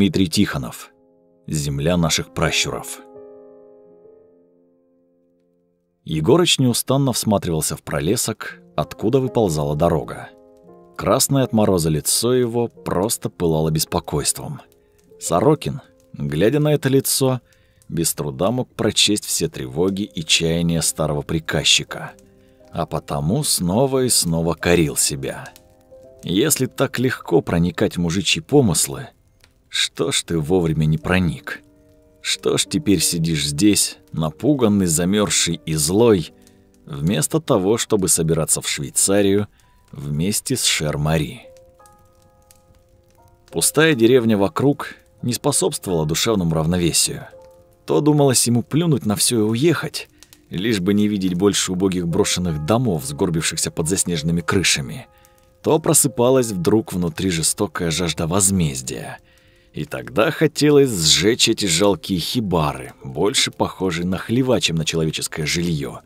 Дмитрий Тихонов. Земля наших пращуров. Егорыч неустанно всматривался в пролесок, откуда выползала дорога. Красное от мороза лицо его просто пылало беспокойством. Сорокин, глядя на это лицо, без труда мог прочесть все тревоги и чаяния старого приказчика, а потому снова и снова корил себя. Если так легко проникать в мужичьи помыслы, что ж ты вовремя не проник? Что ж теперь сидишь здесь, напуганный, замерзший и злой, вместо того, чтобы собираться в Швейцарию вместе с Шер-Мари? Пустая деревня вокруг не способствовала душевному равновесию. То думалось ему плюнуть на все и уехать, лишь бы не видеть больше убогих брошенных домов, сгорбившихся под заснеженными крышами. То просыпалась вдруг внутри жестокая жажда возмездия. И тогда хотелось сжечь эти жалкие хибары, больше похожие на хлева, чем на человеческое жилье.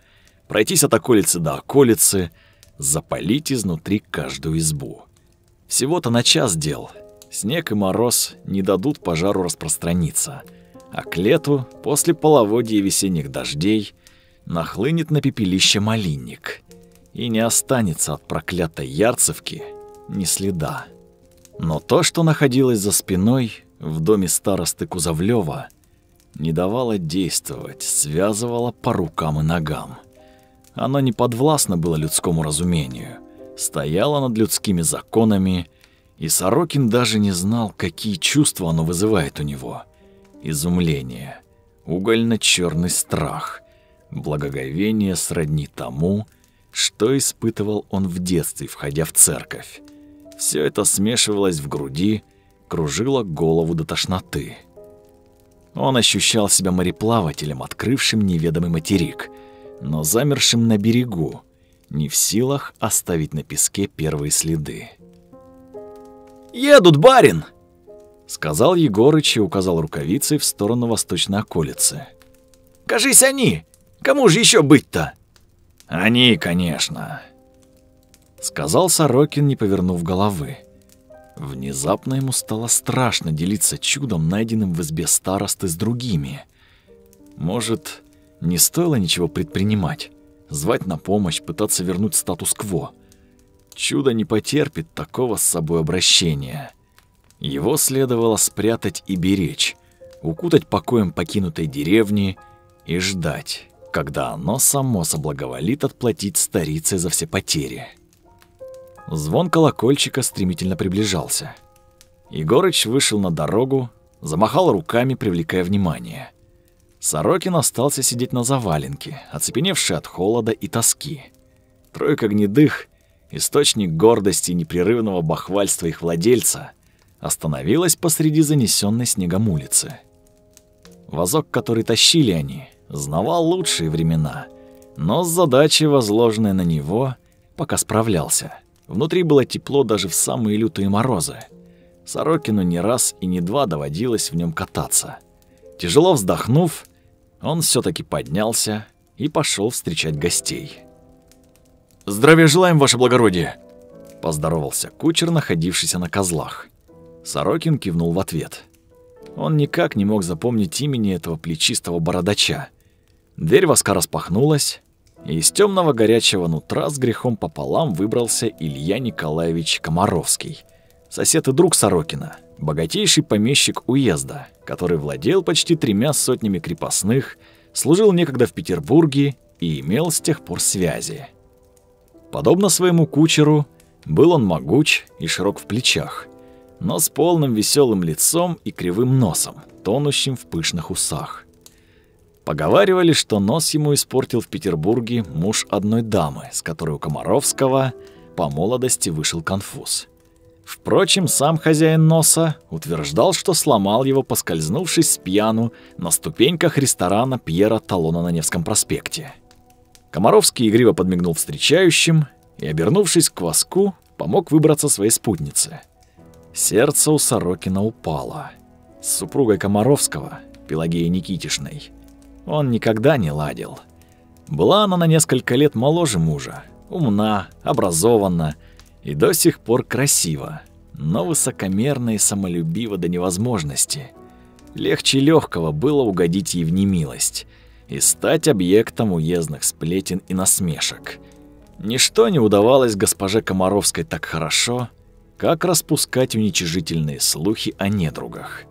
Пройтись от околицы до околицы, запалить изнутри каждую избу. Всего-то на час дел. Снег и мороз не дадут пожару распространиться — а к лету, после половодья и весенних дождей, нахлынет на пепелище малинник, и не останется от проклятой Ярцевки ни следа. Но то, что находилось за спиной в доме старосты Кузовлёва, не давало действовать, связывало по рукам и ногам. Оно не подвластно было людскому разумению, стояло над людскими законами, и Сорокин даже не знал, какие чувства оно вызывает у него — изумление, угольно черный страх, благоговение сродни тому, что испытывал он в детстве, входя в церковь. Все это смешивалось в груди, кружило голову до тошноты. Он ощущал себя мореплавателем, открывшим неведомый материк, но замершим на берегу, не в силах оставить на песке первые следы. «Едут, барин!» сказал Егорыч и указал рукавицей в сторону восточной околицы. Кажись, они. Кому же еще быть-то? Они, конечно, сказал Сорокин, не повернув головы. Внезапно ему стало страшно делиться чудом, найденным в избе старосты с другими. Может, не стоило ничего предпринимать, звать на помощь, пытаться вернуть статус-кво. Чудо не потерпит такого с собой обращения. Его следовало спрятать и беречь, укутать покоем покинутой деревни и ждать, когда оно само соблаговолит отплатить старице за все потери. Звон колокольчика стремительно приближался. Егорыч вышел на дорогу, замахал руками, привлекая внимание. Сорокин остался сидеть на заваленке, оцепеневший от холода и тоски. Тройка гнедых, источник гордости и непрерывного бахвальства их владельца — остановилась посреди занесенной снегом улицы. Возок, который тащили они, знавал лучшие времена, но с задачей, возложенной на него, пока справлялся. Внутри было тепло даже в самые лютые морозы. Сорокину не раз и не два доводилось в нем кататься. Тяжело вздохнув, он все таки поднялся и пошел встречать гостей. «Здравия желаем, ваше благородие!» Поздоровался кучер, находившийся на козлах. Сорокин кивнул в ответ. Он никак не мог запомнить имени этого плечистого бородача. Дверь воска распахнулась, и из темного горячего нутра с грехом пополам выбрался Илья Николаевич Комаровский, сосед и друг Сорокина, богатейший помещик уезда, который владел почти тремя сотнями крепостных, служил некогда в Петербурге и имел с тех пор связи. Подобно своему кучеру, был он могуч и широк в плечах, но с полным веселым лицом и кривым носом, тонущим в пышных усах. Поговаривали, что нос ему испортил в Петербурге муж одной дамы, с которой у Комаровского по молодости вышел конфуз. Впрочем, сам хозяин носа утверждал, что сломал его, поскользнувшись с пьяну на ступеньках ресторана Пьера Талона на Невском проспекте. Комаровский игриво подмигнул встречающим и, обернувшись к воску, помог выбраться своей спутнице — Сердце у Сорокина упало. С супругой Комаровского, Пелагеей Никитишной, он никогда не ладил. Была она на несколько лет моложе мужа, умна, образована и до сих пор красива. но высокомерно и самолюбиво до невозможности. Легче легкого было угодить ей в немилость и стать объектом уездных сплетен и насмешек. Ничто не удавалось госпоже Комаровской так хорошо, как распускать уничижительные слухи о недругах.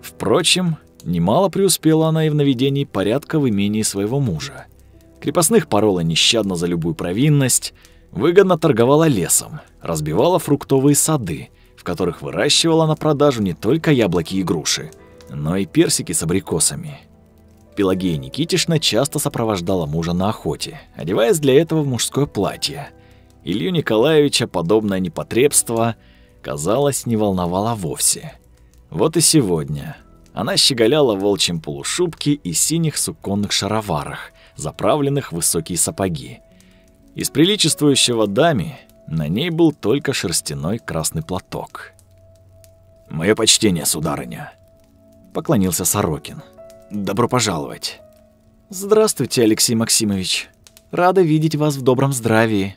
Впрочем, немало преуспела она и в наведении порядка в имении своего мужа. Крепостных порола нещадно за любую провинность, выгодно торговала лесом, разбивала фруктовые сады, в которых выращивала на продажу не только яблоки и груши, но и персики с абрикосами. Пелагея Никитишна часто сопровождала мужа на охоте, одеваясь для этого в мужское платье. Илью Николаевича подобное непотребство, казалось, не волновало вовсе. Вот и сегодня она щеголяла в волчьем полушубке и синих суконных шароварах, заправленных в высокие сапоги. Из приличествующего даме на ней был только шерстяной красный платок. «Мое почтение, сударыня», — поклонился Сорокин. Добро пожаловать. Здравствуйте, Алексей Максимович. Рада видеть вас в добром здравии.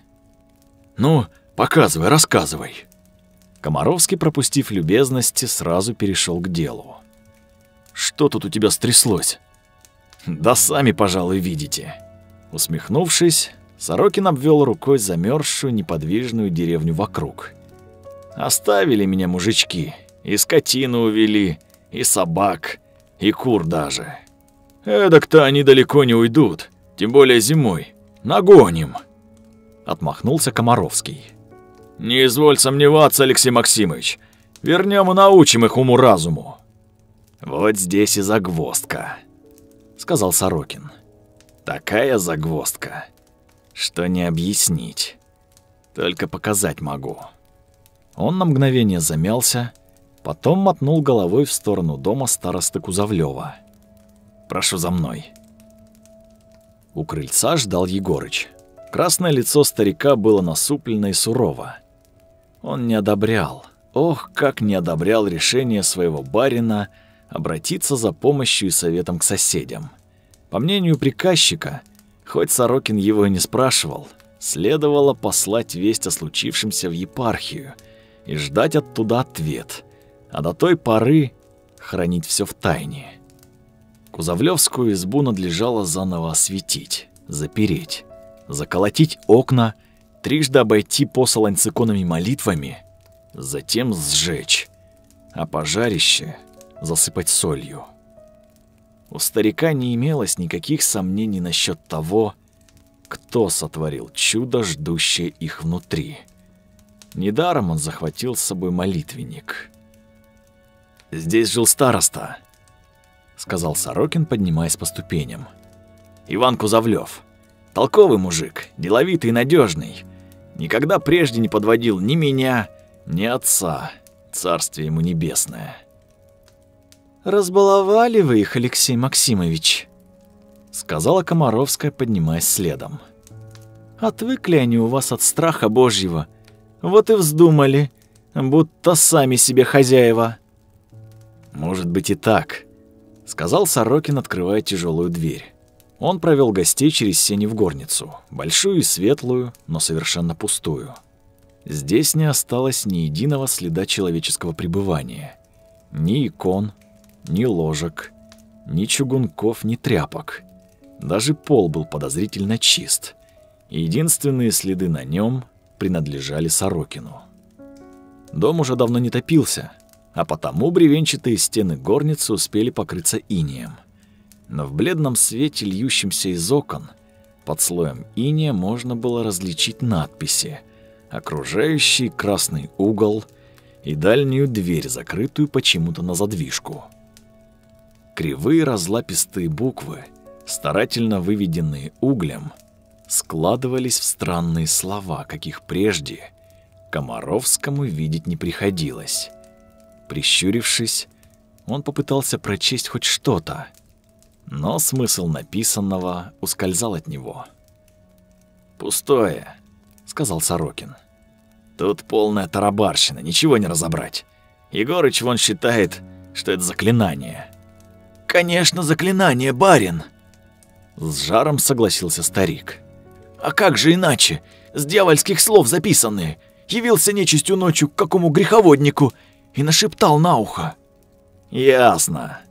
Ну, показывай, рассказывай. Комаровский, пропустив любезности, сразу перешел к делу. Что тут у тебя стряслось? Да сами, пожалуй, видите. Усмехнувшись, Сорокин обвел рукой замерзшую неподвижную деревню вокруг. Оставили меня мужички, и скотину увели, и собак, и кур даже. Эдак-то они далеко не уйдут, тем более зимой. Нагоним. Отмахнулся Комаровский. Не изволь сомневаться, Алексей Максимович. Вернем и научим их уму-разуму. Вот здесь и загвоздка, сказал Сорокин. Такая загвоздка, что не объяснить. Только показать могу. Он на мгновение замялся, Потом мотнул головой в сторону дома старосты Кузовлёва. «Прошу за мной». У крыльца ждал Егорыч. Красное лицо старика было насуплено и сурово. Он не одобрял, ох, как не одобрял решение своего барина обратиться за помощью и советом к соседям. По мнению приказчика, хоть Сорокин его и не спрашивал, следовало послать весть о случившемся в епархию и ждать оттуда ответ – а до той поры хранить все в тайне. Кузовлевскую избу надлежало заново осветить, запереть, заколотить окна, трижды обойти посолонь с иконами молитвами, затем сжечь, а пожарище засыпать солью. У старика не имелось никаких сомнений насчет того, кто сотворил чудо, ждущее их внутри. Недаром он захватил с собой молитвенник. Здесь жил староста, сказал Сорокин, поднимаясь по ступеням. Иван Кузовлёв. Толковый мужик, деловитый и надежный. Никогда прежде не подводил ни меня, ни отца. Царствие ему небесное. Разбаловали вы их, Алексей Максимович, сказала Комаровская, поднимаясь следом. Отвыкли они у вас от страха Божьего. Вот и вздумали, будто сами себе хозяева. Может быть и так, сказал Сорокин, открывая тяжелую дверь. Он провел гостей через сени в горницу, большую и светлую, но совершенно пустую. Здесь не осталось ни единого следа человеческого пребывания. Ни икон, ни ложек, ни чугунков, ни тряпок. Даже пол был подозрительно чист. Единственные следы на нем принадлежали Сорокину. Дом уже давно не топился, а потому бревенчатые стены горницы успели покрыться инеем. Но в бледном свете, льющемся из окон, под слоем иния можно было различить надписи, окружающий красный угол и дальнюю дверь, закрытую почему-то на задвижку. Кривые разлапистые буквы, старательно выведенные углем, складывались в странные слова, каких прежде Комаровскому видеть не приходилось. Прищурившись, он попытался прочесть хоть что-то, но смысл написанного ускользал от него. «Пустое», — сказал Сорокин. «Тут полная тарабарщина, ничего не разобрать. Егорыч вон считает, что это заклинание». «Конечно, заклинание, барин!» С жаром согласился старик. «А как же иначе? С дьявольских слов записанные. Явился нечистью ночью к какому греховоднику и нашептал на ухо. Ясно.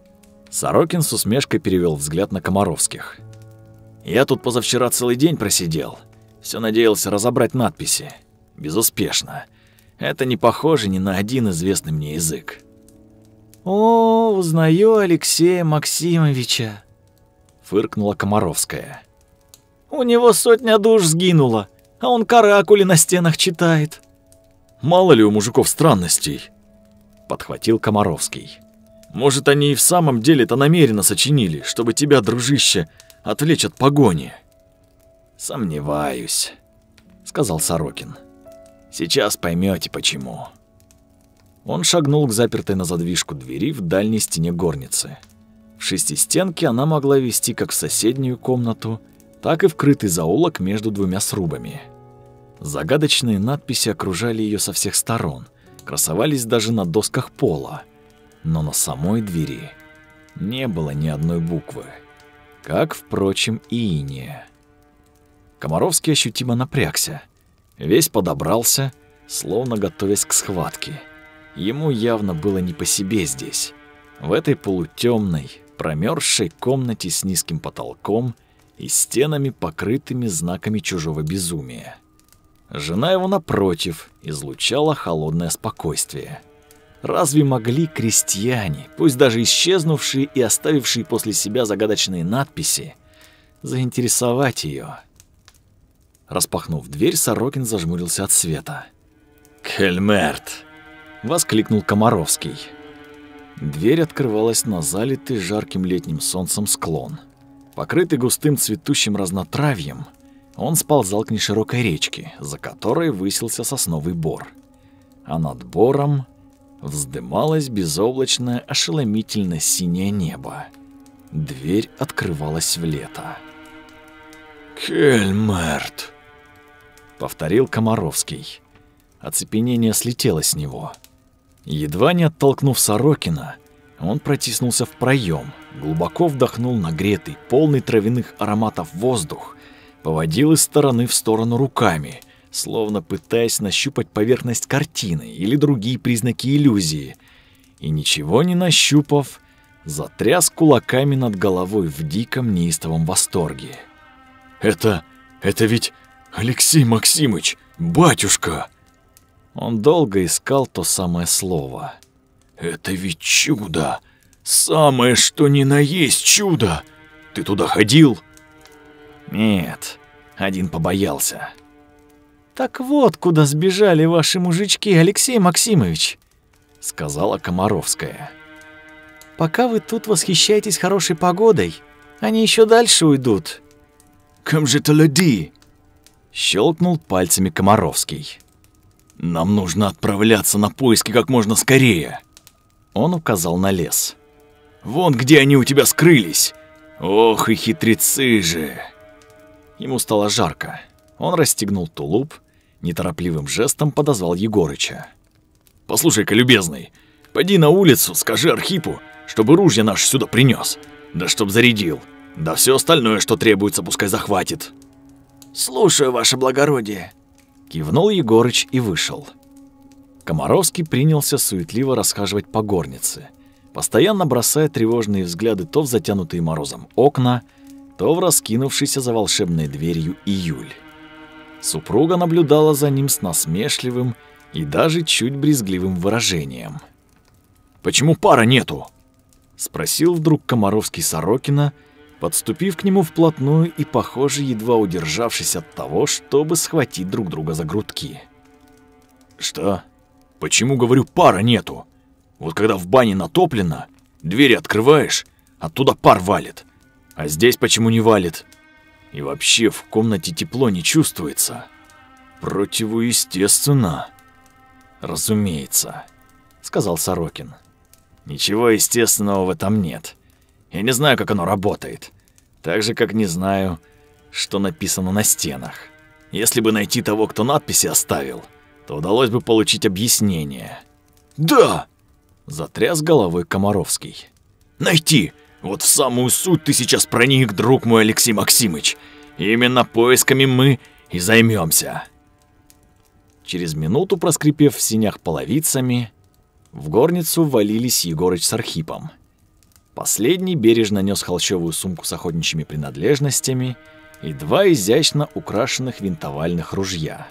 Сорокин с усмешкой перевел взгляд на Комаровских. Я тут позавчера целый день просидел. Все надеялся разобрать надписи. Безуспешно. Это не похоже ни на один известный мне язык. «О, узнаю Алексея Максимовича», — фыркнула Комаровская. «У него сотня душ сгинула, а он каракули на стенах читает». «Мало ли у мужиков странностей», — подхватил Комаровский. «Может, они и в самом деле это намеренно сочинили, чтобы тебя, дружище, отвлечь от погони?» «Сомневаюсь», — сказал Сорокин. «Сейчас поймете почему». Он шагнул к запертой на задвижку двери в дальней стене горницы. В шестистенке она могла вести как в соседнюю комнату, так и в крытый заулок между двумя срубами. Загадочные надписи окружали ее со всех сторон, красовались даже на досках пола, но на самой двери не было ни одной буквы, как, впрочем, и иния. Комаровский ощутимо напрягся, весь подобрался, словно готовясь к схватке. Ему явно было не по себе здесь, в этой полутемной, промерзшей комнате с низким потолком и стенами, покрытыми знаками чужого безумия. Жена его, напротив, излучала холодное спокойствие. Разве могли крестьяне, пусть даже исчезнувшие и оставившие после себя загадочные надписи, заинтересовать ее? Распахнув дверь, Сорокин зажмурился от света. «Кельмерт!» Воскликнул Комаровский. Дверь открывалась на залитый жарким летним солнцем склон. Покрытый густым цветущим разнотравьем, он сползал к неширокой речке, за которой высился сосновый бор. А над бором вздымалось безоблачное ошеломительно синее небо. Дверь открывалась в лето. «Кельмерт!» — повторил Комаровский. Оцепенение слетело с него. Едва не оттолкнув Сорокина, он протиснулся в проем, глубоко вдохнул нагретый, полный травяных ароматов воздух, поводил из стороны в сторону руками, словно пытаясь нащупать поверхность картины или другие признаки иллюзии, и ничего не нащупав, затряс кулаками над головой в диком неистовом восторге. «Это... это ведь Алексей Максимыч, батюшка!» Он долго искал то самое слово. «Это ведь чудо! Самое что ни на есть чудо! Ты туда ходил?» «Нет, один побоялся». «Так вот, куда сбежали ваши мужички, Алексей Максимович», — сказала Комаровская. «Пока вы тут восхищаетесь хорошей погодой, они еще дальше уйдут». «Ком же ты щелкнул пальцами Комаровский. Нам нужно отправляться на поиски как можно скорее. Он указал на лес. Вон где они у тебя скрылись. Ох и хитрецы же. Ему стало жарко. Он расстегнул тулуп, неторопливым жестом подозвал Егорыча. Послушай-ка, любезный, пойди на улицу, скажи Архипу, чтобы ружье наш сюда принес, да чтоб зарядил. Да все остальное, что требуется, пускай захватит. Слушаю, ваше благородие. Кивнул Егорыч и вышел. Комаровский принялся суетливо расхаживать по горнице, постоянно бросая тревожные взгляды то в затянутые морозом окна, то в раскинувшийся за волшебной дверью июль. Супруга наблюдала за ним с насмешливым и даже чуть брезгливым выражением. «Почему пара нету?» — спросил вдруг Комаровский Сорокина, — подступив к нему вплотную и, похоже, едва удержавшись от того, чтобы схватить друг друга за грудки. «Что? Почему, говорю, пара нету? Вот когда в бане натоплено, двери открываешь, оттуда пар валит. А здесь почему не валит? И вообще в комнате тепло не чувствуется. Противоестественно». «Разумеется», — сказал Сорокин. «Ничего естественного в этом нет. Я не знаю, как оно работает. Так же, как не знаю, что написано на стенах. Если бы найти того, кто надписи оставил, то удалось бы получить объяснение. «Да!» – затряс головой Комаровский. «Найти! Вот в самую суть ты сейчас проник, друг мой Алексей Максимыч. Именно поисками мы и займемся. Через минуту, проскрипев в синях половицами, в горницу ввалились Егорыч с Архипом. Последний бережно нес холщовую сумку с охотничьими принадлежностями и два изящно украшенных винтовальных ружья.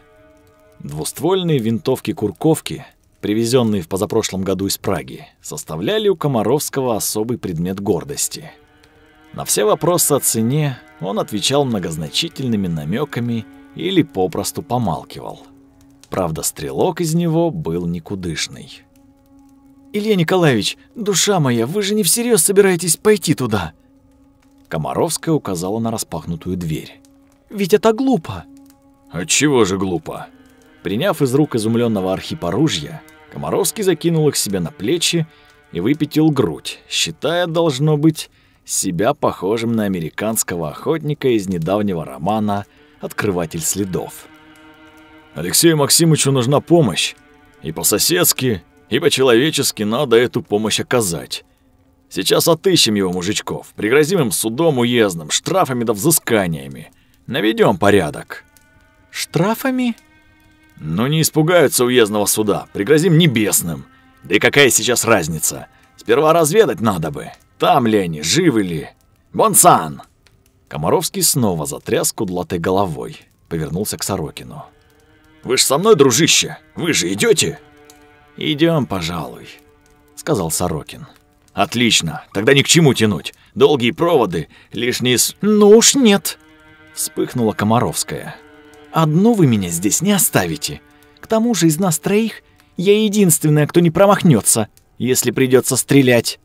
Двуствольные винтовки-курковки, привезенные в позапрошлом году из Праги, составляли у Комаровского особый предмет гордости. На все вопросы о цене он отвечал многозначительными намеками или попросту помалкивал. Правда, стрелок из него был никудышный. Илья Николаевич, душа моя, вы же не всерьез собираетесь пойти туда? Комаровская указала на распахнутую дверь. Ведь это глупо. Отчего же глупо? Приняв из рук изумленного Архипа ружья, Комаровский закинул их себе на плечи и выпятил грудь, считая, должно быть, себя похожим на американского охотника из недавнего романа «Открыватель следов». Алексею Максимовичу нужна помощь. И по-соседски, и по-человечески надо эту помощь оказать. Сейчас отыщем его мужичков, пригрозим им судом уездным, штрафами да взысканиями. Наведем порядок. Штрафами? Ну не испугаются уездного суда, пригрозим небесным. Да и какая сейчас разница? Сперва разведать надо бы. Там ли они, живы ли? Бонсан! Комаровский снова затряс кудлатой головой, повернулся к Сорокину. «Вы ж со мной, дружище? Вы же идете? Идем, пожалуй», — сказал Сорокин. «Отлично, тогда ни к чему тянуть. Долгие проводы, лишние с...» «Ну уж нет», — вспыхнула Комаровская. «Одну вы меня здесь не оставите. К тому же из нас троих я единственная, кто не промахнется, если придется стрелять».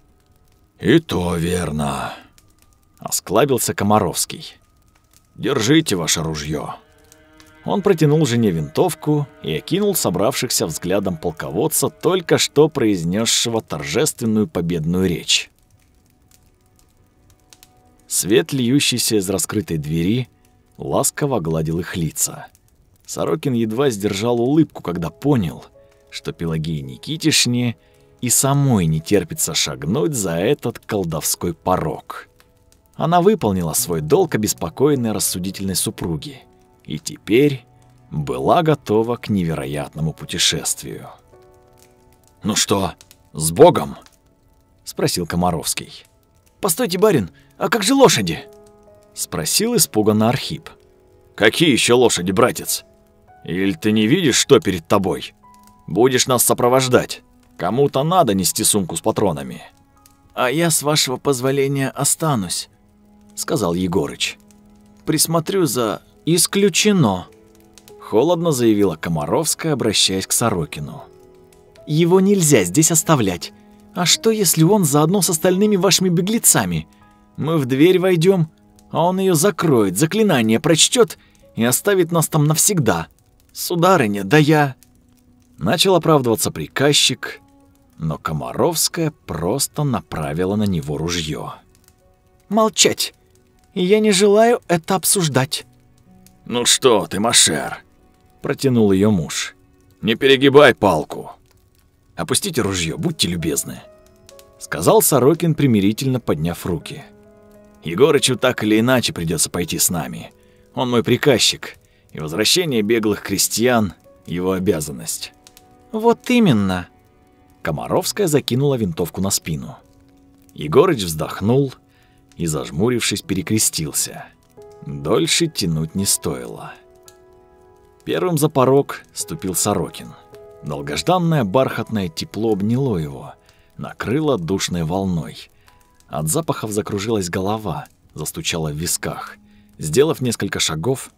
«И то верно», — осклабился Комаровский. «Держите ваше ружье. Он протянул жене винтовку и окинул собравшихся взглядом полководца, только что произнесшего торжественную победную речь. Свет, льющийся из раскрытой двери, ласково гладил их лица. Сорокин едва сдержал улыбку, когда понял, что Пелагеи Никитишне и самой не терпится шагнуть за этот колдовской порог. Она выполнила свой долг обеспокоенной рассудительной супруги и теперь была готова к невероятному путешествию. «Ну что, с Богом?» — спросил Комаровский. «Постойте, барин, а как же лошади?» — спросил испуганно Архип. «Какие еще лошади, братец? Или ты не видишь, что перед тобой? Будешь нас сопровождать. Кому-то надо нести сумку с патронами». «А я, с вашего позволения, останусь», — сказал Егорыч. «Присмотрю за «Исключено», — холодно заявила Комаровская, обращаясь к Сорокину. «Его нельзя здесь оставлять. А что, если он заодно с остальными вашими беглецами? Мы в дверь войдем, а он ее закроет, заклинание прочтет и оставит нас там навсегда. Сударыня, да я...» Начал оправдываться приказчик, но Комаровская просто направила на него ружье. «Молчать! Я не желаю это обсуждать». «Ну что ты, Машер?» – протянул ее муж. «Не перегибай палку». «Опустите ружье, будьте любезны», – сказал Сорокин, примирительно подняв руки. «Егорычу так или иначе придется пойти с нами. Он мой приказчик, и возвращение беглых крестьян – его обязанность». «Вот именно». Комаровская закинула винтовку на спину. Егорыч вздохнул и, зажмурившись, перекрестился – Дольше тянуть не стоило. Первым за порог ступил Сорокин. Долгожданное бархатное тепло обняло его, накрыло душной волной. От запахов закружилась голова, застучала в висках. Сделав несколько шагов,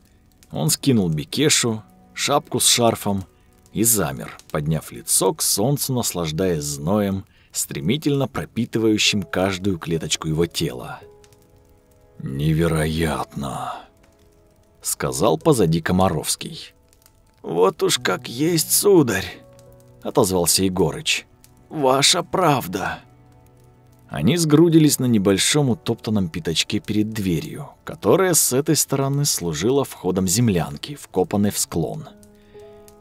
он скинул бикешу, шапку с шарфом и замер, подняв лицо к солнцу, наслаждаясь зноем, стремительно пропитывающим каждую клеточку его тела. «Невероятно!» — сказал позади Комаровский. «Вот уж как есть, сударь!» — отозвался Егорыч. «Ваша правда!» Они сгрудились на небольшом утоптанном пятачке перед дверью, которая с этой стороны служила входом землянки, вкопанной в склон.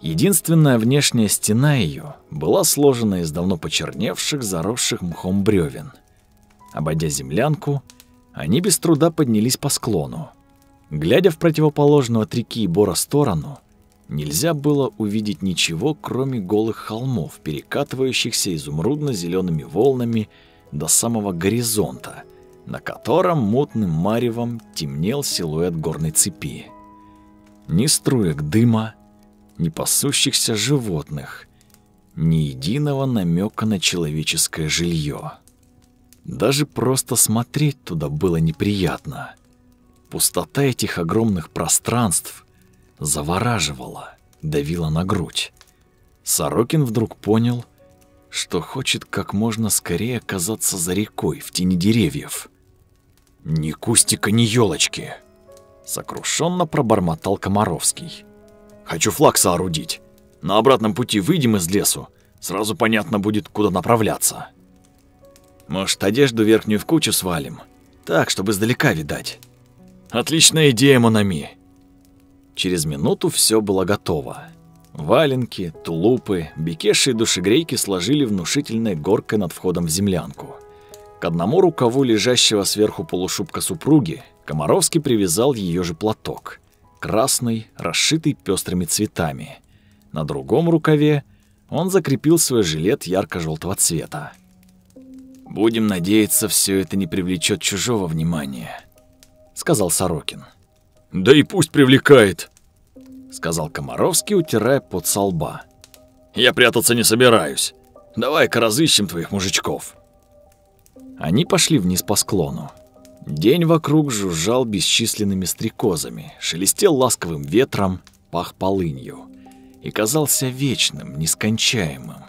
Единственная внешняя стена ее была сложена из давно почерневших, заросших мхом бревен. Обойдя землянку, они без труда поднялись по склону. Глядя в противоположную от реки и Бора сторону, нельзя было увидеть ничего, кроме голых холмов, перекатывающихся изумрудно зелеными волнами до самого горизонта, на котором мутным маревом темнел силуэт горной цепи. Ни струек дыма, ни пасущихся животных, ни единого намека на человеческое жилье. Даже просто смотреть туда было неприятно. Пустота этих огромных пространств завораживала, давила на грудь. Сорокин вдруг понял, что хочет как можно скорее оказаться за рекой в тени деревьев. Ни кустика, ни елочки. Сокрушенно пробормотал Комаровский. Хочу флаг соорудить. На обратном пути выйдем из лесу, сразу понятно будет, куда направляться. Может, одежду верхнюю в кучу свалим? Так, чтобы издалека видать. Отличная идея, Монами. Через минуту все было готово. Валенки, тулупы, бекеши и душегрейки сложили внушительной горкой над входом в землянку. К одному рукаву лежащего сверху полушубка супруги Комаровский привязал ее же платок, красный, расшитый пестрыми цветами. На другом рукаве он закрепил свой жилет ярко-желтого цвета. Будем надеяться, все это не привлечет чужого внимания, сказал Сорокин. Да и пусть привлекает, сказал Комаровский, утирая пот со лба. Я прятаться не собираюсь. Давай-ка разыщем твоих мужичков. Они пошли вниз по склону. День вокруг жужжал бесчисленными стрекозами, шелестел ласковым ветром, пах полынью и казался вечным, нескончаемым.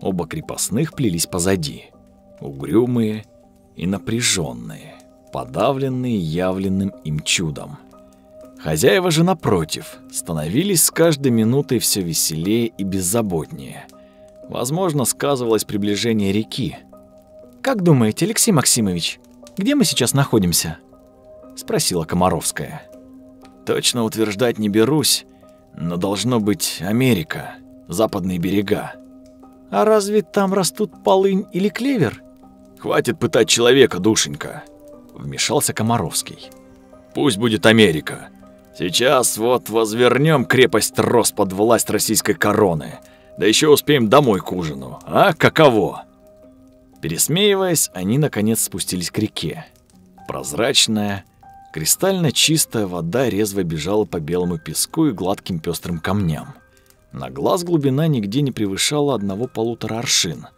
Оба крепостных плелись позади угрюмые и напряженные, подавленные явленным им чудом. Хозяева же, напротив, становились с каждой минутой все веселее и беззаботнее. Возможно, сказывалось приближение реки. «Как думаете, Алексей Максимович, где мы сейчас находимся?» — спросила Комаровская. «Точно утверждать не берусь, но должно быть Америка, западные берега». «А разве там растут полынь или клевер?» Хватит пытать человека, душенька, вмешался Комаровский. Пусть будет Америка. Сейчас вот возвернем крепость Рос под власть российской короны. Да еще успеем домой к ужину. А каково? Пересмеиваясь, они наконец спустились к реке. Прозрачная, кристально чистая вода резво бежала по белому песку и гладким пестрым камням. На глаз глубина нигде не превышала одного полутора аршин —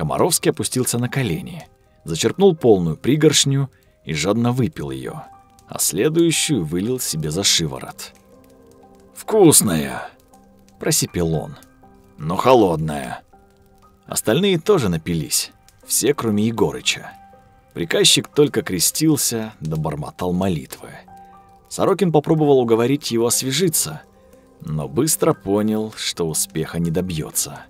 Комаровский опустился на колени, зачерпнул полную пригоршню и жадно выпил ее, а следующую вылил себе за шиворот. «Вкусная!» – просипел он. «Но холодная!» Остальные тоже напились, все, кроме Егорыча. Приказчик только крестился да бормотал молитвы. Сорокин попробовал уговорить его освежиться, но быстро понял, что успеха не добьется.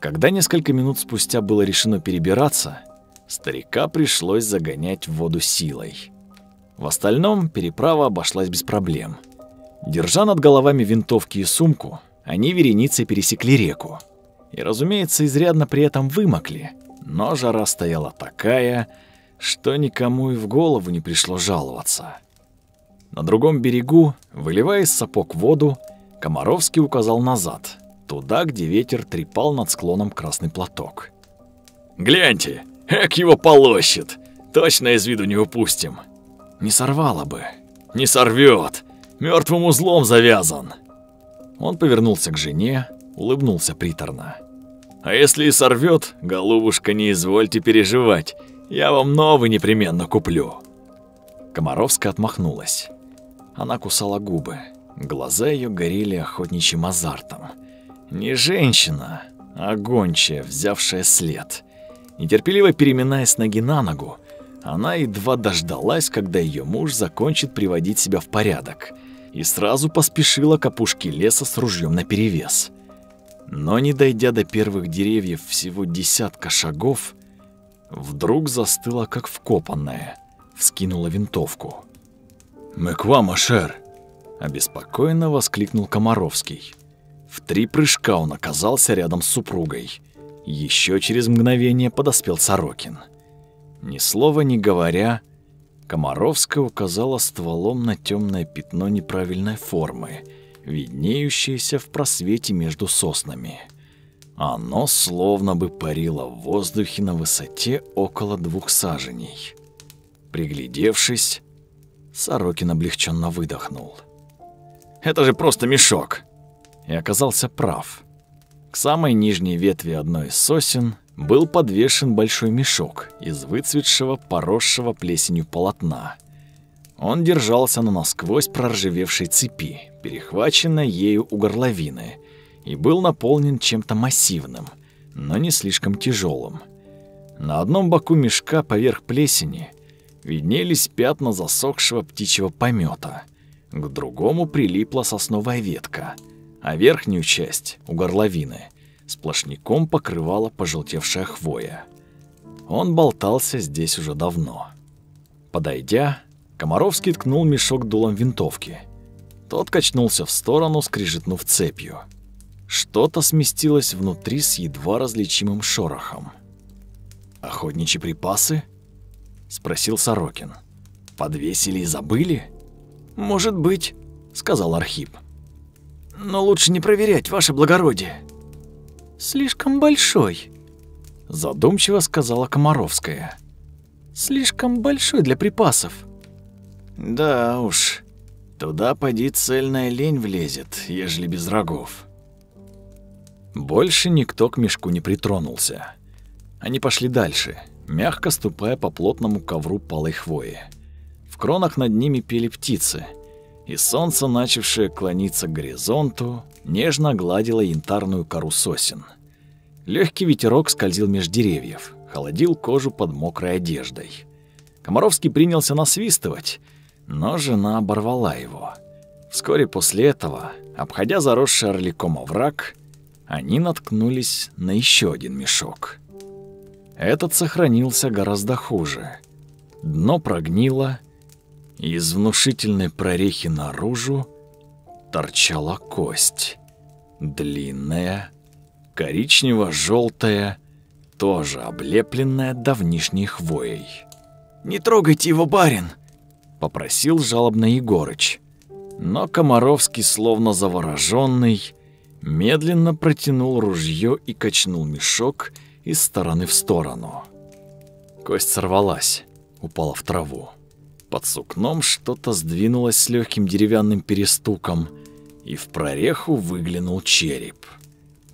Когда несколько минут спустя было решено перебираться, старика пришлось загонять в воду силой. В остальном переправа обошлась без проблем. Держа над головами винтовки и сумку, они вереницей пересекли реку. И, разумеется, изрядно при этом вымокли, но жара стояла такая, что никому и в голову не пришло жаловаться. На другом берегу, выливая из сапог воду, Комаровский указал назад, туда, где ветер трепал над склоном красный платок. «Гляньте, эк его полощет! Точно из виду не упустим!» «Не сорвало бы!» «Не сорвет! Мертвым узлом завязан!» Он повернулся к жене, улыбнулся приторно. «А если и сорвет, голубушка, не извольте переживать, я вам новый непременно куплю!» Комаровская отмахнулась. Она кусала губы. Глаза ее горели охотничьим азартом. Не женщина, а гончая, взявшая след. Нетерпеливо переминаясь ноги на ногу, она едва дождалась, когда ее муж закончит приводить себя в порядок, и сразу поспешила к опушке леса с ружьем наперевес. Но не дойдя до первых деревьев всего десятка шагов, вдруг застыла как вкопанная, вскинула винтовку. «Мы к вам, Ашер!» – обеспокоенно воскликнул Комаровский. В три прыжка он оказался рядом с супругой. Еще через мгновение подоспел Сорокин. Ни слова не говоря, Комаровская указала стволом на темное пятно неправильной формы, виднеющееся в просвете между соснами. Оно словно бы парило в воздухе на высоте около двух саженей. Приглядевшись, Сорокин облегченно выдохнул. «Это же просто мешок!» И оказался прав. К самой нижней ветви одной из сосен был подвешен большой мешок из выцветшего, поросшего плесенью полотна. Он держался на насквозь проржавевшей цепи, перехваченной ею у горловины, и был наполнен чем-то массивным, но не слишком тяжелым. На одном боку мешка поверх плесени виднелись пятна засохшего птичьего помета, к другому прилипла сосновая ветка, а верхнюю часть, у горловины, сплошняком покрывала пожелтевшая хвоя. Он болтался здесь уже давно. Подойдя, Комаровский ткнул мешок дулом винтовки. Тот качнулся в сторону, скрижетнув цепью. Что-то сместилось внутри с едва различимым шорохом. «Охотничьи припасы?» — спросил Сорокин. «Подвесили и забыли?» «Может быть», — сказал Архип. «Но лучше не проверять, ваше благородие». «Слишком большой», — задумчиво сказала Комаровская. «Слишком большой для припасов». Да уж, туда поди цельная лень влезет, ежели без рогов. Больше никто к мешку не притронулся. Они пошли дальше, мягко ступая по плотному ковру палой хвои. В кронах над ними пели птицы, и солнце, начавшее клониться к горизонту, нежно гладило янтарную кору сосен. Легкий ветерок скользил меж деревьев, холодил кожу под мокрой одеждой. Комаровский принялся насвистывать, но жена оборвала его. Вскоре после этого, обходя заросший орликом овраг, они наткнулись на еще один мешок. Этот сохранился гораздо хуже. Дно прогнило, из внушительной прорехи наружу торчала кость. Длинная, коричнево желтая тоже облепленная давнишней хвоей. «Не трогайте его, барин!» — попросил жалобно Егорыч. Но Комаровский, словно завороженный, медленно протянул ружье и качнул мешок из стороны в сторону. Кость сорвалась, упала в траву. Под сукном что-то сдвинулось с легким деревянным перестуком, и в прореху выглянул череп.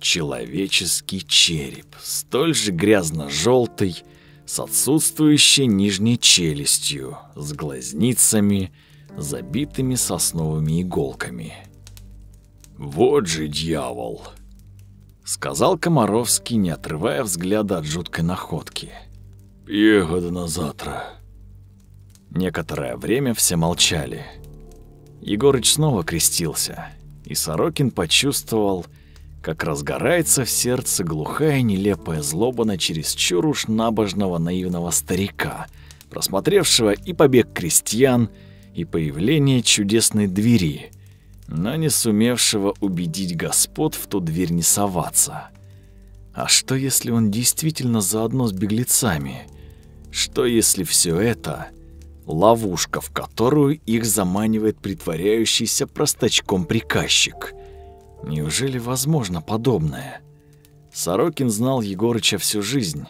Человеческий череп, столь же грязно-желтый, с отсутствующей нижней челюстью, с глазницами, забитыми сосновыми иголками. «Вот же дьявол!» — сказал Комаровский, не отрывая взгляда от жуткой находки. «Ягода на завтра». Некоторое время все молчали. Егорыч снова крестился, и Сорокин почувствовал, как разгорается в сердце глухая нелепая злоба на чересчур уж набожного наивного старика, просмотревшего и побег крестьян, и появление чудесной двери, но не сумевшего убедить господ в ту дверь не соваться. А что, если он действительно заодно с беглецами? Что, если все это — ловушка, в которую их заманивает притворяющийся простачком приказчик — Неужели возможно подобное? Сорокин знал Егорыча всю жизнь.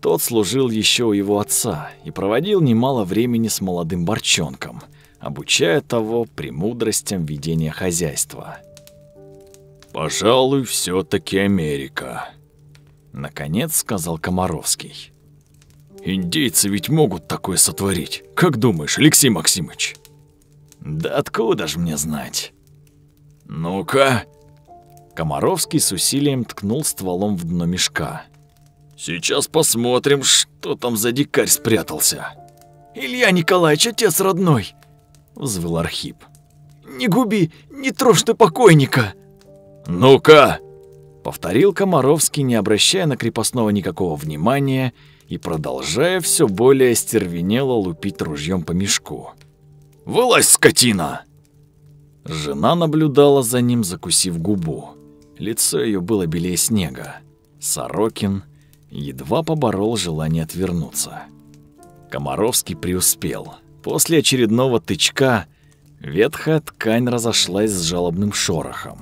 Тот служил еще у его отца и проводил немало времени с молодым борчонком, обучая того премудростям ведения хозяйства. «Пожалуй, все таки Америка», — наконец сказал Комаровский. «Индейцы ведь могут такое сотворить. Как думаешь, Алексей Максимович?» «Да откуда ж мне знать?» «Ну-ка», Комаровский с усилием ткнул стволом в дно мешка. «Сейчас посмотрим, что там за дикарь спрятался». «Илья Николаевич, отец родной!» — взвыл Архип. «Не губи, не трожь ты покойника!» «Ну-ка!» — повторил Комаровский, не обращая на крепостного никакого внимания и продолжая все более стервенело лупить ружьем по мешку. «Вылазь, скотина!» Жена наблюдала за ним, закусив губу. Лицо ее было белее снега. Сорокин едва поборол желание отвернуться. Комаровский преуспел. После очередного тычка Ветхая ткань разошлась с жалобным шорохом.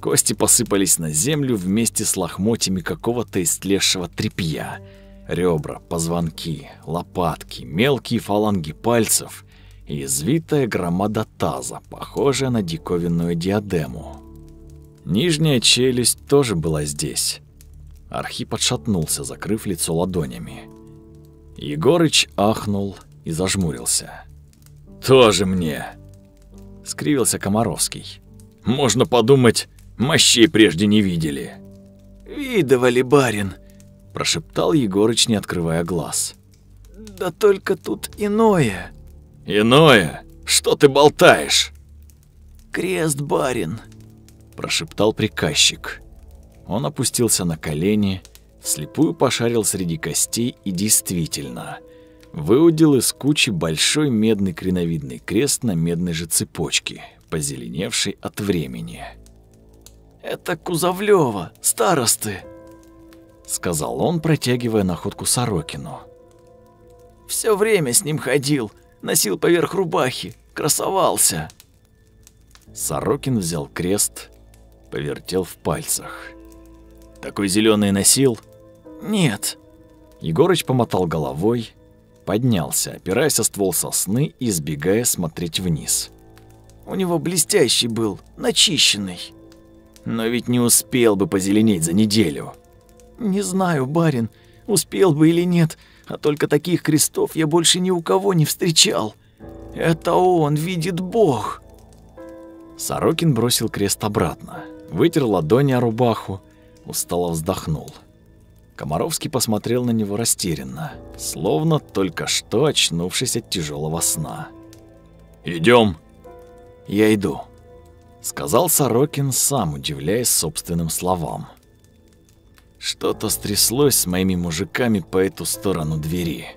Кости посыпались на землю вместе с лохмотьями какого-то истлевшего тряпья. Ребра, позвонки, лопатки, мелкие фаланги пальцев и извитая громада таза, похожая на диковинную диадему. Нижняя челюсть тоже была здесь. Архип отшатнулся, закрыв лицо ладонями. Егорыч ахнул и зажмурился. «Тоже мне!» — скривился Комаровский. «Можно подумать, мощей прежде не видели». «Видывали, барин», — прошептал Егорыч, не открывая глаз. «Да только тут иное». «Иное? Что ты болтаешь?» «Крест, барин», — прошептал приказчик. Он опустился на колени, вслепую пошарил среди костей и действительно выудил из кучи большой медный креновидный крест на медной же цепочке, позеленевшей от времени. «Это Кузовлёва, старосты», — сказал он, протягивая находку Сорокину. «Всё время с ним ходил, носил поверх рубахи, красовался». Сорокин взял крест, повертел в пальцах. «Такой зеленый носил?» «Нет». Егорыч помотал головой, поднялся, опираясь о ствол сосны и избегая смотреть вниз. «У него блестящий был, начищенный». «Но ведь не успел бы позеленеть за неделю». «Не знаю, барин, успел бы или нет, а только таких крестов я больше ни у кого не встречал. Это он видит Бог». Сорокин бросил крест обратно, вытер ладони о рубаху, устало вздохнул. Комаровский посмотрел на него растерянно, словно только что очнувшись от тяжелого сна. Идем. «Я иду», — сказал Сорокин, сам удивляясь собственным словам. «Что-то стряслось с моими мужиками по эту сторону двери,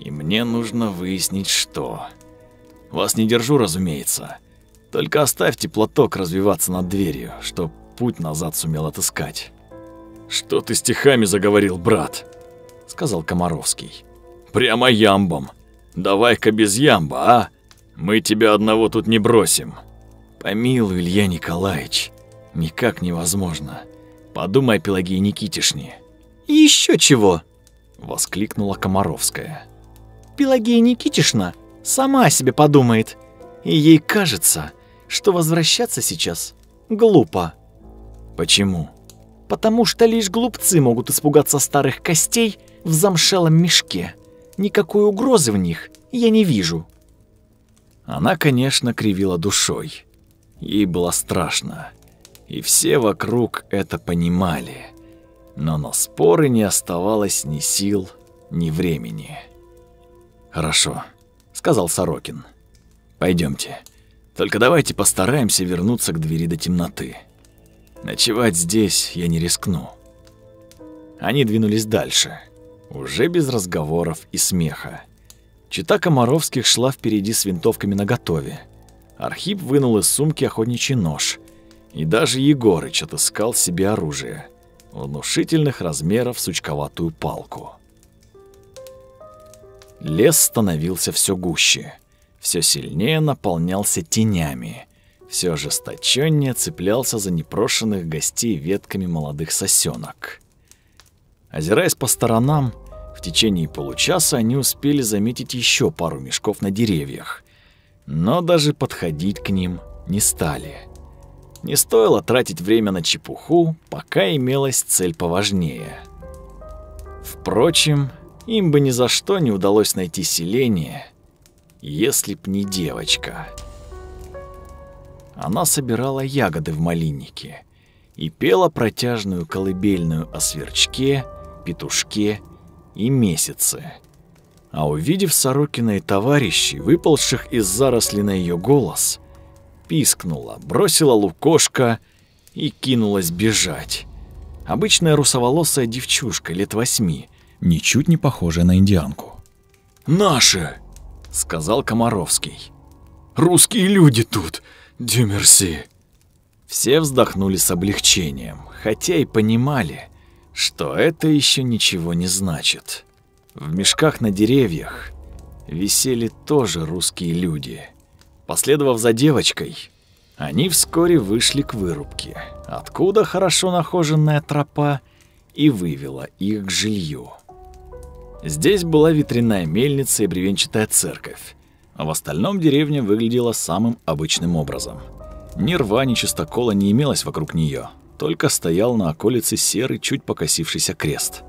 и мне нужно выяснить, что. Вас не держу, разумеется, только оставьте платок развиваться над дверью, чтоб путь назад сумел отыскать». «Что ты стихами заговорил, брат?» — сказал Комаровский. «Прямо ямбом. Давай-ка без ямба, а? Мы тебя одного тут не бросим». «Помилуй, Илья Николаевич, никак невозможно. Подумай о Пелагее Никитишне». «Еще чего?» — воскликнула Комаровская. «Пелагея Никитишна сама о себе подумает, и ей кажется, что возвращаться сейчас глупо». «Почему?» потому что лишь глупцы могут испугаться старых костей в замшелом мешке. Никакой угрозы в них я не вижу. Она, конечно, кривила душой. Ей было страшно. И все вокруг это понимали. Но на споры не оставалось ни сил, ни времени. «Хорошо», — сказал Сорокин. Пойдемте. Только давайте постараемся вернуться к двери до темноты». Ночевать здесь я не рискну. Они двинулись дальше, уже без разговоров и смеха. Чита Комаровских шла впереди с винтовками наготове. Архип вынул из сумки охотничий нож. И даже Егорыч отыскал себе оружие. Внушительных размеров сучковатую палку. Лес становился все гуще. Все сильнее наполнялся тенями все ожесточеннее цеплялся за непрошенных гостей ветками молодых сосенок. Озираясь по сторонам, в течение получаса они успели заметить еще пару мешков на деревьях, но даже подходить к ним не стали. Не стоило тратить время на чепуху, пока имелась цель поважнее. Впрочем, им бы ни за что не удалось найти селение, если б не девочка. Она собирала ягоды в малиннике и пела протяжную колыбельную о сверчке, петушке и месяце. А увидев Сорокина и товарищей, выползших из заросли на ее голос, пискнула, бросила лукошко и кинулась бежать. Обычная русоволосая девчушка лет восьми, ничуть не похожая на индианку. «Наши!» — сказал Комаровский. «Русские люди тут! Дюмерси. Все вздохнули с облегчением, хотя и понимали, что это еще ничего не значит. В мешках на деревьях висели тоже русские люди. Последовав за девочкой, они вскоре вышли к вырубке, откуда хорошо нахоженная тропа и вывела их к жилью. Здесь была ветряная мельница и бревенчатая церковь, а в остальном деревня выглядела самым обычным образом. Ни рва, ни чистокола не имелось вокруг нее, только стоял на околице серый, чуть покосившийся крест.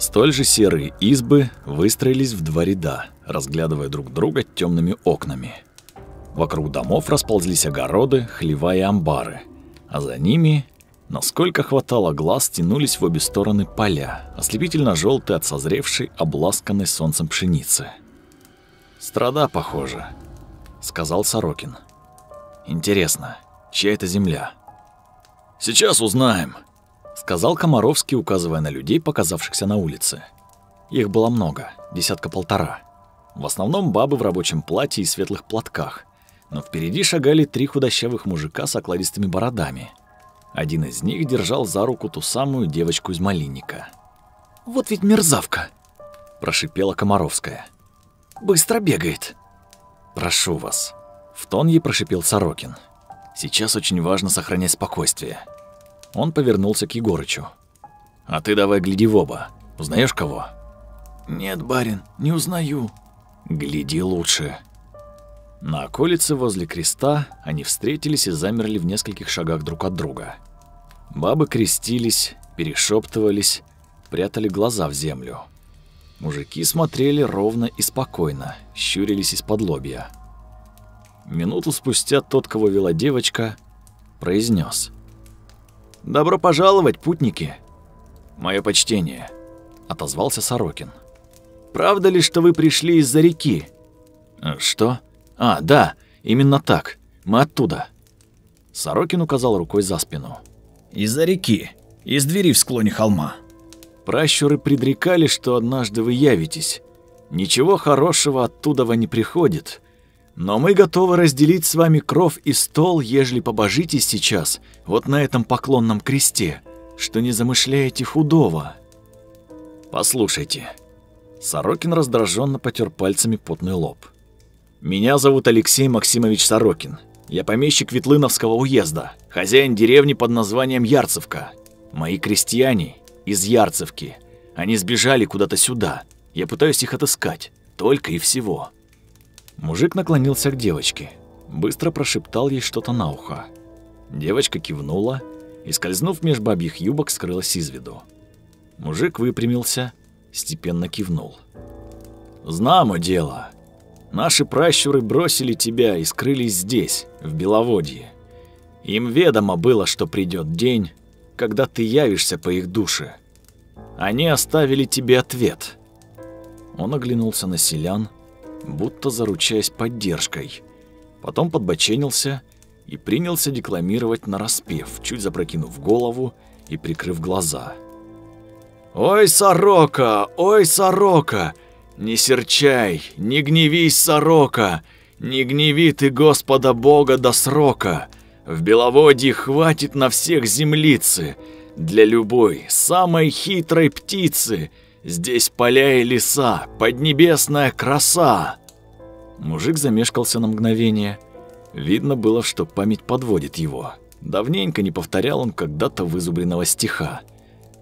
Столь же серые избы выстроились в два ряда, разглядывая друг друга темными окнами. Вокруг домов расползлись огороды, хлева и амбары, а за ними, насколько хватало глаз, тянулись в обе стороны поля, ослепительно желтые от созревшей, обласканной солнцем пшеницы. «Страда, похоже», — сказал Сорокин. «Интересно, чья это земля?» «Сейчас узнаем», — сказал Комаровский, указывая на людей, показавшихся на улице. Их было много, десятка-полтора. В основном бабы в рабочем платье и светлых платках, но впереди шагали три худощавых мужика с окладистыми бородами. Один из них держал за руку ту самую девочку из малинника. «Вот ведь мерзавка!» – прошипела Комаровская. «Быстро бегает!» «Прошу вас!» – в тон ей прошипел Сорокин. «Сейчас очень важно сохранять спокойствие». Он повернулся к Егорычу. «А ты давай гляди в оба. Узнаешь кого?» «Нет, барин, не узнаю». «Гляди лучше». На околице возле креста они встретились и замерли в нескольких шагах друг от друга. Бабы крестились, перешептывались, прятали глаза в землю. Мужики смотрели ровно и спокойно, щурились из-под лобья. Минуту спустя тот, кого вела девочка, произнес: «Добро пожаловать, путники!» «Мое почтение», — отозвался Сорокин. «Правда ли, что вы пришли из-за реки?» «Что?» «А, да, именно так. Мы оттуда». Сорокин указал рукой за спину. «Из-за реки. Из двери в склоне холма». Пращуры предрекали, что однажды вы явитесь. Ничего хорошего оттуда не приходит. Но мы готовы разделить с вами кров и стол, ежели побожитесь сейчас, вот на этом поклонном кресте, что не замышляете худого. Послушайте. Сорокин раздраженно потер пальцами потный лоб. Меня зовут Алексей Максимович Сорокин. Я помещик Ветлыновского уезда, хозяин деревни под названием Ярцевка. Мои крестьяне из Ярцевки. Они сбежали куда-то сюда. Я пытаюсь их отыскать. Только и всего. Мужик наклонился к девочке. Быстро прошептал ей что-то на ухо. Девочка кивнула и, скользнув меж бабьих юбок, скрылась из виду. Мужик выпрямился, степенно кивнул. «Знамо дело. Наши пращуры бросили тебя и скрылись здесь, в Беловодье. Им ведомо было, что придет день, когда ты явишься по их душе. Они оставили тебе ответ. Он оглянулся на селян, будто заручаясь поддержкой. Потом подбоченился и принялся декламировать нараспев, чуть запрокинув голову и прикрыв глаза. «Ой, сорока! Ой, сорока! Не серчай, не гневись, сорока, не гневи ты Господа Бога до срока. В Беловодье хватит на всех землицы, для любой, самой хитрой птицы. Здесь поля и леса, поднебесная краса. Мужик замешкался на мгновение. Видно было, что память подводит его. Давненько не повторял он когда-то вызубренного стиха.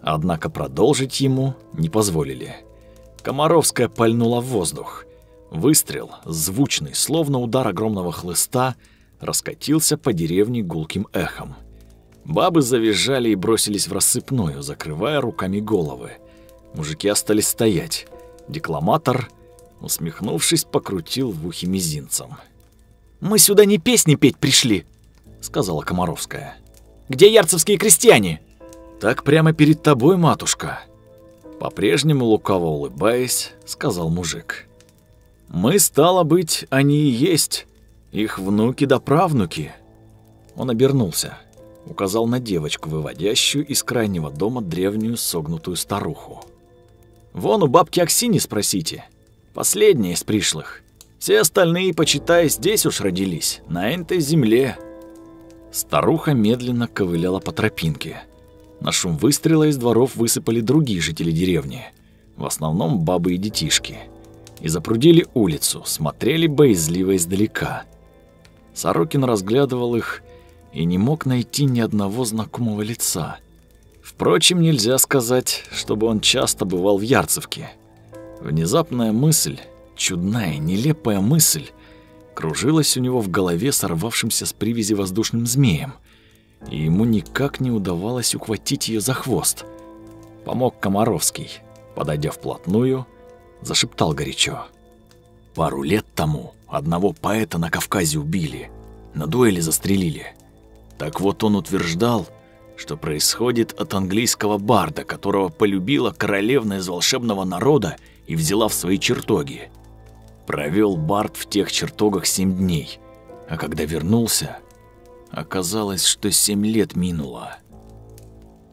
Однако продолжить ему не позволили. Комаровская пальнула в воздух. Выстрел, звучный, словно удар огромного хлыста, раскатился по деревне гулким эхом. Бабы завизжали и бросились в рассыпную, закрывая руками головы. Мужики остались стоять. Декламатор, усмехнувшись, покрутил в ухе мизинцем. «Мы сюда не песни петь пришли», — сказала Комаровская. «Где ярцевские крестьяне?» «Так прямо перед тобой, матушка», по-прежнему лукаво улыбаясь, сказал мужик. «Мы, стало быть, они и есть, их внуки да правнуки». Он обернулся, указал на девочку, выводящую из крайнего дома древнюю согнутую старуху. «Вон у бабки Аксини спросите, последняя из пришлых. Все остальные, почитай, здесь уж родились, на этой земле». Старуха медленно ковыляла по тропинке. На шум выстрела из дворов высыпали другие жители деревни, в основном бабы и детишки, и запрудили улицу, смотрели боязливо издалека. Сорокин разглядывал их и не мог найти ни одного знакомого лица. Впрочем, нельзя сказать, чтобы он часто бывал в Ярцевке. Внезапная мысль, чудная, нелепая мысль, кружилась у него в голове сорвавшимся с привязи воздушным змеем, и ему никак не удавалось ухватить ее за хвост. Помог Комаровский, подойдя вплотную, зашептал горячо. Пару лет тому одного поэта на Кавказе убили, на дуэли застрелили. Так вот он утверждал, что происходит от английского барда, которого полюбила королевна из волшебного народа и взяла в свои чертоги. Провел бард в тех чертогах семь дней, а когда вернулся, оказалось, что семь лет минуло.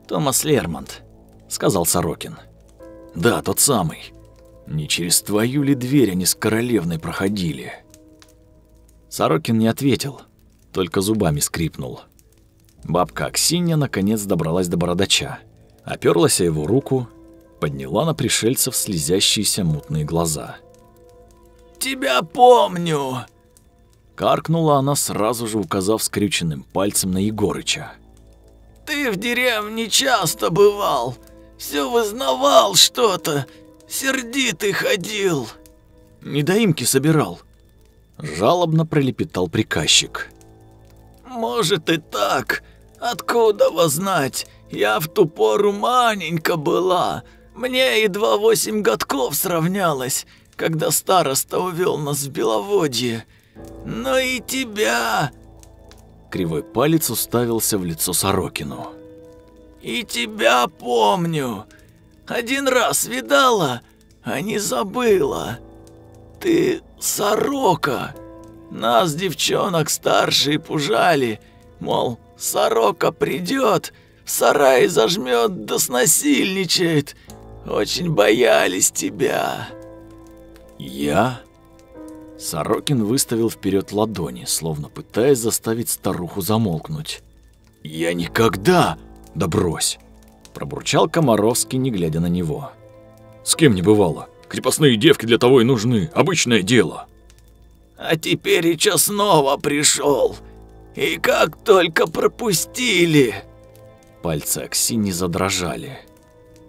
«Томас Лермонт», — сказал Сорокин. «Да, тот самый. Не через твою ли дверь они с королевной проходили?» Сорокин не ответил, только зубами скрипнул. Бабка Аксинья наконец добралась до бородача, оперлась о его руку, подняла на пришельцев слезящиеся мутные глаза. «Тебя помню!» Каркнула она сразу же, указав скрюченным пальцем на Егорыча. «Ты в деревне часто бывал, все вызнавал что-то, сердитый ходил». «Недоимки собирал», — жалобно пролепетал приказчик. «Может и так. Откуда вас знать? Я в ту пору маненько была. Мне едва восемь годков сравнялось, когда староста увел нас в Беловодье. Но и тебя...» Кривой палец уставился в лицо Сорокину. «И тебя помню. Один раз видала, а не забыла. Ты сорока». Нас, девчонок, старшие пужали, мол, сорока придет, в сарае зажмет да снасильничает. Очень боялись тебя. Я? Сорокин выставил вперед ладони, словно пытаясь заставить старуху замолкнуть. Я никогда... Да брось! Пробурчал Комаровский, не глядя на него. С кем не бывало. Крепостные девки для того и нужны. Обычное дело а теперь и снова пришел. И как только пропустили!» Пальцы Аксини задрожали.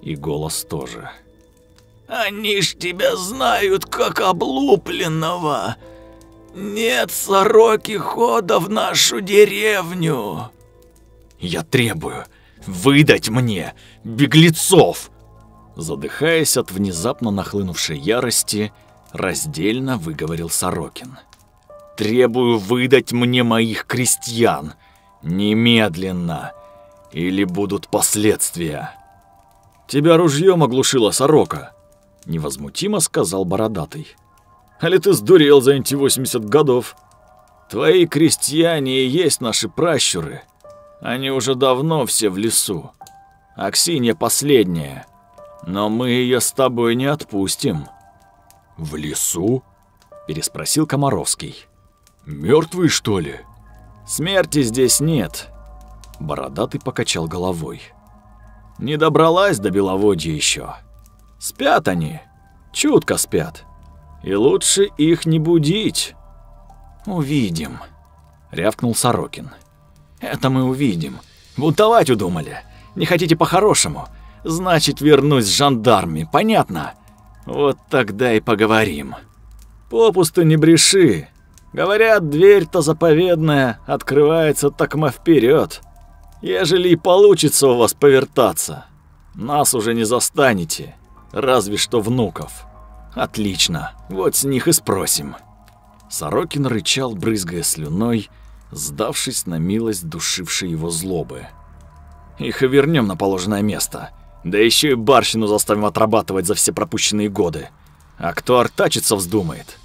И голос тоже. «Они ж тебя знают, как облупленного! Нет сороки хода в нашу деревню!» «Я требую выдать мне беглецов!» Задыхаясь от внезапно нахлынувшей ярости, раздельно выговорил Сорокин. Требую выдать мне моих крестьян немедленно, или будут последствия. Тебя ружьем оглушила сорока, невозмутимо сказал бородатый. Али ты сдурел за эти 80 годов? Твои крестьяне и есть наши пращуры. Они уже давно все в лесу. Аксинья последняя. Но мы ее с тобой не отпустим. «В лесу?» – переспросил Комаровский. «Мертвые, что ли?» «Смерти здесь нет», – Бородатый покачал головой. «Не добралась до Беловодья еще. Спят они, чутко спят. И лучше их не будить». «Увидим», – рявкнул Сорокин. «Это мы увидим. Бунтовать удумали. Не хотите по-хорошему? Значит, вернусь с жандарми, понятно?» Вот тогда и поговорим. Попусту не бреши. Говорят, дверь-то заповедная, открывается такма вперед. Ежели и получится у вас повертаться, нас уже не застанете, разве что внуков. Отлично, вот с них и спросим. Сорокин рычал, брызгая слюной, сдавшись на милость душившей его злобы. Их и вернем на положенное место. Да еще и барщину заставим отрабатывать за все пропущенные годы. А кто артачиться вздумает,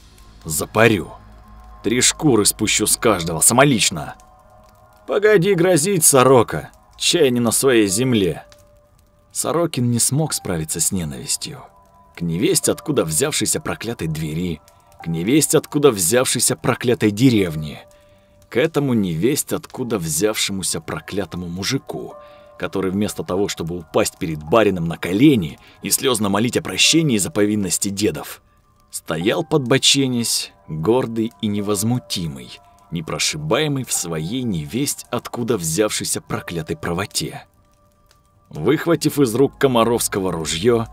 запарю. Три шкуры спущу с каждого, самолично. Погоди грозить, сорока, чай не на своей земле. Сорокин не смог справиться с ненавистью. К невесть, откуда взявшейся проклятой двери, к невесть, откуда взявшейся проклятой деревни, к этому невесть, откуда взявшемуся проклятому мужику — который вместо того, чтобы упасть перед барином на колени и слезно молить о прощении за повинности дедов, стоял под подбоченясь, гордый и невозмутимый, непрошибаемый в своей невесть, откуда взявшейся проклятой правоте. Выхватив из рук Комаровского ружье,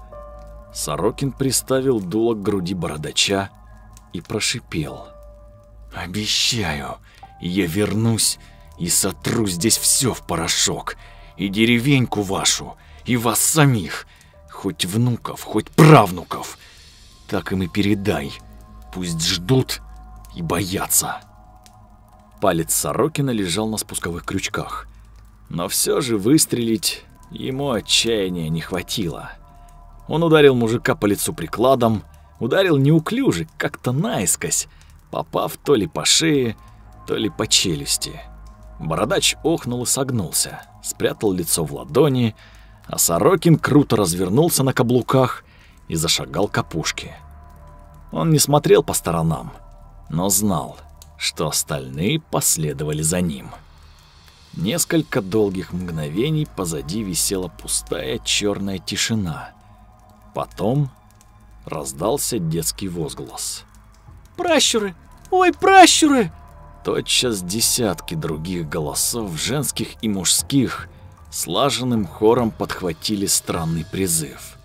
Сорокин приставил дуло к груди бородача и прошипел. «Обещаю, я вернусь и сотру здесь все в порошок, и деревеньку вашу, и вас самих, хоть внуков, хоть правнуков. Так им и передай, пусть ждут и боятся». Палец Сорокина лежал на спусковых крючках, но все же выстрелить ему отчаяния не хватило. Он ударил мужика по лицу прикладом, ударил неуклюже, как-то наискось, попав то ли по шее, то ли по челюсти. Бородач охнул и согнулся, спрятал лицо в ладони, а Сорокин круто развернулся на каблуках и зашагал к опушке. Он не смотрел по сторонам, но знал, что остальные последовали за ним. Несколько долгих мгновений позади висела пустая черная тишина. Потом раздался детский возглас. «Пращуры! Ой, пращуры!» Тотчас десятки других голосов, женских и мужских, слаженным хором подхватили странный призыв.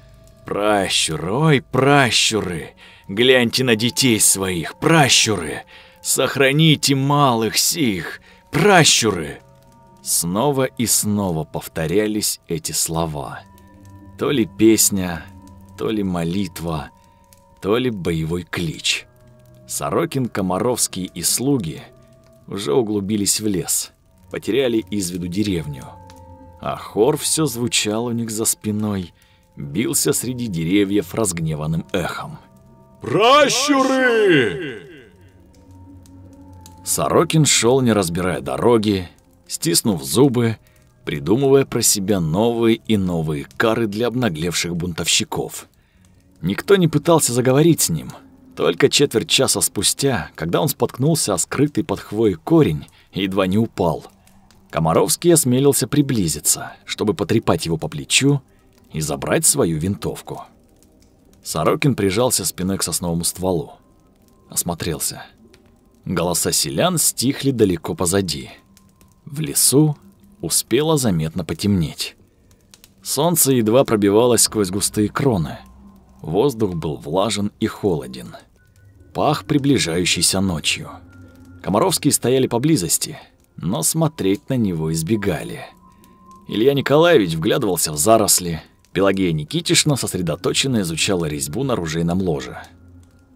«Пращуры, ой, пращуры! Гляньте на детей своих, пращуры! Сохраните малых сих, пращуры!» Снова и снова повторялись эти слова. То ли песня, то ли молитва, то ли боевой клич. Сорокин, Комаровский и слуги уже углубились в лес, потеряли из виду деревню. А хор все звучал у них за спиной, бился среди деревьев разгневанным эхом. «Пращуры!» Сорокин шел, не разбирая дороги, стиснув зубы, придумывая про себя новые и новые кары для обнаглевших бунтовщиков. Никто не пытался заговорить с ним. Только четверть часа спустя, когда он споткнулся о скрытый под хвоей корень и едва не упал, Комаровский осмелился приблизиться, чтобы потрепать его по плечу и забрать свою винтовку. Сорокин прижался спиной к сосновому стволу. Осмотрелся. Голоса селян стихли далеко позади. В лесу успело заметно потемнеть. Солнце едва пробивалось сквозь густые кроны. Воздух был влажен и холоден. Пах приближающейся ночью. Комаровские стояли поблизости, но смотреть на него избегали. Илья Николаевич вглядывался в заросли. Пелагея Никитишна сосредоточенно изучала резьбу на ружейном ложе.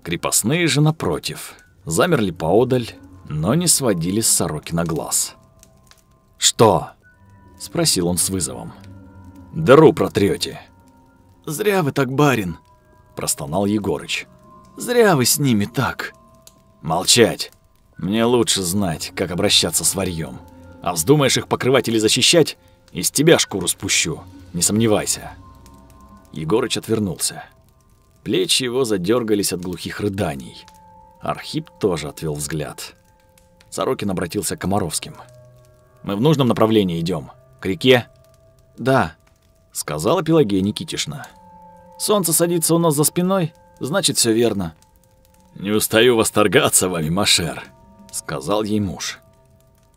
Крепостные же, напротив, замерли поодаль, но не сводили с Сорокина глаз. «Что?» — спросил он с вызовом. «Дыру протрете. «Зря вы так, барин!» — простонал Егорыч. «Зря вы с ними так!» «Молчать! Мне лучше знать, как обращаться с варьем. А вздумаешь их покрывать или защищать, из тебя шкуру спущу, не сомневайся». Егорыч отвернулся. Плечи его задергались от глухих рыданий. Архип тоже отвел взгляд. Сорокин обратился к Комаровским. Мы в нужном направлении идем, К реке?» «Да», — сказала Пелагея Никитишна. «Солнце садится у нас за спиной, значит, все верно». «Не устаю восторгаться вами, Машер», — сказал ей муж.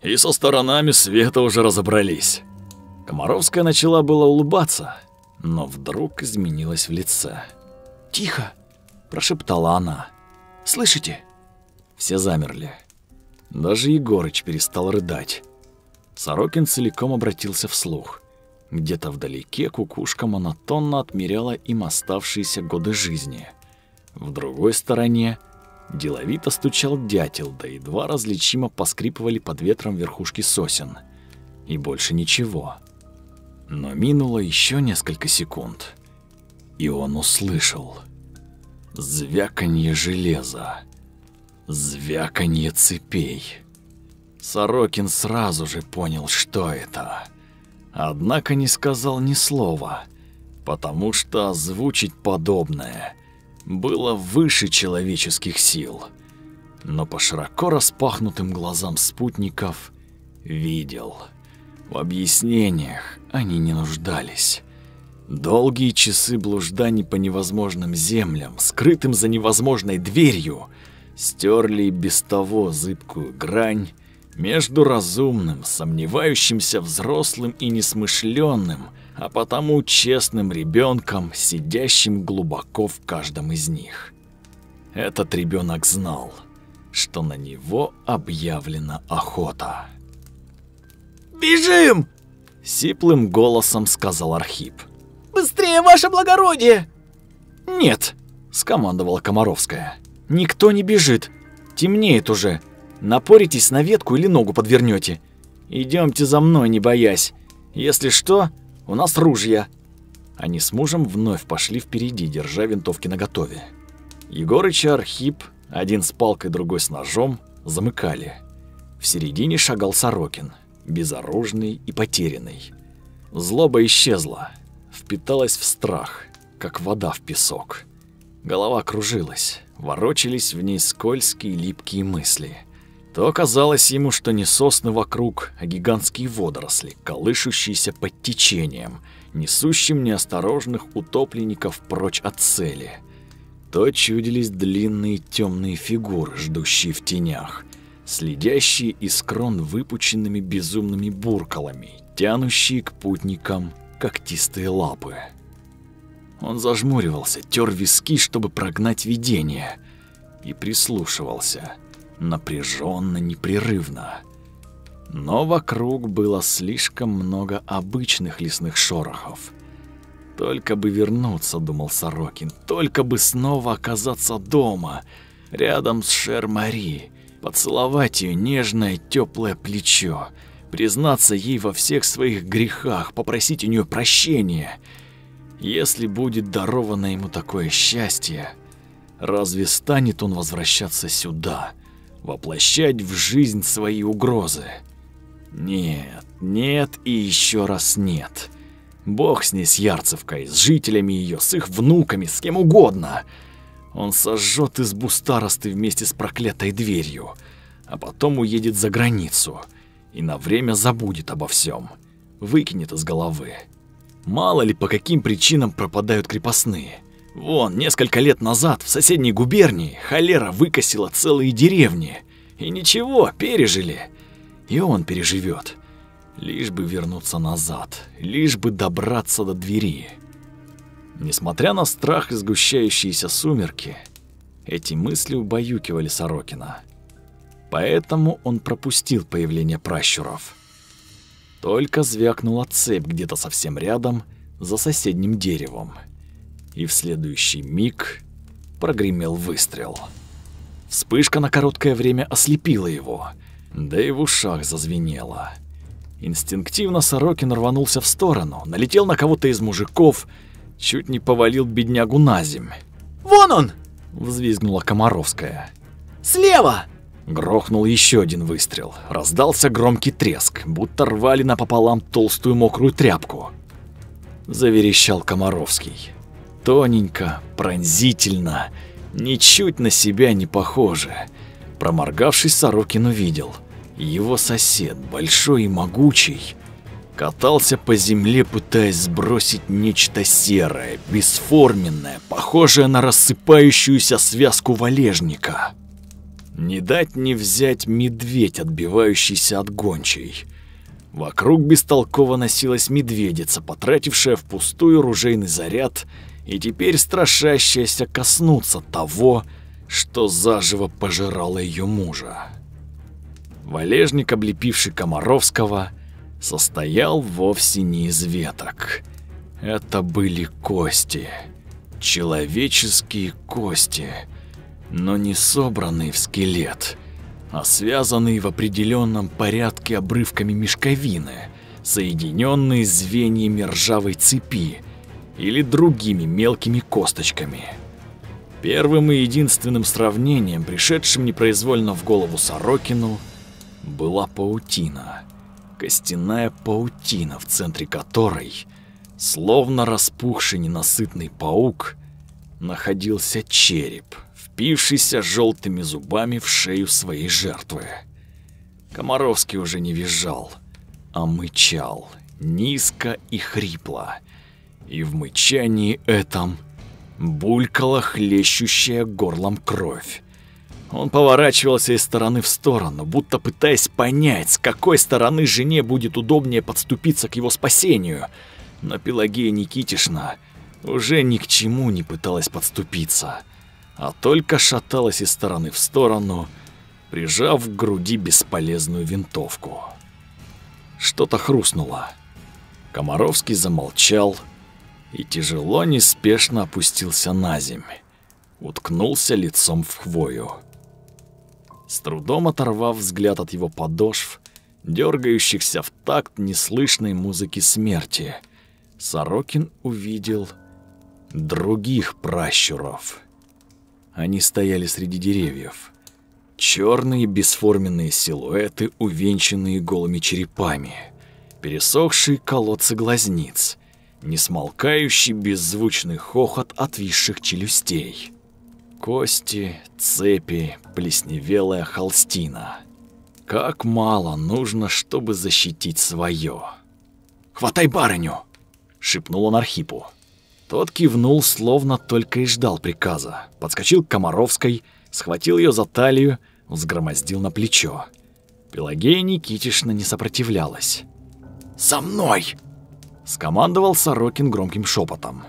«И со сторонами света уже разобрались». Комаровская начала было улыбаться, но вдруг изменилась в лице. «Тихо!» – прошептала она. «Слышите?» Все замерли. Даже Егорыч перестал рыдать. Сорокин целиком обратился вслух. Где-то вдалеке кукушка монотонно отмеряла им оставшиеся годы жизни. В другой стороне деловито стучал дятел, да едва различимо поскрипывали под ветром верхушки сосен. И больше ничего. Но минуло еще несколько секунд, и он услышал звяканье железа, звяканье цепей. Сорокин сразу же понял, что это. Однако не сказал ни слова, потому что озвучить подобное было выше человеческих сил. Но по широко распахнутым глазам спутников видел. В объяснениях они не нуждались. Долгие часы блужданий по невозможным землям, скрытым за невозможной дверью, стерли без того зыбкую грань между разумным, сомневающимся взрослым и несмышленным, а потому честным ребенком, сидящим глубоко в каждом из них. Этот ребенок знал, что на него объявлена охота. «Бежим!» — сиплым голосом сказал Архип. «Быстрее, ваше благородие!» «Нет!» — скомандовала Комаровская. «Никто не бежит. Темнеет уже. Напоритесь на ветку или ногу подвернете. Идемте за мной, не боясь. Если что, у нас ружья». Они с мужем вновь пошли впереди, держа винтовки наготове. Егорыч и Архип, один с палкой, другой с ножом, замыкали. В середине шагал Сорокин, безоружный и потерянный. Злоба исчезла, впиталась в страх, как вода в песок. Голова кружилась, ворочались в ней скользкие липкие мысли. То казалось ему, что не сосны вокруг, а гигантские водоросли, колышущиеся под течением, несущим неосторожных утопленников прочь от цели. То чудились длинные темные фигуры, ждущие в тенях, следящие из крон выпученными безумными буркалами, тянущие к путникам когтистые лапы. Он зажмуривался, тер виски, чтобы прогнать видение, и прислушивался, напряженно, непрерывно. Но вокруг было слишком много обычных лесных шорохов. Только бы вернуться, думал Сорокин, только бы снова оказаться дома, рядом с Шер-Мари, поцеловать ее нежное теплое плечо, признаться ей во всех своих грехах, попросить у нее прощения. Если будет даровано ему такое счастье, разве станет он возвращаться сюда, воплощать в жизнь свои угрозы? Нет, нет и еще раз нет. Бог с ней с Ярцевкой, с жителями ее, с их внуками, с кем угодно. Он сожжет избу старосты вместе с проклятой дверью, а потом уедет за границу и на время забудет обо всем, выкинет из головы. Мало ли по каким причинам пропадают крепостные. Вон, несколько лет назад в соседней губернии холера выкосила целые деревни. И ничего, пережили. И он переживет. Лишь бы вернуться назад, лишь бы добраться до двери. Несмотря на страх и сгущающиеся сумерки, эти мысли убаюкивали Сорокина. Поэтому он пропустил появление пращуров. Только звякнула цепь где-то совсем рядом, за соседним деревом. И в следующий миг прогремел выстрел. Вспышка на короткое время ослепила его, да и в ушах зазвенело. Инстинктивно Сорокин рванулся в сторону, налетел на кого-то из мужиков, чуть не повалил беднягу на земь. «Вон он!» — взвизгнула Комаровская. «Слева!» Грохнул еще один выстрел. Раздался громкий треск, будто рвали напополам толстую мокрую тряпку. Заверещал Комаровский. Тоненько, пронзительно, ничуть на себя не похоже. Проморгавшись, Сорокин увидел. Его сосед, большой и могучий, катался по земле, пытаясь сбросить нечто серое, бесформенное, похожее на рассыпающуюся связку валежника. Не дать не взять медведь, отбивающийся от гончей. Вокруг бестолково носилась медведица, потратившая впустую ружейный заряд и теперь страшащаяся коснуться того, что заживо пожирало ее мужа. Валежник, облепивший Комаровского, состоял вовсе не из веток. Это были кости, человеческие кости, но не собранные в скелет, а связанные в определенном порядке обрывками мешковины, соединенные звеньями ржавой цепи или другими мелкими косточками. Первым и единственным сравнением, пришедшим непроизвольно в голову Сорокину, была паутина. Костяная паутина, в центре которой, словно распухший ненасытный паук, находился череп, впившийся желтыми зубами в шею своей жертвы. Комаровский уже не визжал, а мычал, низко и хрипло. И в мычании этом булькала хлещущая горлом кровь. Он поворачивался из стороны в сторону, будто пытаясь понять, с какой стороны жене будет удобнее подступиться к его спасению. Но Пелагея Никитишна уже ни к чему не пыталась подступиться, а только шаталась из стороны в сторону, прижав к груди бесполезную винтовку. Что-то хрустнуло. Комаровский замолчал и тяжело, неспешно опустился на земь, уткнулся лицом в хвою. С трудом оторвав взгляд от его подошв, дергающихся в такт неслышной музыки смерти, Сорокин увидел других пращуров. Они стояли среди деревьев. Черные бесформенные силуэты, увенчанные голыми черепами, пересохшие колодцы глазниц, несмолкающий беззвучный хохот отвисших челюстей. Кости, цепи, плесневелая холстина. Как мало нужно, чтобы защитить свое. «Хватай барыню!» — шепнул он Архипу. Тот кивнул, словно только и ждал приказа. Подскочил к Комаровской, схватил ее за талию, взгромоздил на плечо. Пелагея Никитишна не сопротивлялась. «За мной!» — скомандовал Сорокин громким шепотом.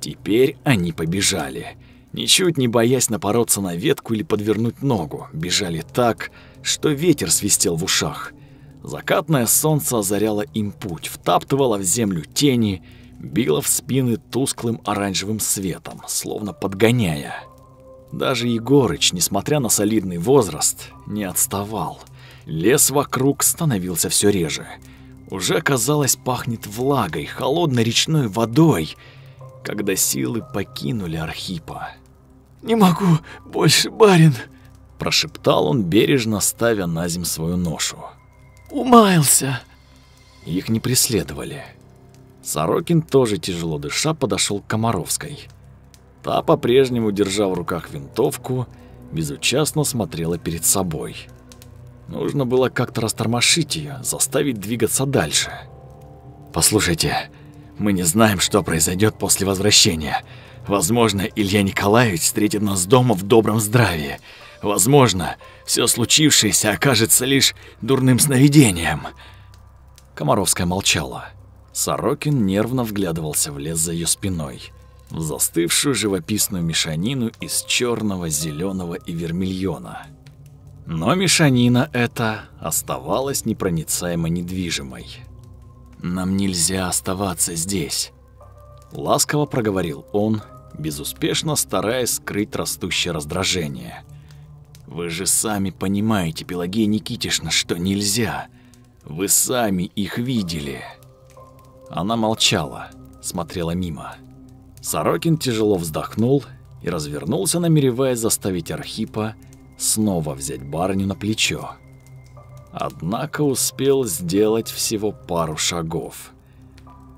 Теперь они побежали. Ничуть не боясь напороться на ветку или подвернуть ногу, бежали так, что ветер свистел в ушах. Закатное солнце озаряло им путь, втаптывало в землю тени, било в спины тусклым оранжевым светом, словно подгоняя. Даже Егорыч, несмотря на солидный возраст, не отставал. Лес вокруг становился все реже. Уже, казалось, пахнет влагой, холодной речной водой, когда силы покинули Архипа. «Не могу больше, барин!» Прошептал он, бережно ставя на земь свою ношу. «Умаялся!» Их не преследовали. Сорокин, тоже тяжело дыша, подошел к Комаровской. Та, по-прежнему держа в руках винтовку, безучастно смотрела перед собой. Нужно было как-то растормошить ее, заставить двигаться дальше. «Послушайте, мы не знаем, что произойдет после возвращения. Возможно, Илья Николаевич встретит нас дома в добром здравии. Возможно, все случившееся окажется лишь дурным сновидением». Комаровская молчала. Сорокин нервно вглядывался в лес за ее спиной, в застывшую живописную мешанину из черного, зеленого и вермильона. Но мешанина эта оставалась непроницаемо недвижимой. «Нам нельзя оставаться здесь», — ласково проговорил он, безуспешно стараясь скрыть растущее раздражение. «Вы же сами понимаете, Пелагея Никитишна, что нельзя. Вы сами их видели». Она молчала, смотрела мимо. Сорокин тяжело вздохнул и развернулся, намереваясь заставить Архипа снова взять барыню на плечо. Однако успел сделать всего пару шагов.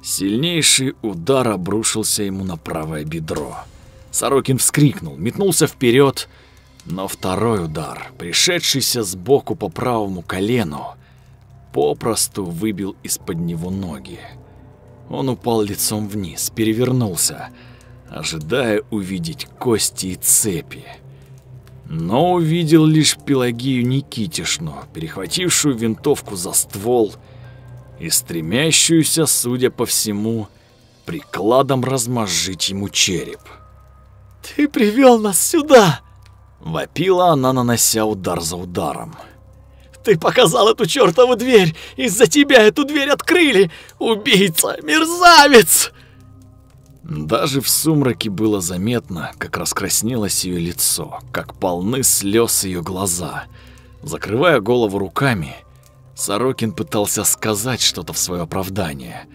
Сильнейший удар обрушился ему на правое бедро. Сорокин вскрикнул, метнулся вперед, но второй удар, пришедшийся сбоку по правому колену, попросту выбил из-под него ноги. Он упал лицом вниз, перевернулся, ожидая увидеть кости и цепи но увидел лишь Пелагею Никитишну, перехватившую винтовку за ствол и стремящуюся, судя по всему, прикладом размозжить ему череп. «Ты привел нас сюда!» — вопила она, нанося удар за ударом. «Ты показал эту чертову дверь! Из-за тебя эту дверь открыли! Убийца! Мерзавец!» Даже в сумраке было заметно, как раскраснелось ее лицо, как полны слез ее глаза. Закрывая голову руками, Сорокин пытался сказать что-то в свое оправдание,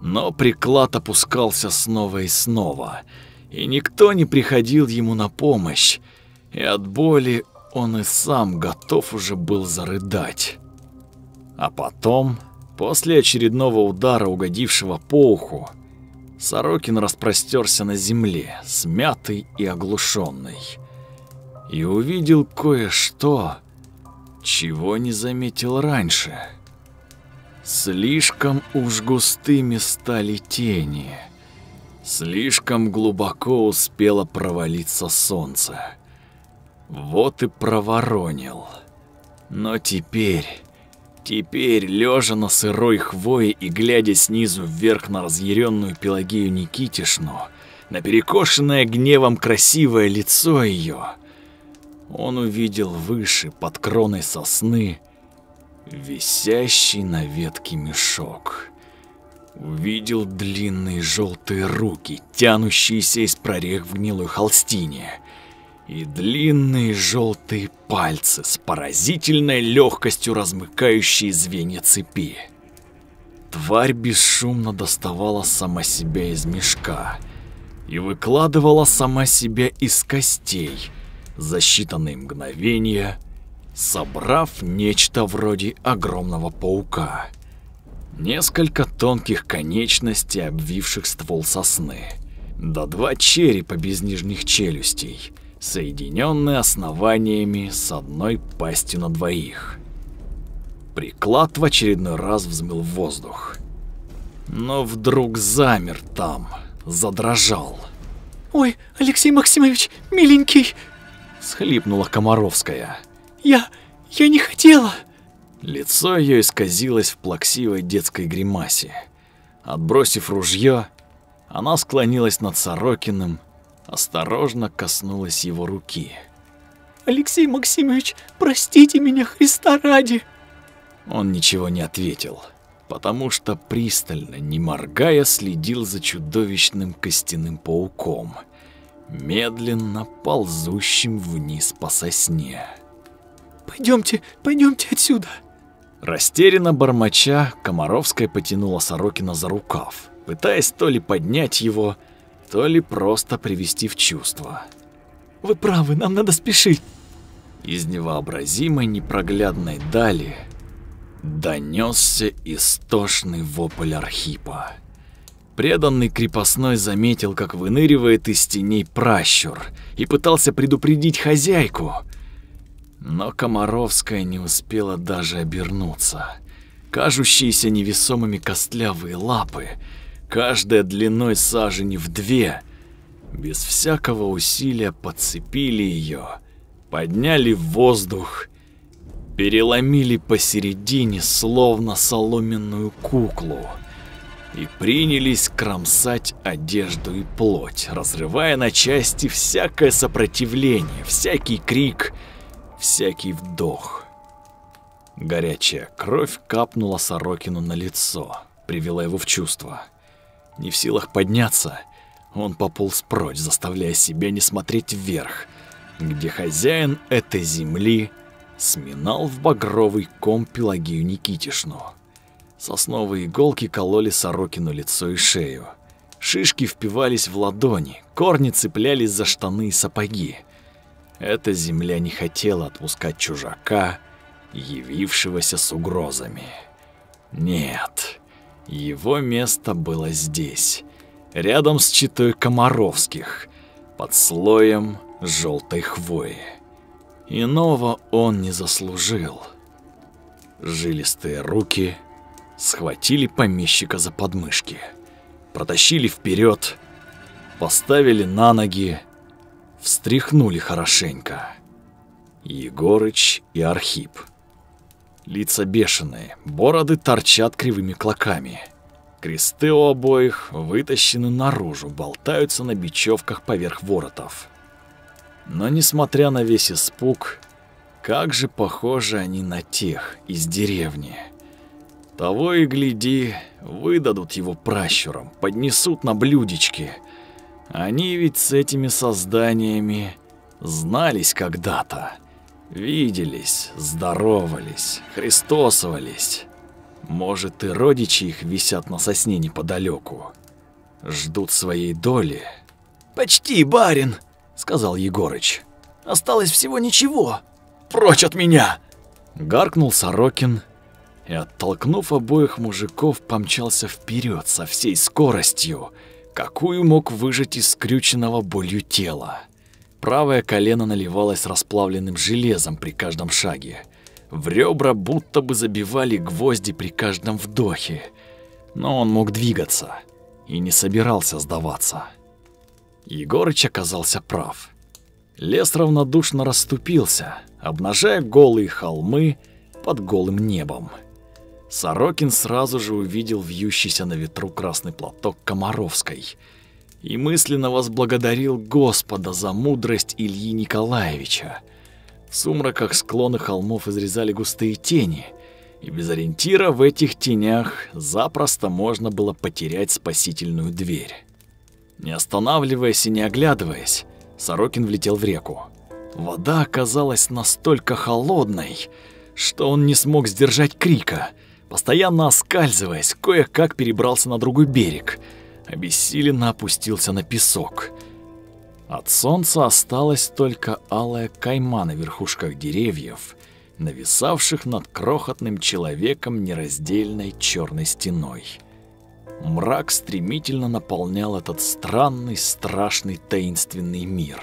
но приклад опускался снова и снова, и никто не приходил ему на помощь, и от боли он и сам готов уже был зарыдать. А потом, после очередного удара, угодившего по уху, Сорокин распростерся на земле, смятый и оглушенный, и увидел кое-что, чего не заметил раньше. Слишком уж густыми стали тени, слишком глубоко успело провалиться солнце. Вот и проворонил. Но теперь, теперь, лежа на сырой хвое и глядя снизу вверх на разъяренную Пелагею Никитишну, на перекошенное гневом красивое лицо ее, он увидел выше, под кроной сосны, висящий на ветке мешок. Увидел длинные желтые руки, тянущиеся из прорех в гнилой холстине, и длинные желтые пальцы с поразительной легкостью размыкающие звенья цепи. Тварь бесшумно доставала сама себя из мешка и выкладывала сама себя из костей за считанные мгновения, собрав нечто вроде огромного паука. Несколько тонких конечностей, обвивших ствол сосны, да два черепа без нижних челюстей, соединенные основаниями с одной пастью на двоих. Приклад в очередной раз взмыл в воздух. Но вдруг замер там, задрожал. «Ой, Алексей Максимович, миленький!» — схлипнула Комаровская. «Я... я не хотела!» Лицо ее исказилось в плаксивой детской гримасе. Отбросив ружье, она склонилась над Сорокиным, осторожно коснулась его руки. «Алексей Максимович, простите меня, Христа ради!» Он ничего не ответил, потому что пристально, не моргая, следил за чудовищным костяным пауком, медленно ползущим вниз по сосне. «Пойдемте, пойдемте отсюда!» Растерянно бормоча, Комаровская потянула Сорокина за рукав, пытаясь то ли поднять его, то ли просто привести в чувство. «Вы правы, нам надо спешить!» Из невообразимой непроглядной дали донесся истошный вопль Архипа. Преданный крепостной заметил, как выныривает из теней пращур, и пытался предупредить хозяйку — но Комаровская не успела даже обернуться. Кажущиеся невесомыми костлявые лапы, каждая длиной сажени в две, без всякого усилия подцепили ее, подняли в воздух, переломили посередине, словно соломенную куклу, и принялись кромсать одежду и плоть, разрывая на части всякое сопротивление, всякий крик — всякий вдох. Горячая кровь капнула Сорокину на лицо, привела его в чувство. Не в силах подняться, он пополз прочь, заставляя себя не смотреть вверх, где хозяин этой земли сминал в багровый ком Пелагею Никитишну. Сосновые иголки кололи Сорокину лицо и шею. Шишки впивались в ладони, корни цеплялись за штаны и сапоги. Эта земля не хотела отпускать чужака, явившегося с угрозами. Нет, его место было здесь, рядом с читой Комаровских, под слоем желтой хвои. Иного он не заслужил. Жилистые руки схватили помещика за подмышки, протащили вперед, поставили на ноги, встряхнули хорошенько. Егорыч и Архип. Лица бешеные, бороды торчат кривыми клоками. Кресты у обоих вытащены наружу, болтаются на бечевках поверх воротов. Но несмотря на весь испуг, как же похожи они на тех из деревни. Того и гляди, выдадут его пращурам, поднесут на блюдечке — они ведь с этими созданиями знались когда-то. Виделись, здоровались, христосовались. Может, и родичи их висят на сосне неподалеку. Ждут своей доли. «Почти, барин», — сказал Егорыч. «Осталось всего ничего. Прочь от меня!» Гаркнул Сорокин и, оттолкнув обоих мужиков, помчался вперед со всей скоростью, какую мог выжать из скрюченного болью тела. Правое колено наливалось расплавленным железом при каждом шаге. В ребра будто бы забивали гвозди при каждом вдохе. Но он мог двигаться и не собирался сдаваться. Егорыч оказался прав. Лес равнодушно расступился, обнажая голые холмы под голым небом. Сорокин сразу же увидел вьющийся на ветру красный платок Комаровской и мысленно возблагодарил Господа за мудрость Ильи Николаевича. В сумраках склоны холмов изрезали густые тени, и без ориентира в этих тенях запросто можно было потерять спасительную дверь. Не останавливаясь и не оглядываясь, Сорокин влетел в реку. Вода оказалась настолько холодной, что он не смог сдержать крика. Постоянно оскальзываясь, кое-как перебрался на другой берег. Обессиленно опустился на песок. От солнца осталась только алая кайма на верхушках деревьев, нависавших над крохотным человеком нераздельной черной стеной. Мрак стремительно наполнял этот странный, страшный, таинственный мир.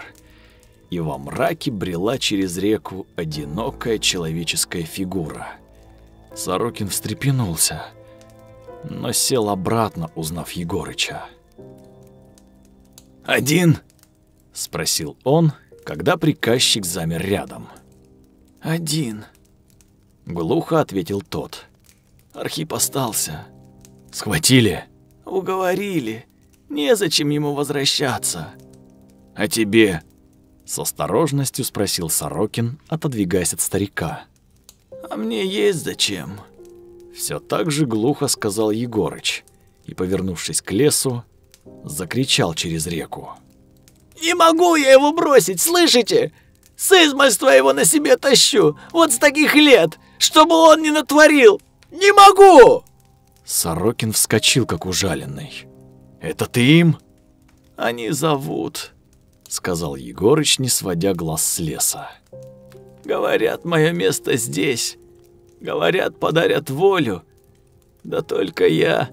И во мраке брела через реку одинокая человеческая фигура. Сорокин встрепенулся, но сел обратно, узнав Егорыча. «Один?» — спросил он, когда приказчик замер рядом. «Один», — глухо ответил тот. «Архип остался». Схватили? Уговорили. Незачем ему возвращаться. А тебе? С осторожностью спросил Сорокин, отодвигаясь от старика. А мне есть зачем. Все так же глухо сказал Егорыч и, повернувшись к лесу, закричал через реку. «Не могу я его бросить, слышите? С измальства его на себе тащу, вот с таких лет, чтобы он не натворил! Не могу!» Сорокин вскочил, как ужаленный. «Это ты им?» «Они зовут», — сказал Егорыч, не сводя глаз с леса. «Говорят, мое место здесь. Говорят, подарят волю. Да только я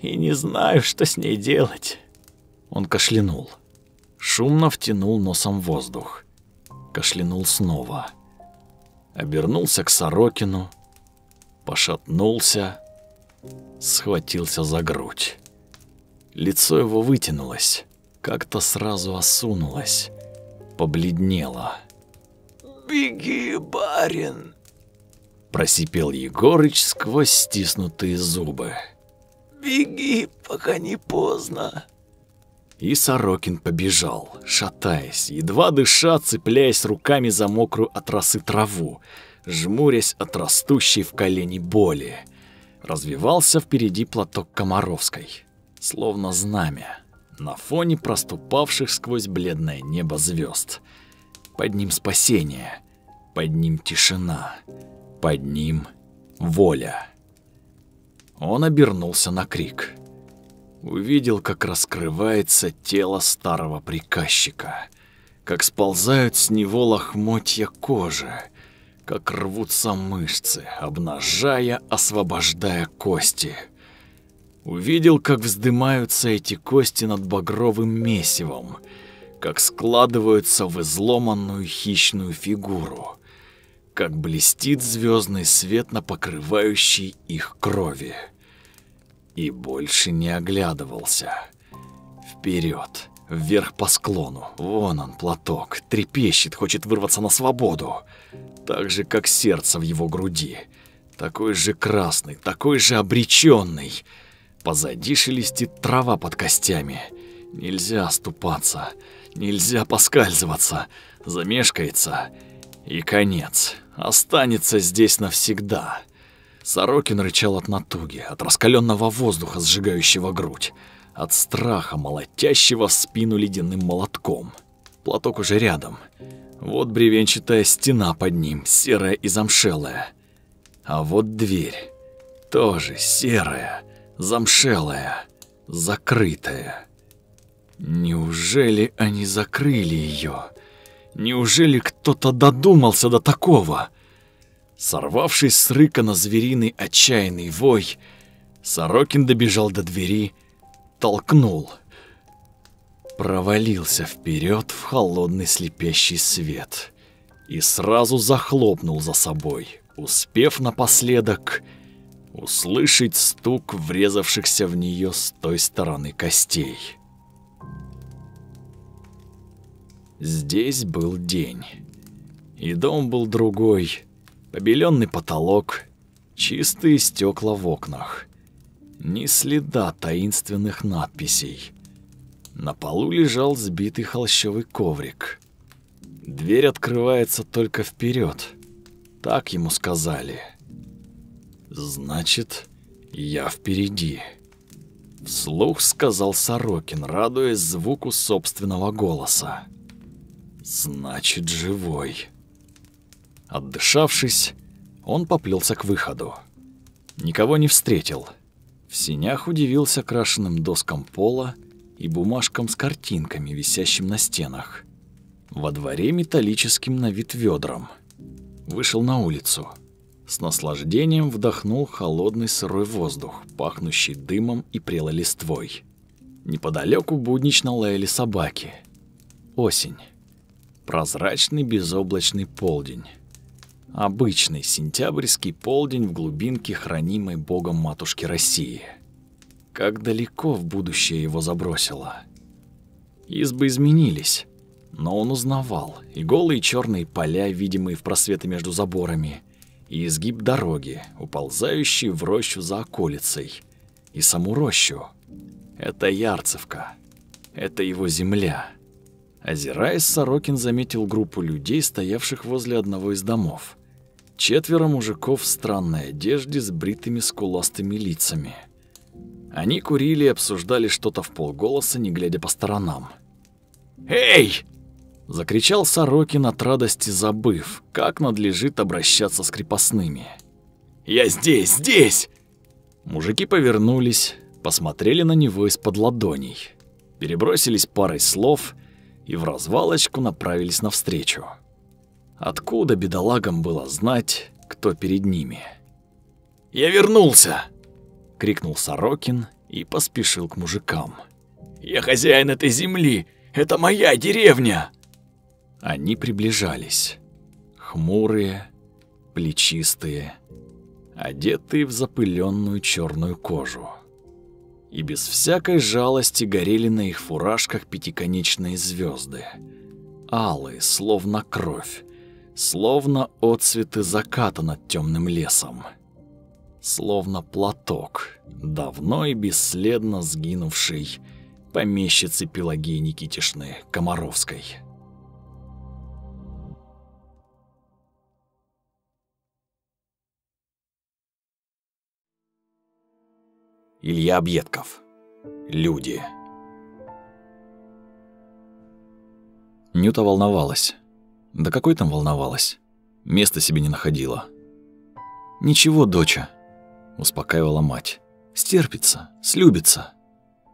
и не знаю, что с ней делать». Он кашлянул. Шумно втянул носом воздух. Кашлянул снова. Обернулся к Сорокину, пошатнулся, схватился за грудь. Лицо его вытянулось, как-то сразу осунулось, побледнело. «Беги, барин!» Просипел Егорыч сквозь стиснутые зубы. «Беги, пока не поздно!» И Сорокин побежал, шатаясь, едва дыша, цепляясь руками за мокрую от росы траву, жмурясь от растущей в колени боли. Развивался впереди платок Комаровской, словно знамя, на фоне проступавших сквозь бледное небо звезд. Под ним спасение, под ним тишина, под ним воля. Он обернулся на крик. Увидел, как раскрывается тело старого приказчика, как сползают с него лохмотья кожи, как рвутся мышцы, обнажая, освобождая кости. Увидел, как вздымаются эти кости над багровым месивом, как складываются в изломанную хищную фигуру, как блестит звездный свет на покрывающей их крови. И больше не оглядывался. Вперед, вверх по склону. Вон он, платок, трепещет, хочет вырваться на свободу так же, как сердце в его груди. Такой же красный, такой же обреченный. Позади шелестит трава под костями. Нельзя оступаться, нельзя поскальзываться. Замешкается, и конец. Останется здесь навсегда. Сорокин рычал от натуги, от раскаленного воздуха, сжигающего грудь, от страха, молотящего в спину ледяным молотком. Платок уже рядом. Вот бревенчатая стена под ним, серая и замшелая. А вот дверь. Тоже серая, замшелая, закрытая. Неужели они закрыли ее? Неужели кто-то додумался до такого? Сорвавшись с рыка на звериный отчаянный вой, Сорокин добежал до двери, толкнул — провалился вперед в холодный слепящий свет и сразу захлопнул за собой, успев напоследок услышать стук врезавшихся в нее с той стороны костей. Здесь был день. И дом был другой. Побеленный потолок, чистые стекла в окнах. Ни следа таинственных надписей. На полу лежал сбитый холщовый коврик. Дверь открывается только вперед. Так ему сказали. Значит, я впереди. Вслух сказал Сорокин, радуясь звуку собственного голоса. Значит, живой. Отдышавшись, он поплелся к выходу. Никого не встретил. В синях удивился крашенным доскам пола и бумажкам с картинками, висящим на стенах. Во дворе металлическим на вид ведром. Вышел на улицу. С наслаждением вдохнул холодный сырой воздух, пахнущий дымом и прелой листвой. Неподалеку буднично лаяли собаки. Осень. Прозрачный безоблачный полдень. Обычный сентябрьский полдень в глубинке хранимой Богом матушки России. Как далеко в будущее его забросило. Избы изменились, но он узнавал и голые черные поля, видимые в просветы между заборами, и изгиб дороги, уползающий в рощу за околицей, и саму рощу. Это Ярцевка. Это его земля. Озираясь, Сорокин заметил группу людей, стоявших возле одного из домов. Четверо мужиков в странной одежде с бритыми скуластыми лицами. Они курили и обсуждали что-то в полголоса, не глядя по сторонам. «Эй!» Закричал Сорокин от радости, забыв, как надлежит обращаться с крепостными. «Я здесь, здесь!» Мужики повернулись, посмотрели на него из-под ладоней, перебросились парой слов и в развалочку направились навстречу. Откуда бедолагам было знать, кто перед ними? «Я вернулся!» — крикнул Сорокин и поспешил к мужикам. «Я хозяин этой земли! Это моя деревня!» Они приближались. Хмурые, плечистые, одетые в запыленную черную кожу. И без всякой жалости горели на их фуражках пятиконечные звезды, алые, словно кровь, словно отцветы заката над темным лесом, словно платок, давно и бесследно сгинувший помещицы Пелагеи Никитишны Комаровской. Илья Объедков. Люди. Нюта волновалась. Да какой там волновалась? Места себе не находила. «Ничего, доча», — успокаивала мать. «Стерпится, слюбится.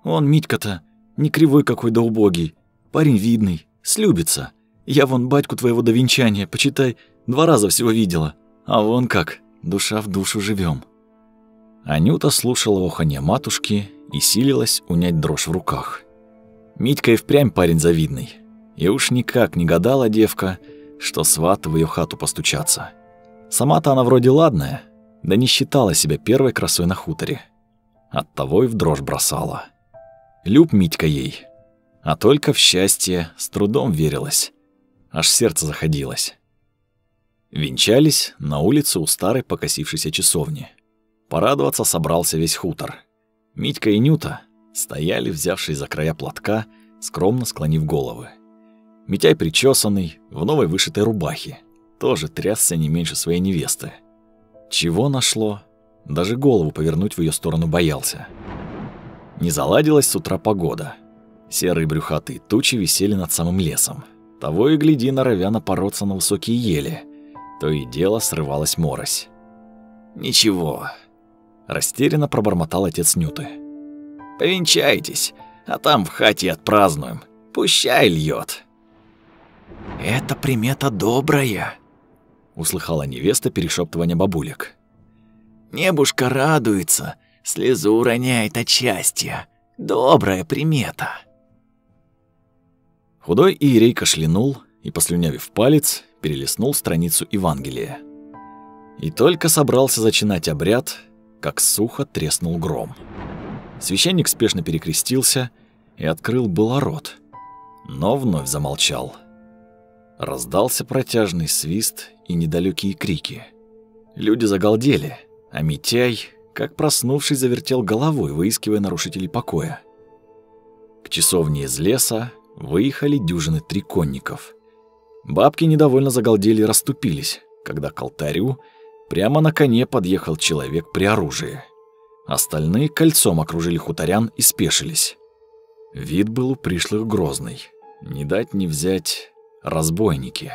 Он, Митька-то, не кривой какой да убогий. Парень видный, слюбится. Я вон батьку твоего до венчания, почитай, два раза всего видела. А вон как, душа в душу живем. Анюта слушала оханье матушки и силилась унять дрожь в руках. Митька и впрямь парень завидный. И уж никак не гадала девка, что сват в ее хату постучаться. Сама-то она вроде ладная, да не считала себя первой красой на хуторе. Оттого и в дрожь бросала. Люб Митька ей, а только в счастье с трудом верилась. Аж сердце заходилось. Венчались на улице у старой покосившейся часовни. Порадоваться собрался весь хутор. Митька и Нюта стояли, взявшись за края платка, скромно склонив головы. Митяй причесанный, в новой вышитой рубахе, тоже трясся не меньше своей невесты. Чего нашло? Даже голову повернуть в ее сторону боялся. Не заладилась с утра погода. Серые брюхатые тучи висели над самым лесом. Того и гляди, норовя напороться на высокие ели. То и дело срывалась морось. «Ничего, Растерянно пробормотал отец Нюты. «Повенчайтесь, а там в хате отпразднуем. Пущай льет. «Это примета добрая», — услыхала невеста перешептывание бабулек. «Небушка радуется, слезу роняет от счастья. Добрая примета». Худой иерей кашлянул и, послюнявив палец, перелистнул страницу Евангелия. И только собрался зачинать обряд, как сухо треснул гром. Священник спешно перекрестился и открыл было рот, но вновь замолчал. Раздался протяжный свист и недалекие крики. Люди загалдели, а Митяй, как проснувшись, завертел головой, выискивая нарушителей покоя. К часовне из леса выехали дюжины триконников. Бабки недовольно загалдели и расступились, когда к алтарю прямо на коне подъехал человек при оружии. Остальные кольцом окружили хуторян и спешились. Вид был у пришлых грозный. Не дать не взять разбойники.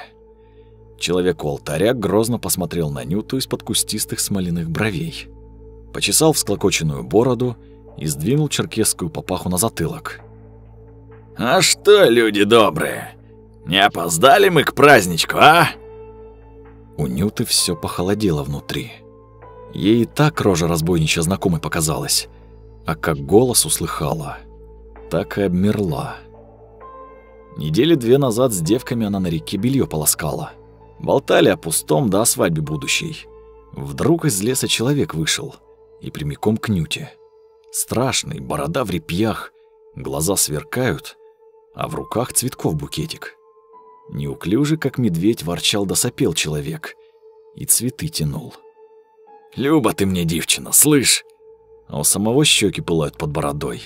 Человек у алтаря грозно посмотрел на Нюту из-под кустистых смоляных бровей. Почесал всклокоченную бороду и сдвинул черкесскую папаху на затылок. «А что, люди добрые, не опоздали мы к праздничку, а?» У Нюты все похолодело внутри. Ей и так рожа разбойничья знакомой показалась, а как голос услыхала, так и обмерла. Недели две назад с девками она на реке белье полоскала. Болтали о пустом да о свадьбе будущей. Вдруг из леса человек вышел и прямиком к Нюте. Страшный, борода в репьях, глаза сверкают, а в руках цветков букетик. Неуклюже, как медведь, ворчал да человек и цветы тянул. «Люба ты мне, девчина, слышь!» А у самого щеки пылают под бородой.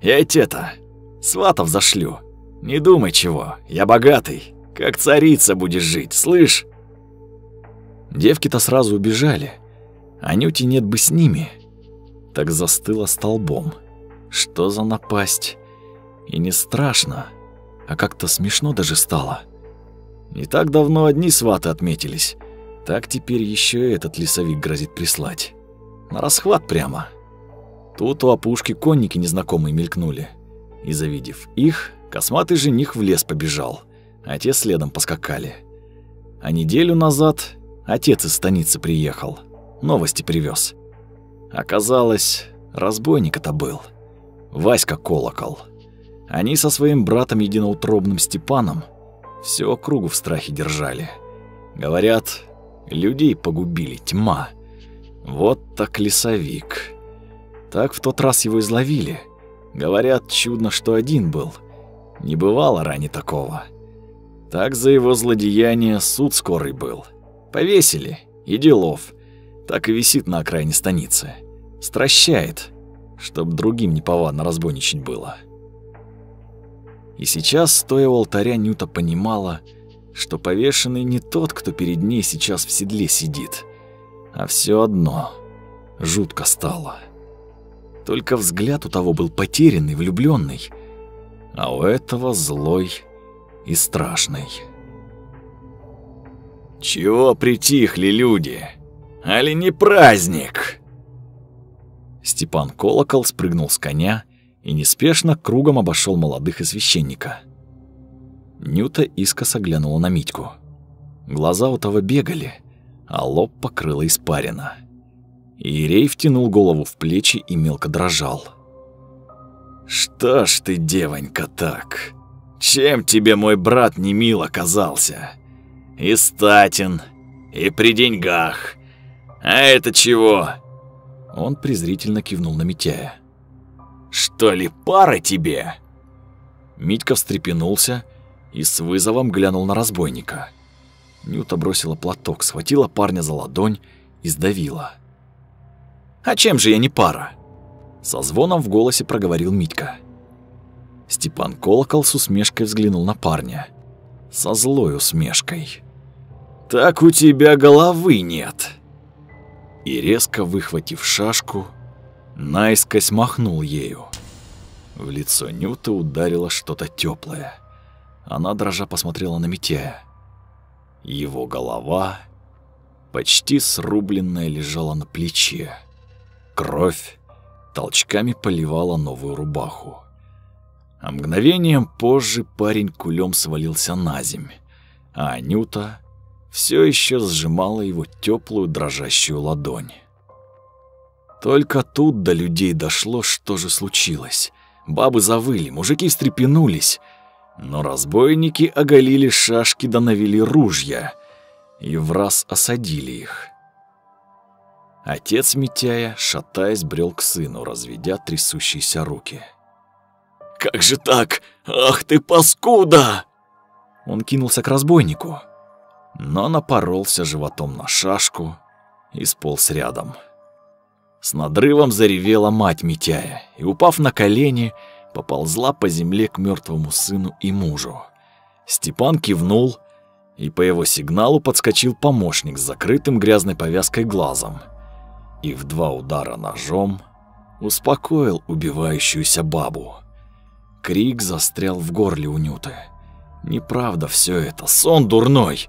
«Я те-то, сватов зашлю. Не думай чего, я богатый, как царица будешь жить, слышь?» Девки-то сразу убежали, а Нюти нет бы с ними. Так застыла столбом. Что за напасть? И не страшно, а как-то смешно даже стало. Не так давно одни сваты отметились, так теперь еще и этот лесовик грозит прислать. На расхват прямо. Тут у опушки конники незнакомые мелькнули. И завидев их, косматый жених в лес побежал, а те следом поскакали. А неделю назад отец из станицы приехал, новости привез. Оказалось, разбойник это был. Васька Колокол. Они со своим братом единоутробным Степаном всю округу в страхе держали. Говорят, Людей погубили тьма. Вот так лесовик. Так в тот раз его изловили. Говорят, чудно, что один был. Не бывало ранее такого. Так за его злодеяние суд скорый был. Повесили, и делов. Так и висит на окраине станицы. Стращает, чтоб другим неповадно разбойничать было. И сейчас, стоя у алтаря, Нюта понимала, что повешенный не тот, кто перед ней сейчас в седле сидит, а все одно жутко стало. Только взгляд у того был потерянный, влюбленный, а у этого злой и страшный. «Чего притихли люди? Али не праздник?» Степан Колокол спрыгнул с коня и неспешно кругом обошел молодых и священника. Нюта искоса глянула на Митьку. Глаза у того бегали, а лоб покрыло испарина. Иерей втянул голову в плечи и мелко дрожал. «Что ж ты, девонька, так? Чем тебе мой брат не мил оказался? И статен, и при деньгах. А это чего?» Он презрительно кивнул на Митяя. «Что ли пара тебе?» Митька встрепенулся и с вызовом глянул на разбойника. Нюта бросила платок, схватила парня за ладонь и сдавила. «А чем же я не пара?» Со звоном в голосе проговорил Митька. Степан Колокол с усмешкой взглянул на парня. Со злой усмешкой. «Так у тебя головы нет!» И резко выхватив шашку, наискось махнул ею. В лицо Нюты ударило что-то теплое. Она дрожа посмотрела на Митяя. Его голова, почти срубленная, лежала на плече. Кровь толчками поливала новую рубаху. А мгновением позже парень кулем свалился на земь, а Анюта все еще сжимала его теплую дрожащую ладонь. Только тут до людей дошло, что же случилось. Бабы завыли, мужики встрепенулись — но разбойники оголили шашки да навели ружья и в раз осадили их. Отец Митяя, шатаясь, брел к сыну, разведя трясущиеся руки. «Как же так? Ах ты паскуда!» Он кинулся к разбойнику, но напоролся животом на шашку и сполз рядом. С надрывом заревела мать Митяя и, упав на колени, поползла по земле к мертвому сыну и мужу. Степан кивнул, и по его сигналу подскочил помощник с закрытым грязной повязкой глазом. И в два удара ножом успокоил убивающуюся бабу. Крик застрял в горле у Нюты. Неправда все это, сон дурной.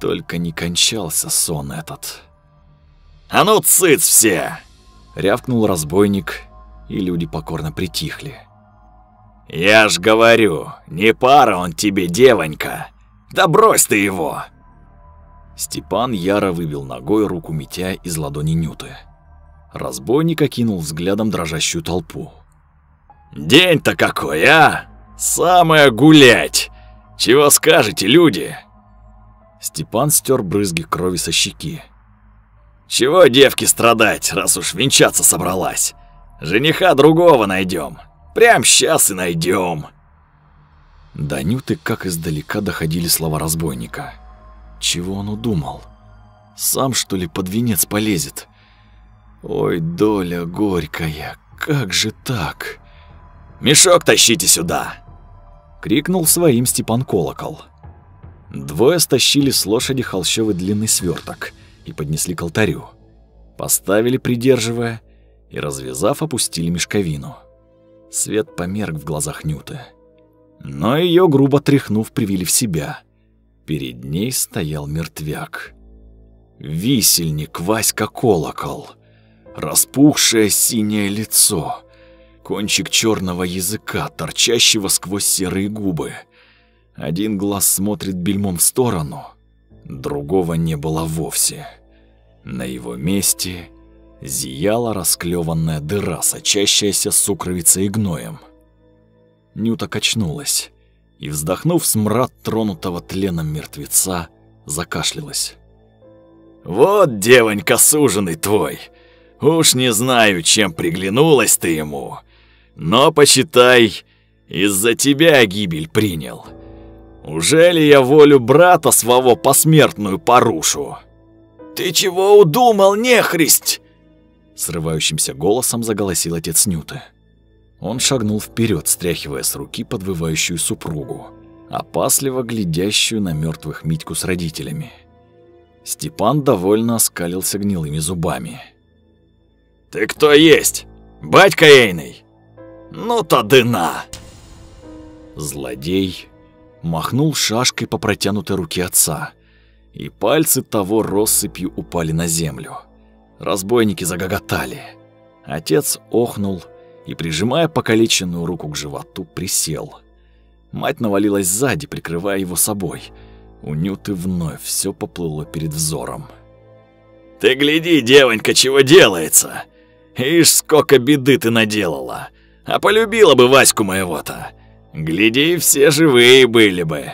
Только не кончался сон этот. «А ну, цыц все!» — рявкнул разбойник, и люди покорно притихли. «Я ж говорю, не пара он тебе, девонька! Да брось ты его!» Степан яро выбил ногой руку Митя из ладони Нюты. Разбойник окинул взглядом дрожащую толпу. «День-то какой, а! Самое гулять! Чего скажете, люди?» Степан стер брызги крови со щеки. «Чего девки страдать, раз уж венчаться собралась? Жениха другого найдем. Прям сейчас и найдем. До Нюты как издалека доходили слова разбойника. Чего он удумал? Сам, что ли, под венец полезет? Ой, доля горькая, как же так? «Мешок тащите сюда!» Крикнул своим Степан Колокол. Двое стащили с лошади холщовый длинный сверток и поднесли к алтарю. Поставили, придерживая, и, развязав, опустили мешковину. Свет померк в глазах Нюты. Но ее грубо тряхнув, привели в себя. Перед ней стоял мертвяк. Висельник Васька Колокол. Распухшее синее лицо. Кончик черного языка, торчащего сквозь серые губы. Один глаз смотрит бельмом в сторону, другого не было вовсе. На его месте зияла расклеванная дыра, сочащаяся сукровицей и гноем. Нюта качнулась и, вздохнув смрад тронутого тленом мертвеца, закашлялась. «Вот, девонька, суженый твой! Уж не знаю, чем приглянулась ты ему, но, почитай, из-за тебя гибель принял. Уже ли я волю брата своего посмертную порушу?» «Ты чего удумал, нехристь?» Срывающимся голосом заголосил отец Нюты. Он шагнул вперед, стряхивая с руки подвывающую супругу, опасливо глядящую на мертвых Митьку с родителями. Степан довольно оскалился гнилыми зубами. «Ты кто есть? Батька Эйный? Ну-то дына!» Злодей махнул шашкой по протянутой руке отца, и пальцы того россыпью упали на землю. Разбойники загоготали. Отец охнул и, прижимая покалеченную руку к животу, присел. Мать навалилась сзади, прикрывая его собой. У Нюты вновь все поплыло перед взором. «Ты гляди, девонька, чего делается! Ишь, сколько беды ты наделала! А полюбила бы Ваську моего-то! Гляди, все живые были бы!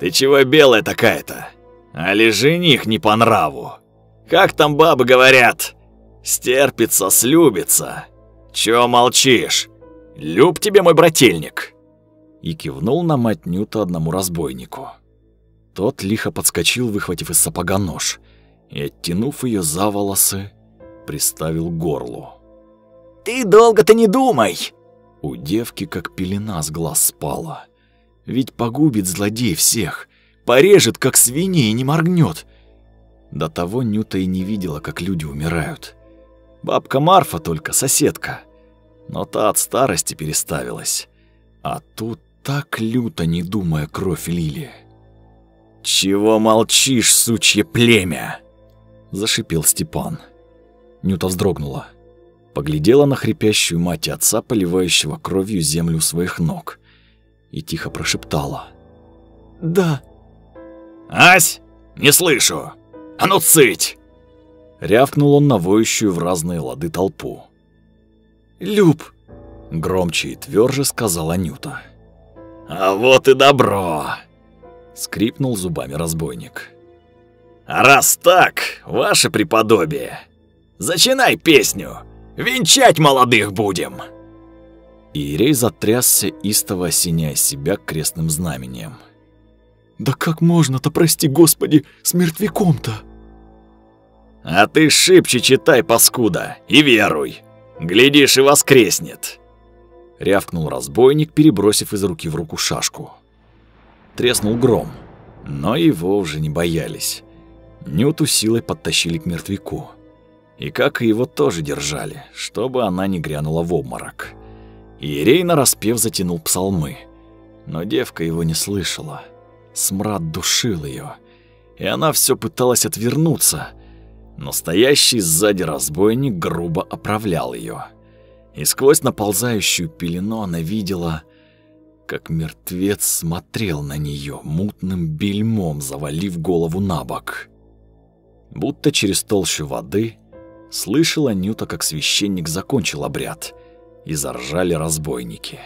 Ты чего белая такая-то? Али жених не по нраву!» Как там бабы говорят? Стерпится, слюбится. Чё молчишь? Люб тебе мой брательник!» И кивнул на мать Нюта одному разбойнику. Тот лихо подскочил, выхватив из сапога нож, и, оттянув ее за волосы, приставил к горлу. «Ты долго-то не думай!» У девки как пелена с глаз спала. Ведь погубит злодей всех, порежет, как свиней, и не моргнет. До того Нюта и не видела, как люди умирают. Бабка Марфа только соседка, но та от старости переставилась. А тут так люто, не думая, кровь лили. «Чего молчишь, сучье племя?» – зашипел Степан. Нюта вздрогнула. Поглядела на хрипящую мать отца, поливающего кровью землю своих ног, и тихо прошептала. «Да». «Ась, не слышу!» «А ну цыть!» Рявкнул он на воющую в разные лады толпу. «Люб!» — громче и тверже сказала Анюта. «А вот и добро!» — скрипнул зубами разбойник. «А раз так, ваше преподобие, зачинай песню, венчать молодых будем!» Иерей затрясся, истово осеняя себя крестным знамением. Да как можно-то, прости господи, с мертвяком-то? А ты шибче читай, паскуда, и веруй. Глядишь, и воскреснет. Рявкнул разбойник, перебросив из руки в руку шашку. Треснул гром, но его уже не боялись. Нюту силой подтащили к мертвяку. И как его тоже держали, чтобы она не грянула в обморок. Иерей нараспев затянул псалмы, но девка его не слышала. Смрад душил ее, и она все пыталась отвернуться, но стоящий сзади разбойник грубо оправлял ее. И сквозь наползающую пелену она видела, как мертвец смотрел на нее мутным бельмом, завалив голову на бок. Будто через толщу воды слышала Нюта, как священник закончил обряд, и заржали разбойники.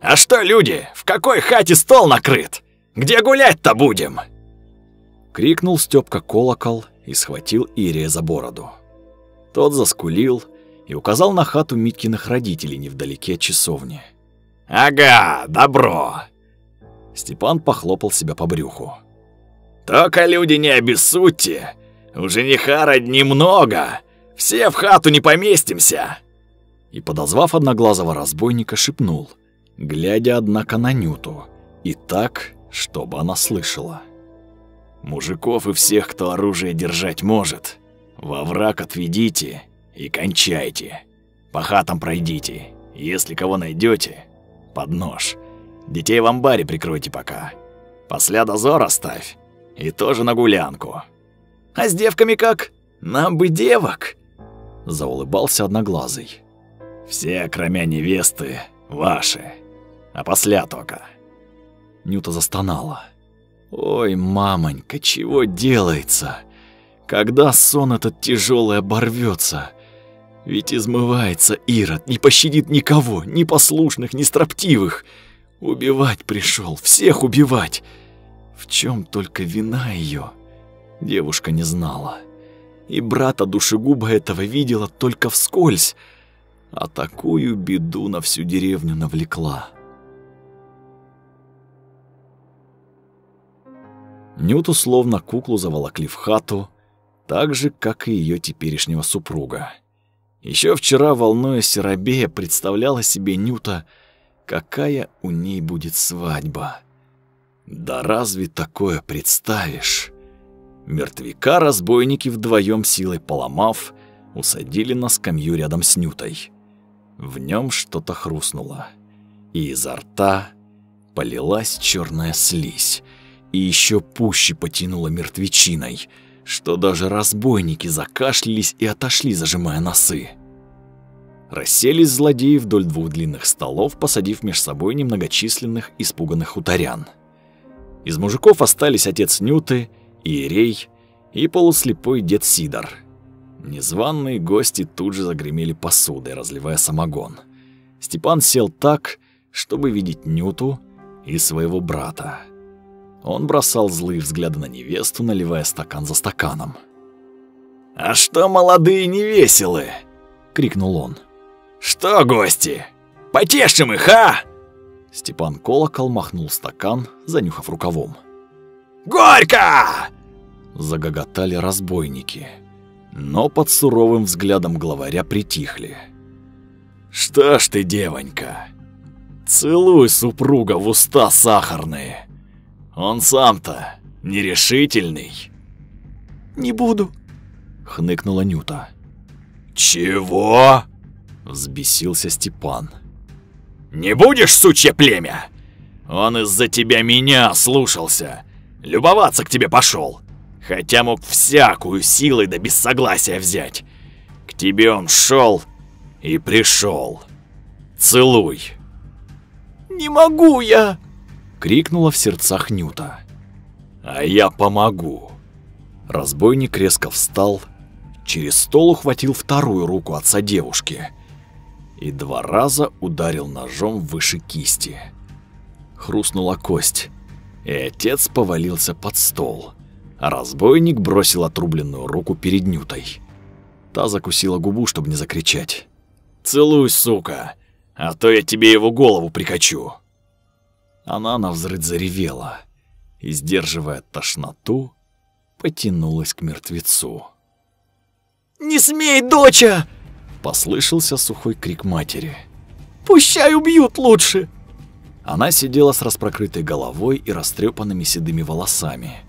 «А что, люди, в какой хате стол накрыт? Где гулять-то будем?» Крикнул Стёпка колокол и схватил Ирия за бороду. Тот заскулил и указал на хату Миткиных родителей невдалеке от часовни. «Ага, добро!» Степан похлопал себя по брюху. «Только, люди, не обессудьте! У жениха родни много! Все в хату не поместимся!» И, подозвав одноглазого разбойника, шепнул, глядя, однако, на Нюту, и так, чтобы она слышала. «Мужиков и всех, кто оружие держать может, во враг отведите и кончайте. По хатам пройдите, если кого найдете, под нож. Детей в амбаре прикройте пока. После дозор оставь. И тоже на гулянку. А с девками как? Нам бы девок. Заулыбался одноглазый. Все, кроме невесты, ваши. А после только. Нюта застонала. Ой, мамонька, чего делается? Когда сон этот тяжелый оборвется? Ведь измывается Ирод, не пощадит никого, ни послушных, ни строптивых. Убивать пришел, всех убивать. В чем только вина ее, девушка не знала. И брата душегуба этого видела только вскользь, а такую беду на всю деревню навлекла. Нюту словно куклу заволокли в хату, так же, как и ее теперешнего супруга. Еще вчера, волнуясь Серобея, представляла себе Нюта, какая у ней будет свадьба. Да разве такое представишь? Мертвяка разбойники вдвоем силой поломав, усадили на скамью рядом с Нютой. В нем что-то хрустнуло, и изо рта полилась черная слизь, и еще пуще потянуло мертвечиной, что даже разбойники закашлялись и отошли, зажимая носы. Расселись злодеи вдоль двух длинных столов, посадив меж собой немногочисленных испуганных хуторян. Из мужиков остались отец Нюты, Иерей и полуслепой дед Сидор. Незваные гости тут же загремели посудой, разливая самогон. Степан сел так, чтобы видеть Нюту и своего брата. Он бросал злые взгляды на невесту, наливая стакан за стаканом. «А что, молодые невеселы?» — крикнул он. «Что, гости, потешим их, а?» Степан Колокол махнул стакан, занюхав рукавом. «Горько!» — загоготали разбойники, но под суровым взглядом главаря притихли. «Что ж ты, девонька, целуй супруга в уста сахарные!» Он сам-то нерешительный. Не буду, хныкнула Нюта. Чего? взбесился Степан. Не будешь, сучье племя? Он из-за тебя меня слушался. Любоваться к тебе пошел. Хотя мог всякую силой да без согласия взять. К тебе он шел и пришел. Целуй. Не могу я, крикнула в сердцах Нюта. А я помогу. Разбойник резко встал, через стол ухватил вторую руку отца девушки и два раза ударил ножом выше кисти. Хрустнула кость, и отец повалился под стол, а разбойник бросил отрубленную руку перед Нютой. Та закусила губу, чтобы не закричать. «Целуй, сука, а то я тебе его голову прикачу!» Она навзрыд заревела. и, сдерживая тошноту, потянулась к мертвецу. «Не смей, доча!» — послышался сухой крик матери. «Пущай убьют лучше!» Она сидела с распрокрытой головой и растрепанными седыми волосами,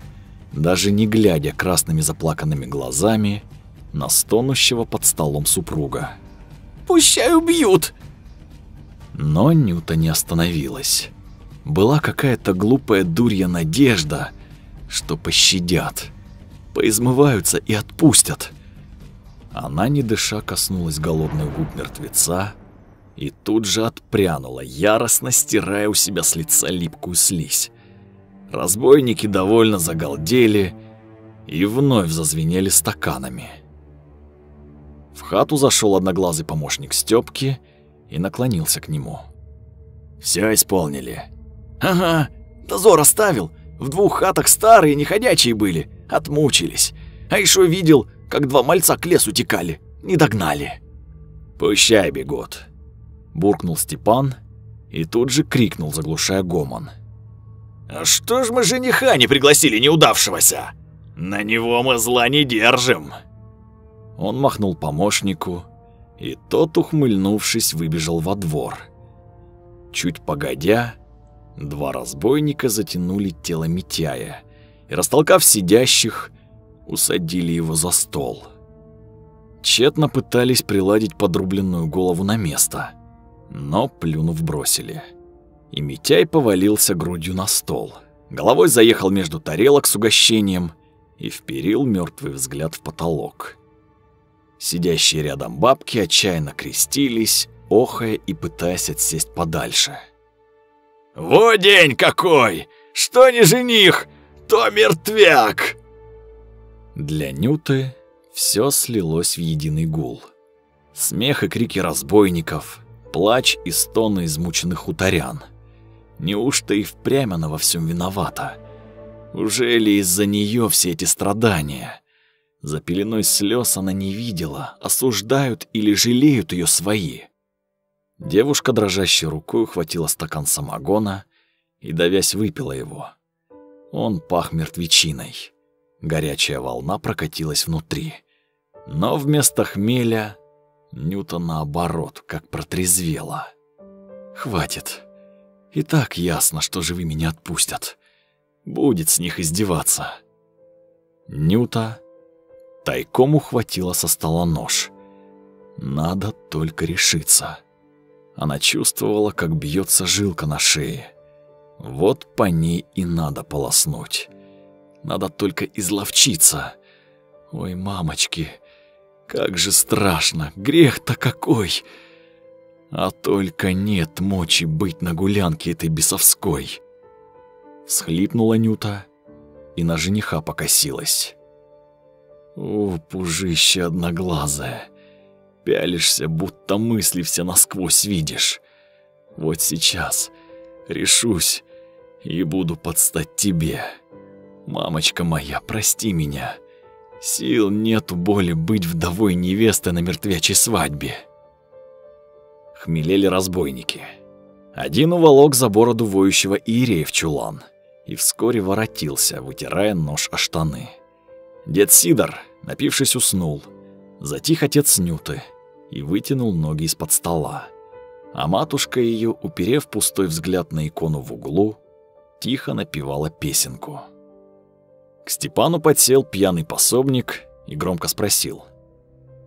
даже не глядя красными заплаканными глазами на стонущего под столом супруга. «Пущай убьют!» Но Нюта не остановилась. Была какая-то глупая дурья надежда, что пощадят, поизмываются и отпустят. Она, не дыша, коснулась голодных губ мертвеца и тут же отпрянула, яростно стирая у себя с лица липкую слизь. Разбойники довольно загалдели и вновь зазвенели стаканами. В хату зашел одноглазый помощник Стёпки и наклонился к нему. «Всё исполнили». «Ага, дозор оставил. В двух хатах старые, неходячие были. Отмучились. А ещё видел, как два мальца к лесу текали. Не догнали». «Пущай бегут», — буркнул Степан и тут же крикнул, заглушая гомон. «А что ж мы жениха не пригласили неудавшегося? На него мы зла не держим!» Он махнул помощнику, и тот, ухмыльнувшись, выбежал во двор. Чуть погодя, два разбойника затянули тело Митяя и, растолкав сидящих, усадили его за стол. Тщетно пытались приладить подрубленную голову на место, но, плюнув, бросили. И Митяй повалился грудью на стол. Головой заехал между тарелок с угощением и вперил мертвый взгляд в потолок. Сидящие рядом бабки отчаянно крестились, охая и пытаясь отсесть подальше. «Во день какой! Что не жених, то мертвяк!» Для Нюты все слилось в единый гул. Смех и крики разбойников, плач и стоны измученных хуторян. Неужто и впрямь она во всем виновата? Уже ли из-за нее все эти страдания? За пеленой слез она не видела, осуждают или жалеют ее свои. Девушка дрожащей рукой ухватила стакан самогона и, давясь, выпила его. Он пах мертвечиной. Горячая волна прокатилась внутри. Но вместо хмеля Нюта наоборот, как протрезвела. «Хватит. И так ясно, что живы меня отпустят. Будет с них издеваться». Нюта Тайком ухватила со стола нож. Надо только решиться. Она чувствовала, как бьется жилка на шее. Вот по ней и надо полоснуть. Надо только изловчиться. Ой, мамочки, как же страшно, грех-то какой! А только нет мочи быть на гулянке этой бесовской. Схлипнула Нюта и на жениха покосилась. О, пужище одноглазое. Пялишься, будто мысли все насквозь видишь. Вот сейчас решусь и буду подстать тебе. Мамочка моя, прости меня. Сил нету боли быть вдовой невесты на мертвячей свадьбе. Хмелели разбойники. Один уволок за бороду воющего Иерея в чулан и вскоре воротился, вытирая нож о штаны. Дед Сидор, напившись, уснул. Затих отец Нюты и вытянул ноги из-под стола. А матушка ее, уперев пустой взгляд на икону в углу, тихо напевала песенку. К Степану подсел пьяный пособник и громко спросил.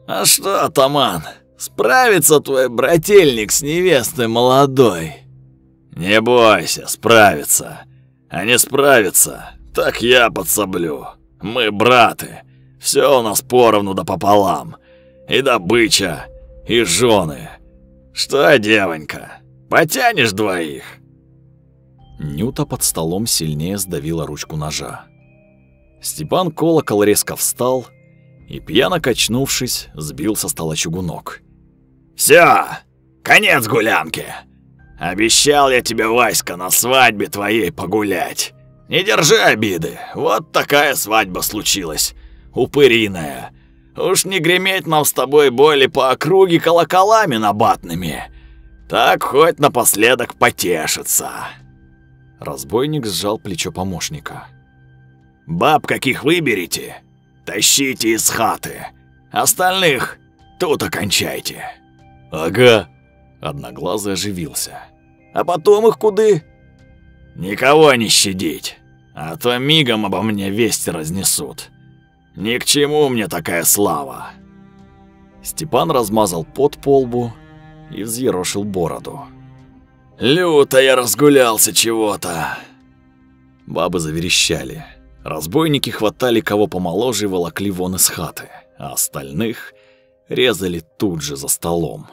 «А что, атаман, справится твой брательник с невестой молодой?» «Не бойся, справится. А не справится, так я подсоблю. Мы браты. Все у нас поровну да пополам. И добыча, и жены. Что, девонька, потянешь двоих?» Нюта под столом сильнее сдавила ручку ножа. Степан Колокол резко встал и, пьяно качнувшись, сбил со стола чугунок. «Всё, конец гулянки. Обещал я тебе, Васька, на свадьбе твоей погулять. Не держи обиды, вот такая свадьба случилась, упыриная. Уж не греметь нам с тобой боли по округе колоколами набатными. Так хоть напоследок потешится». Разбойник сжал плечо помощника. «Баб каких выберете, тащите из хаты. Остальных тут окончайте». «Ага», — Одноглазый оживился. «А потом их куды?» «Никого не щадить, а то мигом обо мне вести разнесут. Ни к чему мне такая слава». Степан размазал пот по лбу и взъерошил бороду. «Люто я разгулялся чего-то!» Бабы заверещали. Разбойники хватали кого помоложе и волокли вон из хаты, а остальных резали тут же за столом.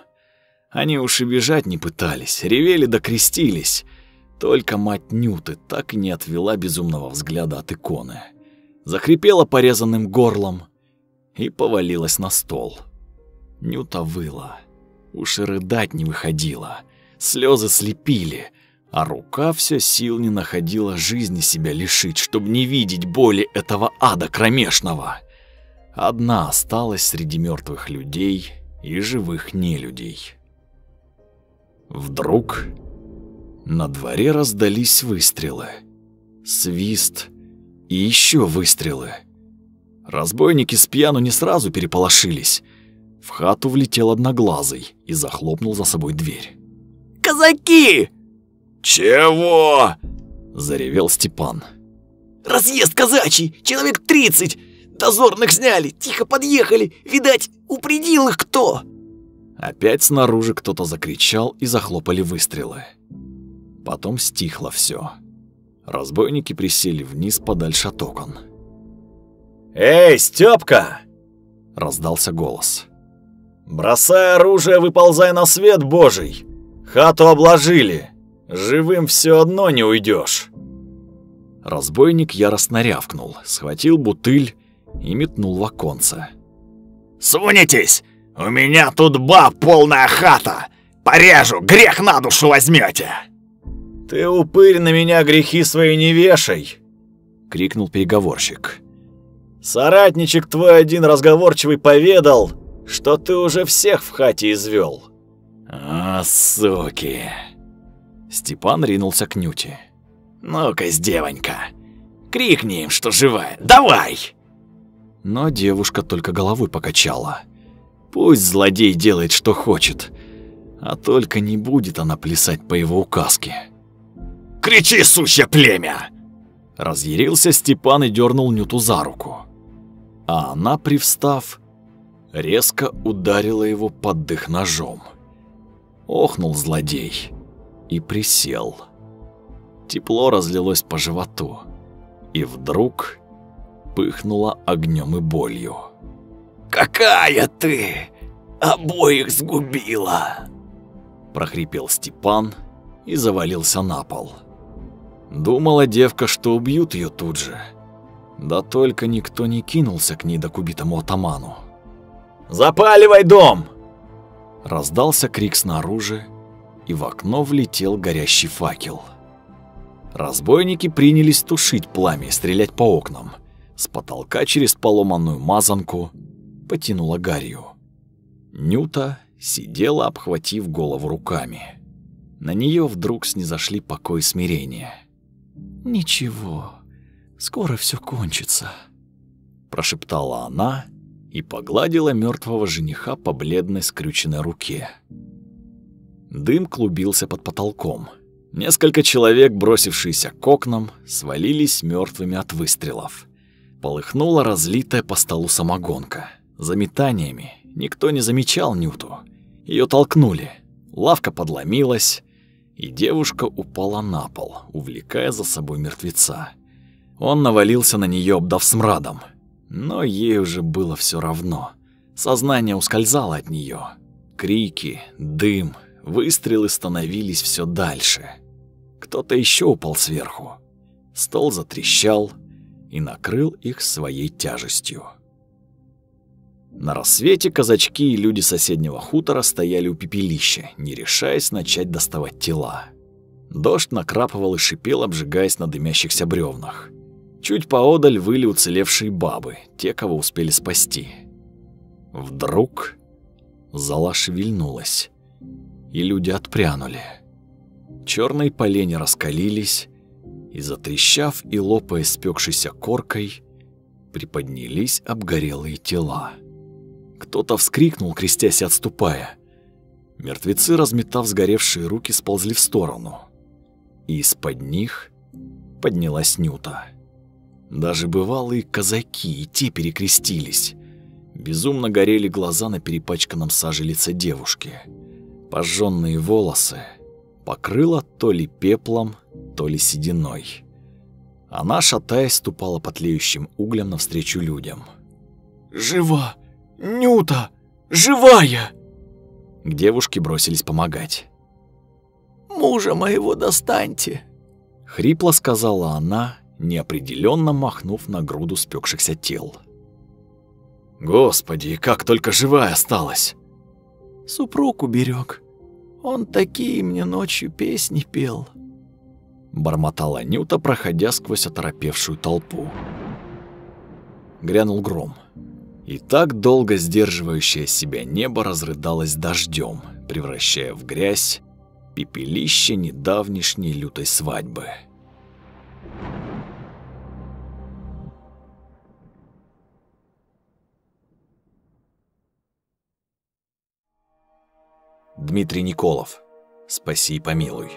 Они уж и бежать не пытались, ревели да крестились. Только мать Нюты так и не отвела безумного взгляда от иконы. Захрипела порезанным горлом и повалилась на стол. Нюта выла. Уж и рыдать не выходила. Слезы слепили, а рука все сил не находила жизни себя лишить, чтобы не видеть боли этого ада кромешного. Одна осталась среди мертвых людей и живых нелюдей. Вдруг на дворе раздались выстрелы. Свист и еще выстрелы. Разбойники с пьяну не сразу переполошились. В хату влетел одноглазый и захлопнул за собой дверь. «Казаки!» «Чего?» – заревел Степан. «Разъезд казачий! Человек тридцать! Дозорных сняли, тихо подъехали! Видать, упредил их кто!» Опять снаружи кто-то закричал и захлопали выстрелы. Потом стихло все. Разбойники присели вниз подальше от окон. «Эй, Стёпка!» – раздался голос. «Бросай оружие, выползай на свет божий! Хату обложили! Живым все одно не уйдешь!» Разбойник яростно рявкнул, схватил бутыль и метнул в оконце. «Сунетесь! У меня тут баб полная хата! Порежу, грех на душу возьмете!» «Ты, упырь, на меня грехи свои не вешай!» — крикнул переговорщик. «Соратничек твой один разговорчивый поведал, что ты уже всех в хате извел. «А, суки!» Степан ринулся к Нюте. «Ну-ка, девонька, крикни им, что живая, давай!» Но девушка только головой покачала. Пусть злодей делает, что хочет, а только не будет она плясать по его указке. «Кричи, сущее племя!» Разъярился Степан и дернул Нюту за руку. А она, привстав, резко ударила его под дых ножом. Охнул злодей и присел. Тепло разлилось по животу, и вдруг пыхнуло огнем и болью. «Какая ты! Обоих сгубила!» прохрипел Степан и завалился на пол. Думала девка, что убьют ее тут же. Да только никто не кинулся к ней до к убитому атаману. «Запаливай дом!» Раздался крик снаружи, и в окно влетел горящий факел. Разбойники принялись тушить пламя и стрелять по окнам. С потолка через поломанную мазанку потянуло гарью. Нюта сидела, обхватив голову руками. На нее вдруг снизошли покой и смирение. «Ничего, скоро все кончится», – прошептала она и погладила мертвого жениха по бледной скрюченной руке. Дым клубился под потолком. Несколько человек, бросившиеся к окнам, свалились мертвыми от выстрелов. Полыхнула разлитая по столу самогонка. За метаниями никто не замечал Нюту. Ее толкнули. Лавка подломилась, и девушка упала на пол, увлекая за собой мертвеца. Он навалился на нее, обдав смрадом. Но ей уже было все равно. Сознание ускользало от нее. Крики, дым, выстрелы становились все дальше. Кто-то еще упал сверху. Стол затрещал и накрыл их своей тяжестью. На рассвете казачки и люди соседнего хутора стояли у пепелища, не решаясь начать доставать тела. Дождь накрапывал и шипел, обжигаясь на дымящихся бревнах. Чуть поодаль выли уцелевшие бабы, те, кого успели спасти. Вдруг зала шевельнулась, и люди отпрянули. Черные полени раскалились и, затрещав и лопая спекшейся коркой, приподнялись обгорелые тела. Кто-то вскрикнул, крестясь и отступая. Мертвецы, разметав сгоревшие руки, сползли в сторону. И из-под них поднялась Нюта. Даже бывалые казаки и те перекрестились. Безумно горели глаза на перепачканном саже лице девушки. Пожженные волосы покрыло то ли пеплом, то ли сединой. Она, шатаясь, ступала по тлеющим углям навстречу людям. «Жива! Нюта! Живая!» К девушке бросились помогать. «Мужа моего достаньте!» Хрипло сказала она, неопределенно махнув на груду спекшихся тел. «Господи, как только живая осталась!» «Супруг уберег. Он такие мне ночью песни пел» бормотала Нюта, проходя сквозь оторопевшую толпу. Грянул гром. И так долго сдерживающее себя небо разрыдалось дождем, превращая в грязь пепелище недавнешней лютой свадьбы. Дмитрий Николов. Спаси и помилуй.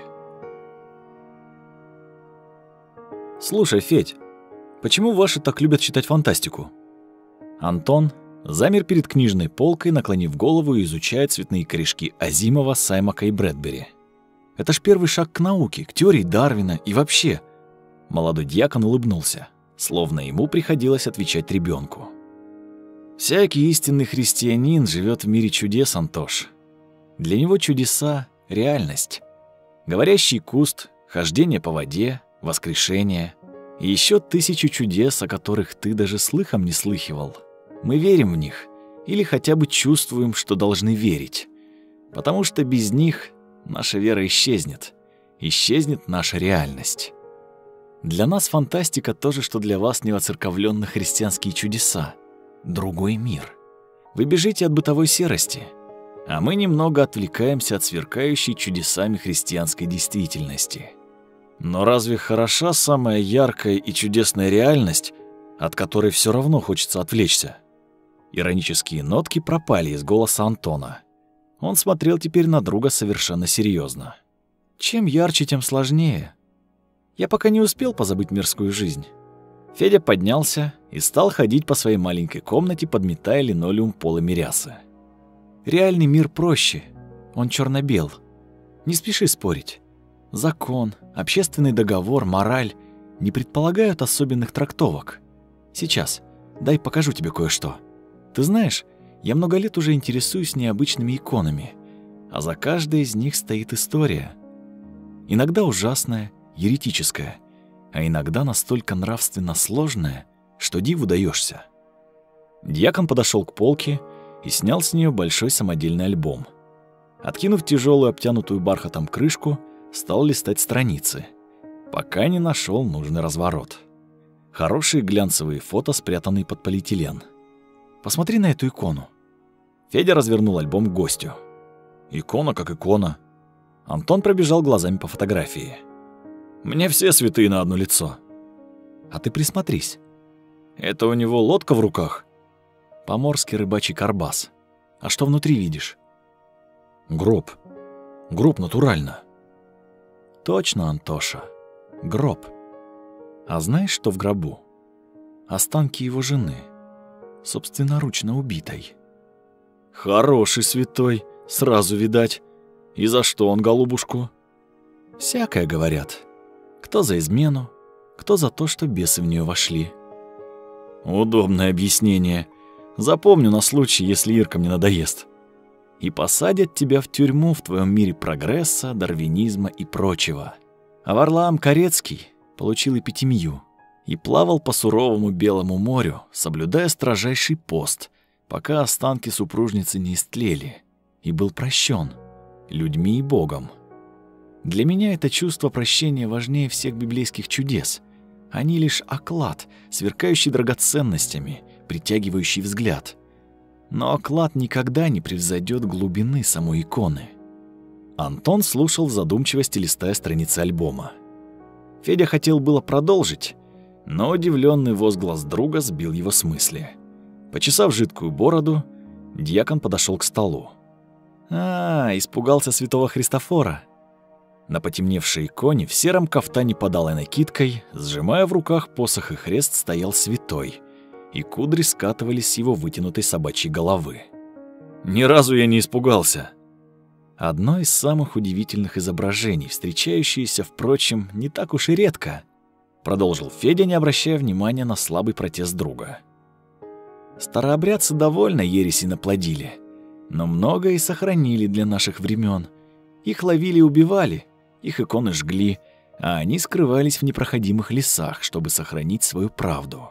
Слушай, Федь, почему ваши так любят читать фантастику? Антон замер перед книжной полкой, наклонив голову и изучая цветные корешки Азимова, Саймака и Брэдбери. Это ж первый шаг к науке, к теории Дарвина и вообще. Молодой дьякон улыбнулся, словно ему приходилось отвечать ребенку. Всякий истинный христианин живет в мире чудес, Антош. Для него чудеса — реальность. Говорящий куст, хождение по воде, воскрешение и еще тысячу чудес, о которых ты даже слыхом не слыхивал. Мы верим в них или хотя бы чувствуем, что должны верить, потому что без них наша вера исчезнет, исчезнет наша реальность. Для нас фантастика то же, что для вас невоцерковленные христианские чудеса, другой мир. Вы бежите от бытовой серости, а мы немного отвлекаемся от сверкающей чудесами христианской действительности. Но разве хороша самая яркая и чудесная реальность, от которой все равно хочется отвлечься? Иронические нотки пропали из голоса Антона. Он смотрел теперь на друга совершенно серьезно. Чем ярче, тем сложнее. Я пока не успел позабыть мирскую жизнь. Федя поднялся и стал ходить по своей маленькой комнате, подметая линолеум полами рясы. Реальный мир проще, он черно бел Не спеши спорить. Закон, общественный договор, мораль не предполагают особенных трактовок. Сейчас, дай покажу тебе кое-что. Ты знаешь, я много лет уже интересуюсь необычными иконами, а за каждой из них стоит история. Иногда ужасная, еретическая, а иногда настолько нравственно сложная, что диву даешься. Дьякон подошел к полке и снял с нее большой самодельный альбом. Откинув тяжелую обтянутую бархатом крышку, стал листать страницы, пока не нашел нужный разворот. Хорошие глянцевые фото, спрятанные под полиэтилен. Посмотри на эту икону. Федя развернул альбом к гостю. Икона как икона. Антон пробежал глазами по фотографии. Мне все святые на одно лицо. А ты присмотрись. Это у него лодка в руках. Поморский рыбачий карбас. А что внутри видишь? Гроб. Гроб натурально. Точно, Антоша. Гроб. А знаешь, что в гробу? Останки его жены, собственноручно убитой. Хороший святой, сразу видать. И за что он голубушку? Всякое говорят. Кто за измену, кто за то, что бесы в нее вошли. Удобное объяснение. Запомню на случай, если Ирка мне надоест и посадят тебя в тюрьму в твоем мире прогресса, дарвинизма и прочего. А Варлаам Корецкий получил эпитемию и плавал по суровому Белому морю, соблюдая строжайший пост, пока останки супружницы не истлели, и был прощен людьми и Богом. Для меня это чувство прощения важнее всех библейских чудес. Они лишь оклад, сверкающий драгоценностями, притягивающий взгляд — но оклад никогда не превзойдет глубины самой иконы. Антон слушал в задумчивости, листая страницы альбома. Федя хотел было продолжить, но удивленный возглас друга сбил его с мысли. Почесав жидкую бороду, дьякон подошел к столу. А, испугался святого Христофора. На потемневшей иконе в сером кафтане подалой накидкой, сжимая в руках посох и хрест, стоял святой, и кудри скатывались с его вытянутой собачьей головы. Ни разу я не испугался. Одно из самых удивительных изображений, встречающееся, впрочем, не так уж и редко, продолжил Федя, не обращая внимания на слабый протест друга. Старообрядцы довольно ереси наплодили, но многое сохранили для наших времен. Их ловили и убивали, их иконы жгли, а они скрывались в непроходимых лесах, чтобы сохранить свою правду.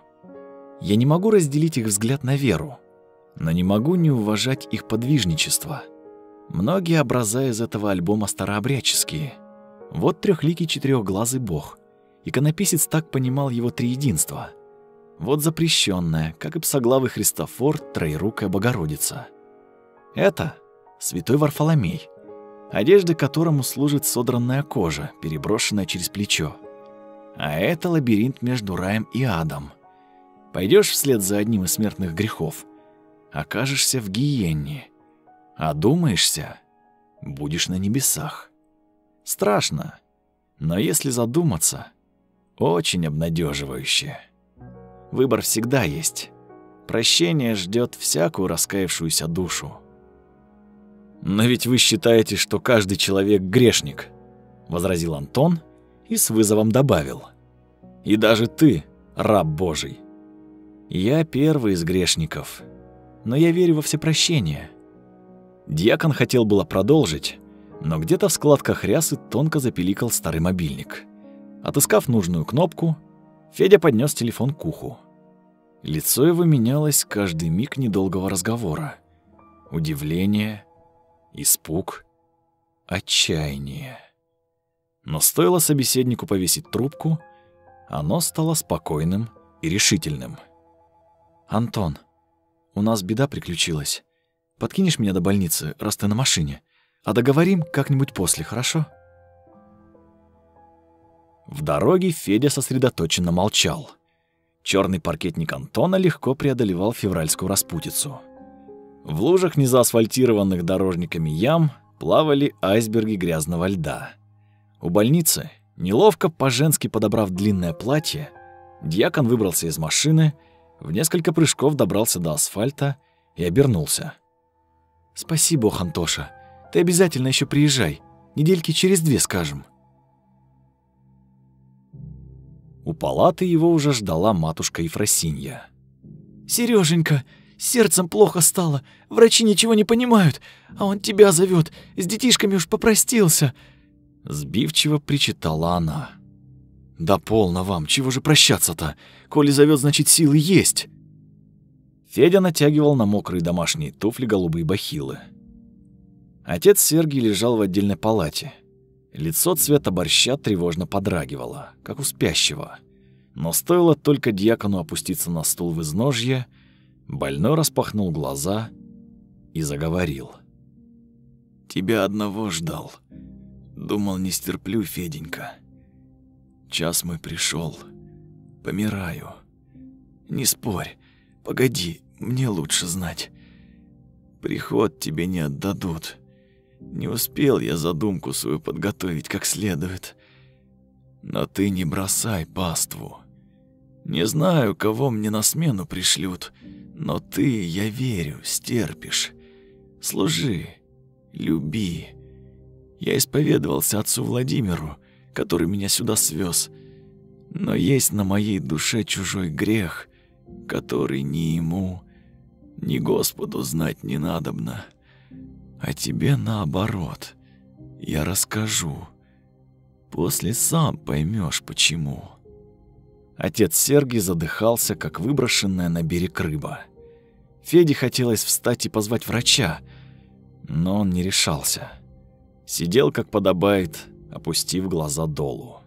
Я не могу разделить их взгляд на веру, но не могу не уважать их подвижничество. Многие образа из этого альбома старообрядческие. Вот трехликий четырехглазый бог. Иконописец так понимал его триединство. Вот запрещенная, как и псоглавый Христофор, троерукая Богородица. Это святой Варфоломей, одежды которому служит содранная кожа, переброшенная через плечо. А это лабиринт между раем и адом. Пойдешь вслед за одним из смертных грехов, окажешься в гиенне. Одумаешься, будешь на небесах. Страшно, но если задуматься, очень обнадеживающе. Выбор всегда есть. Прощение ждет всякую раскаявшуюся душу. «Но ведь вы считаете, что каждый человек грешник», — возразил Антон и с вызовом добавил. «И даже ты, раб Божий. Я первый из грешников, но я верю во всепрощение». Дьякон хотел было продолжить, но где-то в складках рясы тонко запиликал старый мобильник. Отыскав нужную кнопку, Федя поднес телефон к уху. Лицо его менялось каждый миг недолгого разговора. Удивление, испуг, отчаяние. Но стоило собеседнику повесить трубку, оно стало спокойным и решительным. «Антон, у нас беда приключилась. Подкинешь меня до больницы, раз ты на машине, а договорим как-нибудь после, хорошо?» В дороге Федя сосредоточенно молчал. Черный паркетник Антона легко преодолевал февральскую распутицу. В лужах незаасфальтированных дорожниками ям плавали айсберги грязного льда. У больницы, неловко по-женски подобрав длинное платье, дьякон выбрался из машины, в несколько прыжков добрался до асфальта и обернулся. «Спасибо, Антоша. Ты обязательно еще приезжай. Недельки через две, скажем». У палаты его уже ждала матушка Ефросинья. «Серёженька, сердцем плохо стало, врачи ничего не понимают, а он тебя зовет, с детишками уж попростился». Сбивчиво причитала она. «Да полно вам, чего же прощаться-то? Коли зовет, значит, силы есть». Федя натягивал на мокрые домашние туфли голубые бахилы. Отец Сергий лежал в отдельной палате — Лицо цвета борща тревожно подрагивало, как у спящего. Но стоило только дьякону опуститься на стул в изножье, больной распахнул глаза и заговорил. «Тебя одного ждал. Думал, не стерплю, Феденька. Час мой пришел. Помираю. Не спорь. Погоди, мне лучше знать. Приход тебе не отдадут. Не успел я задумку свою подготовить как следует. Но ты не бросай паству. Не знаю, кого мне на смену пришлют, но ты, я верю, стерпишь. Служи, люби. Я исповедовался отцу Владимиру, который меня сюда свез, но есть на моей душе чужой грех, который ни ему, ни Господу знать не надобно. А тебе наоборот. Я расскажу. После сам поймешь, почему. Отец Сергий задыхался, как выброшенная на берег рыба. Феде хотелось встать и позвать врача, но он не решался. Сидел, как подобает, опустив глаза долу.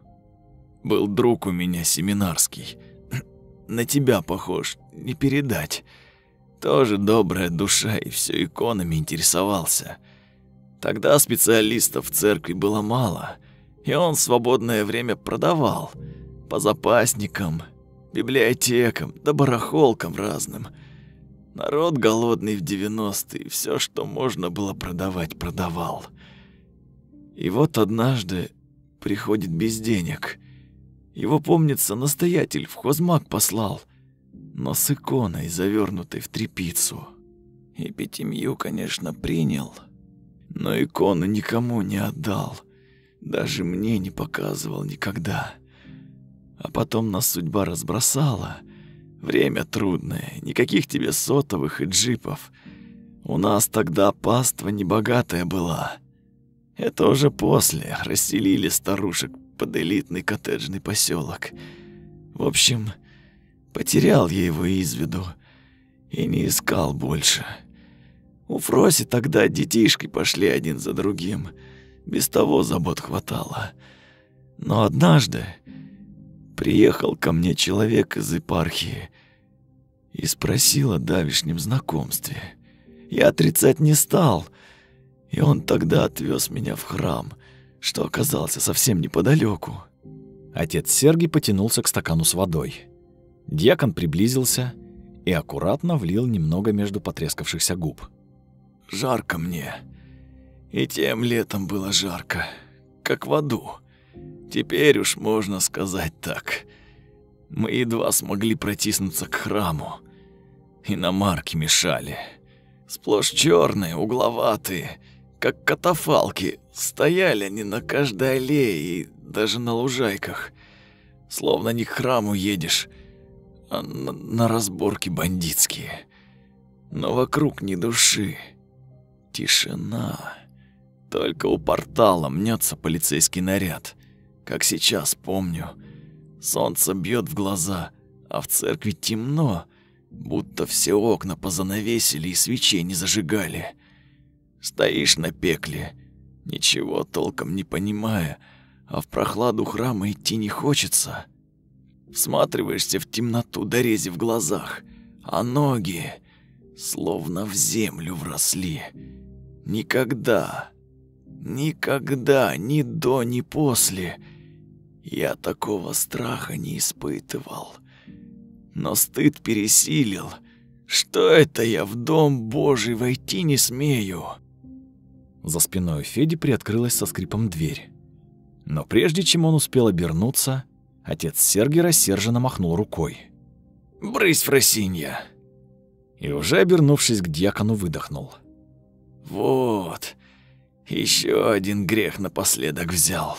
«Был друг у меня семинарский. На тебя похож, не передать. Тоже добрая душа и все иконами интересовался. Тогда специалистов в церкви было мало, и он свободное время продавал по запасникам, библиотекам да барахолкам разным. Народ голодный в 90-е, все, что можно было продавать, продавал. И вот однажды приходит без денег. Его, помнится, настоятель в хозмаг послал, но с иконой, завернутой в трепицу. И пятимью, конечно, принял, но икону никому не отдал, даже мне не показывал никогда. А потом нас судьба разбросала. Время трудное, никаких тебе сотовых и джипов. У нас тогда паства небогатая была. Это уже после расселили старушек под элитный коттеджный поселок. В общем, потерял я его из виду и не искал больше. У Фроси тогда детишки пошли один за другим. Без того забот хватало. Но однажды приехал ко мне человек из епархии и спросил о давешнем знакомстве. Я отрицать не стал — и он тогда отвез меня в храм, что оказался совсем неподалеку. Отец Сергий потянулся к стакану с водой. Дьякон приблизился и аккуратно влил немного между потрескавшихся губ. «Жарко мне. И тем летом было жарко, как в аду. Теперь уж можно сказать так. Мы едва смогли протиснуться к храму. Иномарки мешали. Сплошь черные, угловатые, как катафалки. Стояли они на каждой аллее и даже на лужайках. Словно не к храму едешь, а на, на разборки бандитские. Но вокруг ни души. Тишина. Только у портала мнется полицейский наряд. Как сейчас помню. Солнце бьет в глаза, а в церкви темно, будто все окна позанавесили и свечей не зажигали. Стоишь на пекле, ничего толком не понимая, а в прохладу храма идти не хочется. Всматриваешься в темноту, дорези в глазах, а ноги словно в землю вросли. Никогда, никогда, ни до, ни после я такого страха не испытывал. Но стыд пересилил. Что это я в дом Божий войти не смею? За спиной Феди приоткрылась со скрипом дверь. Но прежде чем он успел обернуться, отец Сергий рассерженно махнул рукой. «Брысь, Фросинья!» И уже обернувшись к дьякону, выдохнул. «Вот, еще один грех напоследок взял.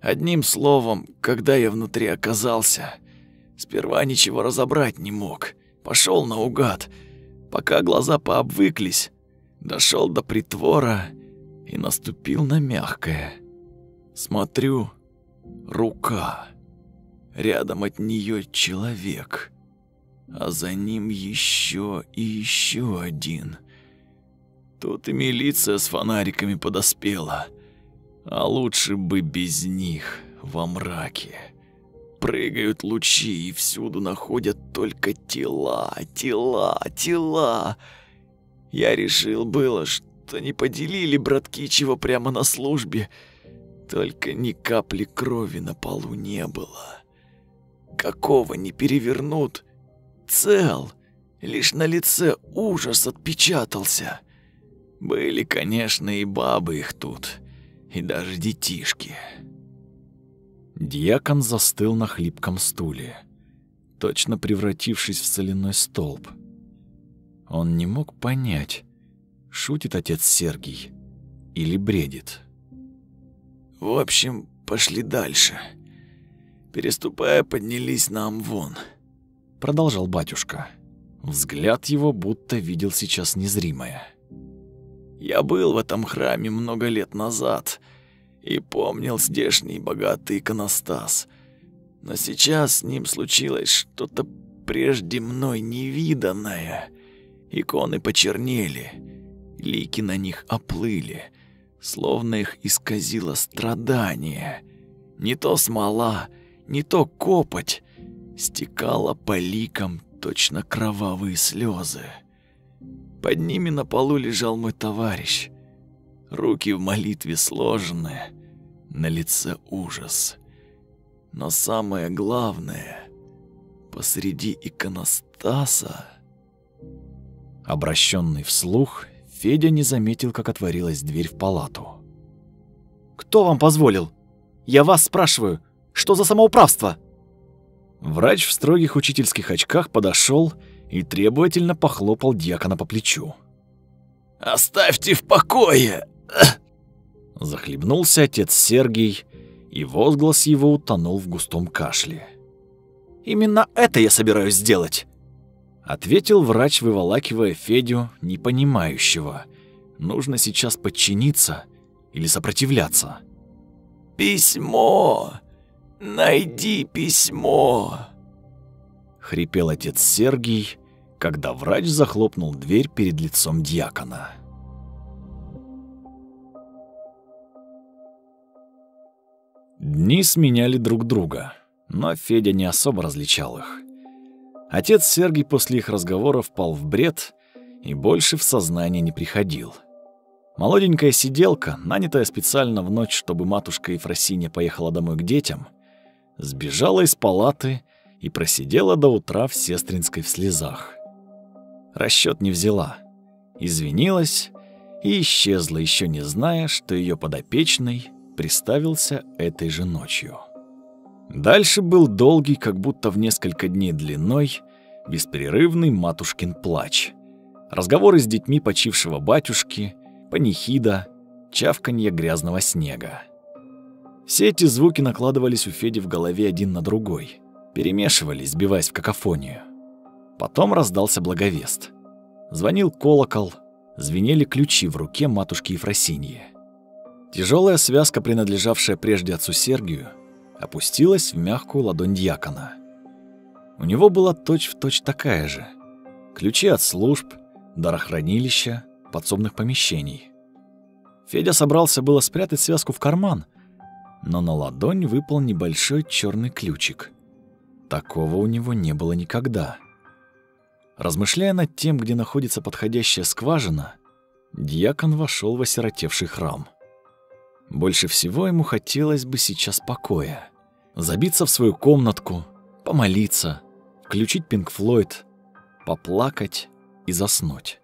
Одним словом, когда я внутри оказался, сперва ничего разобрать не мог. Пошел наугад, пока глаза пообвыклись, Дошел до притвора и наступил на мягкое. Смотрю, рука. Рядом от нее человек, а за ним еще и еще один. Тут и милиция с фонариками подоспела, а лучше бы без них во мраке. Прыгают лучи и всюду находят только тела, тела, тела. Я решил было, что не поделили братки чего прямо на службе, только ни капли крови на полу не было. Какого не перевернут, цел, лишь на лице ужас отпечатался. Были, конечно, и бабы их тут, и даже детишки. Дьякон застыл на хлипком стуле, точно превратившись в соляной столб. Он не мог понять, шутит отец Сергий или бредит. В общем, пошли дальше. Переступая, поднялись на Амвон. Продолжал батюшка. Взгляд его будто видел сейчас незримое. Я был в этом храме много лет назад и помнил здешний богатый иконостас. Но сейчас с ним случилось что-то прежде мной невиданное. Иконы почернели, лики на них оплыли, словно их исказило страдание. Не то смола, не то копоть стекала по ликам точно кровавые слезы. Под ними на полу лежал мой товарищ, руки в молитве сложены, на лице ужас. Но самое главное, посреди иконостаса... Обращенный вслух, Федя не заметил, как отворилась дверь в палату. «Кто вам позволил? Я вас спрашиваю, что за самоуправство?» Врач в строгих учительских очках подошел и требовательно похлопал дьякона по плечу. «Оставьте в покое!» Захлебнулся отец Сергий, и возглас его утонул в густом кашле. «Именно это я собираюсь сделать!» Ответил врач, выволакивая Федю, непонимающего. Нужно сейчас подчиниться или сопротивляться. «Письмо! Найди письмо!» Хрипел отец Сергий, когда врач захлопнул дверь перед лицом дьякона. Дни сменяли друг друга, но Федя не особо различал их. Отец Сергий после их разговора впал в бред и больше в сознание не приходил. Молоденькая сиделка, нанятая специально в ночь, чтобы матушка Ефросинья поехала домой к детям, сбежала из палаты и просидела до утра в сестринской в слезах. Расчет не взяла, извинилась и исчезла, еще не зная, что ее подопечный приставился этой же ночью. Дальше был долгий, как будто в несколько дней длиной, беспрерывный матушкин плач. Разговоры с детьми почившего батюшки, панихида, чавканье грязного снега. Все эти звуки накладывались у Феди в голове один на другой, перемешивались, сбиваясь в какофонию. Потом раздался благовест. Звонил колокол, звенели ключи в руке матушки Ефросиньи. Тяжелая связка, принадлежавшая прежде отцу Сергию, опустилась в мягкую ладонь дьякона. У него была точь-в-точь точь такая же. Ключи от служб, дарохранилища, подсобных помещений. Федя собрался было спрятать связку в карман, но на ладонь выпал небольшой черный ключик. Такого у него не было никогда. Размышляя над тем, где находится подходящая скважина, дьякон вошел в осиротевший храм. Больше всего ему хотелось бы сейчас покоя. Забиться в свою комнатку, помолиться, включить Пинк Флойд, поплакать и заснуть.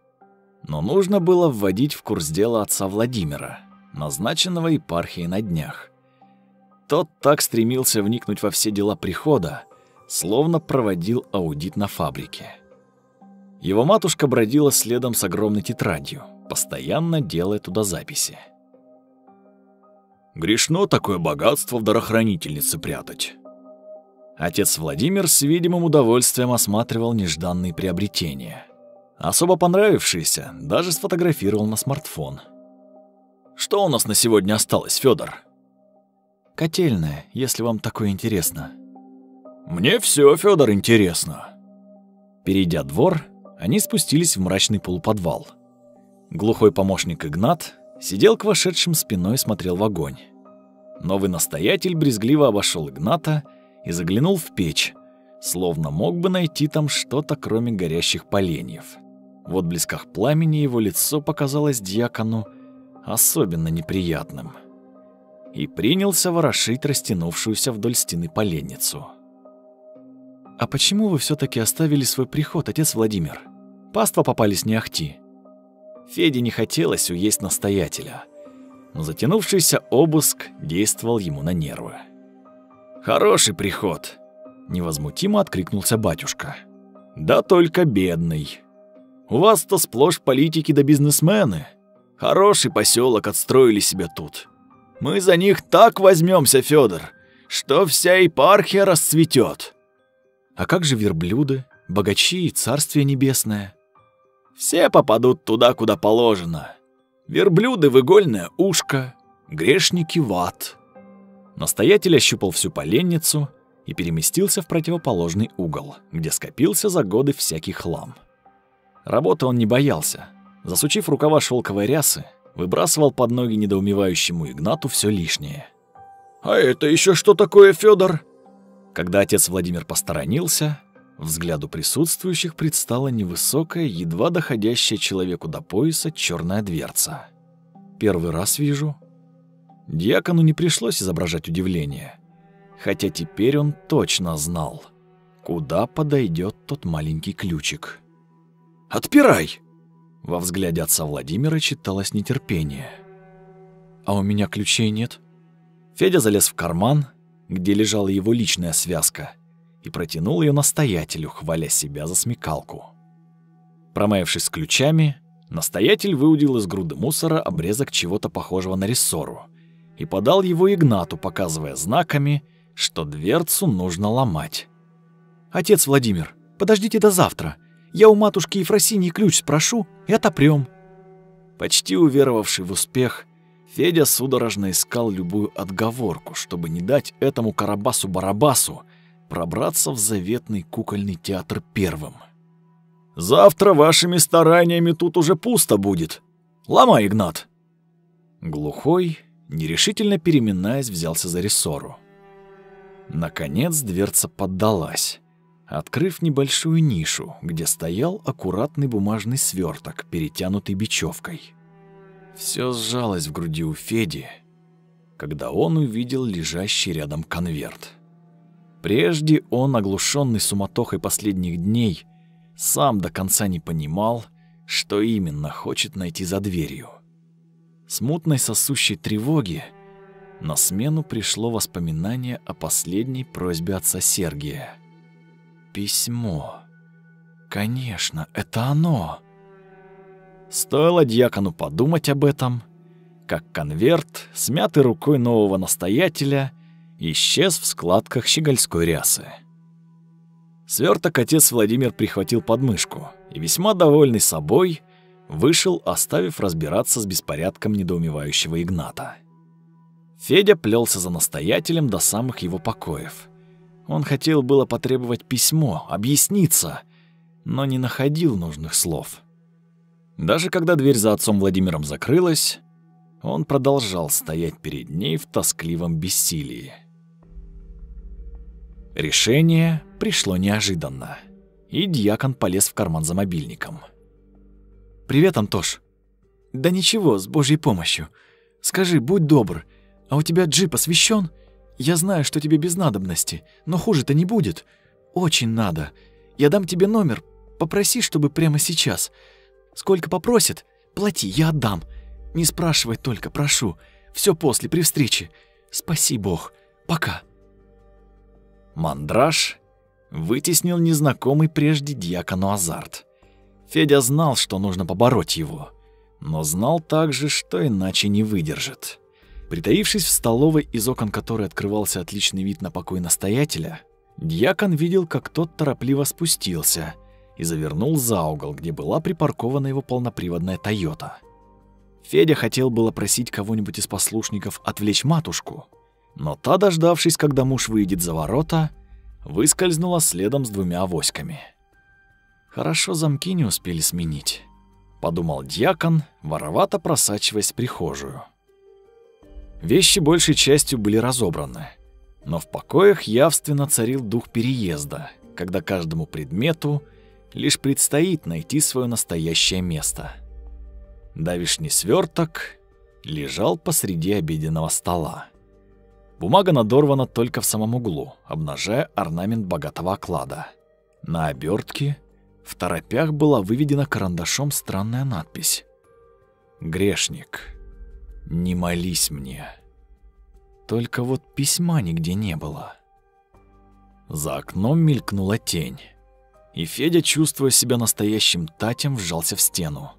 Но нужно было вводить в курс дела отца Владимира, назначенного епархией на днях. Тот так стремился вникнуть во все дела прихода, словно проводил аудит на фабрике. Его матушка бродила следом с огромной тетрадью, постоянно делая туда записи. Грешно такое богатство в дарохранительнице прятать. Отец Владимир с видимым удовольствием осматривал нежданные приобретения. Особо понравившиеся даже сфотографировал на смартфон. «Что у нас на сегодня осталось, Федор? «Котельная, если вам такое интересно». «Мне все, Федор, интересно». Перейдя двор, они спустились в мрачный полуподвал. Глухой помощник Игнат сидел к вошедшим спиной смотрел в огонь. Новый настоятель брезгливо обошел Игната и заглянул в печь, словно мог бы найти там что-то, кроме горящих поленьев. В отблесках пламени его лицо показалось дьякону особенно неприятным. И принялся ворошить растянувшуюся вдоль стены поленницу. «А почему вы все таки оставили свой приход, отец Владимир? Паства попались не ахти». Феде не хотелось уесть настоятеля, но затянувшийся обыск действовал ему на нервы. «Хороший приход», — невозмутимо откликнулся батюшка. «Да только бедный. У вас-то сплошь политики да бизнесмены. Хороший поселок отстроили себе тут. Мы за них так возьмемся, Федор, что вся епархия расцветет. А как же верблюды, богачи и царствие небесное?» Все попадут туда, куда положено. Верблюды в игольное ушко, грешники в ад. Настоятель ощупал всю поленницу и переместился в противоположный угол, где скопился за годы всякий хлам. Работы он не боялся. Засучив рукава шелковой рясы, выбрасывал под ноги недоумевающему Игнату все лишнее. «А это еще что такое, Федор? Когда отец Владимир посторонился, Взгляду присутствующих предстала невысокая, едва доходящая человеку до пояса черная дверца. «Первый раз вижу». Дьякону не пришлось изображать удивление, хотя теперь он точно знал, куда подойдет тот маленький ключик. «Отпирай!» Во взгляде отца Владимира читалось нетерпение. «А у меня ключей нет?» Федя залез в карман, где лежала его личная связка, и протянул ее настоятелю, хваля себя за смекалку. Промаявшись ключами, настоятель выудил из груды мусора обрезок чего-то похожего на рессору и подал его Игнату, показывая знаками, что дверцу нужно ломать. «Отец Владимир, подождите до завтра. Я у матушки Ефросиньи ключ спрошу и отопрём». Почти уверовавший в успех, Федя судорожно искал любую отговорку, чтобы не дать этому Карабасу-Барабасу пробраться в заветный кукольный театр первым. «Завтра вашими стараниями тут уже пусто будет. Ломай, Игнат!» Глухой, нерешительно переминаясь, взялся за рессору. Наконец дверца поддалась, открыв небольшую нишу, где стоял аккуратный бумажный сверток, перетянутый бечевкой. Все сжалось в груди у Феди, когда он увидел лежащий рядом конверт. Прежде он, оглушенный суматохой последних дней, сам до конца не понимал, что именно хочет найти за дверью. Смутной сосущей тревоги на смену пришло воспоминание о последней просьбе отца Сергия. Письмо. Конечно, это оно. Стоило дьякону подумать об этом, как конверт, смятый рукой нового настоятеля, исчез в складках щегольской рясы. Сверток отец Владимир прихватил под мышку и, весьма довольный собой, вышел, оставив разбираться с беспорядком недоумевающего Игната. Федя плелся за настоятелем до самых его покоев. Он хотел было потребовать письмо, объясниться, но не находил нужных слов. Даже когда дверь за отцом Владимиром закрылась, он продолжал стоять перед ней в тоскливом бессилии. Решение пришло неожиданно, и дьякон полез в карман за мобильником. «Привет, Антош». «Да ничего, с Божьей помощью. Скажи, будь добр, а у тебя джип освещен? Я знаю, что тебе без надобности, но хуже-то не будет. Очень надо. Я дам тебе номер, попроси, чтобы прямо сейчас. Сколько попросит, плати, я отдам. Не спрашивай только, прошу. Все после, при встрече. Спаси Бог. Пока. Мандраж вытеснил незнакомый прежде дьякону азарт. Федя знал, что нужно побороть его, но знал также, что иначе не выдержит. Притаившись в столовой, из окон которой открывался отличный вид на покой настоятеля, дьякон видел, как тот торопливо спустился — и завернул за угол, где была припаркована его полноприводная «Тойота». Федя хотел было просить кого-нибудь из послушников отвлечь матушку, но та, дождавшись, когда муж выйдет за ворота, выскользнула следом с двумя авоськами. «Хорошо замки не успели сменить», — подумал дьякон, воровато просачиваясь в прихожую. Вещи большей частью были разобраны, но в покоях явственно царил дух переезда, когда каждому предмету — лишь предстоит найти свое настоящее место. Давишний сверток лежал посреди обеденного стола. Бумага надорвана только в самом углу, обнажая орнамент богатого оклада. На обертке в торопях была выведена карандашом странная надпись. «Грешник, не молись мне». Только вот письма нигде не было. За окном мелькнула тень и Федя, чувствуя себя настоящим татем, вжался в стену.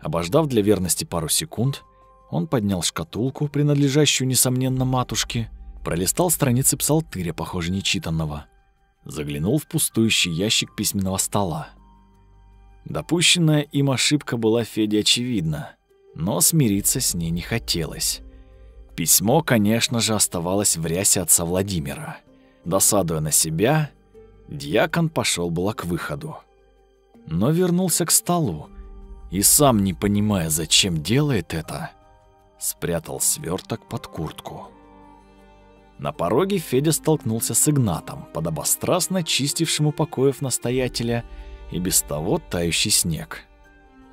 Обождав для верности пару секунд, он поднял шкатулку, принадлежащую, несомненно, матушке, пролистал страницы псалтыря, похоже, нечитанного, заглянул в пустующий ящик письменного стола. Допущенная им ошибка была Феде очевидна, но смириться с ней не хотелось. Письмо, конечно же, оставалось в рясе отца Владимира. Досадуя на себя, Дьякон пошел было к выходу, но вернулся к столу и сам, не понимая, зачем делает это, спрятал сверток под куртку. На пороге Федя столкнулся с Игнатом, подобострастно чистившим у покоев настоятеля и без того тающий снег.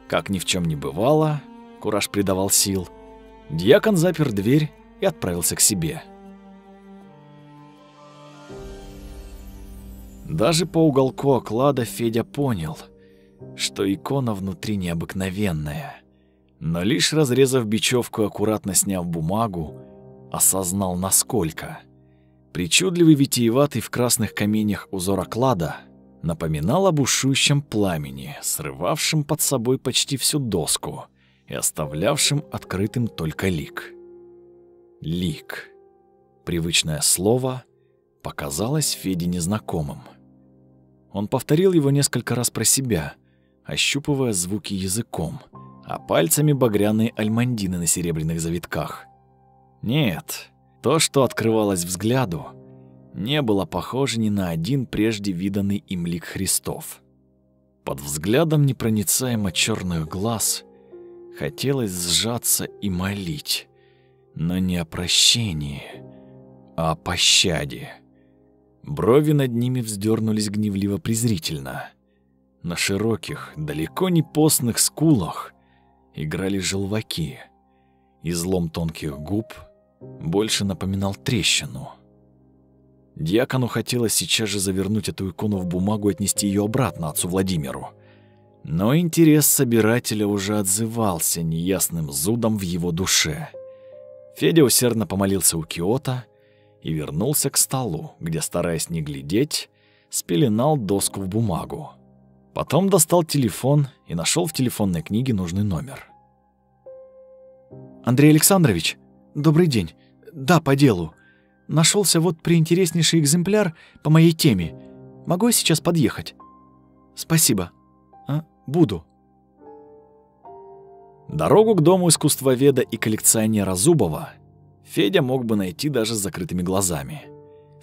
Как ни в чем не бывало, кураж придавал сил, дьякон запер дверь и отправился к себе. Даже по уголку оклада Федя понял, что икона внутри необыкновенная. Но лишь разрезав бечевку аккуратно сняв бумагу, осознал насколько. Причудливый витиеватый в красных каменьях узор оклада напоминал об бушующем пламени, срывавшем под собой почти всю доску и оставлявшим открытым только лик. Лик. Привычное слово показалось Феде незнакомым. Он повторил его несколько раз про себя, ощупывая звуки языком, а пальцами багряные альмандины на серебряных завитках. Нет, то, что открывалось взгляду, не было похоже ни на один прежде виданный им лик Христов. Под взглядом непроницаемо черных глаз хотелось сжаться и молить, но не о прощении, а о пощаде. Брови над ними вздернулись гневливо-презрительно. На широких, далеко не постных скулах играли желваки. Излом тонких губ больше напоминал трещину. Дьякону хотелось сейчас же завернуть эту икону в бумагу и отнести ее обратно отцу Владимиру. Но интерес собирателя уже отзывался неясным зудом в его душе. Федя усердно помолился у Киота и вернулся к столу, где, стараясь не глядеть, спеленал доску в бумагу. Потом достал телефон и нашел в телефонной книге нужный номер. «Андрей Александрович, добрый день. Да, по делу. Нашелся вот приинтереснейший экземпляр по моей теме. Могу я сейчас подъехать? Спасибо. А, буду. Дорогу к дому искусствоведа и коллекционера Зубова Федя мог бы найти даже с закрытыми глазами.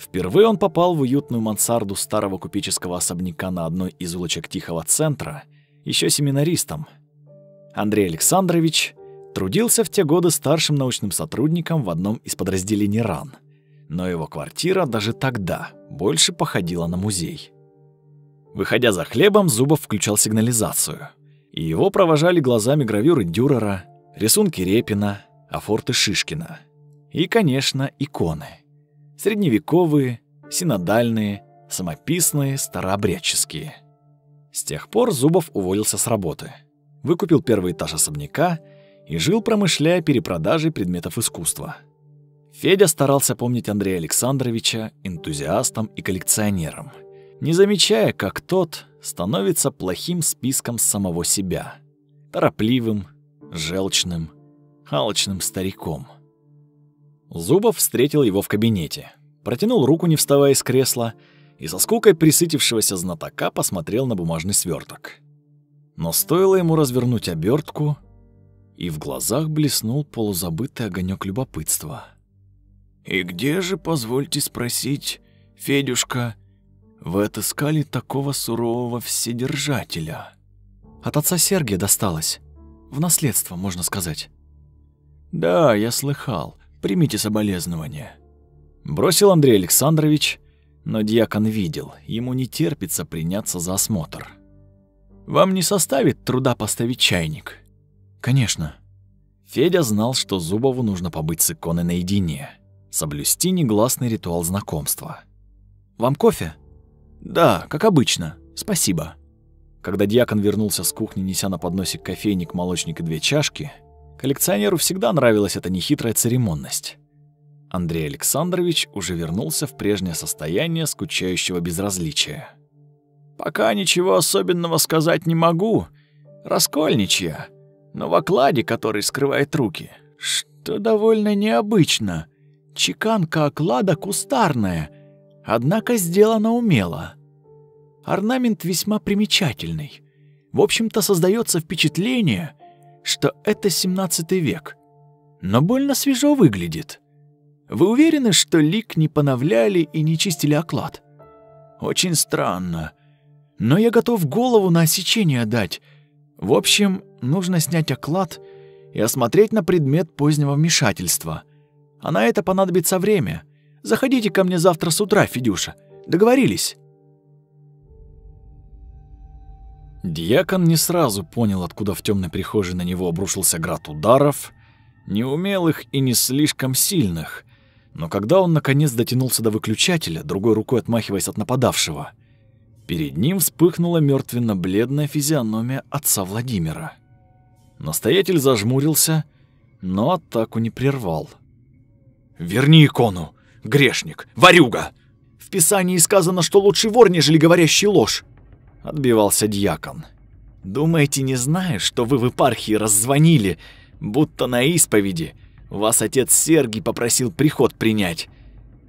Впервые он попал в уютную мансарду старого купеческого особняка на одной из улочек Тихого центра, еще семинаристом. Андрей Александрович трудился в те годы старшим научным сотрудником в одном из подразделений РАН – но его квартира даже тогда больше походила на музей. Выходя за хлебом, Зубов включал сигнализацию, и его провожали глазами гравюры Дюрера, рисунки Репина, афорты Шишкина и, конечно, иконы. Средневековые, синодальные, самописные, старообрядческие. С тех пор Зубов уволился с работы, выкупил первый этаж особняка и жил, промышляя перепродажей предметов искусства – Федя старался помнить Андрея Александровича энтузиастом и коллекционером, не замечая, как тот становится плохим списком самого себя, торопливым, желчным, алчным стариком. Зубов встретил его в кабинете, протянул руку, не вставая из кресла, и со скукой присытившегося знатока посмотрел на бумажный сверток. Но стоило ему развернуть обертку, и в глазах блеснул полузабытый огонек любопытства — «И где же, позвольте спросить, Федюшка, вы отыскали такого сурового вседержателя?» «От отца Сергия досталось. В наследство, можно сказать». «Да, я слыхал. Примите соболезнования». Бросил Андрей Александрович, но дьякон видел, ему не терпится приняться за осмотр. «Вам не составит труда поставить чайник?» «Конечно». Федя знал, что Зубову нужно побыть с иконой наедине соблюсти негласный ритуал знакомства. «Вам кофе?» «Да, как обычно. Спасибо». Когда дьякон вернулся с кухни, неся на подносе кофейник, молочник и две чашки, коллекционеру всегда нравилась эта нехитрая церемонность. Андрей Александрович уже вернулся в прежнее состояние скучающего безразличия. «Пока ничего особенного сказать не могу. Раскольничья. Но в окладе, который скрывает руки, что довольно необычно. Чеканка оклада кустарная, однако сделана умело. Орнамент весьма примечательный. В общем-то, создается впечатление, что это 17 век. Но больно свежо выглядит. Вы уверены, что лик не поновляли и не чистили оклад? Очень странно. Но я готов голову на осечение дать. В общем, нужно снять оклад и осмотреть на предмет позднего вмешательства — а на это понадобится время. Заходите ко мне завтра с утра, Федюша. Договорились?» Дьякон не сразу понял, откуда в темной прихожей на него обрушился град ударов, неумелых и не слишком сильных. Но когда он наконец дотянулся до выключателя, другой рукой отмахиваясь от нападавшего, перед ним вспыхнула мертвенно-бледная физиономия отца Владимира. Настоятель зажмурился, но атаку не прервал. «Верни икону! Грешник! Ворюга! В Писании сказано, что лучший вор, нежели говорящий ложь!» Отбивался дьякон. «Думаете, не знаю, что вы в епархии раззвонили, будто на исповеди вас отец Сергий попросил приход принять?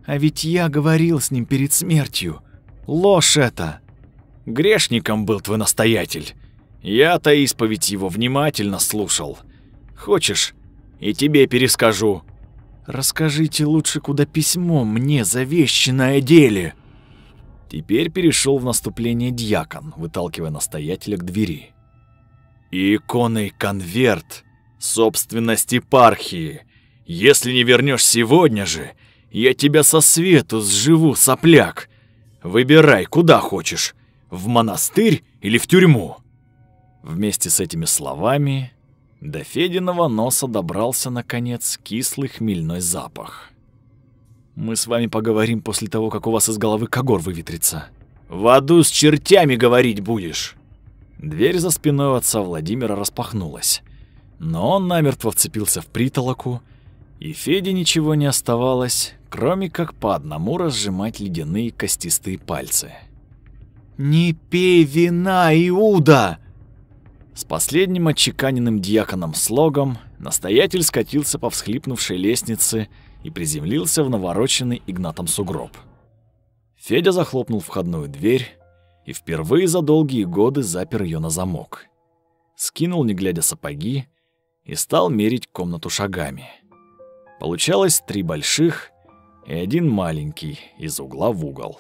А ведь я говорил с ним перед смертью. Ложь это! Грешником был твой настоятель. Я-то исповедь его внимательно слушал. Хочешь, и тебе перескажу. Расскажите лучше, куда письмо мне завещанное деле. Теперь перешел в наступление дьякон, выталкивая настоятеля к двери. И иконой конверт, собственность епархии. Если не вернешь сегодня же, я тебя со свету сживу, сопляк. Выбирай, куда хочешь, в монастырь или в тюрьму. Вместе с этими словами до Фединого носа добрался, наконец, кислый хмельной запах. «Мы с вами поговорим после того, как у вас из головы когор выветрится. В аду с чертями говорить будешь!» Дверь за спиной отца Владимира распахнулась, но он намертво вцепился в притолоку, и Феде ничего не оставалось, кроме как по одному разжимать ледяные костистые пальцы. «Не пей вина, Иуда!» С последним отчеканенным дьяконом слогом настоятель скатился по всхлипнувшей лестнице и приземлился в навороченный Игнатом сугроб. Федя захлопнул входную дверь и впервые за долгие годы запер ее на замок. Скинул, не глядя сапоги, и стал мерить комнату шагами. Получалось три больших и один маленький из угла в угол.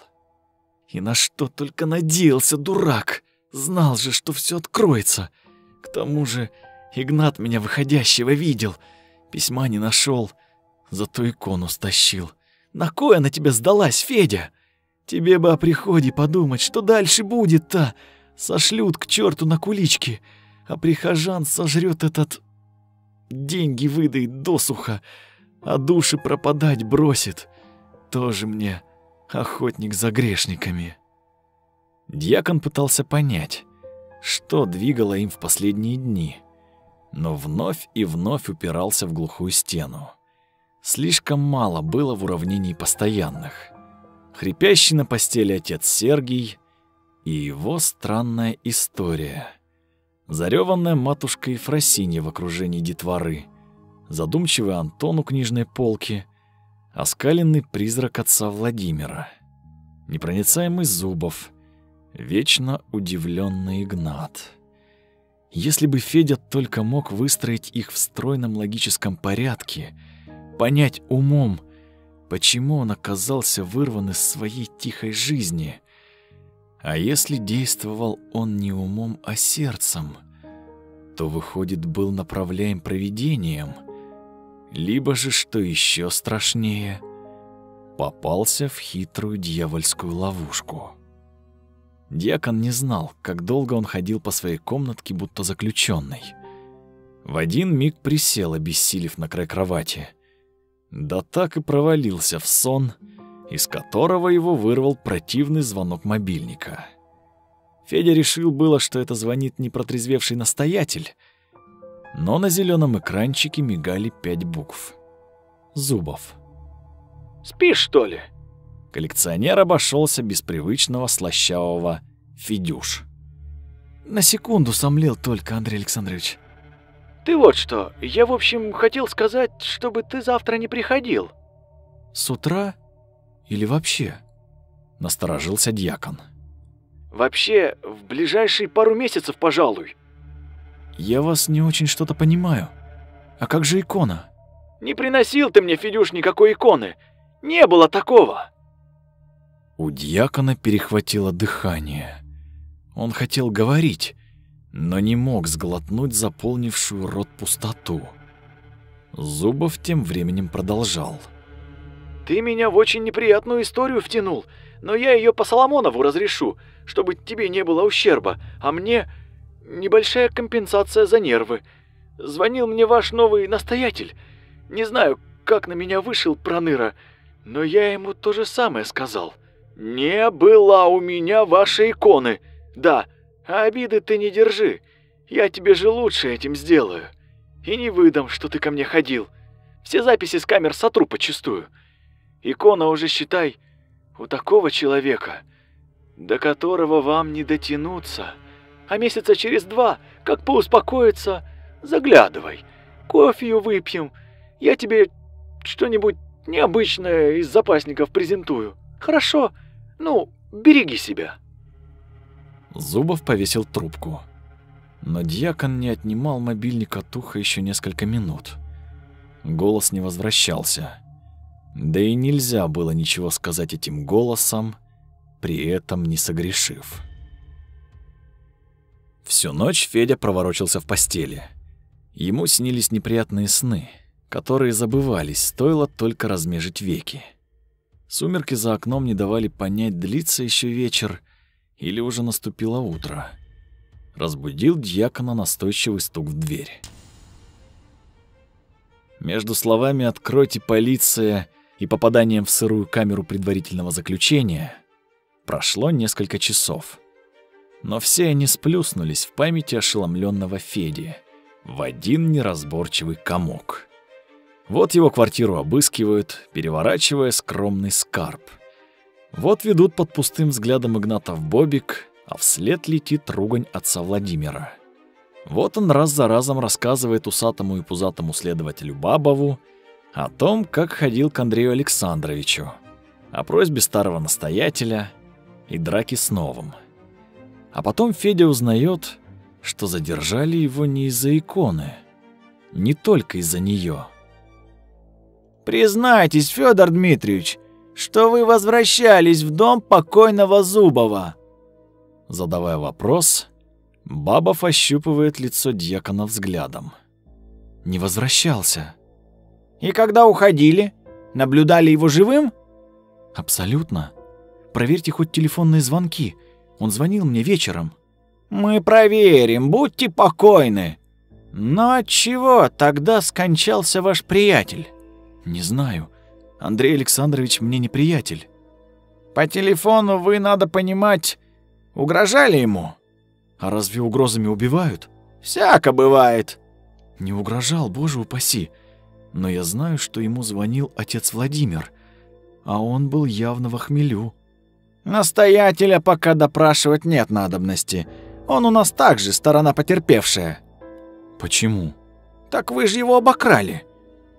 И на что только надеялся, дурак! Знал же, что все откроется. К тому же Игнат меня выходящего видел. Письма не нашел, зато икону стащил. На кой она тебе сдалась, Федя? Тебе бы о приходе подумать, что дальше будет-то? Сошлют к черту на кулички, а прихожан сожрет этот... Деньги выдает досуха, а души пропадать бросит. Тоже мне охотник за грешниками. Дьякон пытался понять, что двигало им в последние дни, но вновь и вновь упирался в глухую стену. Слишком мало было в уравнении постоянных. Хрипящий на постели отец Сергий и его странная история. Зареванная матушка Ефросинья в окружении детворы, задумчивый Антон у книжной полки, оскаленный призрак отца Владимира, непроницаемый Зубов — Вечно удивленный Игнат. Если бы Федя только мог выстроить их в стройном логическом порядке, понять умом, почему он оказался вырван из своей тихой жизни. А если действовал он не умом, а сердцем, то, выходит, был направляем провидением, либо же, что еще страшнее, попался в хитрую дьявольскую ловушку. Дьякон не знал, как долго он ходил по своей комнатке, будто заключенный. В один миг присел, обессилев на край кровати. Да так и провалился в сон, из которого его вырвал противный звонок мобильника. Федя решил было, что это звонит не протрезвевший настоятель, но на зеленом экранчике мигали пять букв. Зубов. «Спишь, что ли?» Коллекционер обошелся без привычного слащавого «Федюш». «На секунду сомлел только, Андрей Александрович». «Ты вот что, я, в общем, хотел сказать, чтобы ты завтра не приходил». «С утра или вообще?» — насторожился дьякон. «Вообще, в ближайшие пару месяцев, пожалуй». «Я вас не очень что-то понимаю. А как же икона?» «Не приносил ты мне, Федюш, никакой иконы. Не было такого». У дьякона перехватило дыхание. Он хотел говорить, но не мог сглотнуть заполнившую рот пустоту. Зубов тем временем продолжал. «Ты меня в очень неприятную историю втянул, но я ее по Соломонову разрешу, чтобы тебе не было ущерба, а мне небольшая компенсация за нервы. Звонил мне ваш новый настоятель. Не знаю, как на меня вышел Проныра, но я ему то же самое сказал. Не была у меня вашей иконы. Да, а обиды ты не держи. Я тебе же лучше этим сделаю. И не выдам, что ты ко мне ходил. Все записи с камер сотру почистую. Икона уже, считай, у такого человека, до которого вам не дотянуться. А месяца через два, как поуспокоится, заглядывай. Кофею выпьем. Я тебе что-нибудь необычное из запасников презентую. Хорошо? Ну, береги себя. Зубов повесил трубку. Но дьякон не отнимал мобильник от уха еще несколько минут. Голос не возвращался. Да и нельзя было ничего сказать этим голосом, при этом не согрешив. Всю ночь Федя проворочился в постели. Ему снились неприятные сны, которые забывались, стоило только размежить веки. Сумерки за окном не давали понять, длится еще вечер или уже наступило утро. Разбудил дьякона настойчивый стук в дверь. Между словами «откройте полиция» и попаданием в сырую камеру предварительного заключения прошло несколько часов. Но все они сплюснулись в памяти ошеломленного Феди в один неразборчивый комок. Вот его квартиру обыскивают, переворачивая скромный скарб. Вот ведут под пустым взглядом Игнатов Бобик, а вслед летит ругань отца Владимира. Вот он раз за разом рассказывает усатому и пузатому следователю Бабову о том, как ходил к Андрею Александровичу, о просьбе старого настоятеля и драке с новым. А потом Федя узнает, что задержали его не из-за иконы, не только из-за нее. «Признайтесь, Федор Дмитриевич, что вы возвращались в дом покойного Зубова?» Задавая вопрос, Бабов ощупывает лицо дьякона взглядом. Не возвращался. И когда уходили, наблюдали его живым? Абсолютно. Проверьте хоть телефонные звонки. Он звонил мне вечером. Мы проверим, будьте покойны. Но от чего тогда скончался ваш приятель? Не знаю. Андрей Александрович мне не приятель. По телефону вы, надо понимать, угрожали ему. А разве угрозами убивают? Всяко бывает. Не угрожал, боже упаси. Но я знаю, что ему звонил отец Владимир, а он был явно в хмелю. Настоятеля пока допрашивать нет надобности. Он у нас также сторона потерпевшая. Почему? Так вы же его обокрали.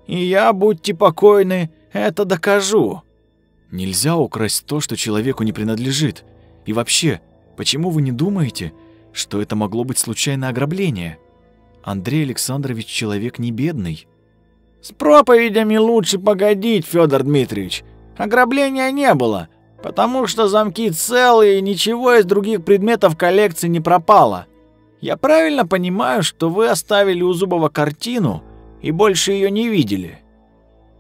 И я, будьте покойны, это докажу. Нельзя украсть то, что человеку не принадлежит. И вообще, почему вы не думаете, что это могло быть случайное ограбление. Андрей Александрович человек не бедный. С проповедями лучше погодить, Федор Дмитриевич. Ограбления не было, потому что замки целые и ничего из других предметов коллекции не пропало. Я правильно понимаю, что вы оставили у Зубова картину и больше ее не видели?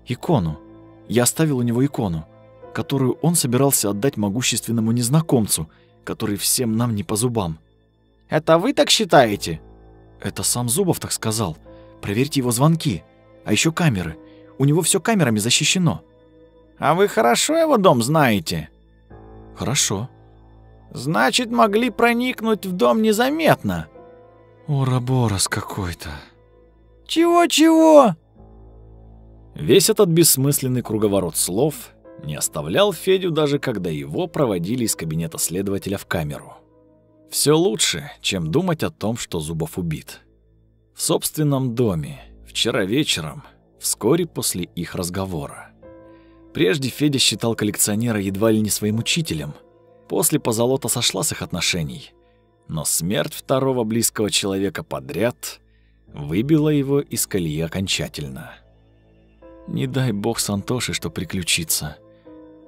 Икону. Я оставил у него икону, которую он собирался отдать могущественному незнакомцу, который всем нам не по зубам. Это вы так считаете? Это сам Зубов так сказал. Проверьте его звонки. А еще камеры. У него все камерами защищено. А вы хорошо его дом знаете? Хорошо. Значит, могли проникнуть в дом незаметно. Ураборос какой-то. Чего-чего? Весь этот бессмысленный круговорот слов не оставлял Федю даже когда его проводили из кабинета следователя в камеру. Все лучше, чем думать о том, что Зубов убит. В собственном доме, вчера вечером, вскоре после их разговора. Прежде Федя считал коллекционера едва ли не своим учителем. После позолота сошла с их отношений. Но смерть второго близкого человека подряд выбила его из колеи окончательно. Не дай бог Сантоше, что приключится.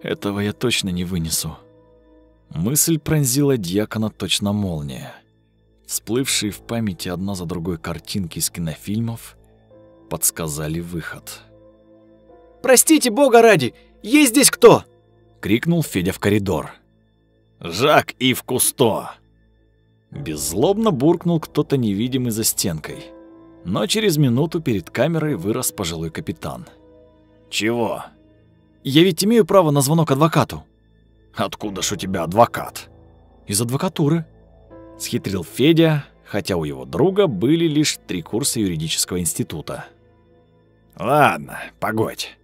Этого я точно не вынесу. Мысль пронзила дьякона точно молния. Всплывшие в памяти одна за другой картинки из кинофильмов подсказали выход. «Простите бога ради, есть здесь кто?» — крикнул Федя в коридор. «Жак и в Кусто!» Беззлобно буркнул кто-то невидимый за стенкой. Но через минуту перед камерой вырос пожилой капитан. Чего? Я ведь имею право на звонок адвокату. Откуда ж у тебя адвокат? Из адвокатуры. Схитрил Федя, хотя у его друга были лишь три курса юридического института. Ладно, погодь.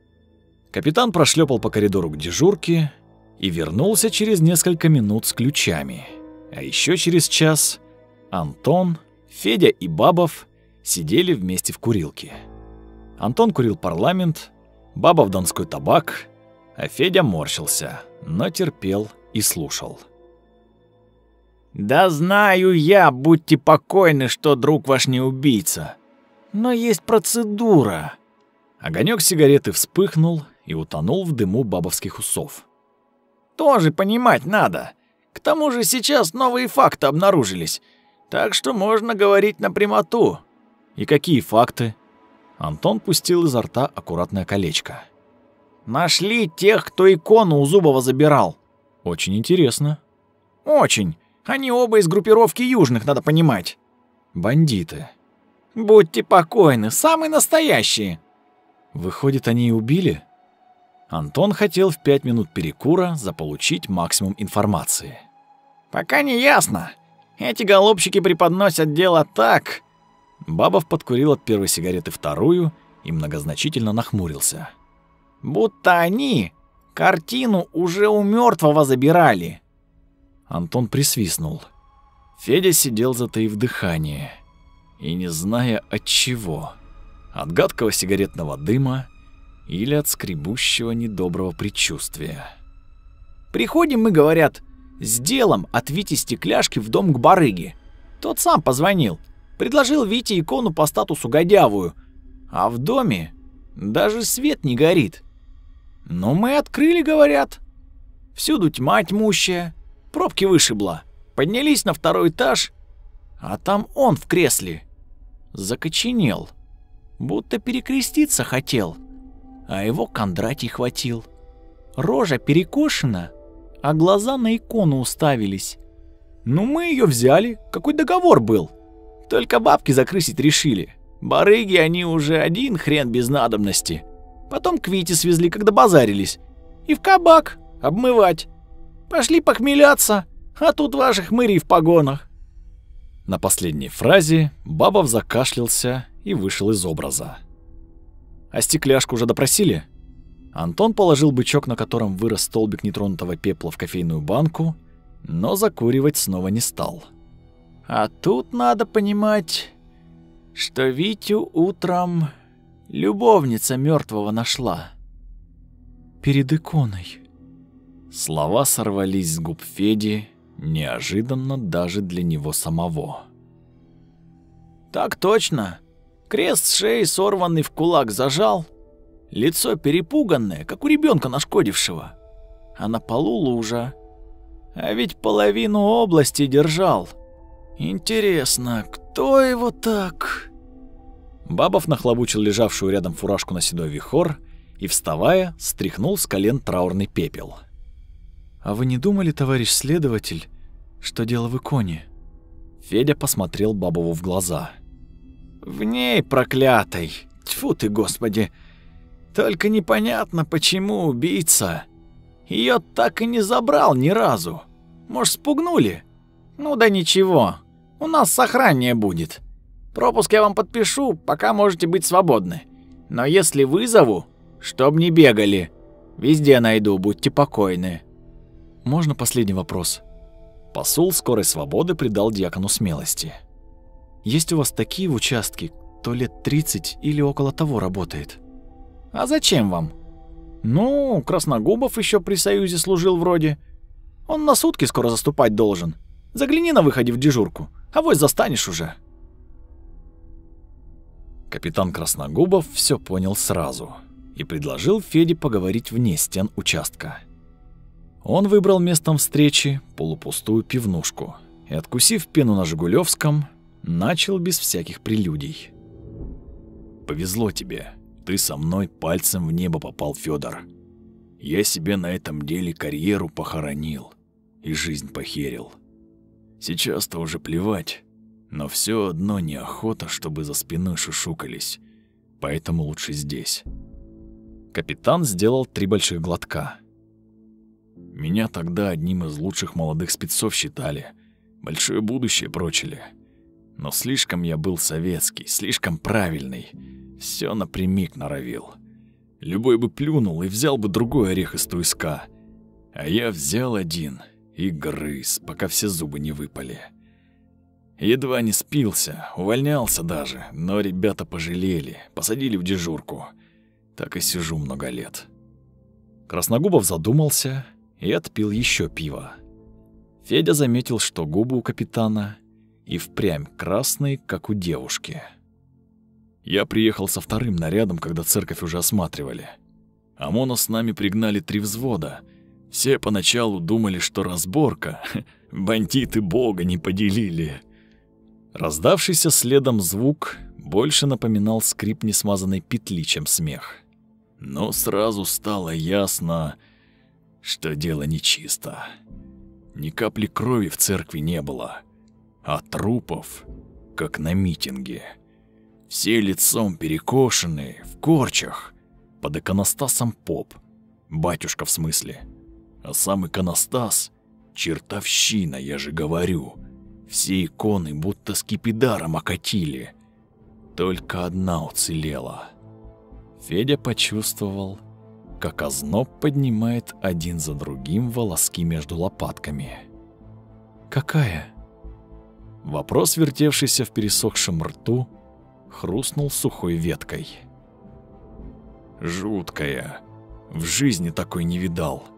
Капитан прошлепал по коридору к дежурке и вернулся через несколько минут с ключами. А еще через час Антон, Федя и Бабов сидели вместе в курилке. Антон курил парламент, Бабов донской табак, а Федя морщился, но терпел и слушал. «Да знаю я, будьте покойны, что друг ваш не убийца. Но есть процедура». Огонек сигареты вспыхнул и утонул в дыму бабовских усов. «Тоже понимать надо. К тому же сейчас новые факты обнаружились, так что можно говорить на прямоту». «И какие факты?» Антон пустил изо рта аккуратное колечко. «Нашли тех, кто икону у Зубова забирал». «Очень интересно». «Очень. Они оба из группировки Южных, надо понимать». «Бандиты». «Будьте покойны, самые настоящие». «Выходит, они и убили?» Антон хотел в пять минут перекура заполучить максимум информации. «Пока не ясно. Эти голубчики преподносят дело так...» Бабов подкурил от первой сигареты вторую и многозначительно нахмурился. «Будто они картину уже у мертвого забирали». Антон присвистнул. Федя сидел, затаив дыхание, и не зная от чего. От гадкого сигаретного дыма или от скребущего недоброго предчувствия. «Приходим мы, говорят, с делом от Вити Стекляшки в дом к барыге. Тот сам позвонил, предложил Вите икону по статусу годявую, а в доме даже свет не горит. Но мы открыли, говорят. Всюду тьма тьмущая, пробки вышибла. Поднялись на второй этаж, а там он в кресле. Закоченел, будто перекреститься хотел, а его Кондратий хватил. Рожа перекошена, а глаза на икону уставились. Ну мы ее взяли, какой договор был. Только бабки закрысить решили. Барыги они уже один хрен без надобности. Потом к Вите свезли, когда базарились. И в кабак обмывать. Пошли похмеляться, а тут ваших мырей в погонах. На последней фразе Бабов закашлялся и вышел из образа. А стекляшку уже допросили? Антон положил бычок, на котором вырос столбик нетронутого пепла в кофейную банку, но закуривать снова не стал. А тут надо понимать, что Витю утром любовница мертвого нашла. Перед иконой. Слова сорвались с губ Феди, неожиданно даже для него самого. Так точно. Крест с шеи сорванный в кулак зажал, лицо перепуганное, как у ребенка нашкодившего. А на полу лужа. А ведь половину области держал. Интересно, кто его так? Бабов нахлобучил лежавшую рядом фуражку на седой вихор и, вставая, стряхнул с колен траурный пепел. «А вы не думали, товарищ следователь, что дело в иконе?» Федя посмотрел Бабову в глаза. «В ней, проклятой! Тьфу ты, господи! Только непонятно, почему убийца ее так и не забрал ни разу. Может, спугнули? Ну да ничего, у нас сохраннее будет. Пропуск я вам подпишу, пока можете быть свободны. Но если вызову, чтоб не бегали. Везде найду, будьте покойны. Можно последний вопрос? Посол скорой свободы придал диакону смелости. Есть у вас такие в участке, кто лет 30 или около того работает? А зачем вам? Ну, Красногубов еще при Союзе служил вроде. Он на сутки скоро заступать должен. Загляни на выходе в дежурку, а вось застанешь уже. Капитан Красногубов все понял сразу и предложил Феде поговорить вне стен участка. Он выбрал местом встречи полупустую пивнушку и, откусив пену на Жигулевском, начал без всяких прелюдий. «Повезло тебе. Ты со мной пальцем в небо попал, Федор. Я себе на этом деле карьеру похоронил и жизнь похерил. Сейчас-то уже плевать. Но все одно неохота, чтобы за спиной шушукались. Поэтому лучше здесь. Капитан сделал три больших глотка. Меня тогда одним из лучших молодых спецов считали. Большое будущее прочили. Но слишком я был советский, слишком правильный. Все напрямик норовил. Любой бы плюнул и взял бы другой орех из туиска. А я взял один и грыз, пока все зубы не выпали. Едва не спился, увольнялся даже, но ребята пожалели, посадили в дежурку. Так и сижу много лет. Красногубов задумался и отпил еще пиво. Федя заметил, что губы у капитана и впрямь красные, как у девушки. Я приехал со вторым нарядом, когда церковь уже осматривали. ОМОНа с нами пригнали три взвода. Все поначалу думали, что разборка. Бандиты бога не поделили. Раздавшийся следом звук больше напоминал скрип несмазанной петли, чем смех. Но сразу стало ясно, что дело нечисто. Ни капли крови в церкви не было, а трупов, как на митинге. Все лицом перекошенные, в корчах, под иконостасом поп. Батюшка в смысле. А сам иконостас — чертовщина, я же говорю. Все иконы будто скипидаром окатили. Только одна уцелела. Федя почувствовал, как озноб поднимает один за другим волоски между лопатками. «Какая?» Вопрос, вертевшийся в пересохшем рту, хрустнул сухой веткой. Жуткая. В жизни такой не видал.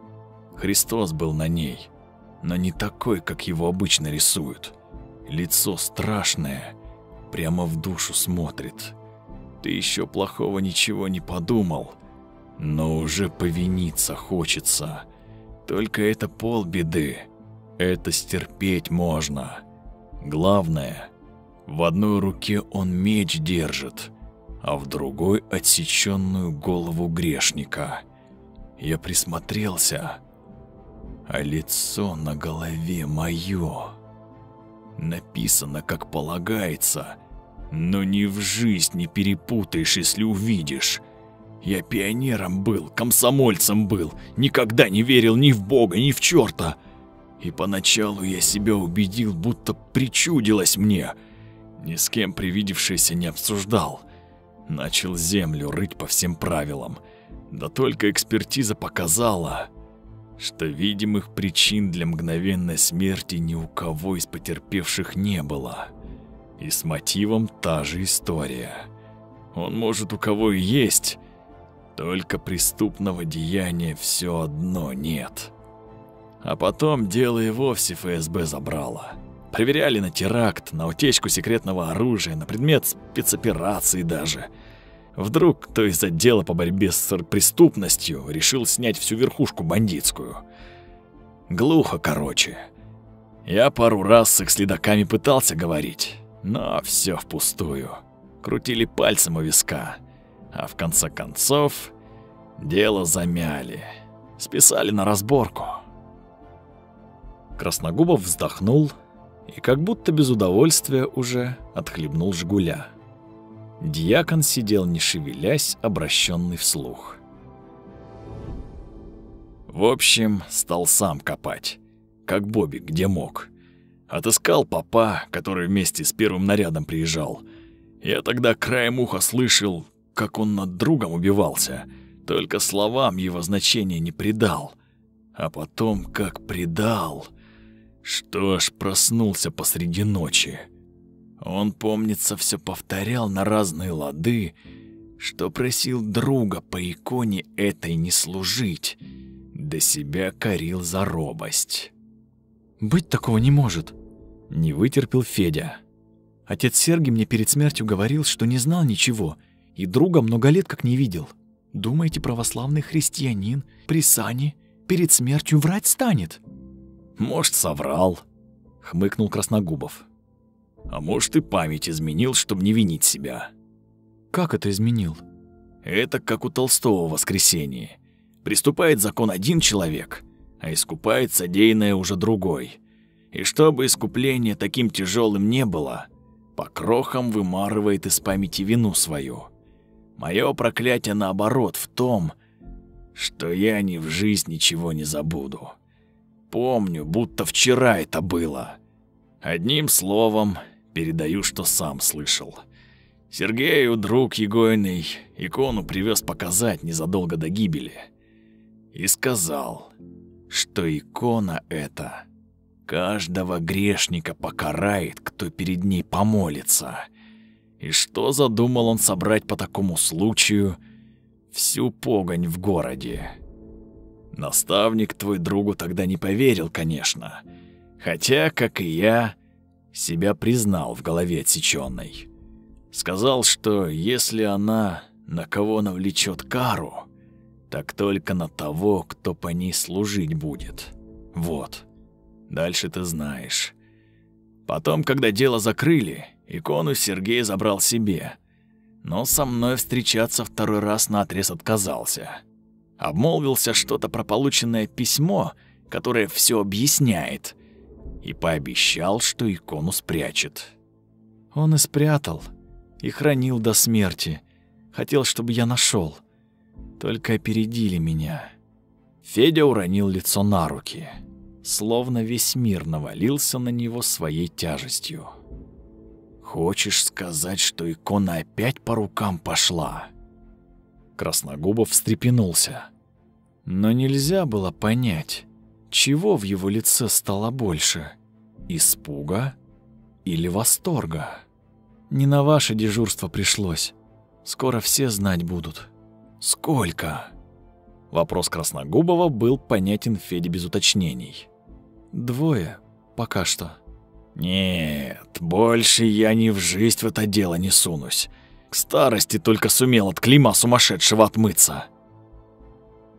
Христос был на ней, но не такой, как его обычно рисуют. Лицо страшное, прямо в душу смотрит. Ты еще плохого ничего не подумал, но уже повиниться хочется. Только это полбеды. Это стерпеть можно. Главное, в одной руке он меч держит, а в другой отсеченную голову грешника. Я присмотрелся, а лицо на голове мое. Написано, как полагается, но ни в жизнь не перепутаешь, если увидишь. Я пионером был, комсомольцем был, никогда не верил ни в Бога, ни в черта. И поначалу я себя убедил, будто причудилось мне — ни с кем привидевшееся не обсуждал. Начал землю рыть по всем правилам. Да только экспертиза показала, что видимых причин для мгновенной смерти ни у кого из потерпевших не было. И с мотивом та же история. Он может у кого и есть, только преступного деяния все одно нет. А потом дело и вовсе ФСБ забрало. Проверяли на теракт, на утечку секретного оружия, на предмет спецоперации даже. Вдруг кто из отдела по борьбе с преступностью решил снять всю верхушку бандитскую. Глухо, короче. Я пару раз с их следаками пытался говорить, но все впустую. Крутили пальцем у виска. А в конце концов дело замяли. Списали на разборку. Красногубов вздохнул и как будто без удовольствия уже отхлебнул жгуля. Дьякон сидел не шевелясь, обращенный вслух. В общем, стал сам копать, как Бобик, где мог. Отыскал папа, который вместе с первым нарядом приезжал. Я тогда краем уха слышал, как он над другом убивался, только словам его значения не придал. А потом, как придал... Что ж, проснулся посреди ночи. Он, помнится, все повторял на разные лады, что просил друга по иконе этой не служить, да себя корил за робость. «Быть такого не может», — не вытерпел Федя. «Отец Сергий мне перед смертью говорил, что не знал ничего, и друга много лет как не видел. Думаете, православный христианин при сане перед смертью врать станет?» Может, соврал, хмыкнул Красногубов. А может, и память изменил, чтобы не винить себя. Как это изменил? Это как у Толстого в воскресенье. Приступает закон один человек, а искупает содеянное уже другой. И чтобы искупление таким тяжелым не было, по крохам вымарывает из памяти вину свою. Мое проклятие наоборот в том, что я ни в жизнь ничего не забуду. Помню, будто вчера это было. Одним словом, передаю, что сам слышал. Сергею, друг Егойный, икону привез показать незадолго до гибели. И сказал, что икона эта каждого грешника покарает, кто перед ней помолится. И что задумал он собрать по такому случаю всю погонь в городе? Наставник твой другу тогда не поверил, конечно, хотя, как и я, себя признал в голове отсечённой. Сказал, что если она на кого навлечет кару, так только на того, кто по ней служить будет. Вот. Дальше ты знаешь. Потом, когда дело закрыли, икону Сергей забрал себе. Но со мной встречаться второй раз наотрез отказался. Обмолвился что-то про полученное письмо, которое все объясняет, и пообещал, что икону спрячет. Он и спрятал, и хранил до смерти. Хотел, чтобы я нашел. Только опередили меня. Федя уронил лицо на руки словно весь мир навалился на него своей тяжестью. «Хочешь сказать, что икона опять по рукам пошла?» Красногубов встрепенулся. Но нельзя было понять, чего в его лице стало больше — испуга или восторга. Не на ваше дежурство пришлось. Скоро все знать будут. Сколько? Вопрос Красногубова был понятен Феде без уточнений. Двое пока что. Нет, больше я ни в жизнь в это дело не сунусь. К старости только сумел от клима сумасшедшего отмыться.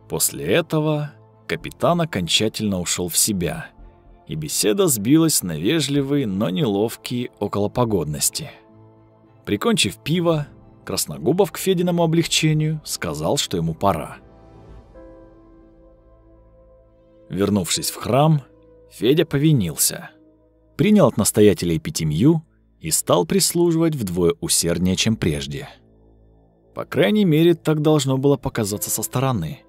После этого капитан окончательно ушел в себя, и беседа сбилась на вежливые, но неловкие околопогодности. Прикончив пиво, Красногубов к Фединому облегчению сказал, что ему пора. Вернувшись в храм, Федя повинился. Принял от настоятеля эпитемью и стал прислуживать вдвое усерднее, чем прежде. По крайней мере, так должно было показаться со стороны.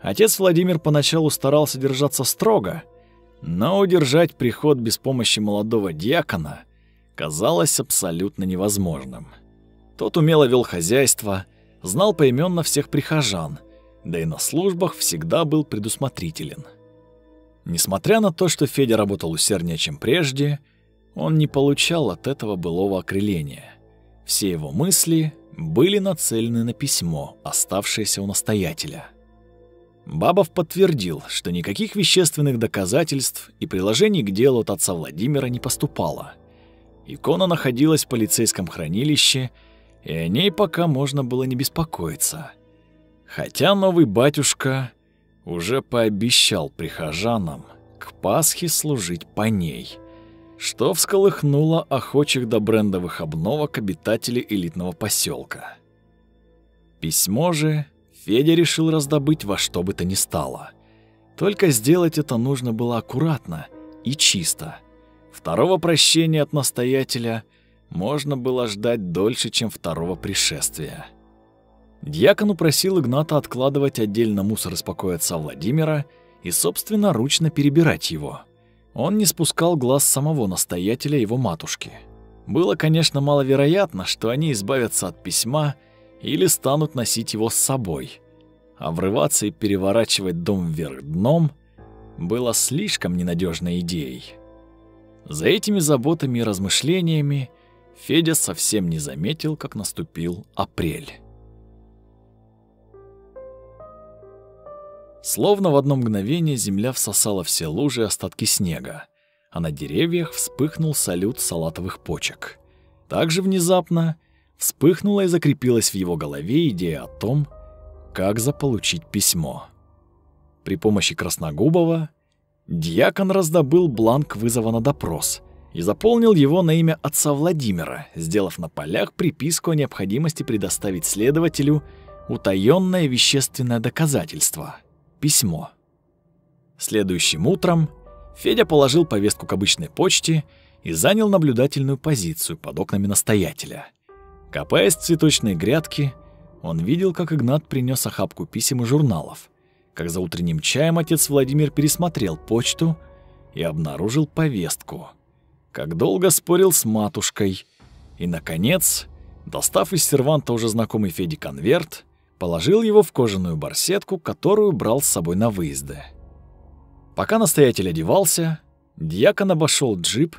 Отец Владимир поначалу старался держаться строго, но удержать приход без помощи молодого диакона казалось абсолютно невозможным. Тот умело вел хозяйство, знал поименно всех прихожан, да и на службах всегда был предусмотрителен – Несмотря на то, что Федя работал усерднее, чем прежде, он не получал от этого былого окрыления. Все его мысли были нацелены на письмо, оставшееся у настоятеля. Бабов подтвердил, что никаких вещественных доказательств и приложений к делу от отца Владимира не поступало. Икона находилась в полицейском хранилище, и о ней пока можно было не беспокоиться. Хотя новый батюшка уже пообещал прихожанам к Пасхе служить по ней, что всколыхнуло охочих до брендовых обновок обитателей элитного поселка. Письмо же Федя решил раздобыть во что бы то ни стало. Только сделать это нужно было аккуратно и чисто. Второго прощения от настоятеля можно было ждать дольше, чем второго пришествия. Дьякон упросил Игната откладывать отдельно мусор из покоя отца Владимира и собственно ручно перебирать его. Он не спускал глаз самого настоятеля его матушки. Было, конечно, маловероятно, что они избавятся от письма или станут носить его с собой. А врываться и переворачивать дом вверх дном было слишком ненадежной идеей. За этими заботами и размышлениями Федя совсем не заметил, как наступил апрель. Словно в одно мгновение земля всосала все лужи и остатки снега, а на деревьях вспыхнул салют салатовых почек. Также внезапно вспыхнула и закрепилась в его голове идея о том, как заполучить письмо. При помощи Красногубова дьякон раздобыл бланк вызова на допрос и заполнил его на имя отца Владимира, сделав на полях приписку о необходимости предоставить следователю утаённое вещественное доказательство — письмо. Следующим утром Федя положил повестку к обычной почте и занял наблюдательную позицию под окнами настоятеля. Копаясь в цветочной грядке, он видел, как Игнат принес охапку писем и журналов, как за утренним чаем отец Владимир пересмотрел почту и обнаружил повестку, как долго спорил с матушкой и, наконец, достав из серванта уже знакомый Феде конверт, положил его в кожаную барсетку, которую брал с собой на выезды. Пока настоятель одевался, дьякон обошел джип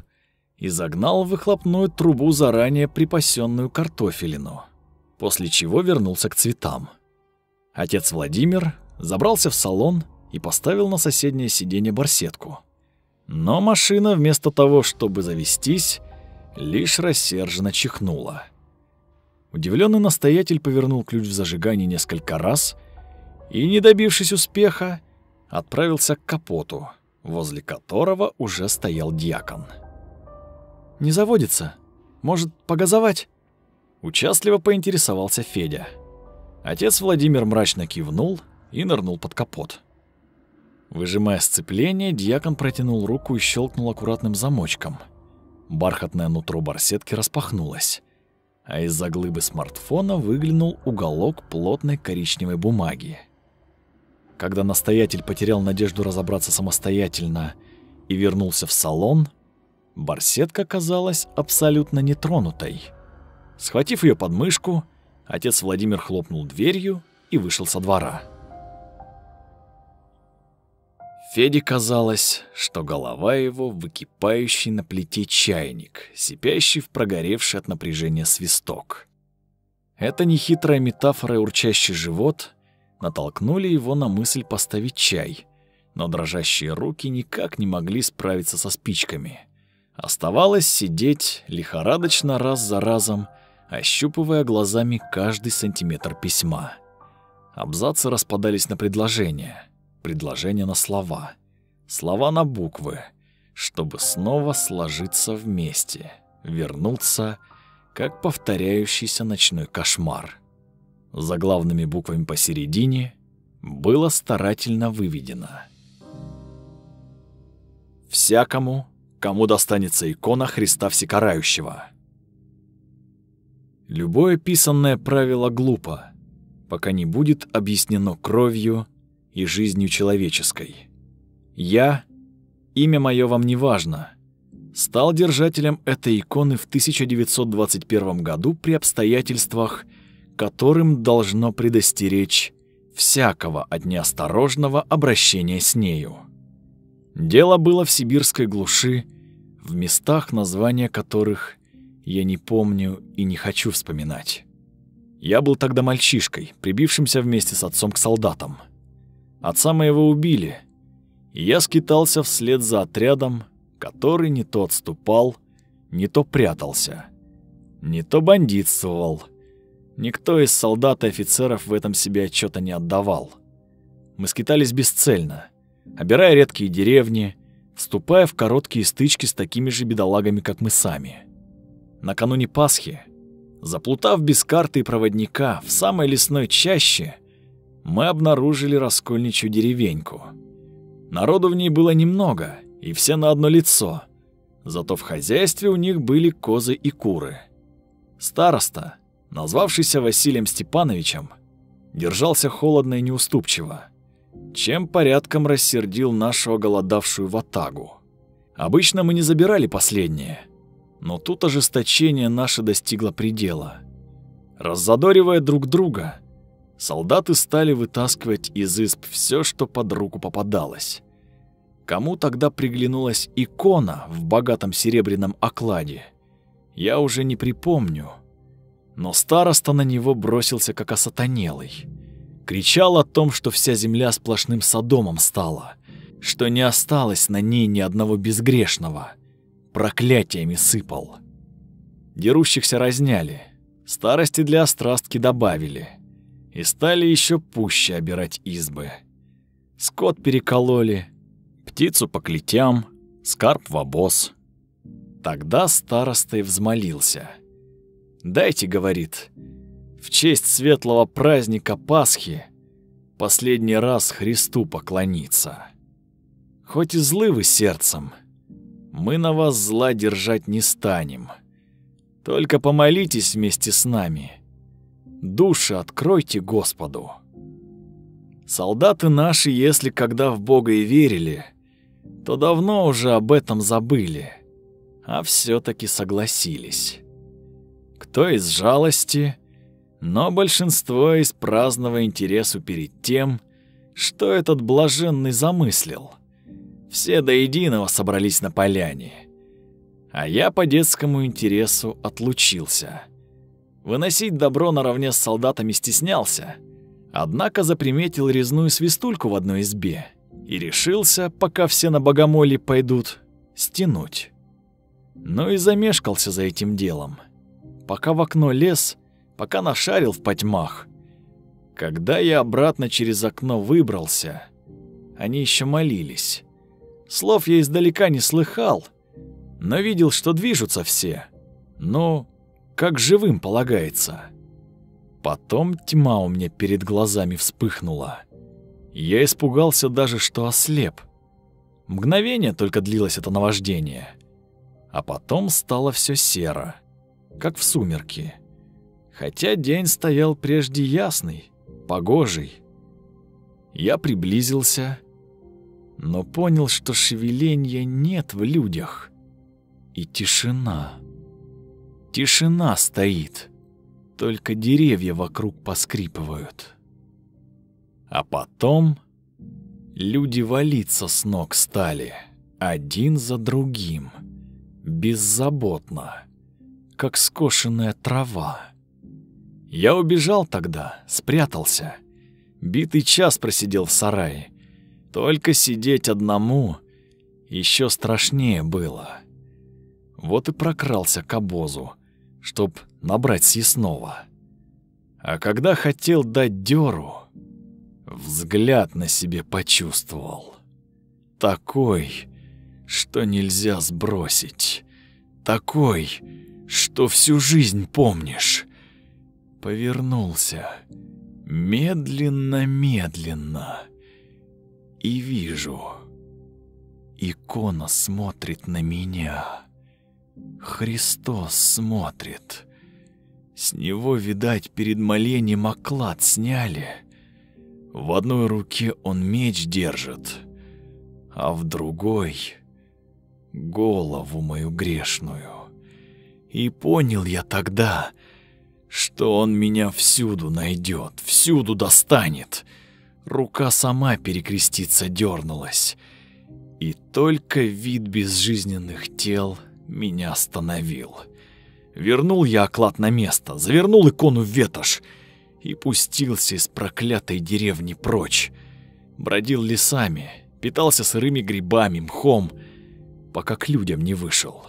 и загнал в выхлопную трубу заранее припасенную картофелину, после чего вернулся к цветам. Отец Владимир забрался в салон и поставил на соседнее сиденье барсетку. Но машина вместо того, чтобы завестись, лишь рассерженно чихнула. Удивленный настоятель повернул ключ в зажигании несколько раз и, не добившись успеха, отправился к капоту, возле которого уже стоял дьякон. «Не заводится? Может, погазовать?» Участливо поинтересовался Федя. Отец Владимир мрачно кивнул и нырнул под капот. Выжимая сцепление, дьякон протянул руку и щелкнул аккуратным замочком. Бархатное нутро барсетки распахнулось, а из-за глыбы смартфона выглянул уголок плотной коричневой бумаги. Когда настоятель потерял надежду разобраться самостоятельно и вернулся в салон, барсетка казалась абсолютно нетронутой. Схватив ее под мышку, отец Владимир хлопнул дверью и вышел со двора. Феде казалось, что голова его выкипающий на плите чайник, сипящий в прогоревший от напряжения свисток. Эта нехитрая метафора и урчащий живот натолкнули его на мысль поставить чай, но дрожащие руки никак не могли справиться со спичками. Оставалось сидеть лихорадочно раз за разом, ощупывая глазами каждый сантиметр письма. Абзацы распадались на предложения, предложения на слова, слова на буквы, чтобы снова сложиться вместе, вернуться, как повторяющийся ночной кошмар. За главными буквами посередине было старательно выведено «Всякому, кому достанется икона Христа Всекарающего». Любое писанное правило глупо, пока не будет объяснено кровью и жизнью человеческой. Я, имя мое вам не важно, стал держателем этой иконы в 1921 году при обстоятельствах, которым должно предостеречь всякого от неосторожного обращения с нею. Дело было в сибирской глуши, в местах, названия которых я не помню и не хочу вспоминать. Я был тогда мальчишкой, прибившимся вместе с отцом к солдатам. Отца моего убили, и я скитался вслед за отрядом, который не то отступал, не то прятался, не то бандитствовал, Никто из солдат и офицеров в этом себе отчета не отдавал. Мы скитались бесцельно, обирая редкие деревни, вступая в короткие стычки с такими же бедолагами, как мы сами. Накануне Пасхи, заплутав без карты и проводника в самой лесной чаще, мы обнаружили раскольничью деревеньку. Народу в ней было немного, и все на одно лицо. Зато в хозяйстве у них были козы и куры. Староста, назвавшийся Василием Степановичем, держался холодно и неуступчиво, чем порядком рассердил нашу оголодавшую ватагу. Обычно мы не забирали последнее, но тут ожесточение наше достигло предела. Раззадоривая друг друга, солдаты стали вытаскивать из изб все, что под руку попадалось. Кому тогда приглянулась икона в богатом серебряном окладе, я уже не припомню, но староста на него бросился как осатанелый. Кричал о том, что вся земля сплошным содомом стала, что не осталось на ней ни одного безгрешного. Проклятиями сыпал. Дерущихся разняли, старости для острастки добавили и стали еще пуще обирать избы. Скот перекололи, птицу по клетям, скарб в обоз. Тогда староста и взмолился — «Дайте, — говорит, — в честь светлого праздника Пасхи последний раз Христу поклониться. Хоть и злы вы сердцем, Мы на вас зла держать не станем. Только помолитесь вместе с нами. Души откройте Господу. Солдаты наши, если когда в Бога и верили, то давно уже об этом забыли, а все таки согласились. Кто из жалости, но большинство из праздного интересу перед тем, что этот блаженный замыслил. Все до единого собрались на поляне, а я по детскому интересу отлучился. Выносить добро наравне с солдатами стеснялся, однако заприметил резную свистульку в одной избе и решился, пока все на богомолье пойдут, стянуть. Ну и замешкался за этим делом. Пока в окно лез, пока нашарил в потьмах. Когда я обратно через окно выбрался, они еще молились. Слов я издалека не слыхал, но видел, что движутся все. Ну, как живым полагается. Потом тьма у меня перед глазами вспыхнула. Я испугался даже, что ослеп. Мгновение только длилось это наваждение. А потом стало все серо, как в сумерки. Хотя день стоял прежде ясный, погожий. Я приблизился, но понял, что шевеления нет в людях. И тишина. Тишина стоит. Только деревья вокруг поскрипывают. А потом люди валиться с ног стали, один за другим, беззаботно, как скошенная трава. Я убежал тогда, спрятался. Битый час просидел в сарае. Только сидеть одному еще страшнее было. Вот и прокрался к обозу, чтоб набрать съестного. А когда хотел дать дёру, взгляд на себе почувствовал. Такой, что нельзя сбросить. Такой, что всю жизнь помнишь. Повернулся. Медленно-медленно. И вижу. Икона смотрит на меня. Христос смотрит. С него, видать, перед молением оклад сняли. В одной руке он меч держит, а в другой — голову мою грешную. И понял я тогда, что он меня всюду найдет, всюду достанет. Рука сама перекреститься дернулась, и только вид безжизненных тел меня остановил. Вернул я оклад на место, завернул икону в ветошь и пустился из проклятой деревни прочь. Бродил лесами, питался сырыми грибами, мхом, пока к людям не вышел.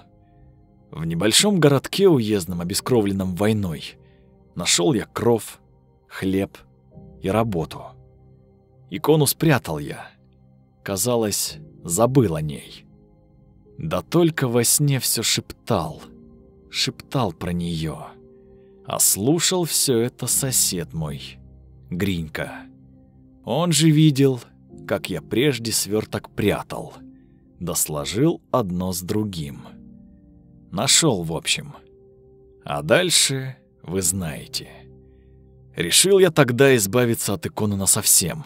В небольшом городке уездном, обескровленном войной, нашел я кров, хлеб и работу. Икону спрятал я. Казалось, забыл о ней. Да только во сне все шептал, шептал про нее. А слушал все это сосед мой, Гринька. Он же видел, как я прежде сверток прятал, да сложил одно с другим. Нашел, в общем. А дальше вы знаете. Решил я тогда избавиться от иконы насовсем.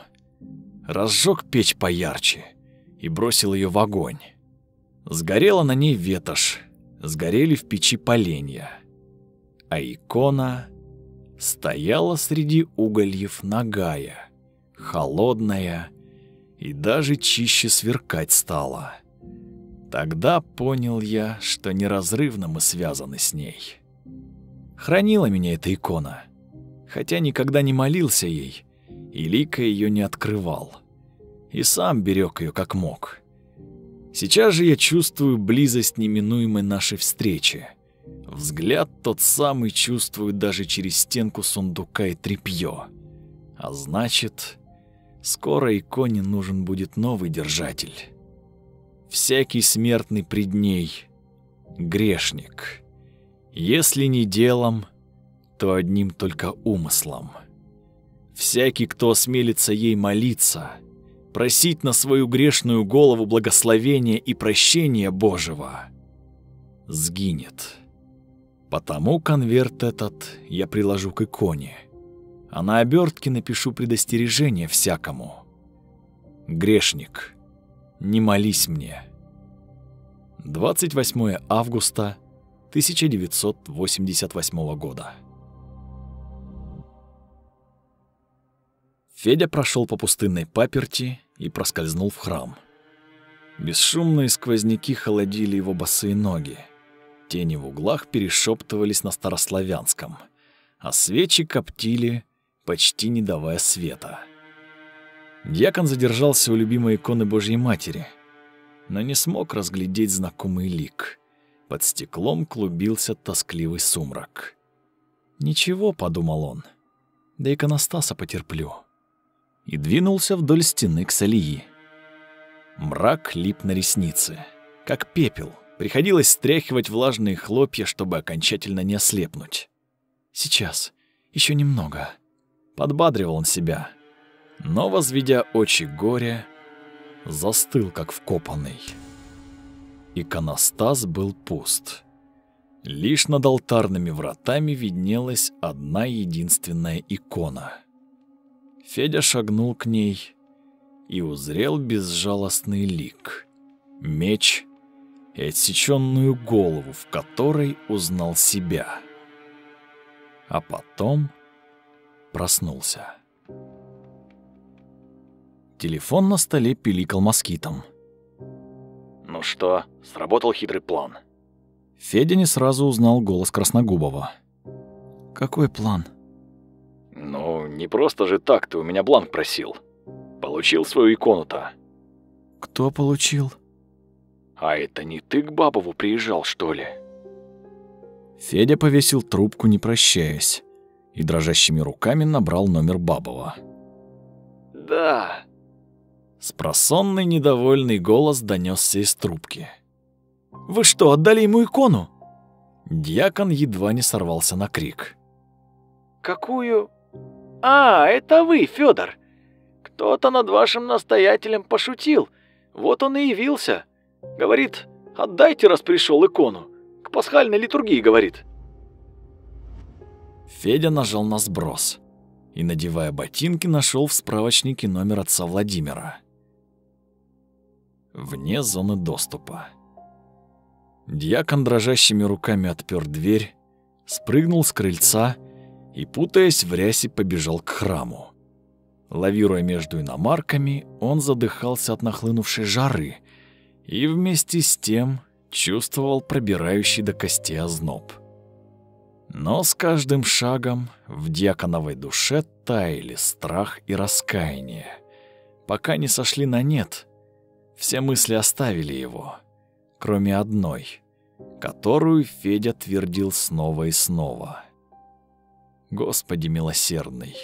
Разжег печь поярче и бросил ее в огонь. Сгорела на ней ветошь, сгорели в печи поленья. А икона стояла среди угольев нагая, холодная и даже чище сверкать стала. Тогда понял я, что неразрывно мы связаны с ней. Хранила меня эта икона, хотя никогда не молился ей, и лика ее не открывал. И сам берег ее как мог. Сейчас же я чувствую близость неминуемой нашей встречи. Взгляд тот самый чувствую даже через стенку сундука и тряпье. А значит, скоро иконе нужен будет новый держатель. Всякий смертный пред ней — грешник. Если не делом, то одним только умыслом. Всякий, кто осмелится ей молиться — просить на свою грешную голову благословения и прощения Божьего, сгинет. Потому конверт этот я приложу к иконе, а на обертке напишу предостережение всякому. Грешник, не молись мне. 28 августа 1988 года. Федя прошел по пустынной паперти и проскользнул в храм. Бесшумные сквозняки холодили его босые ноги. Тени в углах перешептывались на старославянском, а свечи коптили, почти не давая света. Дьякон задержался у любимой иконы Божьей Матери, но не смог разглядеть знакомый лик. Под стеклом клубился тоскливый сумрак. «Ничего», — подумал он, — «да иконостаса потерплю». И двинулся вдоль стены к Салии. Мрак лип на ресницы, как пепел. Приходилось стряхивать влажные хлопья, чтобы окончательно не ослепнуть. «Сейчас, еще немного», — подбадривал он себя. Но, возведя очи горя, застыл, как вкопанный. Иконостас был пуст. Лишь над алтарными вратами виднелась одна единственная икона. Федя шагнул к ней и узрел безжалостный лик. Меч и отсеченную голову, в которой узнал себя. А потом проснулся. Телефон на столе пиликал москитом. Ну что, сработал хитрый план. Федя не сразу узнал голос Красногубова. Какой план? Ну, не просто же так ты у меня бланк просил. Получил свою икону-то. Кто получил? А это не ты к Бабову приезжал, что ли? Федя повесил трубку, не прощаясь, и дрожащими руками набрал номер Бабова. Да, Спросонный недовольный голос донесся из трубки. «Вы что, отдали ему икону?» Дьякон едва не сорвался на крик. «Какую?» «А, это вы, Федор. Кто-то над вашим настоятелем пошутил. Вот он и явился. Говорит, отдайте, раз пришел икону. К пасхальной литургии, говорит». Федя нажал на сброс и, надевая ботинки, нашел в справочнике номер отца Владимира вне зоны доступа. Дьякон дрожащими руками отпер дверь, спрыгнул с крыльца и, путаясь в рясе, побежал к храму. Лавируя между иномарками, он задыхался от нахлынувшей жары и вместе с тем чувствовал пробирающий до кости озноб. Но с каждым шагом в дьяконовой душе таяли страх и раскаяние, пока не сошли на нет все мысли оставили его, кроме одной, которую Федя твердил снова и снова. «Господи милосердный,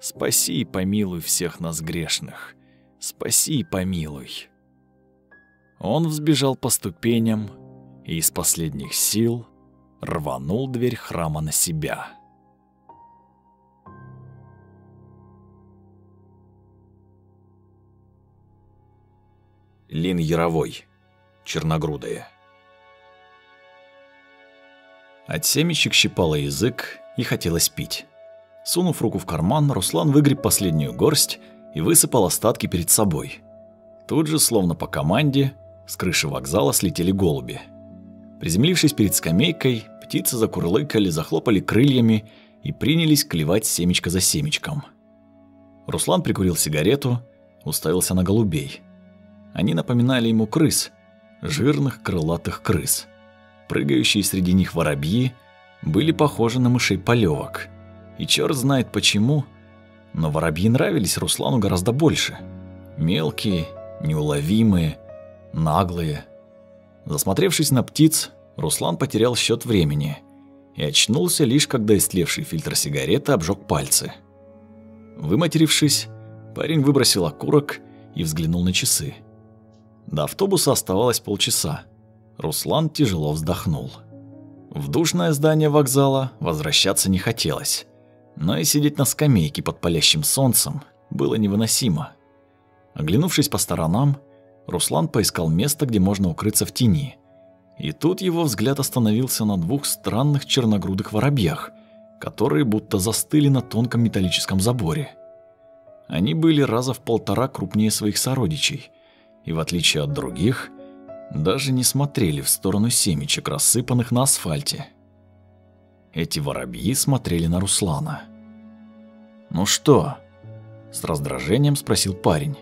спаси и помилуй всех нас грешных, спаси и помилуй». Он взбежал по ступеням и из последних сил рванул дверь храма на себя. Лин Яровой. Черногрудая. От семечек щипало язык и хотелось пить. Сунув руку в карман, Руслан выгреб последнюю горсть и высыпал остатки перед собой. Тут же, словно по команде, с крыши вокзала слетели голуби. Приземлившись перед скамейкой, птицы закурлыкали, захлопали крыльями и принялись клевать семечко за семечком. Руслан прикурил сигарету, уставился на голубей – они напоминали ему крыс, жирных крылатых крыс. Прыгающие среди них воробьи были похожи на мышей полевок. И черт знает почему, но воробьи нравились Руслану гораздо больше. Мелкие, неуловимые, наглые. Засмотревшись на птиц, Руслан потерял счет времени и очнулся лишь когда истлевший фильтр сигареты обжег пальцы. Выматерившись, парень выбросил окурок и взглянул на часы. До автобуса оставалось полчаса. Руслан тяжело вздохнул. В душное здание вокзала возвращаться не хотелось, но и сидеть на скамейке под палящим солнцем было невыносимо. Оглянувшись по сторонам, Руслан поискал место, где можно укрыться в тени. И тут его взгляд остановился на двух странных черногрудых воробьях, которые будто застыли на тонком металлическом заборе. Они были раза в полтора крупнее своих сородичей, и в отличие от других, даже не смотрели в сторону семечек, рассыпанных на асфальте. Эти воробьи смотрели на Руслана. «Ну что?» – с раздражением спросил парень.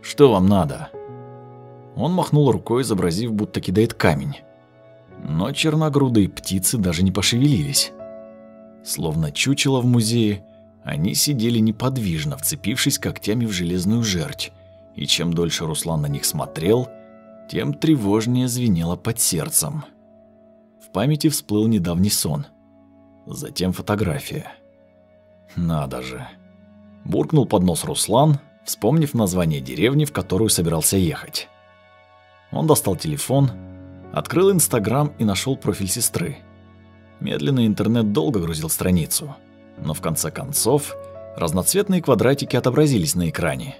«Что вам надо?» Он махнул рукой, изобразив, будто кидает камень. Но черногрудые птицы даже не пошевелились. Словно чучело в музее, они сидели неподвижно, вцепившись когтями в железную жерть, и чем дольше Руслан на них смотрел, тем тревожнее звенело под сердцем. В памяти всплыл недавний сон. Затем фотография. Надо же. Буркнул под нос Руслан, вспомнив название деревни, в которую собирался ехать. Он достал телефон, открыл Инстаграм и нашел профиль сестры. Медленный интернет долго грузил страницу, но в конце концов разноцветные квадратики отобразились на экране.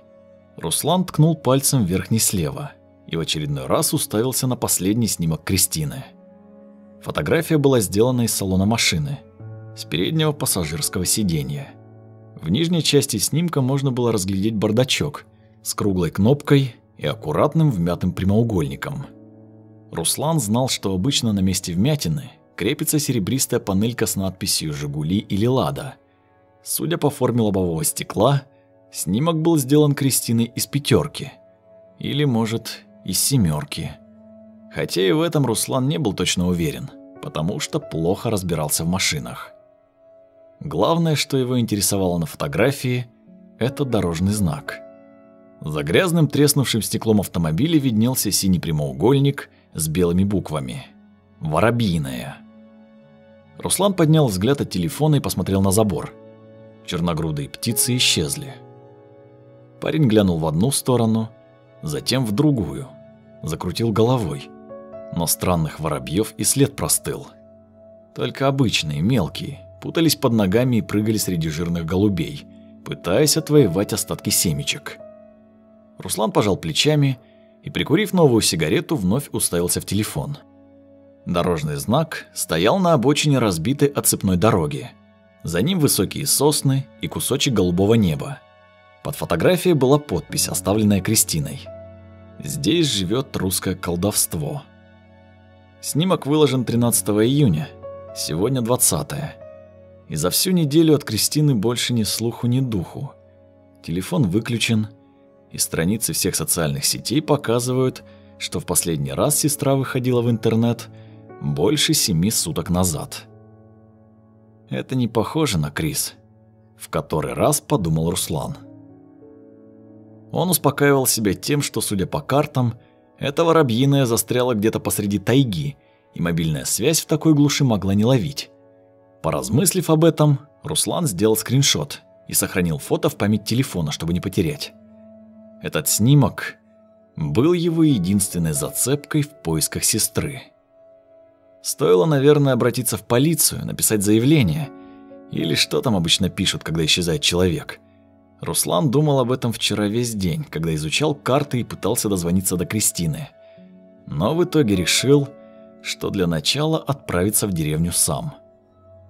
Руслан ткнул пальцем верхний слева и в очередной раз уставился на последний снимок Кристины. Фотография была сделана из салона машины, с переднего пассажирского сиденья. В нижней части снимка можно было разглядеть бардачок с круглой кнопкой и аккуратным вмятым прямоугольником. Руслан знал, что обычно на месте вмятины крепится серебристая панелька с надписью «Жигули» или «Лада». Судя по форме лобового стекла, снимок был сделан Кристиной из пятерки. Или, может, из семерки. Хотя и в этом Руслан не был точно уверен, потому что плохо разбирался в машинах. Главное, что его интересовало на фотографии, это дорожный знак. За грязным треснувшим стеклом автомобиля виднелся синий прямоугольник с белыми буквами. «Воробьиная». Руслан поднял взгляд от телефона и посмотрел на забор. Черногрудые птицы исчезли. Парень глянул в одну сторону, затем в другую, закрутил головой. Но странных воробьев и след простыл. Только обычные, мелкие, путались под ногами и прыгали среди жирных голубей, пытаясь отвоевать остатки семечек. Руслан пожал плечами и, прикурив новую сигарету, вновь уставился в телефон. Дорожный знак стоял на обочине разбитой отцепной дороги. За ним высокие сосны и кусочек голубого неба. Под фотографией была подпись, оставленная Кристиной. «Здесь живет русское колдовство». Снимок выложен 13 июня, сегодня 20 -е. И за всю неделю от Кристины больше ни слуху, ни духу. Телефон выключен, и страницы всех социальных сетей показывают, что в последний раз сестра выходила в интернет больше семи суток назад. Это не похоже на Крис, в который раз подумал Руслан. Он успокаивал себя тем, что, судя по картам, эта воробьиная застряла где-то посреди тайги, и мобильная связь в такой глуши могла не ловить. Поразмыслив об этом, Руслан сделал скриншот и сохранил фото в память телефона, чтобы не потерять. Этот снимок был его единственной зацепкой в поисках сестры. Стоило, наверное, обратиться в полицию, написать заявление, или что там обычно пишут, когда исчезает человек. Руслан думал об этом вчера весь день, когда изучал карты и пытался дозвониться до Кристины. Но в итоге решил, что для начала отправиться в деревню сам.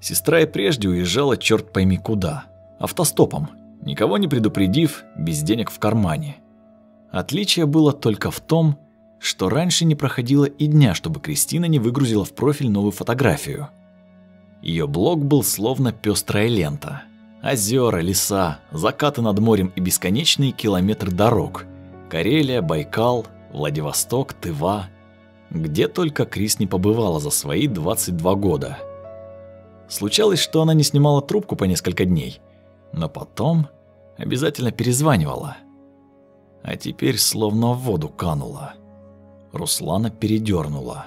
Сестра и прежде уезжала черт пойми куда, автостопом, никого не предупредив, без денег в кармане. Отличие было только в том, что раньше не проходило и дня, чтобы Кристина не выгрузила в профиль новую фотографию. Ее блог был словно пестрая лента. Озера, леса, закаты над морем и бесконечные километры дорог. Карелия, Байкал, Владивосток, Тыва. Где только Крис не побывала за свои 22 года. Случалось, что она не снимала трубку по несколько дней, но потом обязательно перезванивала – а теперь словно в воду канула. Руслана передернула.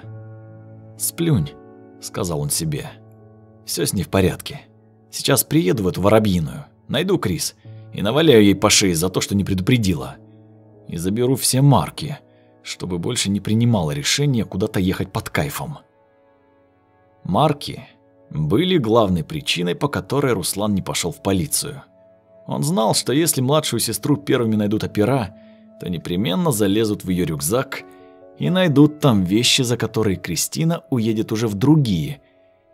«Сплюнь», — сказал он себе. Все с ней в порядке. Сейчас приеду в эту воробьиную, найду Крис и наваляю ей по шее за то, что не предупредила. И заберу все марки, чтобы больше не принимала решения куда-то ехать под кайфом. Марки были главной причиной, по которой Руслан не пошел в полицию. Он знал, что если младшую сестру первыми найдут опера, то непременно залезут в ее рюкзак и найдут там вещи, за которые Кристина уедет уже в другие,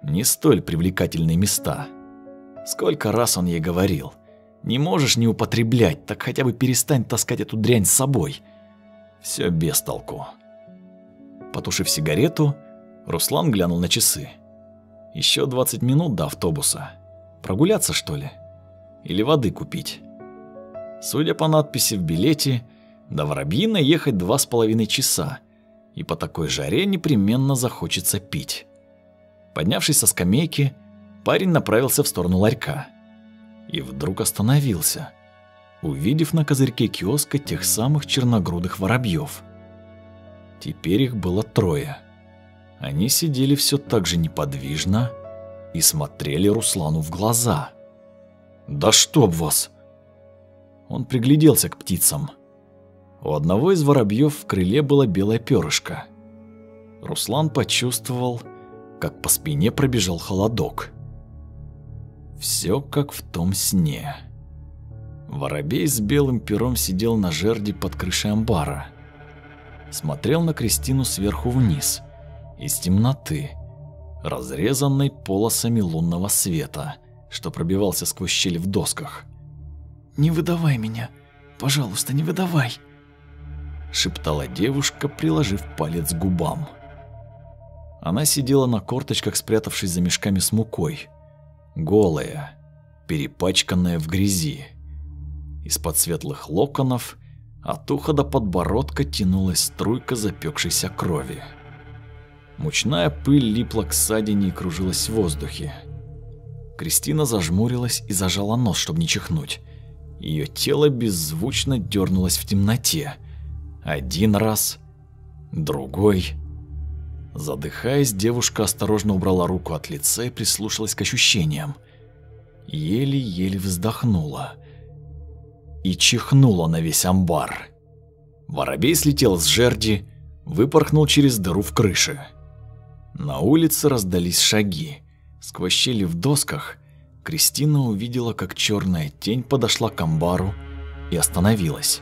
не столь привлекательные места. Сколько раз он ей говорил, не можешь не употреблять, так хотя бы перестань таскать эту дрянь с собой. Все без толку. Потушив сигарету, Руслан глянул на часы. Еще 20 минут до автобуса. Прогуляться, что ли? Или воды купить? Судя по надписи в билете, до Воробьина ехать два с половиной часа, и по такой жаре непременно захочется пить. Поднявшись со скамейки, парень направился в сторону ларька. И вдруг остановился, увидев на козырьке киоска тех самых черногрудых воробьев. Теперь их было трое. Они сидели все так же неподвижно и смотрели Руслану в глаза. «Да чтоб вас!» Он пригляделся к птицам. У одного из воробьев в крыле было белое перышко. Руслан почувствовал, как по спине пробежал холодок. Все как в том сне. Воробей с белым пером сидел на жерди под крышей амбара. Смотрел на Кристину сверху вниз, из темноты, разрезанной полосами лунного света, что пробивался сквозь щели в досках. «Не выдавай меня, пожалуйста, не выдавай!» шептала девушка, приложив палец к губам. Она сидела на корточках, спрятавшись за мешками с мукой, голая, перепачканная в грязи. Из-под светлых локонов от уха до подбородка тянулась струйка запекшейся крови. Мучная пыль липла к ссадине и кружилась в воздухе. Кристина зажмурилась и зажала нос, чтобы не чихнуть. Ее тело беззвучно дернулось в темноте. Один раз, другой. Задыхаясь, девушка осторожно убрала руку от лица и прислушалась к ощущениям. Еле-еле вздохнула и чихнула на весь амбар. Воробей слетел с жерди, выпорхнул через дыру в крыше. На улице раздались шаги. Сквозь щели в досках Кристина увидела, как черная тень подошла к амбару и остановилась.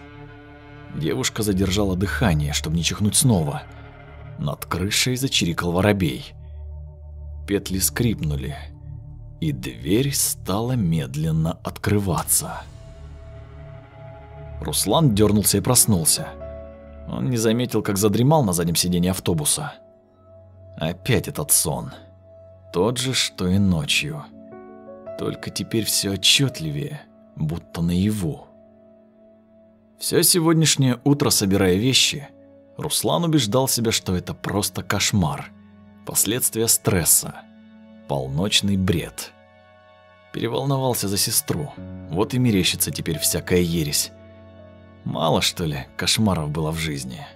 Девушка задержала дыхание, чтобы не чихнуть снова. Над крышей зачирикал воробей. Петли скрипнули, и дверь стала медленно открываться. Руслан дернулся и проснулся. Он не заметил, как задремал на заднем сиденье автобуса. Опять этот сон. Тот же, что и ночью. Только теперь все отчетливее, будто наяву. Все сегодняшнее утро, собирая вещи, Руслан убеждал себя, что это просто кошмар, последствия стресса, полночный бред. Переволновался за сестру, вот и мерещится теперь всякая ересь. Мало, что ли, кошмаров было в жизни.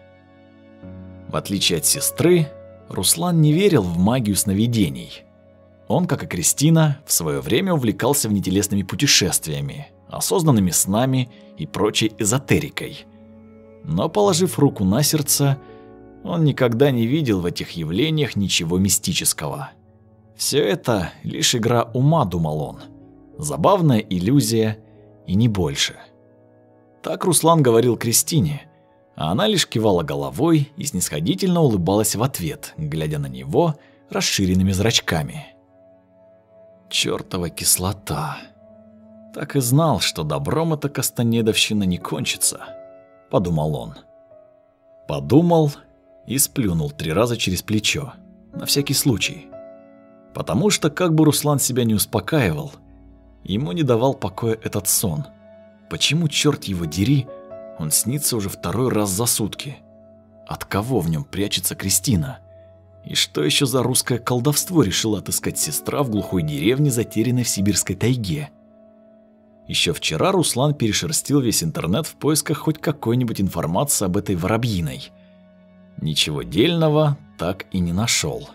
В отличие от сестры, Руслан не верил в магию сновидений. Он, как и Кристина, в свое время увлекался внетелесными путешествиями, осознанными снами и прочей эзотерикой. Но, положив руку на сердце, он никогда не видел в этих явлениях ничего мистического. Все это лишь игра ума, думал он. Забавная иллюзия и не больше. Так Руслан говорил Кристине, а она лишь кивала головой и снисходительно улыбалась в ответ, глядя на него расширенными зрачками. Чёртова кислота. Так и знал, что добром эта Кастанедовщина не кончится, подумал он. Подумал и сплюнул три раза через плечо, на всякий случай. Потому что, как бы Руслан себя не успокаивал, ему не давал покоя этот сон. Почему, черт его дери, он снится уже второй раз за сутки? От кого в нем прячется Кристина? И что еще за русское колдовство решила отыскать сестра в глухой деревне, затерянной в сибирской тайге? Еще вчера Руслан перешерстил весь интернет в поисках хоть какой-нибудь информации об этой воробьиной. Ничего дельного так и не нашел.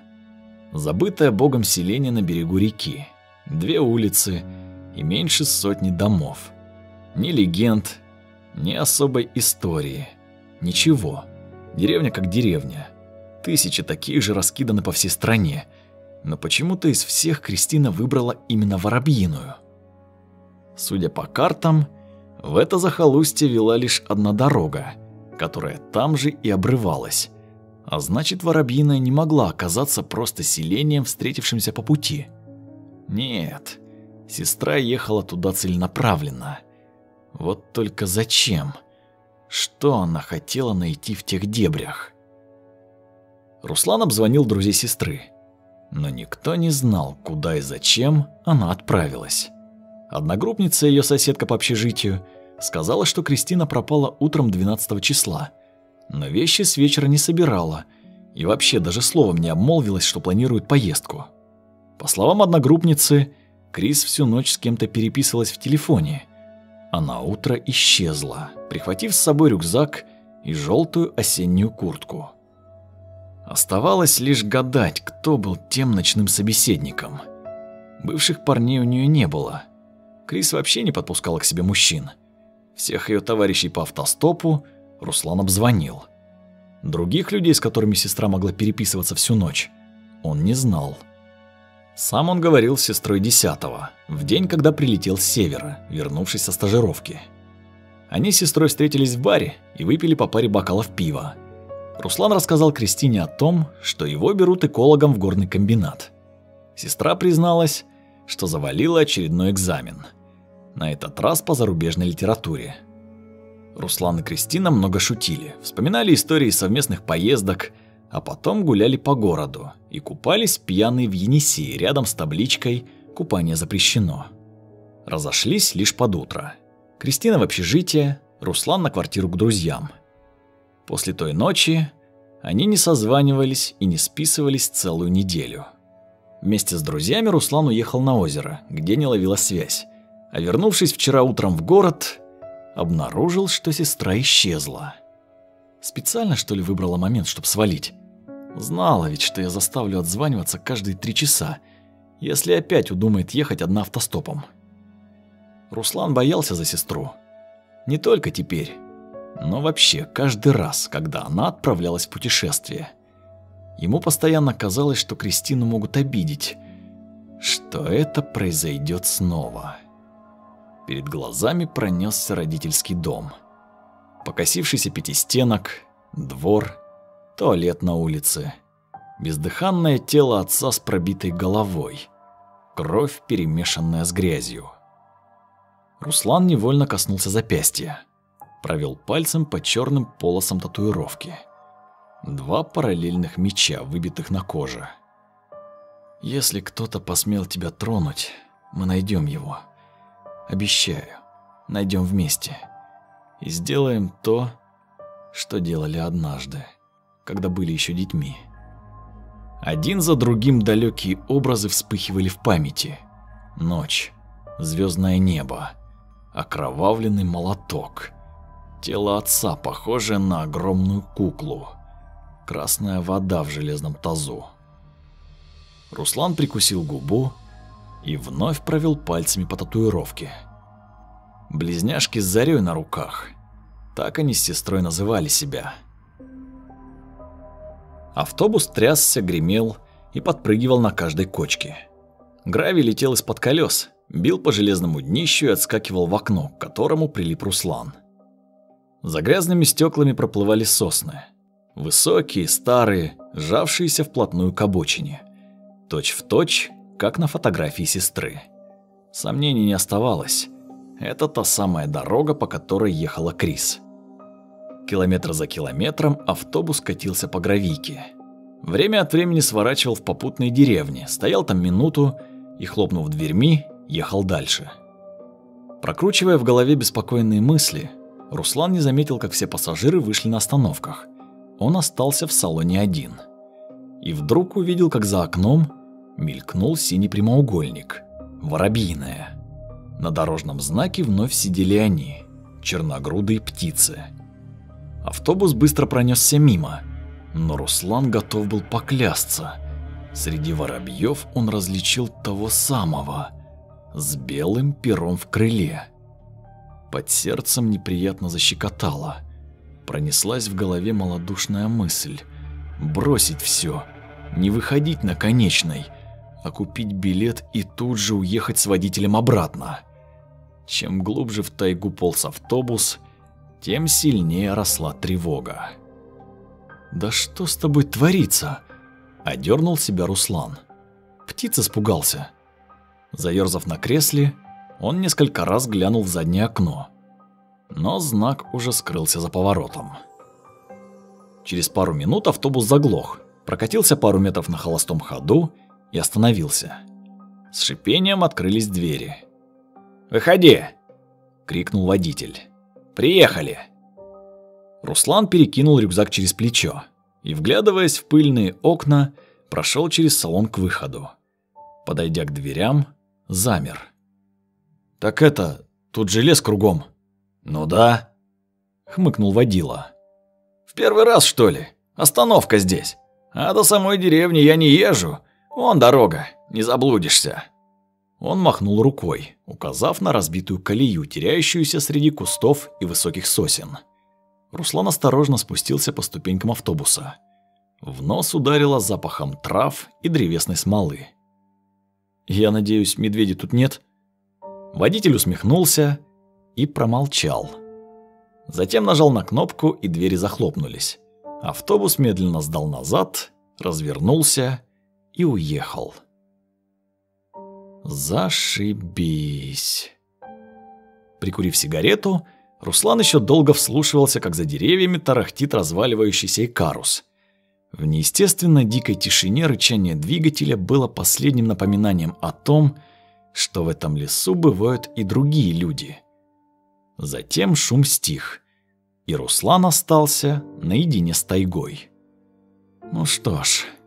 Забытое богом селение на берегу реки. Две улицы и меньше сотни домов. Ни легенд, ни особой истории. Ничего. Деревня как деревня. Тысячи таких же раскиданы по всей стране. Но почему-то из всех Кристина выбрала именно Воробьиную. Судя по картам, в это захолустье вела лишь одна дорога, которая там же и обрывалась. А значит, Воробьиная не могла оказаться просто селением, встретившимся по пути. Нет, сестра ехала туда целенаправленно. Вот только зачем? Что она хотела найти в тех дебрях? Руслан обзвонил друзей сестры, но никто не знал, куда и зачем она отправилась. Одногруппница, ее соседка по общежитию, сказала, что Кристина пропала утром 12 числа, но вещи с вечера не собирала и вообще даже словом не обмолвилась, что планирует поездку. По словам одногруппницы, Крис всю ночь с кем-то переписывалась в телефоне, а на утро исчезла, прихватив с собой рюкзак и желтую осеннюю куртку. Оставалось лишь гадать, кто был тем ночным собеседником. Бывших парней у нее не было, Крис вообще не подпускала к себе мужчин. Всех ее товарищей по автостопу Руслан обзвонил. Других людей, с которыми сестра могла переписываться всю ночь, он не знал. Сам он говорил с сестрой десятого, в день, когда прилетел с севера, вернувшись со стажировки. Они с сестрой встретились в баре и выпили по паре бокалов пива. Руслан рассказал Кристине о том, что его берут экологом в горный комбинат. Сестра призналась, что завалила очередной экзамен – на этот раз по зарубежной литературе. Руслан и Кристина много шутили, вспоминали истории совместных поездок, а потом гуляли по городу и купались пьяные в Енисее рядом с табличкой «Купание запрещено». Разошлись лишь под утро. Кристина в общежитие, Руслан на квартиру к друзьям. После той ночи они не созванивались и не списывались целую неделю. Вместе с друзьями Руслан уехал на озеро, где не ловила связь а вернувшись вчера утром в город, обнаружил, что сестра исчезла. Специально, что ли, выбрала момент, чтобы свалить? Знала ведь, что я заставлю отзваниваться каждые три часа, если опять удумает ехать одна автостопом. Руслан боялся за сестру. Не только теперь, но вообще каждый раз, когда она отправлялась в путешествие. Ему постоянно казалось, что Кристину могут обидеть, что это произойдет снова. Перед глазами пронесся родительский дом. Покосившийся пятистенок, двор, туалет на улице. Бездыханное тело отца с пробитой головой. Кровь, перемешанная с грязью. Руслан невольно коснулся запястья. Провел пальцем по черным полосам татуировки. Два параллельных меча, выбитых на коже. Если кто-то посмел тебя тронуть, мы найдем его. Обещаю, найдем вместе. И сделаем то, что делали однажды, когда были еще детьми. Один за другим далекие образы вспыхивали в памяти. Ночь, звездное небо, окровавленный молоток, тело отца, похожее на огромную куклу, красная вода в железном тазу. Руслан прикусил губу и вновь провел пальцами по татуировке. Близняшки с зарей на руках. Так они с сестрой называли себя. Автобус трясся, гремел и подпрыгивал на каждой кочке. Гравий летел из-под колес, бил по железному днищу и отскакивал в окно, к которому прилип Руслан. За грязными стеклами проплывали сосны. Высокие, старые, сжавшиеся вплотную к обочине. Точь в точь как на фотографии сестры. Сомнений не оставалось. Это та самая дорога, по которой ехала Крис. Километр за километром автобус катился по гравийке. Время от времени сворачивал в попутные деревни, стоял там минуту и, хлопнув дверьми, ехал дальше. Прокручивая в голове беспокойные мысли, Руслан не заметил, как все пассажиры вышли на остановках. Он остался в салоне один. И вдруг увидел, как за окном Мелькнул синий прямоугольник. Воробьиная. На дорожном знаке вновь сидели они, черногрудые птицы. Автобус быстро пронесся мимо, но Руслан готов был поклясться. Среди воробьев он различил того самого, с белым пером в крыле. Под сердцем неприятно защекотало. Пронеслась в голове малодушная мысль. Бросить все, не выходить на конечной – а купить билет и тут же уехать с водителем обратно. Чем глубже в тайгу полз автобус, тем сильнее росла тревога. «Да что с тобой творится?» – одернул себя Руслан. Птиц испугался. Заерзав на кресле, он несколько раз глянул в заднее окно. Но знак уже скрылся за поворотом. Через пару минут автобус заглох, прокатился пару метров на холостом ходу и остановился. С шипением открылись двери. «Выходи!» — крикнул водитель. «Приехали!» Руслан перекинул рюкзак через плечо и, вглядываясь в пыльные окна, прошел через салон к выходу. Подойдя к дверям, замер. «Так это, тут же лес кругом». «Ну да», — хмыкнул водила. «В первый раз, что ли? Остановка здесь. А до самой деревни я не езжу. Вон дорога, не заблудишься». Он махнул рукой, указав на разбитую колею, теряющуюся среди кустов и высоких сосен. Руслан осторожно спустился по ступенькам автобуса. В нос ударило запахом трав и древесной смолы. «Я надеюсь, медведей тут нет?» Водитель усмехнулся и промолчал. Затем нажал на кнопку, и двери захлопнулись. Автобус медленно сдал назад, развернулся и уехал. Зашибись. Прикурив сигарету, Руслан еще долго вслушивался, как за деревьями тарахтит разваливающийся икарус. В неестественно дикой тишине рычание двигателя было последним напоминанием о том, что в этом лесу бывают и другие люди. Затем шум стих, и Руслан остался наедине с тайгой. «Ну что ж», —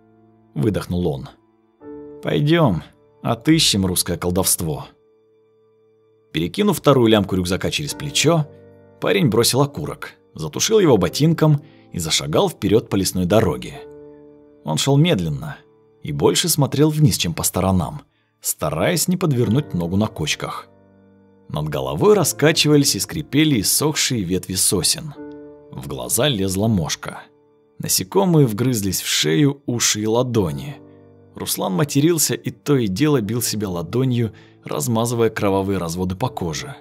выдохнул он, — «пойдем, отыщем русское колдовство». Перекинув вторую лямку рюкзака через плечо, парень бросил окурок, затушил его ботинком и зашагал вперед по лесной дороге. Он шел медленно и больше смотрел вниз, чем по сторонам, стараясь не подвернуть ногу на кочках. Над головой раскачивались и скрипели иссохшие ветви сосен. В глаза лезла мошка. Насекомые вгрызлись в шею, уши и ладони. Руслан матерился и то и дело бил себя ладонью, размазывая кровавые разводы по коже.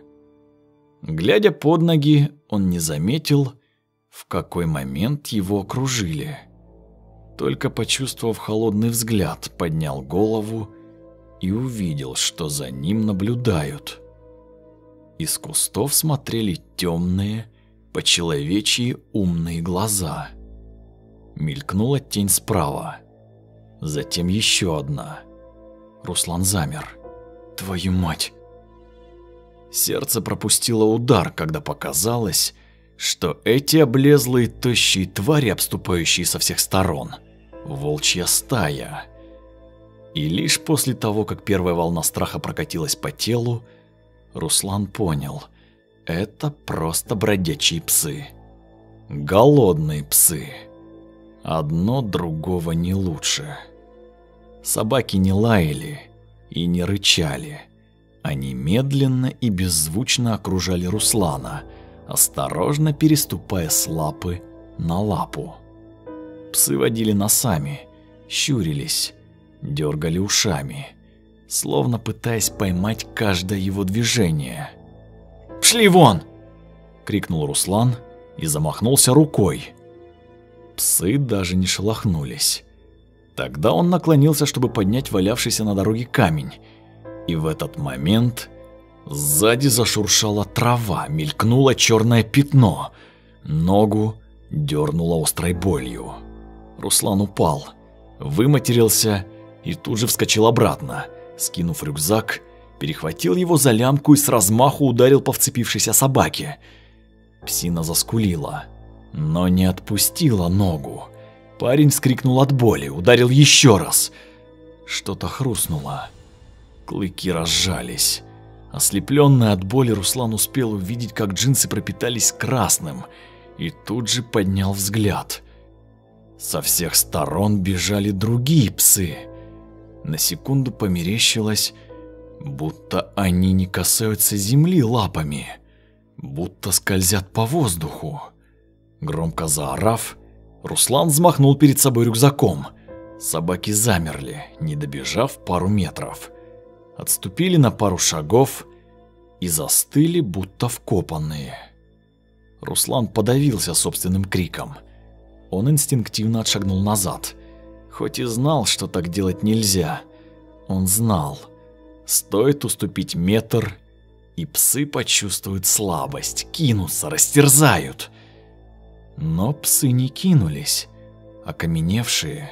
Глядя под ноги, он не заметил, в какой момент его окружили. Только почувствовав холодный взгляд, поднял голову и увидел, что за ним наблюдают. Из кустов смотрели темные, по-человечьи умные глаза. Мелькнула тень справа. Затем еще одна. Руслан замер. «Твою мать!» Сердце пропустило удар, когда показалось, что эти облезлые тощие твари, обступающие со всех сторон, волчья стая. И лишь после того, как первая волна страха прокатилась по телу, Руслан понял, это просто бродячие псы. Голодные псы. Одно другого не лучше. Собаки не лаяли и не рычали. Они медленно и беззвучно окружали Руслана, осторожно переступая с лапы на лапу. Псы водили носами, щурились, дергали ушами, словно пытаясь поймать каждое его движение. «Пшли вон!» — крикнул Руслан и замахнулся рукой. Псы даже не шелохнулись. Тогда он наклонился, чтобы поднять валявшийся на дороге камень, и в этот момент сзади зашуршала трава, мелькнуло черное пятно. Ногу дернуло острой болью. Руслан упал, выматерился и тут же вскочил обратно, скинув рюкзак, перехватил его за лямку и с размаху ударил по вцепившейся собаке. Псина заскулила, но не отпустила ногу. Парень вскрикнул от боли, ударил еще раз. Что-то хрустнуло. Клыки разжались. Ослепленный от боли, Руслан успел увидеть, как джинсы пропитались красным, и тут же поднял взгляд. Со всех сторон бежали другие псы. На секунду померещилось, будто они не касаются земли лапами, будто скользят по воздуху. Громко заорав, Руслан взмахнул перед собой рюкзаком. Собаки замерли, не добежав пару метров отступили на пару шагов и застыли, будто вкопанные. Руслан подавился собственным криком. Он инстинктивно отшагнул назад. Хоть и знал, что так делать нельзя. Он знал. Стоит уступить метр, и псы почувствуют слабость, кинутся, растерзают. Но псы не кинулись. Окаменевшие,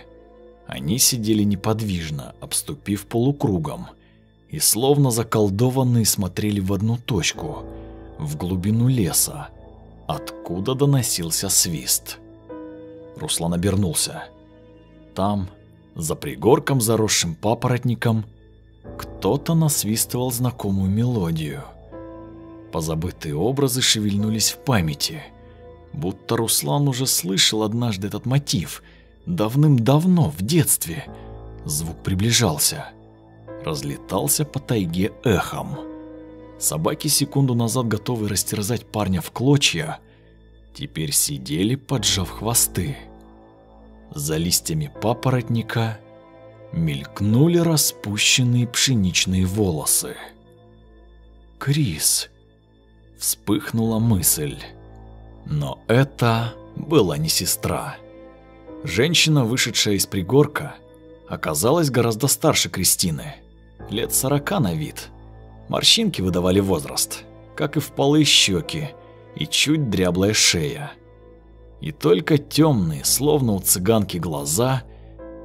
они сидели неподвижно, обступив полукругом, и словно заколдованные смотрели в одну точку, в глубину леса, откуда доносился свист. Руслан обернулся. Там, за пригорком, заросшим папоротником, кто-то насвистывал знакомую мелодию. Позабытые образы шевельнулись в памяти, будто Руслан уже слышал однажды этот мотив, давным-давно, в детстве. Звук приближался, разлетался по тайге эхом. Собаки, секунду назад готовые растерзать парня в клочья, теперь сидели, поджав хвосты. За листьями папоротника мелькнули распущенные пшеничные волосы. «Крис!» — вспыхнула мысль. Но это была не сестра. Женщина, вышедшая из пригорка, оказалась гораздо старше Кристины, лет сорока на вид. Морщинки выдавали возраст, как и впалые щеки и чуть дряблая шея. И только темные, словно у цыганки глаза,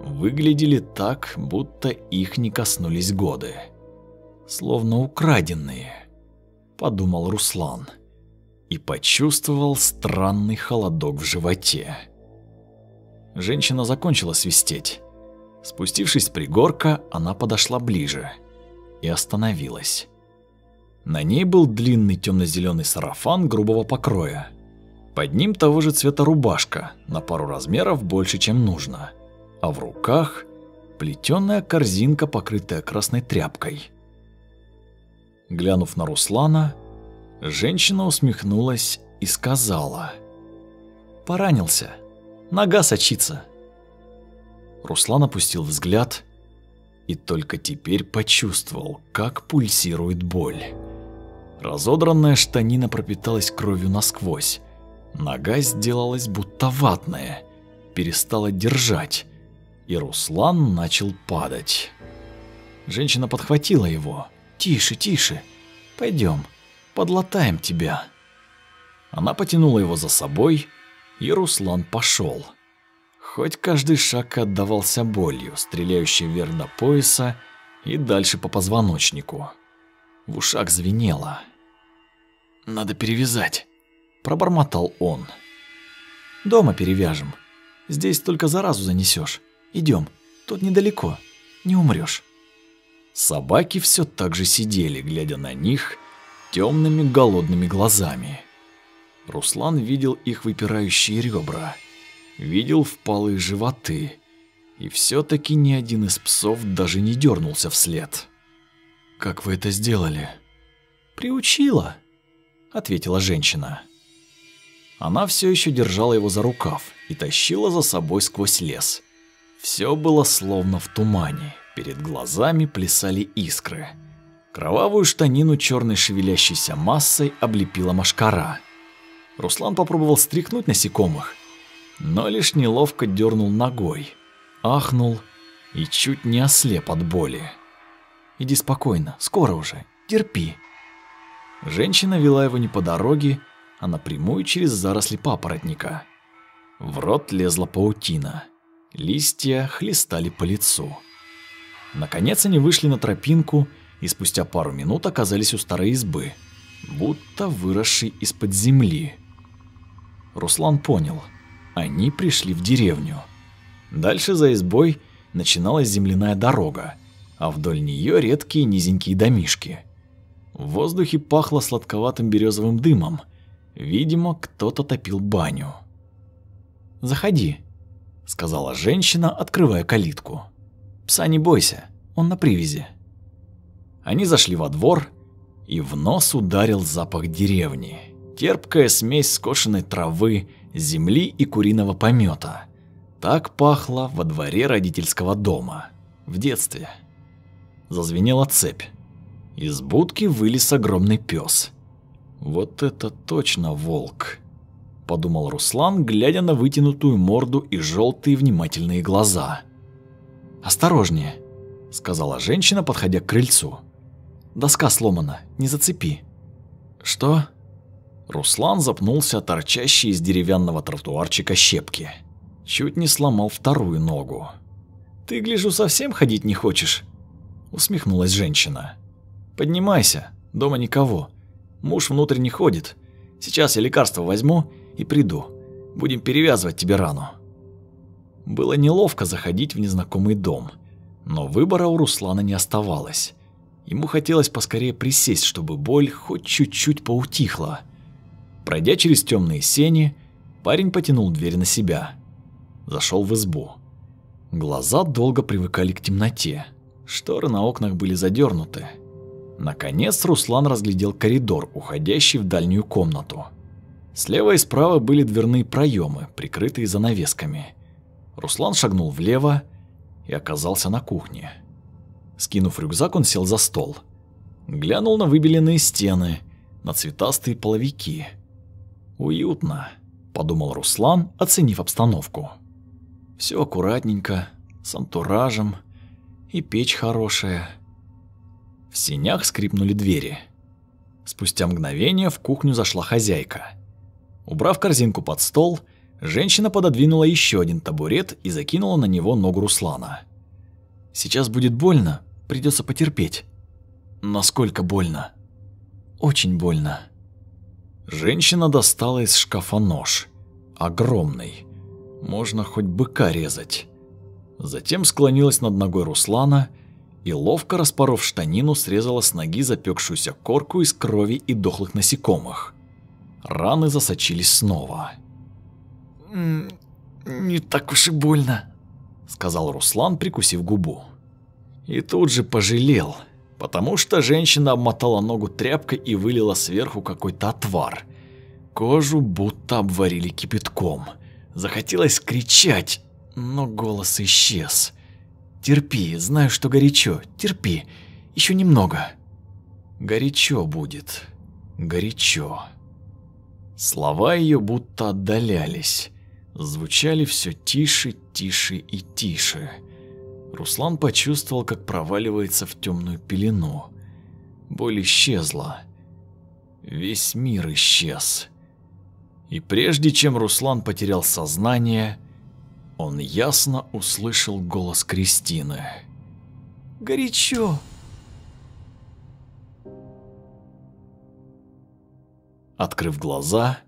выглядели так, будто их не коснулись годы. Словно украденные, подумал Руслан и почувствовал странный холодок в животе. Женщина закончила свистеть. Спустившись с пригорка, она подошла ближе и остановилась. На ней был длинный темно-зеленый сарафан грубого покроя. Под ним того же цвета рубашка, на пару размеров больше, чем нужно. А в руках плетеная корзинка, покрытая красной тряпкой. Глянув на Руслана, женщина усмехнулась и сказала: "Поранился. Нога сочится". Руслан опустил взгляд и только теперь почувствовал, как пульсирует боль. Разодранная штанина пропиталась кровью насквозь. Нога сделалась будто ватная, перестала держать, и Руслан начал падать. Женщина подхватила его. «Тише, тише, пойдем, подлатаем тебя». Она потянула его за собой, и Руслан пошел. Хоть каждый шаг отдавался болью, стреляющей вверх до пояса и дальше по позвоночнику. В ушах звенело. «Надо перевязать», – пробормотал он. «Дома перевяжем. Здесь только заразу занесешь. Идем, тут недалеко, не умрешь». Собаки все так же сидели, глядя на них темными голодными глазами. Руслан видел их выпирающие ребра, видел впалые животы, и все-таки ни один из псов даже не дернулся вслед. «Как вы это сделали?» «Приучила», — ответила женщина. Она все еще держала его за рукав и тащила за собой сквозь лес. Все было словно в тумане, перед глазами плясали искры. Кровавую штанину черной шевелящейся массой облепила машкара. Руслан попробовал стряхнуть насекомых, но лишь неловко дернул ногой, ахнул и чуть не ослеп от боли. Иди спокойно, скоро уже, терпи. Женщина вела его не по дороге, а напрямую через заросли папоротника. В рот лезла паутина. Листья хлестали по лицу. Наконец они вышли на тропинку и спустя пару минут оказались у старой избы, будто выросшей из-под земли. Руслан понял, они пришли в деревню. Дальше за избой начиналась земляная дорога, а вдоль нее редкие низенькие домишки. В воздухе пахло сладковатым березовым дымом. Видимо, кто-то топил баню. «Заходи», — сказала женщина, открывая калитку. «Пса не бойся, он на привязи». Они зашли во двор, и в нос ударил запах деревни. Терпкая смесь скошенной травы, земли и куриного помета. Так пахло во дворе родительского дома. В детстве. Зазвенела цепь. Из будки вылез огромный пес. Вот это точно волк. подумал Руслан, глядя на вытянутую морду и желтые внимательные глаза. Осторожнее, сказала женщина, подходя к крыльцу. Доска сломана, не зацепи. Что? Руслан запнулся торчащий из деревянного тротуарчика щепки. Чуть не сломал вторую ногу. Ты, гляжу, совсем ходить не хочешь? усмехнулась женщина. Поднимайся, дома никого. Муж внутрь не ходит. Сейчас я лекарство возьму и приду. Будем перевязывать тебе рану. Было неловко заходить в незнакомый дом, но выбора у Руслана не оставалось. Ему хотелось поскорее присесть, чтобы боль хоть чуть-чуть поутихла. Пройдя через темные сени, парень потянул дверь на себя. Зашел в избу. Глаза долго привыкали к темноте. Шторы на окнах были задернуты. Наконец Руслан разглядел коридор, уходящий в дальнюю комнату. Слева и справа были дверные проемы, прикрытые занавесками. Руслан шагнул влево и оказался на кухне. Скинув рюкзак, он сел за стол. Глянул на выбеленные стены, на цветастые половики. «Уютно», — подумал Руслан, оценив обстановку. Все аккуратненько, с антуражем, и печь хорошая. В сенях скрипнули двери. Спустя мгновение в кухню зашла хозяйка. Убрав корзинку под стол, женщина пододвинула еще один табурет и закинула на него ногу Руслана. «Сейчас будет больно, придется потерпеть». «Насколько больно?» «Очень больно». Женщина достала из шкафа нож. Огромный. Можно хоть быка резать. Затем склонилась над ногой Руслана и, ловко распоров штанину, срезала с ноги запекшуюся корку из крови и дохлых насекомых. Раны засочились снова. «Не так уж и больно», — сказал Руслан, прикусив губу. И тут же пожалел, потому что женщина обмотала ногу тряпкой и вылила сверху какой-то отвар. Кожу будто обварили кипятком. Захотелось кричать, но голос исчез. «Терпи, знаю, что горячо, терпи, еще немного». «Горячо будет, горячо». Слова ее будто отдалялись, звучали все тише, тише и тише. Руслан почувствовал, как проваливается в темную пелену. Боль исчезла. Весь мир исчез. И прежде чем Руслан потерял сознание, он ясно услышал голос Кристины. «Горячо!» Открыв глаза,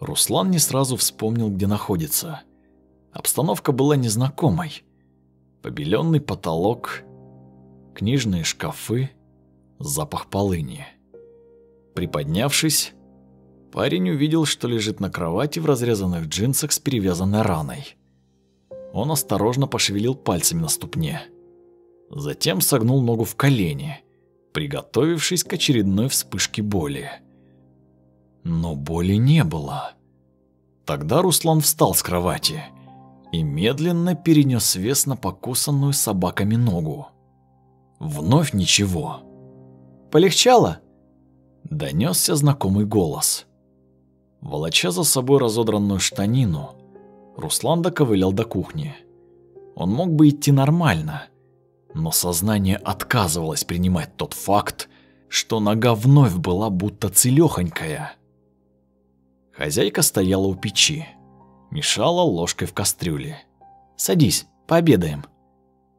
Руслан не сразу вспомнил, где находится. Обстановка была незнакомой. Побеленный потолок, книжные шкафы, запах полыни. Приподнявшись, парень увидел, что лежит на кровати в разрезанных джинсах с перевязанной раной. Он осторожно пошевелил пальцами на ступне. Затем согнул ногу в колени, приготовившись к очередной вспышке боли. Но боли не было. Тогда Руслан встал с кровати и медленно перенес вес на покусанную собаками ногу. Вновь ничего. «Полегчало?» Донесся знакомый голос. Волоча за собой разодранную штанину, Руслан доковылял до кухни. Он мог бы идти нормально, но сознание отказывалось принимать тот факт, что нога вновь была будто целёхонькая. Хозяйка стояла у печи, мешала ложкой в кастрюле. «Садись, пообедаем».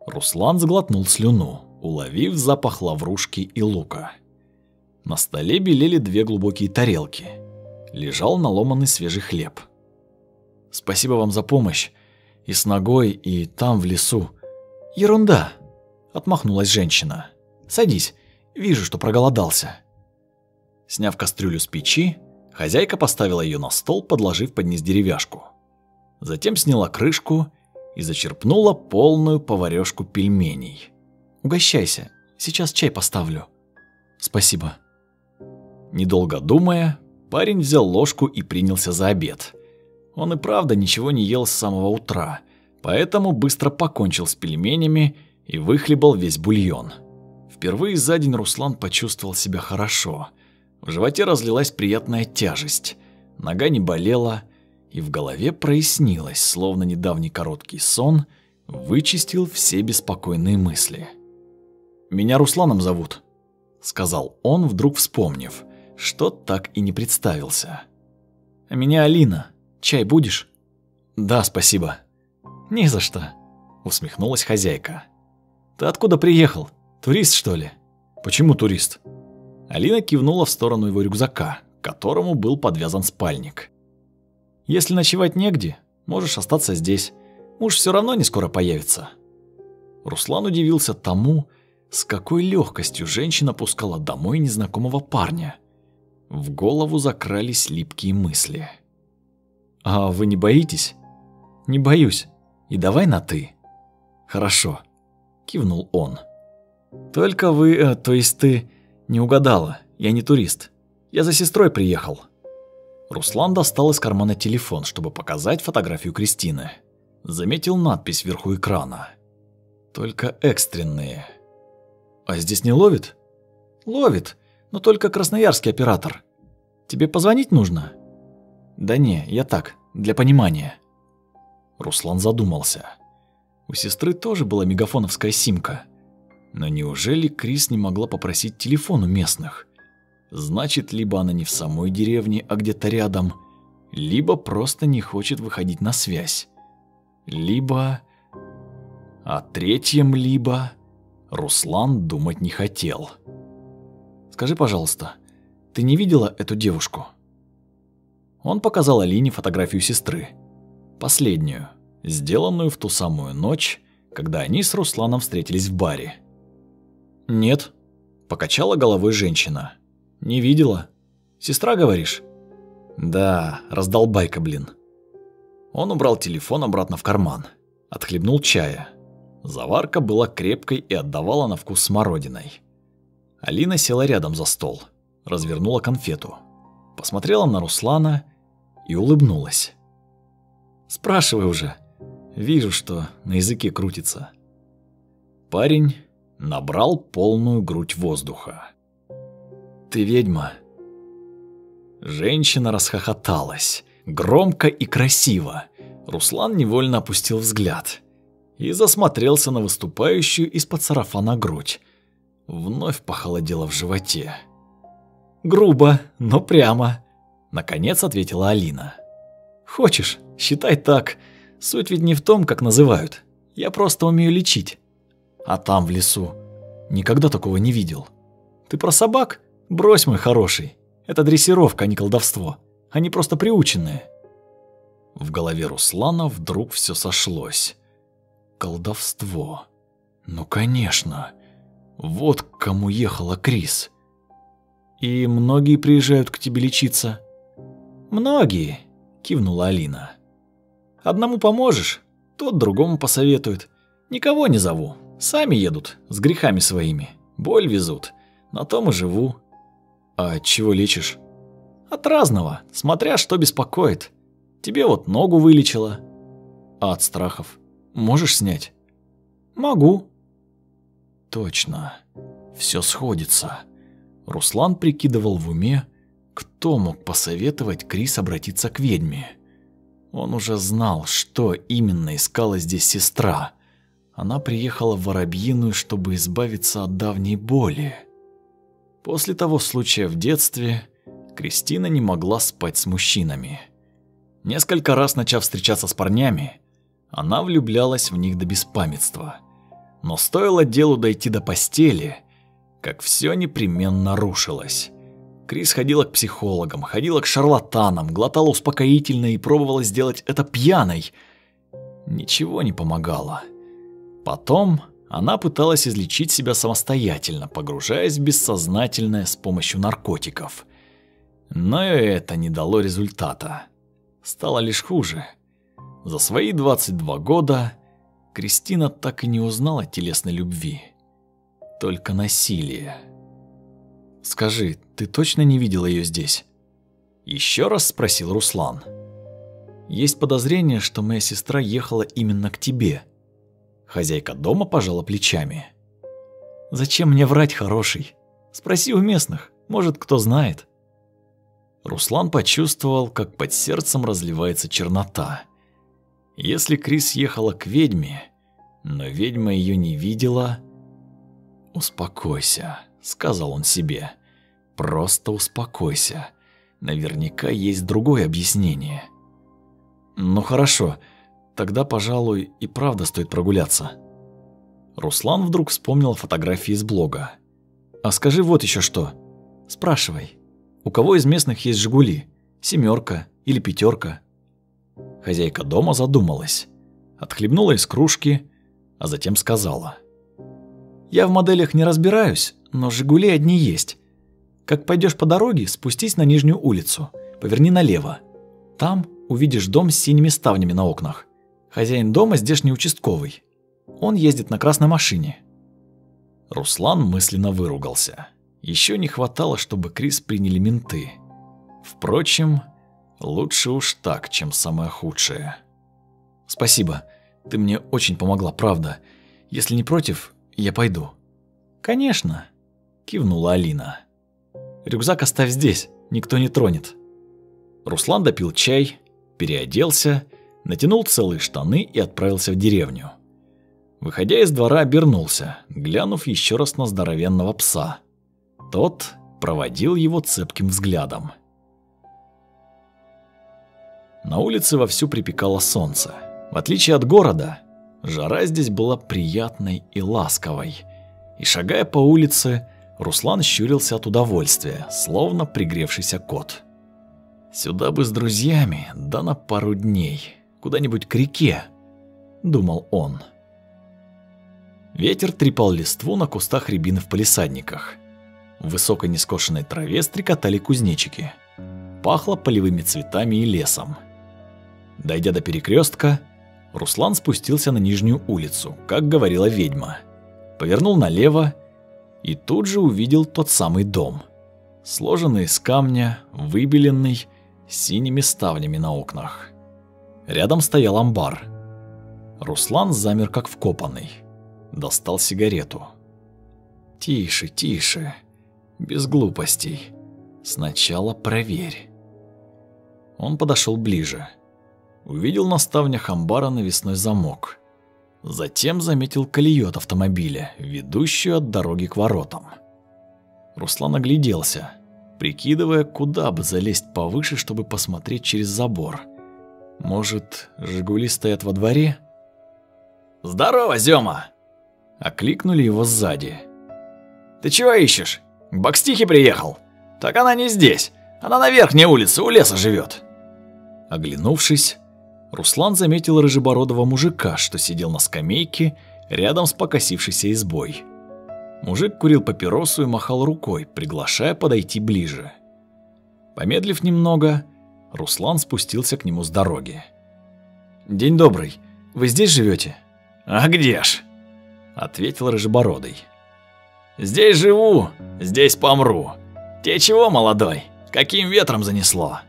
Руслан сглотнул слюну, уловив запах лаврушки и лука. На столе белели две глубокие тарелки. Лежал наломанный свежий хлеб. Спасибо вам за помощь. И с ногой, и там, в лесу. Ерунда, отмахнулась женщина. Садись, вижу, что проголодался. Сняв кастрюлю с печи, хозяйка поставила ее на стол, подложив под низ деревяшку. Затем сняла крышку и зачерпнула полную поварёшку пельменей. Угощайся, сейчас чай поставлю. Спасибо. Недолго думая, парень взял ложку и принялся за обед. Он и правда ничего не ел с самого утра, поэтому быстро покончил с пельменями и выхлебал весь бульон. Впервые за день Руслан почувствовал себя хорошо. В животе разлилась приятная тяжесть. Нога не болела, и в голове прояснилось, словно недавний короткий сон вычистил все беспокойные мысли. «Меня Русланом зовут», — сказал он, вдруг вспомнив, что так и не представился. «А меня Алина. Чай будешь?» «Да, спасибо». «Не за что», — усмехнулась хозяйка. «Ты откуда приехал? Турист, что ли?» «Почему турист?» Алина кивнула в сторону его рюкзака, которому был подвязан спальник. «Если ночевать негде, можешь остаться здесь. Муж все равно не скоро появится». Руслан удивился тому, с какой легкостью женщина пускала домой незнакомого парня. В голову закрались липкие мысли. «А вы не боитесь?» «Не боюсь. И давай на «ты». «Хорошо», — кивнул он. «Только вы, э, то есть ты, не угадала. Я не турист. Я за сестрой приехал». Руслан достал из кармана телефон, чтобы показать фотографию Кристины. Заметил надпись вверху экрана. «Только экстренные». «А здесь не ловит?» «Ловит, но только красноярский оператор. Тебе позвонить нужно?» «Да не, я так, для понимания». Руслан задумался. У сестры тоже была мегафоновская симка. Но неужели Крис не могла попросить телефон у местных? Значит, либо она не в самой деревне, а где-то рядом, либо просто не хочет выходить на связь. Либо... О третьем либо... Руслан думать не хотел. «Скажи, пожалуйста, ты не видела эту девушку?» Он показал Алине фотографию сестры. Последнюю, сделанную в ту самую ночь, когда они с Русланом встретились в баре. «Нет», – покачала головой женщина. «Не видела. Сестра, говоришь?» «Да, раздолбайка, блин». Он убрал телефон обратно в карман, отхлебнул чая. Заварка была крепкой и отдавала на вкус смородиной. Алина села рядом за стол, развернула конфету, посмотрела на Руслана и улыбнулась. «Спрашивай уже. Вижу, что на языке крутится». Парень набрал полную грудь воздуха. «Ты ведьма?» Женщина расхохоталась, громко и красиво. Руслан невольно опустил взгляд и засмотрелся на выступающую из-под сарафана грудь. Вновь похолодело в животе. «Грубо, но прямо», — наконец ответила Алина. «Хочешь, считай так. Суть ведь не в том, как называют. Я просто умею лечить. А там, в лесу, никогда такого не видел. Ты про собак? Брось, мой хороший. Это дрессировка, а не колдовство. Они просто приученные». В голове Руслана вдруг все сошлось. Колдовство. Ну, конечно. Вот к кому ехала Крис. И многие приезжают к тебе лечиться. Многие, кивнула Алина. Одному поможешь, тот другому посоветует. Никого не зову. Сами едут, с грехами своими. Боль везут. На том и живу. А чего лечишь? От разного, смотря что беспокоит. Тебе вот ногу вылечила. А от страхов можешь снять? Могу. Точно. Все сходится. Руслан прикидывал в уме, кто мог посоветовать Крис обратиться к ведьме. Он уже знал, что именно искала здесь сестра. Она приехала в Воробьиную, чтобы избавиться от давней боли. После того случая в детстве Кристина не могла спать с мужчинами. Несколько раз начав встречаться с парнями, она влюблялась в них до беспамятства. Но стоило делу дойти до постели, как все непременно рушилось. Крис ходила к психологам, ходила к шарлатанам, глотала успокоительное и пробовала сделать это пьяной. Ничего не помогало. Потом она пыталась излечить себя самостоятельно, погружаясь в бессознательное с помощью наркотиков. Но и это не дало результата. Стало лишь хуже. За свои 22 года Кристина так и не узнала телесной любви. Только насилие. «Скажи, ты точно не видела ее здесь?» Еще раз спросил Руслан. «Есть подозрение, что моя сестра ехала именно к тебе». Хозяйка дома пожала плечами. «Зачем мне врать, хороший? Спроси у местных, может, кто знает». Руслан почувствовал, как под сердцем разливается чернота. Если Крис ехала к ведьме, но ведьма ее не видела... «Успокойся», — сказал он себе. «Просто успокойся. Наверняка есть другое объяснение». «Ну хорошо, тогда, пожалуй, и правда стоит прогуляться». Руслан вдруг вспомнил фотографии из блога. «А скажи вот еще что. Спрашивай, у кого из местных есть «Жигули»? Семерка или пятерка? Хозяйка дома задумалась, отхлебнула из кружки, а затем сказала. «Я в моделях не разбираюсь, но «Жигули» одни есть. Как пойдешь по дороге, спустись на нижнюю улицу, поверни налево. Там увидишь дом с синими ставнями на окнах. Хозяин дома здешний участковый. Он ездит на красной машине». Руслан мысленно выругался. Еще не хватало, чтобы Крис приняли менты. Впрочем, лучше уж так, чем самое худшее. «Спасибо, ты мне очень помогла, правда. Если не против, я пойду». «Конечно», — кивнула Алина. «Рюкзак оставь здесь, никто не тронет». Руслан допил чай, переоделся, натянул целые штаны и отправился в деревню. Выходя из двора, обернулся, глянув еще раз на здоровенного пса. Тот проводил его цепким взглядом. На улице вовсю припекало солнце. В отличие от города, жара здесь была приятной и ласковой. И шагая по улице, Руслан щурился от удовольствия, словно пригревшийся кот. «Сюда бы с друзьями, да на пару дней, куда-нибудь к реке», — думал он. Ветер трепал листву на кустах рябины в палисадниках. В высокой нескошенной траве стрекотали кузнечики. Пахло полевыми цветами и лесом. Дойдя до перекрестка, Руслан спустился на нижнюю улицу, как говорила ведьма. Повернул налево и тут же увидел тот самый дом. Сложенный из камня, выбеленный, синими ставнями на окнах. Рядом стоял амбар. Руслан замер как вкопанный. Достал сигарету. «Тише, тише», без глупостей. Сначала проверь. Он подошел ближе. Увидел на ставнях амбара навесной замок. Затем заметил колею от автомобиля, ведущую от дороги к воротам. Руслан огляделся, прикидывая, куда бы залезть повыше, чтобы посмотреть через забор. Может, «Жигули» стоят во дворе? «Здорово, Зёма!» Окликнули его сзади. «Ты чего ищешь?» К Бакстихе приехал. Так она не здесь. Она на верхней улице, у леса живет. Оглянувшись, Руслан заметил рыжебородого мужика, что сидел на скамейке рядом с покосившейся избой. Мужик курил папиросу и махал рукой, приглашая подойти ближе. Помедлив немного, Руслан спустился к нему с дороги. «День добрый. Вы здесь живете? «А где ж?» — ответил Рыжебородый. Здесь живу, здесь помру. Те чего, молодой? Каким ветром занесло?»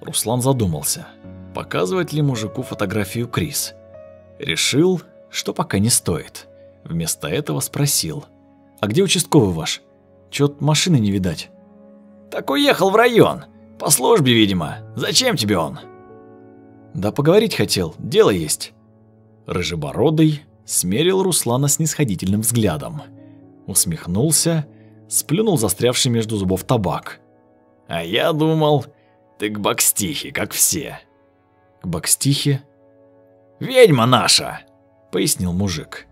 Руслан задумался, показывать ли мужику фотографию Крис. Решил, что пока не стоит. Вместо этого спросил. «А где участковый ваш? Чё-то машины не видать». «Так уехал в район. По службе, видимо. Зачем тебе он?» «Да поговорить хотел, дело есть». Рыжебородый смерил Руслана снисходительным взглядом усмехнулся, сплюнул застрявший между зубов табак. «А я думал, ты к Бакстихе, как все». «К Бакстихе?» «Ведьма наша», — пояснил мужик.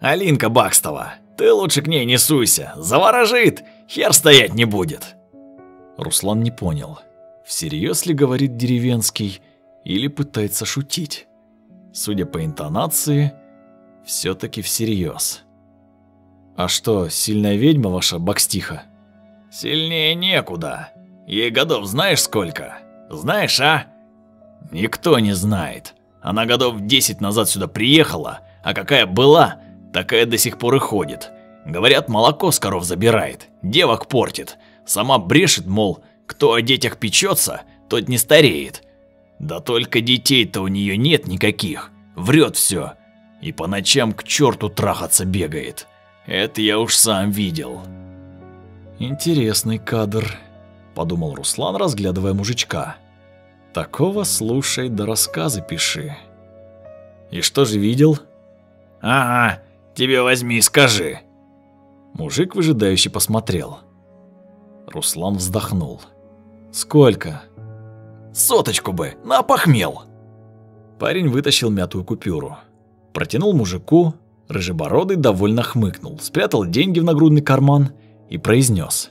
«Алинка Бакстова, ты лучше к ней не суйся, заворожит, хер стоять не будет». Руслан не понял, всерьез ли говорит деревенский или пытается шутить. Судя по интонации, все таки всерьез. «А что, сильная ведьма ваша Бакстиха?» «Сильнее некуда. Ей годов знаешь сколько? Знаешь, а?» «Никто не знает. Она годов десять назад сюда приехала, а какая была, такая до сих пор и ходит. Говорят, молоко с коров забирает, девок портит. Сама брешет, мол, кто о детях печется, тот не стареет. Да только детей-то у нее нет никаких. Врет все. И по ночам к черту трахаться бегает. Это я уж сам видел. Интересный кадр, подумал Руслан, разглядывая мужичка. Такого слушай да рассказы пиши. И что же видел? Ага, тебе возьми и скажи. Мужик выжидающе посмотрел. Руслан вздохнул. Сколько? Соточку бы, на похмел. Парень вытащил мятую купюру. Протянул мужику, рыжебородый довольно хмыкнул, спрятал деньги в нагрудный карман и произнес: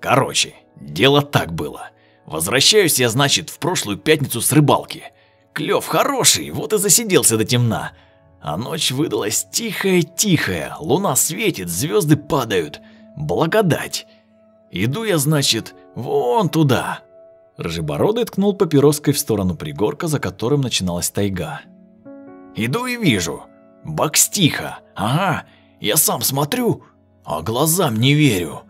Короче, дело так было. Возвращаюсь я, значит, в прошлую пятницу с рыбалки. Клёв хороший, вот и засиделся до темна. А ночь выдалась тихая-тихая, луна светит, звезды падают. Благодать. Иду я, значит, вон туда. Рыжебородый ткнул папироской в сторону пригорка, за которым начиналась тайга. Иду и вижу. Бакстиха. Ага, я сам смотрю, а глазам не верю.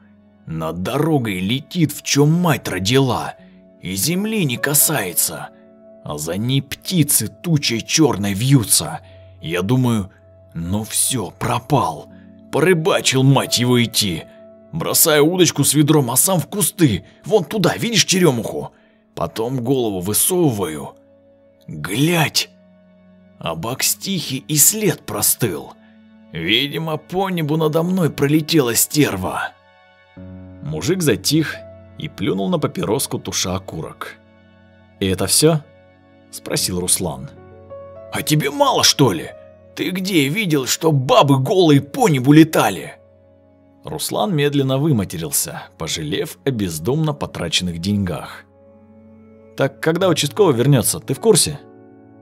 Над дорогой летит, в чем мать родила, и земли не касается. А за ней птицы тучей черной вьются. Я думаю, ну все, пропал. Порыбачил, мать его, идти. Бросаю удочку с ведром, а сам в кусты. Вон туда, видишь черемуху? Потом голову высовываю. Глядь! А бакстихи и след простыл. Видимо, по небу надо мной пролетела стерва. Мужик затих и плюнул на папироску туша окурок. «И это все? спросил Руслан. «А тебе мало, что ли? Ты где видел, что бабы голые по небу летали?» Руслан медленно выматерился, пожалев о бездумно потраченных деньгах. «Так когда участковый вернется, ты в курсе?»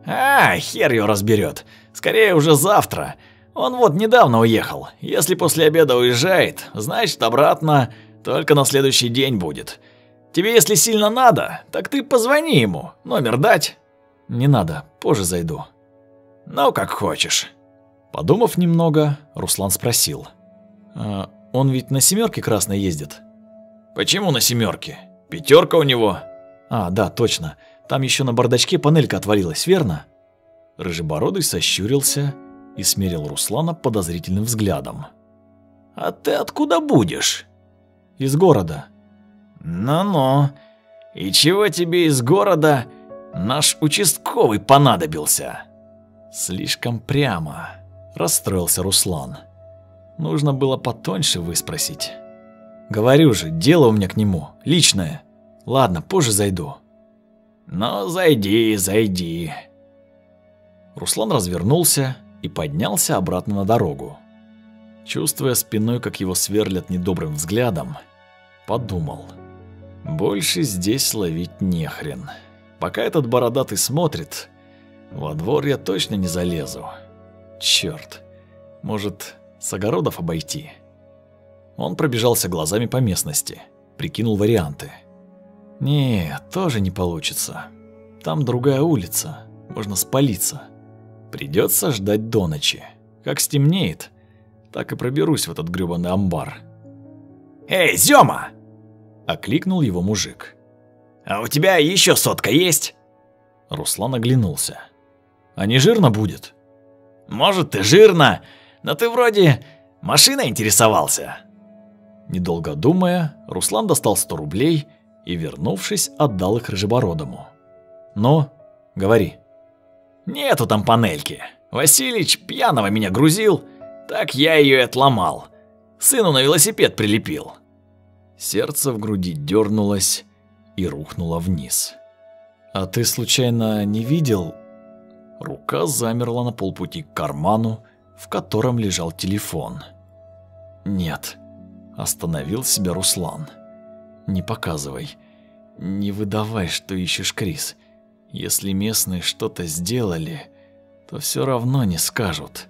«А, хер его разберет. Скорее уже завтра. Он вот недавно уехал. Если после обеда уезжает, значит обратно только на следующий день будет. Тебе если сильно надо, так ты позвони ему. Номер дать? Не надо, позже зайду. Ну, как хочешь. Подумав немного, Руслан спросил. А он ведь на семерке красной ездит? Почему на семерке? Пятерка у него. А, да, точно. Там еще на бардачке панелька отвалилась, верно? Рыжебородый сощурился и смерил Руслана подозрительным взглядом. «А ты откуда будешь?» Из города. Ну-ну. И чего тебе из города наш участковый понадобился? Слишком прямо, расстроился Руслан. Нужно было потоньше выспросить. Говорю же, дело у меня к нему, личное. Ладно, позже зайду. Ну, зайди, зайди. Руслан развернулся и поднялся обратно на дорогу. Чувствуя спиной, как его сверлят недобрым взглядом, подумал. Больше здесь ловить не хрен. Пока этот бородатый смотрит, во двор я точно не залезу. Черт, может, с огородов обойти? Он пробежался глазами по местности, прикинул варианты. Не, тоже не получится. Там другая улица, можно спалиться. Придется ждать до ночи. Как стемнеет, так и проберусь в этот грёбаный амбар. «Эй, Зёма!» — окликнул его мужик. «А у тебя еще сотка есть?» Руслан оглянулся. «А не жирно будет?» «Может, и жирно, но ты вроде машиной интересовался». Недолго думая, Руслан достал 100 рублей и, вернувшись, отдал их Рыжебородому. «Ну, говори». «Нету там панельки. Василич пьяного меня грузил, так я ее и отломал. Сыну на велосипед прилепил. Сердце в груди дернулось и рухнуло вниз. А ты случайно не видел? Рука замерла на полпути к карману, в котором лежал телефон. Нет, остановил себя Руслан. Не показывай. Не выдавай, что ищешь Крис. Если местные что-то сделали, то все равно не скажут.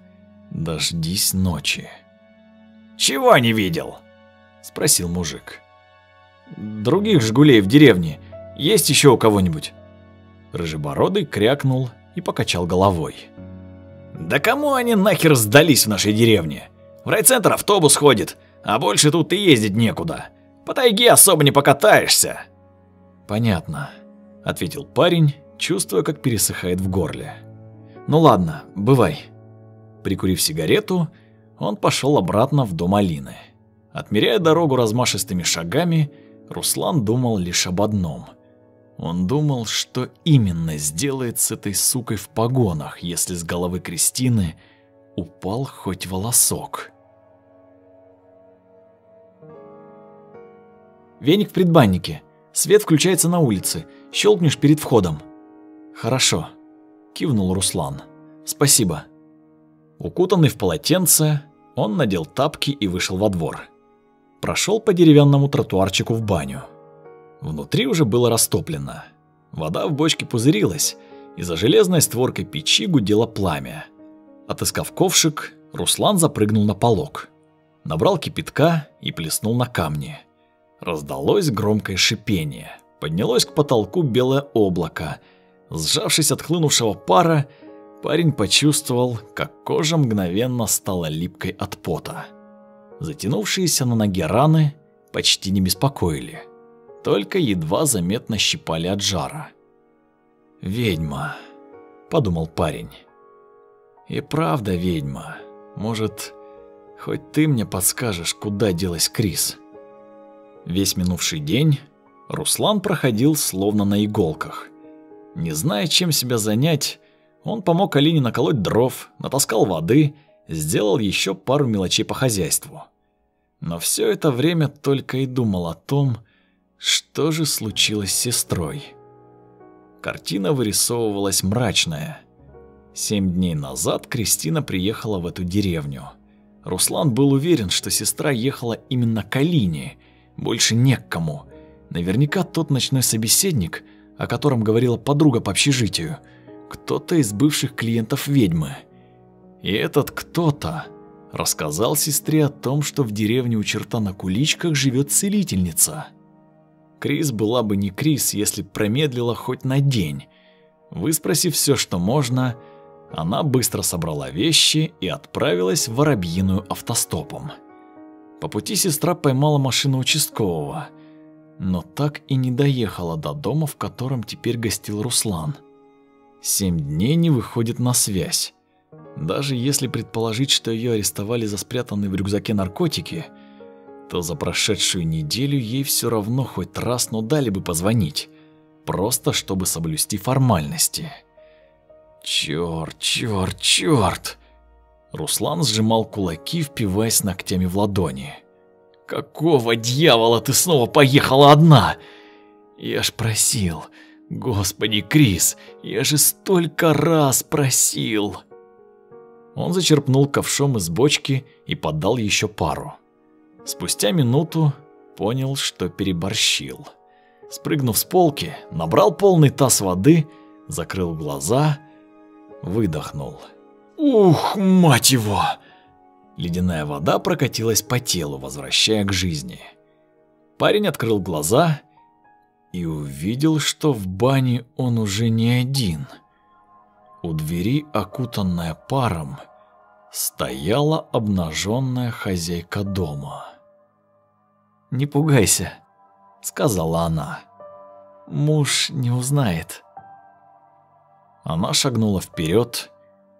Дождись ночи. Чего не видел? спросил мужик. Других жгулей в деревне есть еще у кого-нибудь? Рыжебородый крякнул и покачал головой. Да кому они нахер сдались в нашей деревне? В райцентр автобус ходит, а больше тут и ездить некуда. По тайге особо не покатаешься. Понятно, ответил парень, чувствуя, как пересыхает в горле. Ну ладно, бывай. Прикурив сигарету, он пошел обратно в дом Алины. Отмеряя дорогу размашистыми шагами, Руслан думал лишь об одном. Он думал, что именно сделает с этой сукой в погонах, если с головы Кристины упал хоть волосок. Веник в предбаннике. Свет включается на улице. Щелкнешь перед входом. Хорошо, кивнул Руслан. Спасибо. Укутанный в полотенце, он надел тапки и вышел во двор. Прошел по деревянному тротуарчику в баню. Внутри уже было растоплено. Вода в бочке пузырилась, и за железной створкой печи гудело пламя. Отыскав ковшик, Руслан запрыгнул на полог. Набрал кипятка и плеснул на камни. Раздалось громкое шипение. Поднялось к потолку белое облако. Сжавшись от хлынувшего пара, парень почувствовал, как кожа мгновенно стала липкой от пота. Затянувшиеся на ноге раны почти не беспокоили, только едва заметно щипали от жара. «Ведьма», — подумал парень. «И правда ведьма. Может, хоть ты мне подскажешь, куда делась Крис?» Весь минувший день Руслан проходил словно на иголках. Не зная, чем себя занять, он помог Алине наколоть дров, натаскал воды, сделал еще пару мелочей по хозяйству. Но все это время только и думал о том, что же случилось с сестрой. Картина вырисовывалась мрачная. Семь дней назад Кристина приехала в эту деревню. Руслан был уверен, что сестра ехала именно к Алине – больше не к кому. Наверняка тот ночной собеседник, о котором говорила подруга по общежитию, кто-то из бывших клиентов ведьмы. И этот кто-то рассказал сестре о том, что в деревне у черта на куличках живет целительница. Крис была бы не Крис, если промедлила хоть на день. Выспросив все, что можно, она быстро собрала вещи и отправилась в Воробьиную автостопом. По пути сестра поймала машину участкового, но так и не доехала до дома, в котором теперь гостил Руслан. Семь дней не выходит на связь. Даже если предположить, что ее арестовали за спрятанные в рюкзаке наркотики, то за прошедшую неделю ей все равно хоть раз, но дали бы позвонить, просто чтобы соблюсти формальности. Чёрт, чёрт, чёрт! Руслан сжимал кулаки, впиваясь ногтями в ладони. «Какого дьявола ты снова поехала одна?» «Я ж просил. Господи, Крис, я же столько раз просил!» Он зачерпнул ковшом из бочки и подал еще пару. Спустя минуту понял, что переборщил. Спрыгнув с полки, набрал полный таз воды, закрыл глаза, выдохнул. Ух, мать его! Ледяная вода прокатилась по телу, возвращая к жизни. Парень открыл глаза и увидел, что в бане он уже не один. У двери, окутанная паром, стояла обнаженная хозяйка дома. «Не пугайся», — сказала она. «Муж не узнает». Она шагнула вперед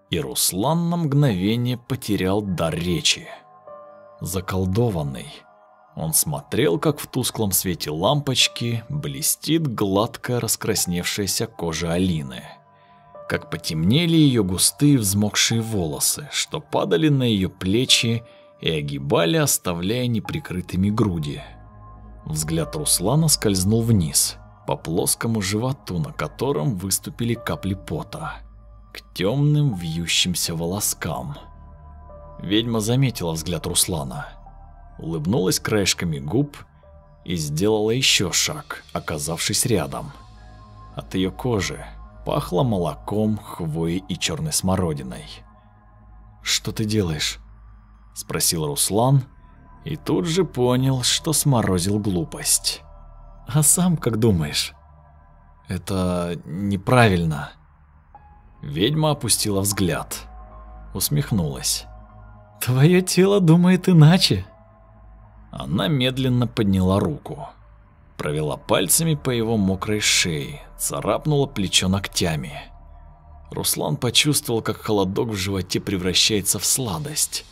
и Руслан на мгновение потерял дар речи. Заколдованный, он смотрел, как в тусклом свете лампочки блестит гладкая раскрасневшаяся кожа Алины, как потемнели ее густые взмокшие волосы, что падали на ее плечи и огибали, оставляя неприкрытыми груди. Взгляд Руслана скользнул вниз, по плоскому животу, на котором выступили капли пота к темным вьющимся волоскам. Ведьма заметила взгляд Руслана, улыбнулась краешками губ и сделала еще шаг, оказавшись рядом. От ее кожи пахло молоком, хвоей и черной смородиной. «Что ты делаешь?» – спросил Руслан, и тут же понял, что сморозил глупость. «А сам как думаешь?» «Это неправильно», Ведьма опустила взгляд, усмехнулась. Твое тело думает иначе. Она медленно подняла руку, провела пальцами по его мокрой шее, царапнула плечо ногтями. Руслан почувствовал, как холодок в животе превращается в сладость.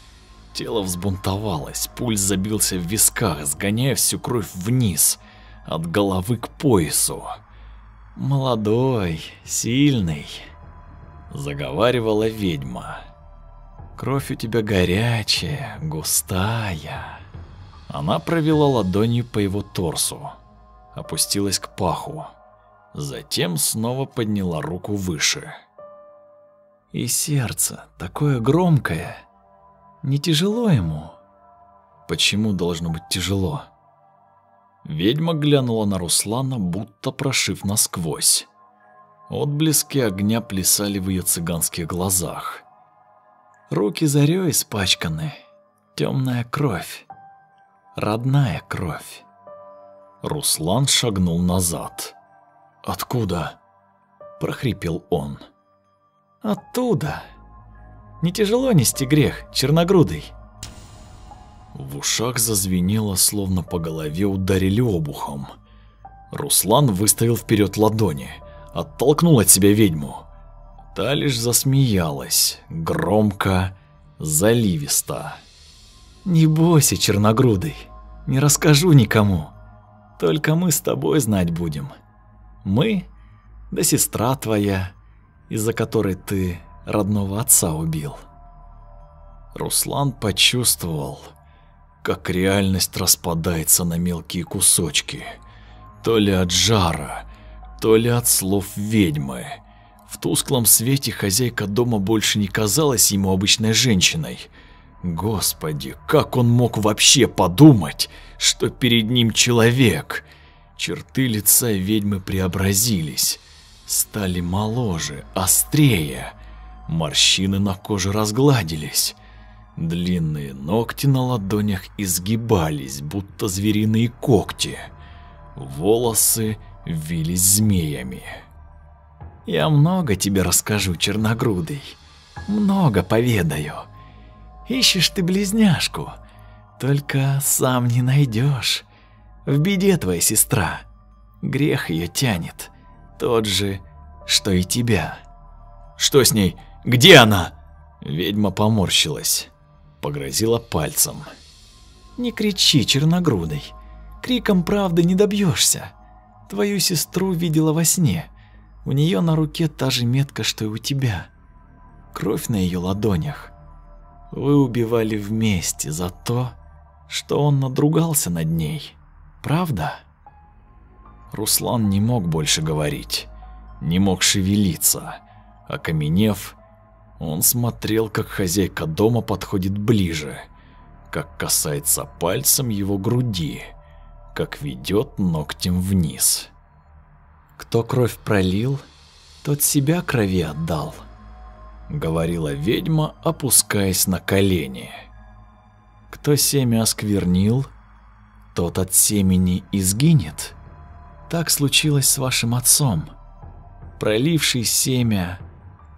Тело взбунтовалось, пульс забился в висках, сгоняя всю кровь вниз. от головы к поясу. «Молодой, сильный», — заговаривала ведьма. «Кровь у тебя горячая, густая». Она провела ладонью по его торсу, опустилась к паху, затем снова подняла руку выше. «И сердце такое громкое. Не тяжело ему?» «Почему должно быть тяжело?» Ведьма глянула на Руслана, будто прошив насквозь. Отблески огня плясали в ее цыганских глазах. Руки зарёй испачканы, темная кровь, родная кровь. Руслан шагнул назад. «Откуда?» – прохрипел он. «Оттуда. Не тяжело нести грех, черногрудый». В ушах зазвенело, словно по голове ударили обухом. Руслан выставил вперед ладони, оттолкнул от себя ведьму. Та лишь засмеялась, громко, заливисто. «Не бойся, черногрудый, не расскажу никому. Только мы с тобой знать будем. Мы, да сестра твоя, из-за которой ты родного отца убил». Руслан почувствовал, как реальность распадается на мелкие кусочки. То ли от жара, то ли от слов ведьмы. В тусклом свете хозяйка дома больше не казалась ему обычной женщиной. Господи, как он мог вообще подумать, что перед ним человек? Черты лица ведьмы преобразились, стали моложе, острее. Морщины на коже разгладились. Длинные ногти на ладонях изгибались, будто звериные когти. Волосы вились змеями. «Я много тебе расскажу, черногрудый, много поведаю. Ищешь ты близняшку, только сам не найдешь. В беде твоя сестра, грех ее тянет, тот же, что и тебя». «Что с ней? Где она?» Ведьма поморщилась погрозила пальцем. «Не кричи, черногрудый. Криком правды не добьешься. Твою сестру видела во сне. У нее на руке та же метка, что и у тебя. Кровь на ее ладонях. Вы убивали вместе за то, что он надругался над ней. Правда?» Руслан не мог больше говорить, не мог шевелиться. Окаменев, он смотрел, как хозяйка дома подходит ближе, как касается пальцем его груди, как ведет ногтем вниз. «Кто кровь пролил, тот себя крови отдал», — говорила ведьма, опускаясь на колени. «Кто семя осквернил, тот от семени изгинет. Так случилось с вашим отцом. Проливший семя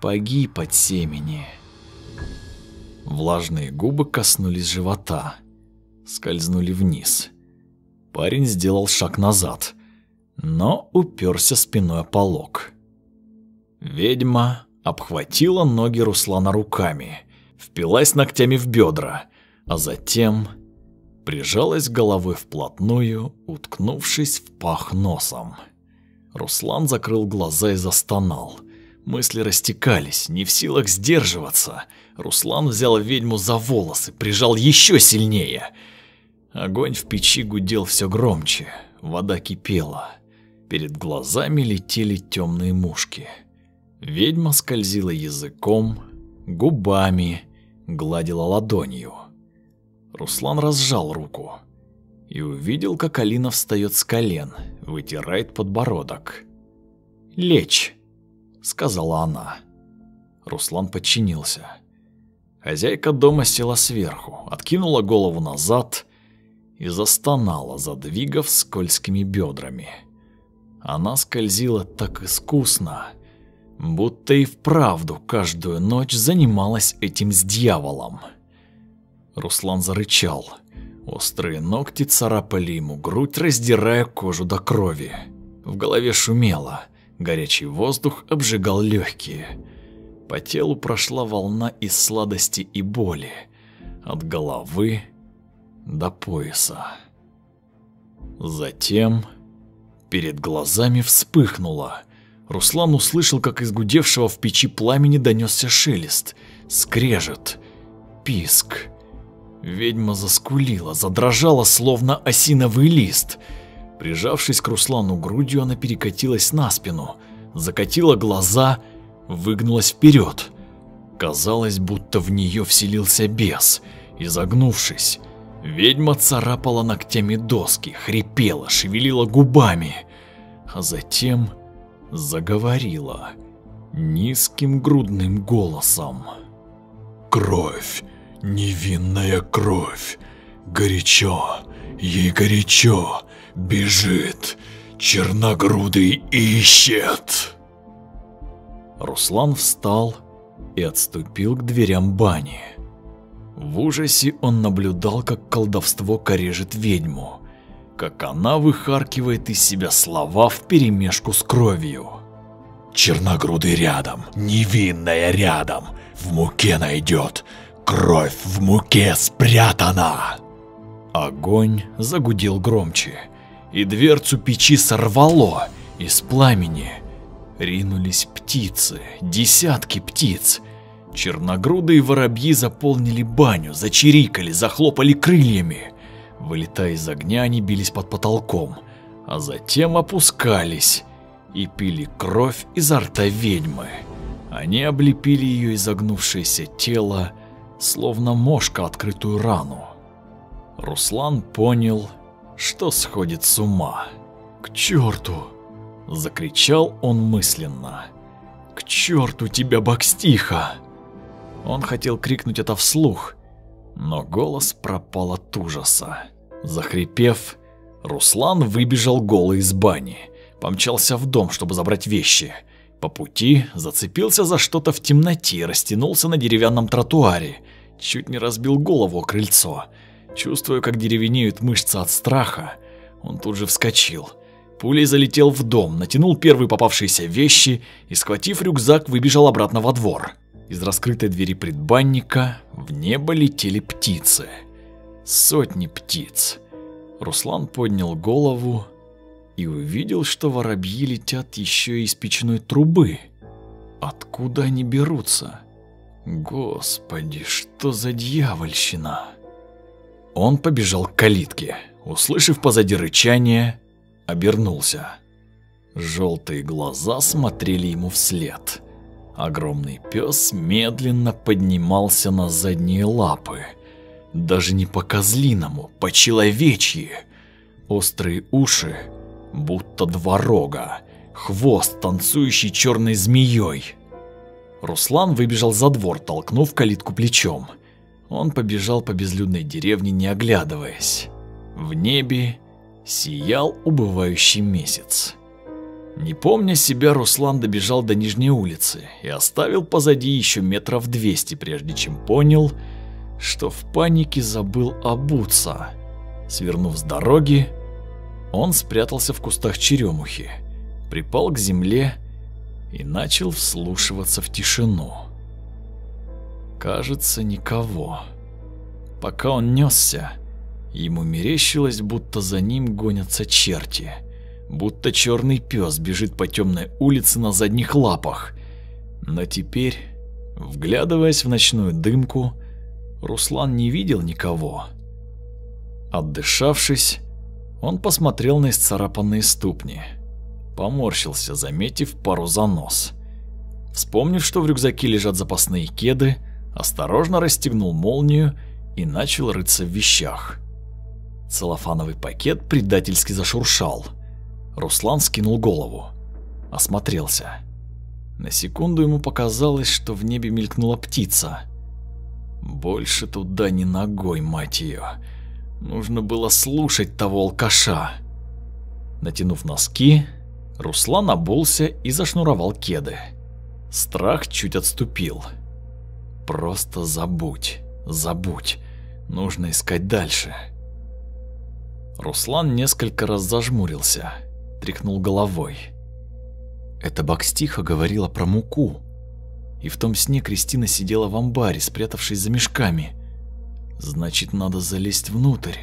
погиб от семени. Влажные губы коснулись живота, скользнули вниз. Парень сделал шаг назад, но уперся спиной о полог. Ведьма обхватила ноги Руслана руками, впилась ногтями в бедра, а затем прижалась головой вплотную, уткнувшись в пах носом. Руслан закрыл глаза и застонал. Мысли растекались, не в силах сдерживаться. Руслан взял ведьму за волосы, прижал еще сильнее. Огонь в печи гудел все громче, вода кипела. Перед глазами летели темные мушки. Ведьма скользила языком, губами, гладила ладонью. Руслан разжал руку и увидел, как Алина встает с колен, вытирает подбородок. «Лечь!» Сказала она. Руслан подчинился. Хозяйка дома села сверху, откинула голову назад и застонала, задвигав скользкими бедрами. Она скользила так искусно, будто и вправду каждую ночь занималась этим с дьяволом. Руслан зарычал. Острые ногти царапали ему грудь, раздирая кожу до крови. В голове шумело – Горячий воздух обжигал легкие. По телу прошла волна из сладости и боли, от головы до пояса. Затем Перед глазами вспыхнуло. Руслан услышал, как из гудевшего в печи пламени донесся шелест, скрежет, писк. Ведьма заскулила, задрожала, словно осиновый лист. Прижавшись к Руслану грудью, она перекатилась на спину, закатила глаза, выгнулась вперед. Казалось, будто в нее вселился бес. Изогнувшись, ведьма царапала ногтями доски, хрипела, шевелила губами, а затем заговорила низким грудным голосом. Кровь, невинная кровь, горячо, ей горячо, бежит, черногрудый ищет. Руслан встал и отступил к дверям бани. В ужасе он наблюдал, как колдовство корежит ведьму, как она выхаркивает из себя слова вперемешку с кровью. Черногрудый рядом, невинная рядом, в муке найдет, кровь в муке спрятана. Огонь загудел громче, и дверцу печи сорвало из пламени. Ринулись птицы, десятки птиц. Черногрудые воробьи заполнили баню, зачирикали, захлопали крыльями. Вылетая из огня, они бились под потолком, а затем опускались и пили кровь изо рта ведьмы. Они облепили ее изогнувшееся тело, словно мошка открытую рану. Руслан понял, что сходит с ума. «К черту!» – закричал он мысленно. «К черту тебя, Бакстиха!» Он хотел крикнуть это вслух, но голос пропал от ужаса. Захрипев, Руслан выбежал голый из бани, помчался в дом, чтобы забрать вещи. По пути зацепился за что-то в темноте, растянулся на деревянном тротуаре, чуть не разбил голову о крыльцо. Чувствуя, как деревенеют мышцы от страха, он тут же вскочил. Пулей залетел в дом, натянул первые попавшиеся вещи и, схватив рюкзак, выбежал обратно во двор. Из раскрытой двери предбанника в небо летели птицы. Сотни птиц. Руслан поднял голову и увидел, что воробьи летят еще и из печной трубы. Откуда они берутся? Господи, что за дьявольщина! Он побежал к калитке, услышав позади рычание, обернулся. Желтые глаза смотрели ему вслед. Огромный пес медленно поднимался на задние лапы. Даже не по-козлиному, по-человечьи. Острые уши, будто два рога. Хвост, танцующий черной змеей. Руслан выбежал за двор, толкнув калитку плечом. Он побежал по безлюдной деревне, не оглядываясь. В небе сиял убывающий месяц. Не помня себя, Руслан добежал до Нижней улицы и оставил позади еще метров двести, прежде чем понял, что в панике забыл обуться. Свернув с дороги, он спрятался в кустах черемухи, припал к земле и начал вслушиваться в тишину. Кажется, никого. Пока он несся, ему мерещилось, будто за ним гонятся черти, будто черный пес бежит по темной улице на задних лапах. Но теперь, вглядываясь в ночную дымку, Руслан не видел никого. Отдышавшись, он посмотрел на исцарапанные ступни. Поморщился, заметив пару занос. Вспомнив, что в рюкзаке лежат запасные кеды, осторожно расстегнул молнию и начал рыться в вещах. Целлофановый пакет предательски зашуршал. Руслан скинул голову. Осмотрелся. На секунду ему показалось, что в небе мелькнула птица. Больше туда ни ногой, мать ее. Нужно было слушать того алкаша. Натянув носки, Руслан обулся и зашнуровал кеды. Страх чуть отступил. Просто забудь, забудь. Нужно искать дальше. Руслан несколько раз зажмурился, тряхнул головой. Это Бакстиха говорила про муку. И в том сне Кристина сидела в амбаре, спрятавшись за мешками. Значит, надо залезть внутрь.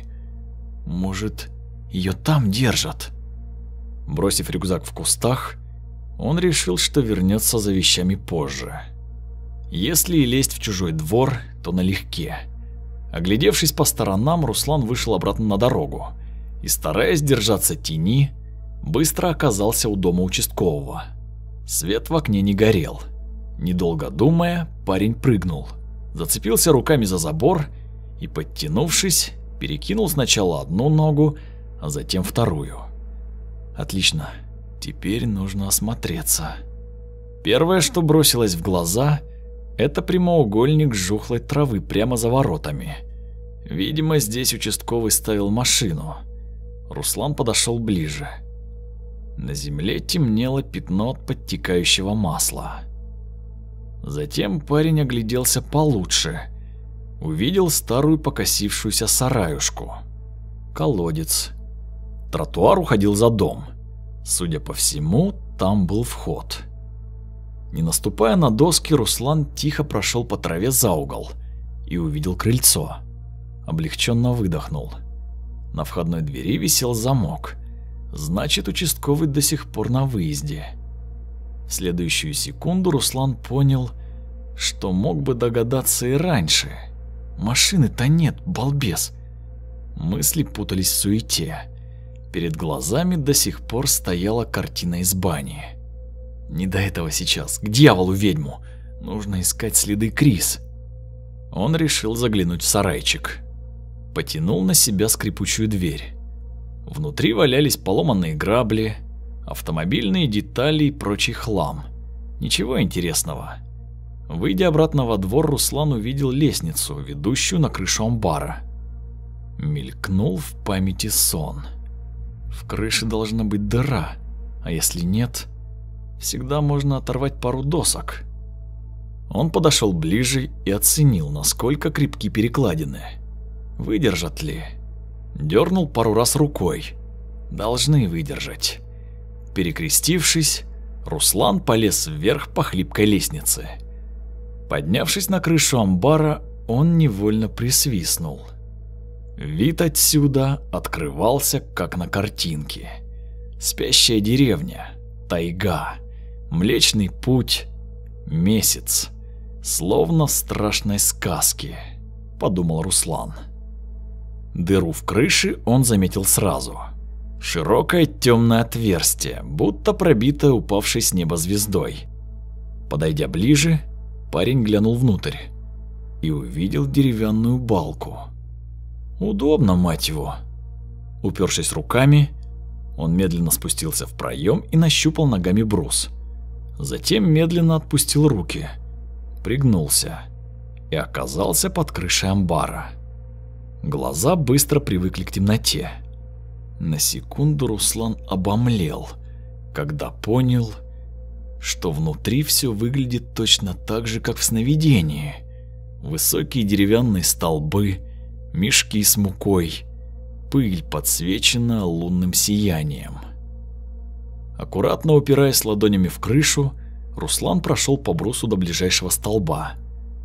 Может, ее там держат. Бросив рюкзак в кустах, он решил, что вернется за вещами позже. Если и лезть в чужой двор, то налегке. Оглядевшись по сторонам, Руслан вышел обратно на дорогу и, стараясь держаться тени, быстро оказался у дома участкового. Свет в окне не горел. Недолго думая, парень прыгнул, зацепился руками за забор и, подтянувшись, перекинул сначала одну ногу, а затем вторую. Отлично. Теперь нужно осмотреться. Первое, что бросилось в глаза, это прямоугольник жухлой травы прямо за воротами. Видимо, здесь участковый ставил машину. Руслан подошел ближе. На земле темнело пятно от подтекающего масла. Затем парень огляделся получше. Увидел старую покосившуюся сараюшку. Колодец. Тротуар уходил за дом. Судя по всему, там был вход. Не наступая на доски, Руслан тихо прошел по траве за угол и увидел крыльцо. Облегченно выдохнул. На входной двери висел замок. Значит, участковый до сих пор на выезде. В следующую секунду Руслан понял, что мог бы догадаться и раньше. Машины-то нет, балбес. Мысли путались в суете. Перед глазами до сих пор стояла картина из бани. Не до этого сейчас. К дьяволу ведьму. Нужно искать следы Крис. Он решил заглянуть в сарайчик. Потянул на себя скрипучую дверь. Внутри валялись поломанные грабли, автомобильные детали и прочий хлам. Ничего интересного. Выйдя обратно во двор, Руслан увидел лестницу, ведущую на крышу амбара. Мелькнул в памяти сон. В крыше должна быть дыра, а если нет, всегда можно оторвать пару досок. Он подошел ближе и оценил, насколько крепки перекладины. Выдержат ли? Дернул пару раз рукой. Должны выдержать. Перекрестившись, Руслан полез вверх по хлипкой лестнице. Поднявшись на крышу амбара, он невольно присвистнул. Вид отсюда открывался, как на картинке. Спящая деревня, тайга, Млечный путь, месяц, словно в страшной сказке, подумал Руслан. Дыру в крыше он заметил сразу. Широкое темное отверстие, будто пробитое упавшей с неба звездой. Подойдя ближе, парень глянул внутрь и увидел деревянную балку. Удобно, мать его. Упершись руками, он медленно спустился в проем и нащупал ногами брус. Затем медленно отпустил руки, пригнулся и оказался под крышей амбара. Глаза быстро привыкли к темноте. На секунду Руслан обомлел, когда понял, что внутри все выглядит точно так же, как в сновидении. Высокие деревянные столбы, мешки с мукой, пыль подсвечена лунным сиянием. Аккуратно упираясь ладонями в крышу, Руслан прошел по брусу до ближайшего столба.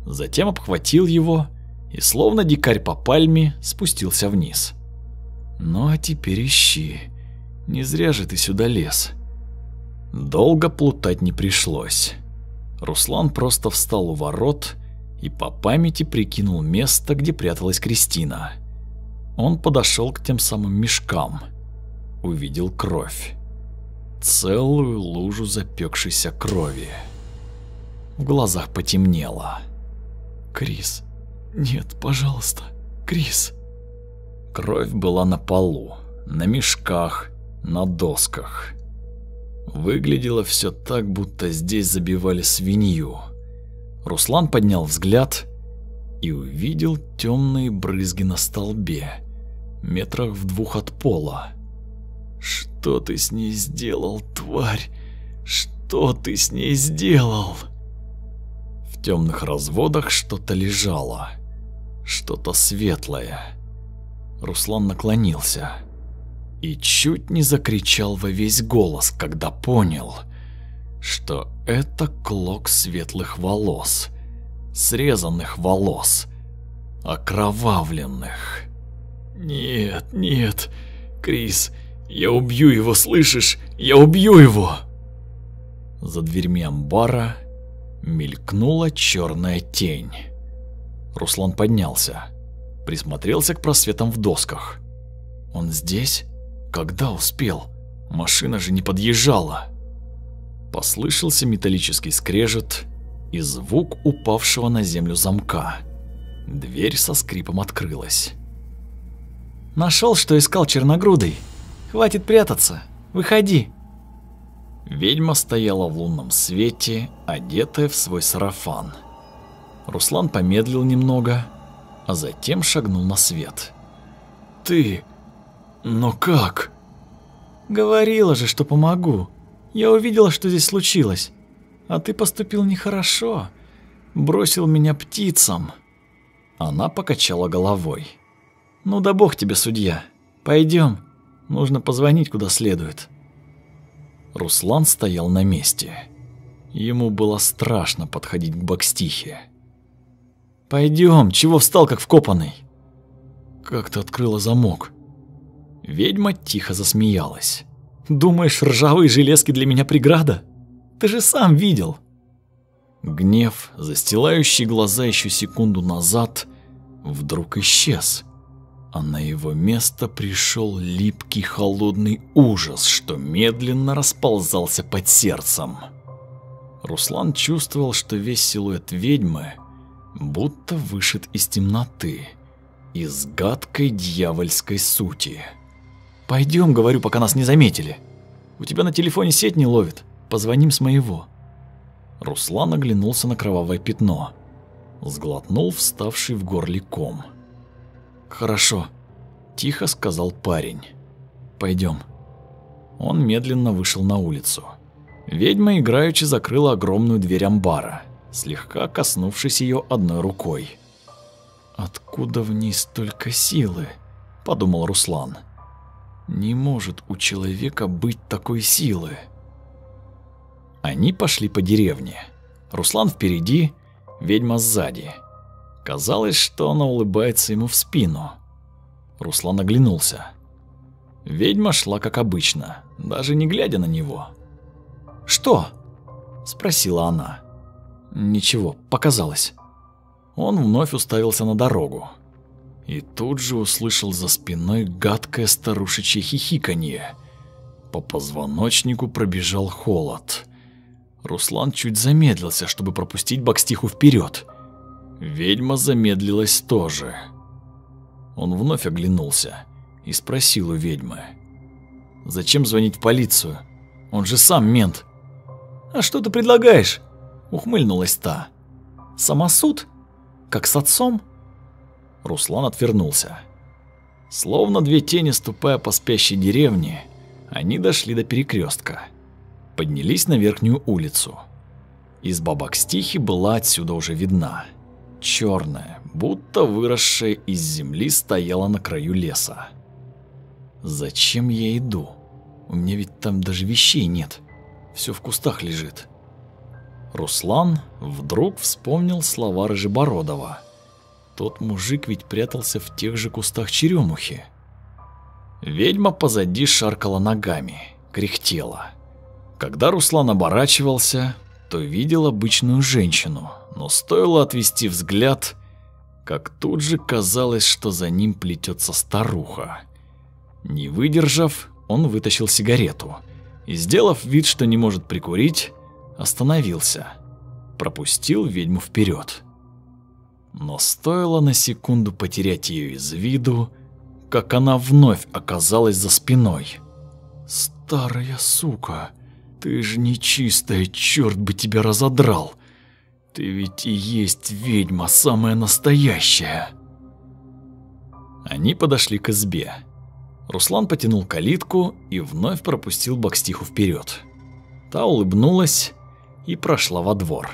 Затем обхватил его и, словно дикарь по пальме, спустился вниз. «Ну а теперь ищи. Не зря же ты сюда лез». Долго плутать не пришлось. Руслан просто встал у ворот и по памяти прикинул место, где пряталась Кристина. Он подошел к тем самым мешкам. Увидел кровь целую лужу запекшейся крови. В глазах потемнело. «Крис, нет, пожалуйста, Крис!» Кровь была на полу, на мешках, на досках. Выглядело все так, будто здесь забивали свинью. Руслан поднял взгляд и увидел темные брызги на столбе, метрах в двух от пола. Что ты с ней сделал, тварь? Что ты с ней сделал? В темных разводах что-то лежало. Что-то светлое. Руслан наклонился и чуть не закричал во весь голос, когда понял, что это клок светлых волос, срезанных волос, окровавленных. Нет, нет, Крис, Я убью его, слышишь? Я убью его!» За дверьми амбара мелькнула черная тень. Руслан поднялся, присмотрелся к просветам в досках. Он здесь? Когда успел? Машина же не подъезжала. Послышался металлический скрежет и звук упавшего на землю замка. Дверь со скрипом открылась. Нашел, что искал черногрудый. Хватит прятаться. Выходи. Ведьма стояла в лунном свете, одетая в свой сарафан. Руслан помедлил немного, а затем шагнул на свет. «Ты... но как?» Говорила же, что помогу. Я увидела, что здесь случилось. А ты поступил нехорошо. Бросил меня птицам. Она покачала головой. Ну да бог тебе, судья. Пойдем. Нужно позвонить куда следует. Руслан стоял на месте. Ему было страшно подходить к Бакстихе. Пойдем, чего встал как вкопанный? Как ты открыла замок? Ведьма тихо засмеялась. Думаешь, ржавые железки для меня преграда? Ты же сам видел. Гнев, застилающий глаза еще секунду назад, вдруг исчез а на его место пришел липкий холодный ужас, что медленно расползался под сердцем. Руслан чувствовал, что весь силуэт ведьмы будто вышит из темноты, из гадкой дьявольской сути. «Пойдем, — говорю, — пока нас не заметили. У тебя на телефоне сеть не ловит. Позвоним с моего». Руслан оглянулся на кровавое пятно, сглотнул вставший в горле ком. «Хорошо», – тихо сказал парень. «Пойдем». Он медленно вышел на улицу. Ведьма играючи закрыла огромную дверь амбара, слегка коснувшись ее одной рукой. «Откуда в ней столько силы?» – подумал Руслан. «Не может у человека быть такой силы». Они пошли по деревне. Руслан впереди, ведьма сзади – Казалось, что она улыбается ему в спину. Руслан оглянулся. Ведьма шла как обычно, даже не глядя на него. «Что?» – спросила она. «Ничего, показалось». Он вновь уставился на дорогу. И тут же услышал за спиной гадкое старушечье хихиканье. По позвоночнику пробежал холод. Руслан чуть замедлился, чтобы пропустить Бакстиху вперед. Ведьма замедлилась тоже. Он вновь оглянулся и спросил у ведьмы. «Зачем звонить в полицию? Он же сам мент». «А что ты предлагаешь?» – ухмыльнулась та. «Самосуд? Как с отцом?» Руслан отвернулся. Словно две тени, ступая по спящей деревне, они дошли до перекрестка. Поднялись на верхнюю улицу. Изба Бакстихи была отсюда уже видна черная, будто выросшая из земли, стояла на краю леса. Зачем я иду? У меня ведь там даже вещей нет. Все в кустах лежит. Руслан вдруг вспомнил слова Рыжебородова. Тот мужик ведь прятался в тех же кустах черемухи. Ведьма позади шаркала ногами, кряхтела. Когда Руслан оборачивался, то видел обычную женщину, но стоило отвести взгляд, как тут же казалось, что за ним плетется старуха. Не выдержав, он вытащил сигарету и, сделав вид, что не может прикурить, остановился, пропустил ведьму вперед. Но стоило на секунду потерять ее из виду, как она вновь оказалась за спиной. «Старая сука, ты же нечистая, черт бы тебя разодрал!» Ты ведь и есть ведьма, самая настоящая. Они подошли к избе. Руслан потянул калитку и вновь пропустил Бакстиху вперед. Та улыбнулась и прошла во двор.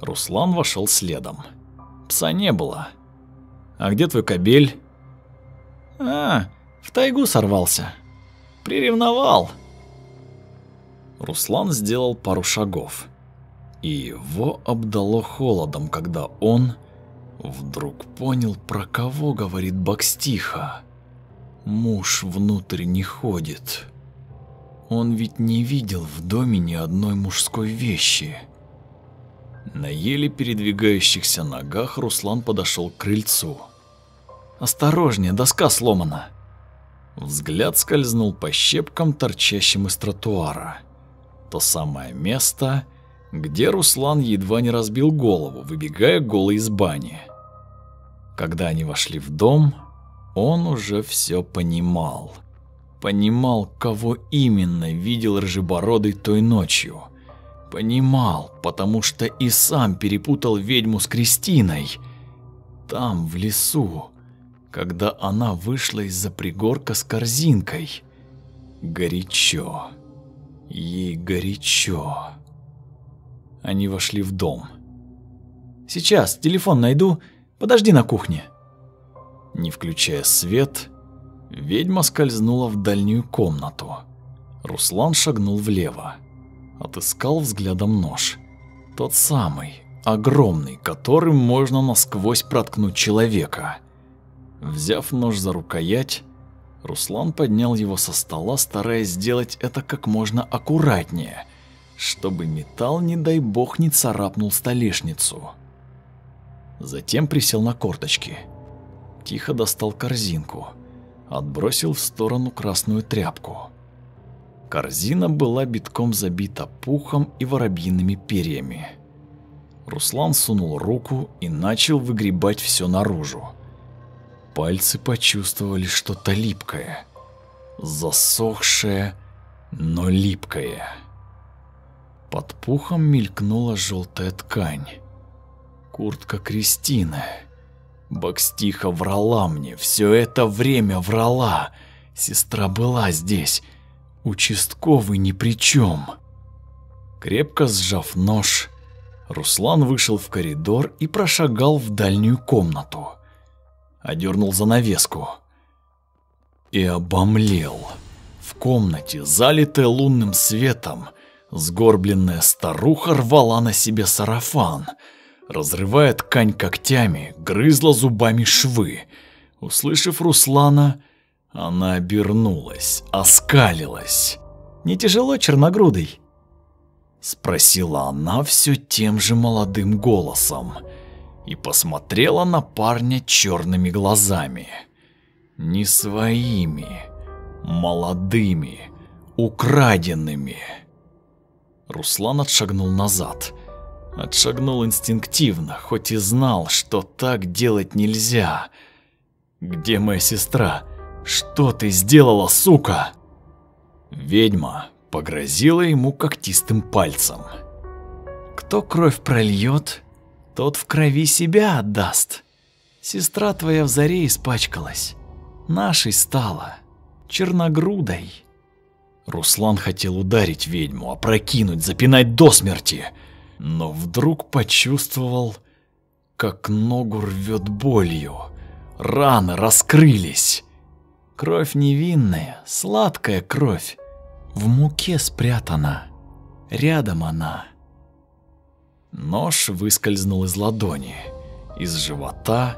Руслан вошел следом. Пса не было. А где твой кобель? А, в тайгу сорвался. Приревновал. Руслан сделал пару шагов и его обдало холодом, когда он вдруг понял, про кого говорит Бакстиха. Муж внутрь не ходит. Он ведь не видел в доме ни одной мужской вещи. На еле передвигающихся ногах Руслан подошел к крыльцу. «Осторожнее, доска сломана!» Взгляд скользнул по щепкам, торчащим из тротуара. То самое место, где Руслан едва не разбил голову, выбегая голый из бани. Когда они вошли в дом, он уже все понимал. Понимал, кого именно видел Рыжебородый той ночью. Понимал, потому что и сам перепутал ведьму с Кристиной. Там, в лесу, когда она вышла из-за пригорка с корзинкой. Горячо. Ей горячо. Они вошли в дом. «Сейчас, телефон найду. Подожди на кухне». Не включая свет, ведьма скользнула в дальнюю комнату. Руслан шагнул влево. Отыскал взглядом нож. Тот самый, огромный, которым можно насквозь проткнуть человека. Взяв нож за рукоять, Руслан поднял его со стола, стараясь сделать это как можно аккуратнее, чтобы металл, не дай бог, не царапнул столешницу. Затем присел на корточки. Тихо достал корзинку, отбросил в сторону красную тряпку. Корзина была битком забита пухом и воробьиными перьями. Руслан сунул руку и начал выгребать все наружу. Пальцы почувствовали что-то липкое. Засохшее, но липкое. Под пухом мелькнула желтая ткань. Куртка Кристины. Бакстиха врала мне, все это время врала. Сестра была здесь. Участковый ни при чем. Крепко сжав нож, Руслан вышел в коридор и прошагал в дальнюю комнату одернул занавеску и обомлел. В комнате, залитой лунным светом, сгорбленная старуха рвала на себе сарафан, разрывая ткань когтями, грызла зубами швы. Услышав Руслана, она обернулась, оскалилась. «Не тяжело, черногрудый?» Спросила она все тем же молодым голосом и посмотрела на парня черными глазами. Не своими, молодыми, украденными. Руслан отшагнул назад. Отшагнул инстинктивно, хоть и знал, что так делать нельзя. «Где моя сестра? Что ты сделала, сука?» Ведьма погрозила ему когтистым пальцем. «Кто кровь прольет, тот в крови себя отдаст. Сестра твоя в заре испачкалась, нашей стала, черногрудой. Руслан хотел ударить ведьму, опрокинуть, запинать до смерти, но вдруг почувствовал, как ногу рвет болью. Раны раскрылись. Кровь невинная, сладкая кровь, в муке спрятана. Рядом она. Нож выскользнул из ладони. Из живота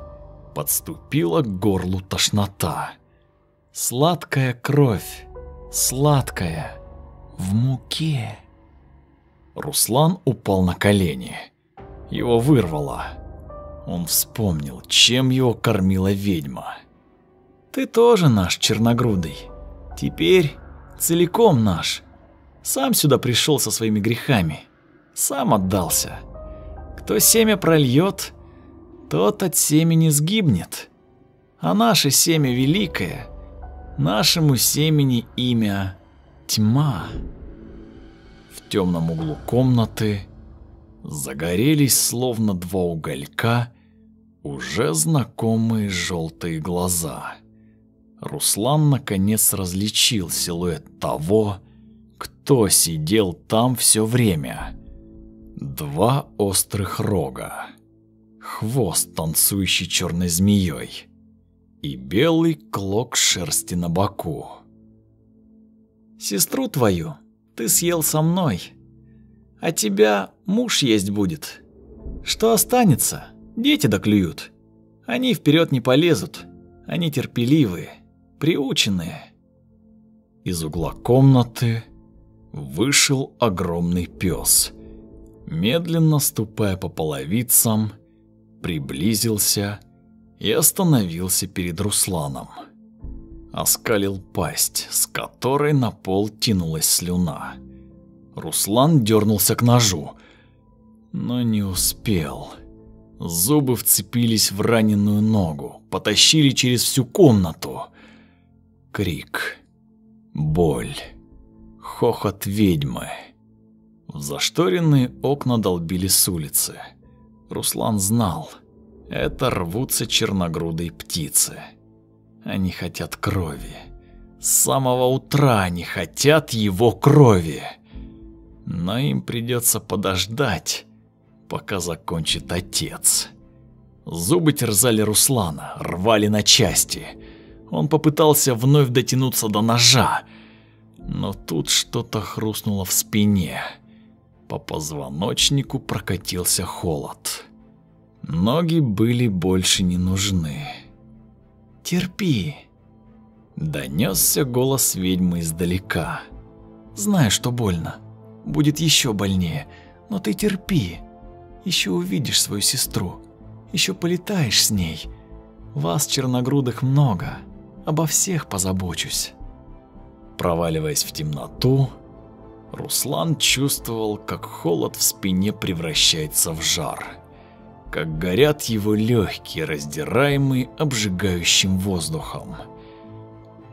подступила к горлу тошнота. Сладкая кровь, сладкая, в муке. Руслан упал на колени. Его вырвало. Он вспомнил, чем его кормила ведьма. Ты тоже наш черногрудый. Теперь целиком наш. Сам сюда пришел со своими грехами. Сам отдался. Кто семя прольет, тот от семени сгибнет. А наше семя великое, нашему семени имя тьма. В темном углу комнаты загорелись словно два уголька уже знакомые желтые глаза. Руслан наконец различил силуэт того, кто сидел там все время. Два острых рога, хвост, танцующий черной змеей, и белый клок шерсти на боку. «Сестру твою ты съел со мной, а тебя муж есть будет. Что останется, дети доклюют. Они вперед не полезут, они терпеливые, приученные. Из угла комнаты вышел огромный пес. Медленно ступая по половицам, приблизился и остановился перед Русланом. Оскалил пасть, с которой на пол тянулась слюна. Руслан дернулся к ножу, но не успел. Зубы вцепились в раненую ногу, потащили через всю комнату. Крик. Боль. Хохот ведьмы. В зашторенные окна долбили с улицы. Руслан знал, это рвутся черногрудые птицы. Они хотят крови. С самого утра они хотят его крови. Но им придется подождать, пока закончит отец. Зубы терзали Руслана, рвали на части. Он попытался вновь дотянуться до ножа, но тут что-то хрустнуло в спине. По позвоночнику прокатился холод. Ноги были больше не нужны. «Терпи!» Донесся голос ведьмы издалека. «Знаю, что больно. Будет еще больнее, но ты терпи. Еще увидишь свою сестру. Еще полетаешь с ней. Вас, черногрудых, много. Обо всех позабочусь». Проваливаясь в темноту, Руслан чувствовал, как холод в спине превращается в жар как горят его легкие, раздираемые обжигающим воздухом.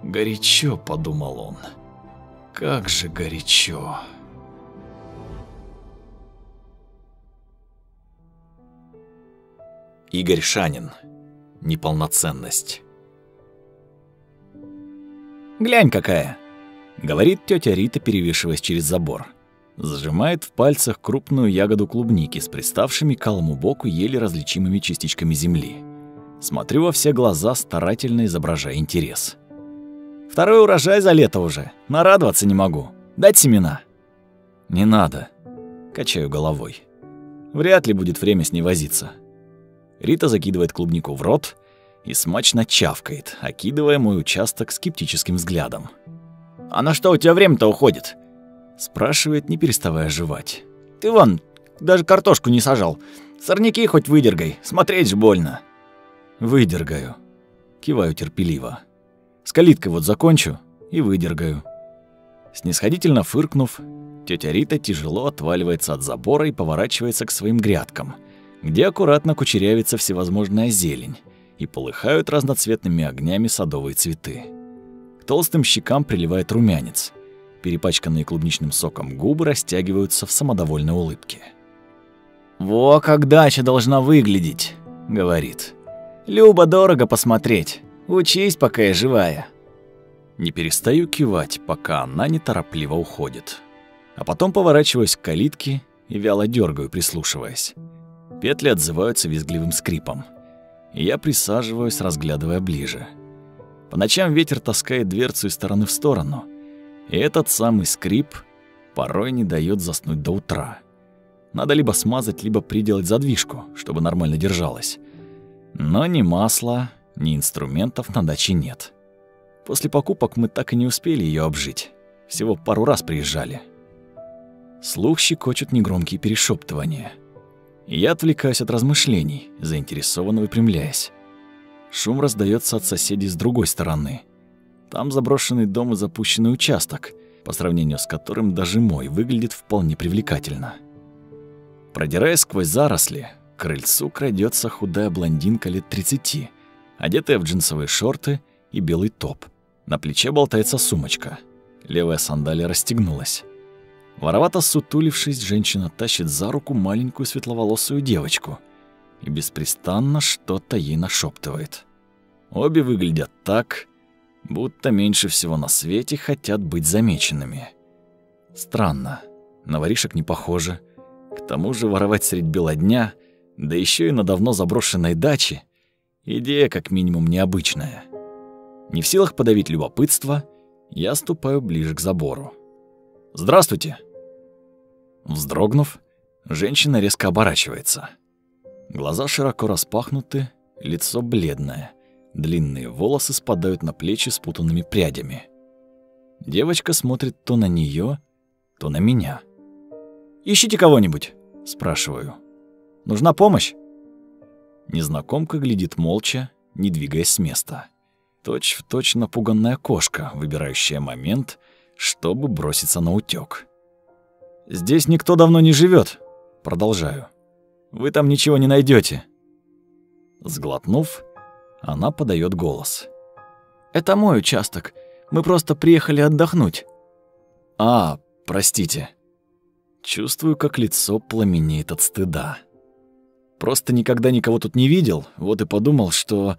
«Горячо», — подумал он, — «как же горячо». Игорь Шанин. Неполноценность. «Глянь какая!» — говорит тетя Рита, перевешиваясь через забор. Зажимает в пальцах крупную ягоду клубники с приставшими к колому боку еле различимыми частичками земли. Смотрю во все глаза, старательно изображая интерес. «Второй урожай за лето уже. Нарадоваться не могу. Дать семена?» «Не надо», — качаю головой. «Вряд ли будет время с ней возиться». Рита закидывает клубнику в рот и смачно чавкает, окидывая мой участок скептическим взглядом. «А на что у тебя время-то уходит? Спрашивает, не переставая жевать. «Ты вон, даже картошку не сажал. Сорняки хоть выдергай, смотреть ж больно». «Выдергаю». Киваю терпеливо. С калиткой вот закончу и выдергаю. Снисходительно фыркнув, тетя Рита тяжело отваливается от забора и поворачивается к своим грядкам, где аккуратно кучерявится всевозможная зелень и полыхают разноцветными огнями садовые цветы. Толстым щекам приливает румянец – Перепачканные клубничным соком губы растягиваются в самодовольной улыбке. «Во как дача должна выглядеть», — говорит. «Люба дорого посмотреть. Учись, пока я живая». Не перестаю кивать, пока она неторопливо уходит. А потом поворачиваюсь к калитке и вяло дергаю, прислушиваясь. Петли отзываются визгливым скрипом. Я присаживаюсь, разглядывая ближе. По ночам ветер таскает дверцу из стороны в сторону — и этот самый скрип порой не дает заснуть до утра. Надо либо смазать, либо приделать задвижку, чтобы нормально держалась. Но ни масла, ни инструментов на даче нет. После покупок мы так и не успели ее обжить. Всего пару раз приезжали. Слух щекочут негромкие перешептывания. Я отвлекаюсь от размышлений, заинтересованно выпрямляясь. Шум раздается от соседей с другой стороны — там заброшенный дом и запущенный участок, по сравнению с которым даже мой выглядит вполне привлекательно. Продираясь сквозь заросли, к крыльцу крадется худая блондинка лет 30, одетая в джинсовые шорты и белый топ. На плече болтается сумочка. Левая сандалия расстегнулась. Воровато сутулившись, женщина тащит за руку маленькую светловолосую девочку и беспрестанно что-то ей нашептывает. Обе выглядят так, будто меньше всего на свете хотят быть замеченными. Странно, на воришек не похоже. К тому же воровать средь бела дня, да еще и на давно заброшенной даче, идея как минимум необычная. Не в силах подавить любопытство, я ступаю ближе к забору. «Здравствуйте!» Вздрогнув, женщина резко оборачивается. Глаза широко распахнуты, лицо бледное, Длинные волосы спадают на плечи спутанными прядями. Девочка смотрит то на нее, то на меня. «Ищите кого-нибудь?» – спрашиваю. «Нужна помощь?» Незнакомка глядит молча, не двигаясь с места. Точь в точь напуганная кошка, выбирающая момент, чтобы броситься на утёк. «Здесь никто давно не живет. продолжаю. «Вы там ничего не найдете. Сглотнув, она подает голос. «Это мой участок. Мы просто приехали отдохнуть». «А, простите». Чувствую, как лицо пламенеет от стыда. Просто никогда никого тут не видел, вот и подумал, что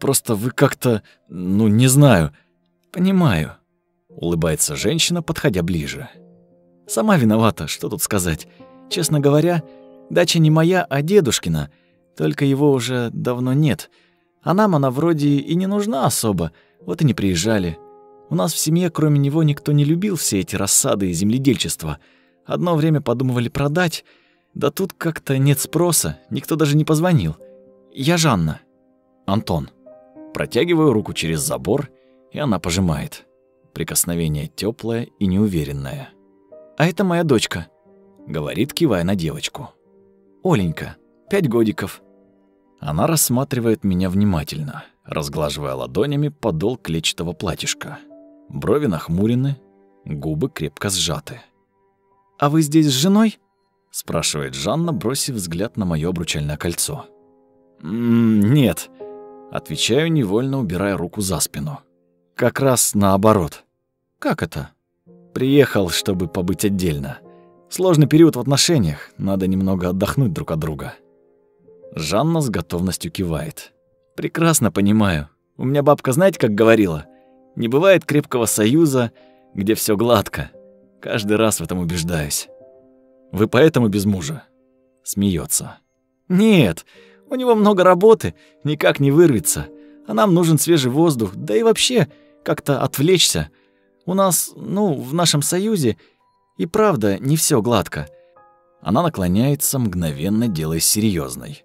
просто вы как-то, ну, не знаю. Понимаю. Улыбается женщина, подходя ближе. Сама виновата, что тут сказать. Честно говоря, дача не моя, а дедушкина, только его уже давно нет. А нам она вроде и не нужна особо, вот и не приезжали. У нас в семье кроме него никто не любил все эти рассады и земледельчество. Одно время подумывали продать, да тут как-то нет спроса, никто даже не позвонил. Я Жанна. Антон. Протягиваю руку через забор, и она пожимает. Прикосновение теплое и неуверенное. «А это моя дочка», — говорит, кивая на девочку. «Оленька, пять годиков». Она рассматривает меня внимательно, разглаживая ладонями подол клетчатого платьишка. Брови нахмурены, губы крепко сжаты. «А вы здесь с женой?» — спрашивает Жанна, бросив взгляд на моё обручальное кольцо. «М -м, «Нет», — отвечаю, невольно убирая руку за спину. «Как раз наоборот». «Как это?» «Приехал, чтобы побыть отдельно. Сложный период в отношениях, надо немного отдохнуть друг от друга». Жанна с готовностью кивает. «Прекрасно понимаю. У меня бабка, знаете, как говорила? Не бывает крепкого союза, где всё гладко. Каждый раз в этом убеждаюсь. Вы поэтому без мужа?» Смеется. «Нет, у него много работы, никак не вырвется. А нам нужен свежий воздух, да и вообще как-то отвлечься. У нас, ну, в нашем союзе и правда не всё гладко». Она наклоняется, мгновенно делаясь серьёзной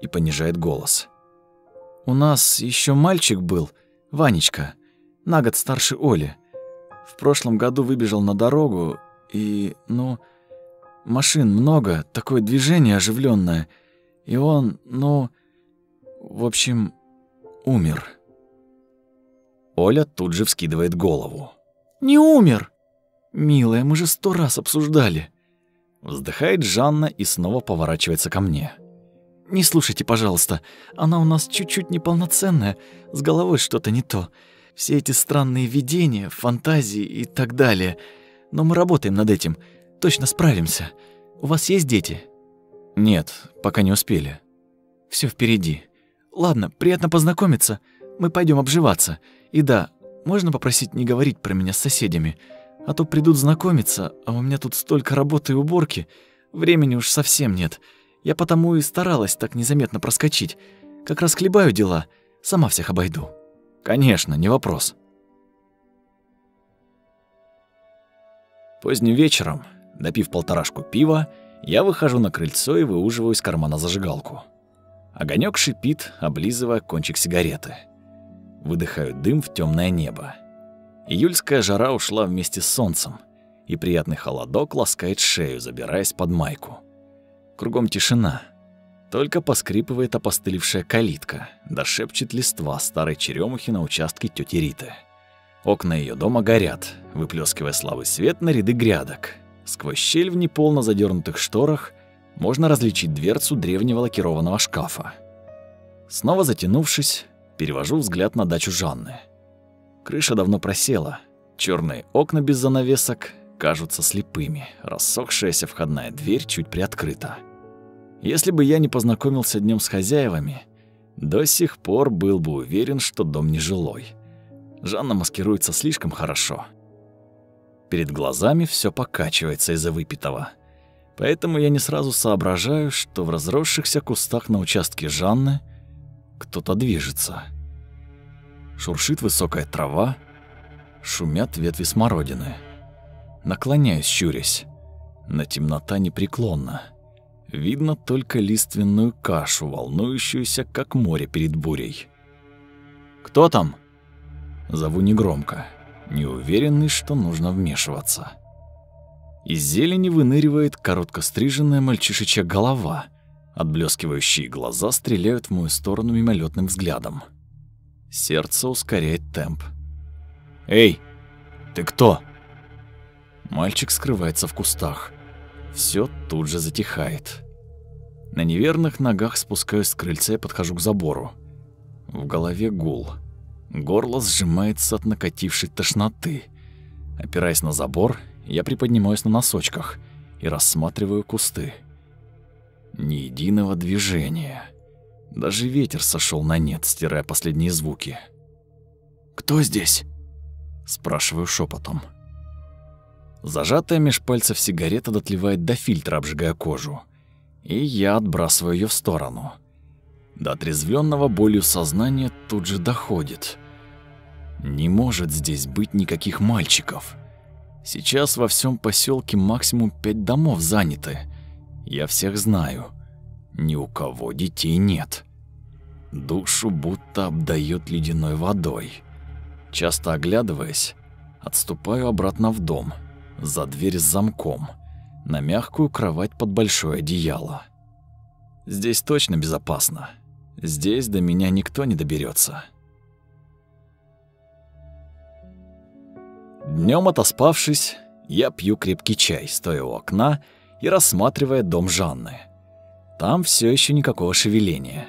и понижает голос. «У нас еще мальчик был, Ванечка, на год старше Оли. В прошлом году выбежал на дорогу, и, ну, машин много, такое движение оживленное, и он, ну, в общем, умер». Оля тут же вскидывает голову. «Не умер!» «Милая, мы же сто раз обсуждали». Вздыхает Жанна и снова поворачивается ко мне. Не слушайте, пожалуйста. Она у нас чуть-чуть неполноценная, с головой что-то не то. Все эти странные видения, фантазии и так далее. Но мы работаем над этим. Точно справимся. У вас есть дети? Нет, пока не успели. Все впереди. Ладно, приятно познакомиться. Мы пойдем обживаться. И да, можно попросить не говорить про меня с соседями, а то придут знакомиться, а у меня тут столько работы и уборки, времени уж совсем нет. Я потому и старалась так незаметно проскочить. Как раз хлебаю дела, сама всех обойду. Конечно, не вопрос. Поздним вечером, допив полторашку пива, я выхожу на крыльцо и выуживаю из кармана зажигалку. Огонек шипит, облизывая кончик сигареты. Выдыхаю дым в темное небо. Июльская жара ушла вместе с солнцем, и приятный холодок ласкает шею, забираясь под майку. Кругом тишина. Только поскрипывает опостылевшая калитка, да шепчет листва старой черемухи на участке тети Риты. Окна ее дома горят, выплескивая слабый свет на ряды грядок. Сквозь щель в неполно задернутых шторах можно различить дверцу древнего лакированного шкафа. Снова затянувшись, перевожу взгляд на дачу Жанны. Крыша давно просела, черные окна без занавесок кажутся слепыми, рассохшаяся входная дверь чуть приоткрыта. Если бы я не познакомился днем с хозяевами, до сих пор был бы уверен, что дом нежилой. Жанна маскируется слишком хорошо. Перед глазами все покачивается из-за выпитого. Поэтому я не сразу соображаю, что в разросшихся кустах на участке Жанны кто-то движется. Шуршит высокая трава, шумят ветви смородины. Наклоняюсь, щурясь. Но темнота непреклонна. Видно только лиственную кашу, волнующуюся, как море перед бурей. Кто там? Зову негромко, неуверенный, что нужно вмешиваться. Из зелени выныривает короткостриженная мальчишечья голова. Отблескивающие глаза стреляют в мою сторону мимолетным взглядом. Сердце ускоряет темп. «Эй, ты кто?» Мальчик скрывается в кустах. Все тут же затихает. На неверных ногах спускаюсь с крыльца и подхожу к забору. В голове гул. Горло сжимается от накатившей тошноты. Опираясь на забор, я приподнимаюсь на носочках и рассматриваю кусты. Ни единого движения. Даже ветер сошел на нет, стирая последние звуки. «Кто здесь?» Спрашиваю шепотом. Зажатая меж пальцев сигарета дотлевает до фильтра, обжигая кожу. И я отбрасываю ее в сторону. До отрезвленного болью сознания тут же доходит. Не может здесь быть никаких мальчиков. Сейчас во всем поселке максимум пять домов заняты. Я всех знаю. Ни у кого детей нет. Душу будто обдает ледяной водой. Часто оглядываясь, отступаю обратно в дом, за дверь с замком, на мягкую кровать под большое одеяло. Здесь точно безопасно. Здесь до меня никто не доберется. Днем отоспавшись, я пью крепкий чай, стоя у окна и рассматривая дом Жанны. Там все еще никакого шевеления.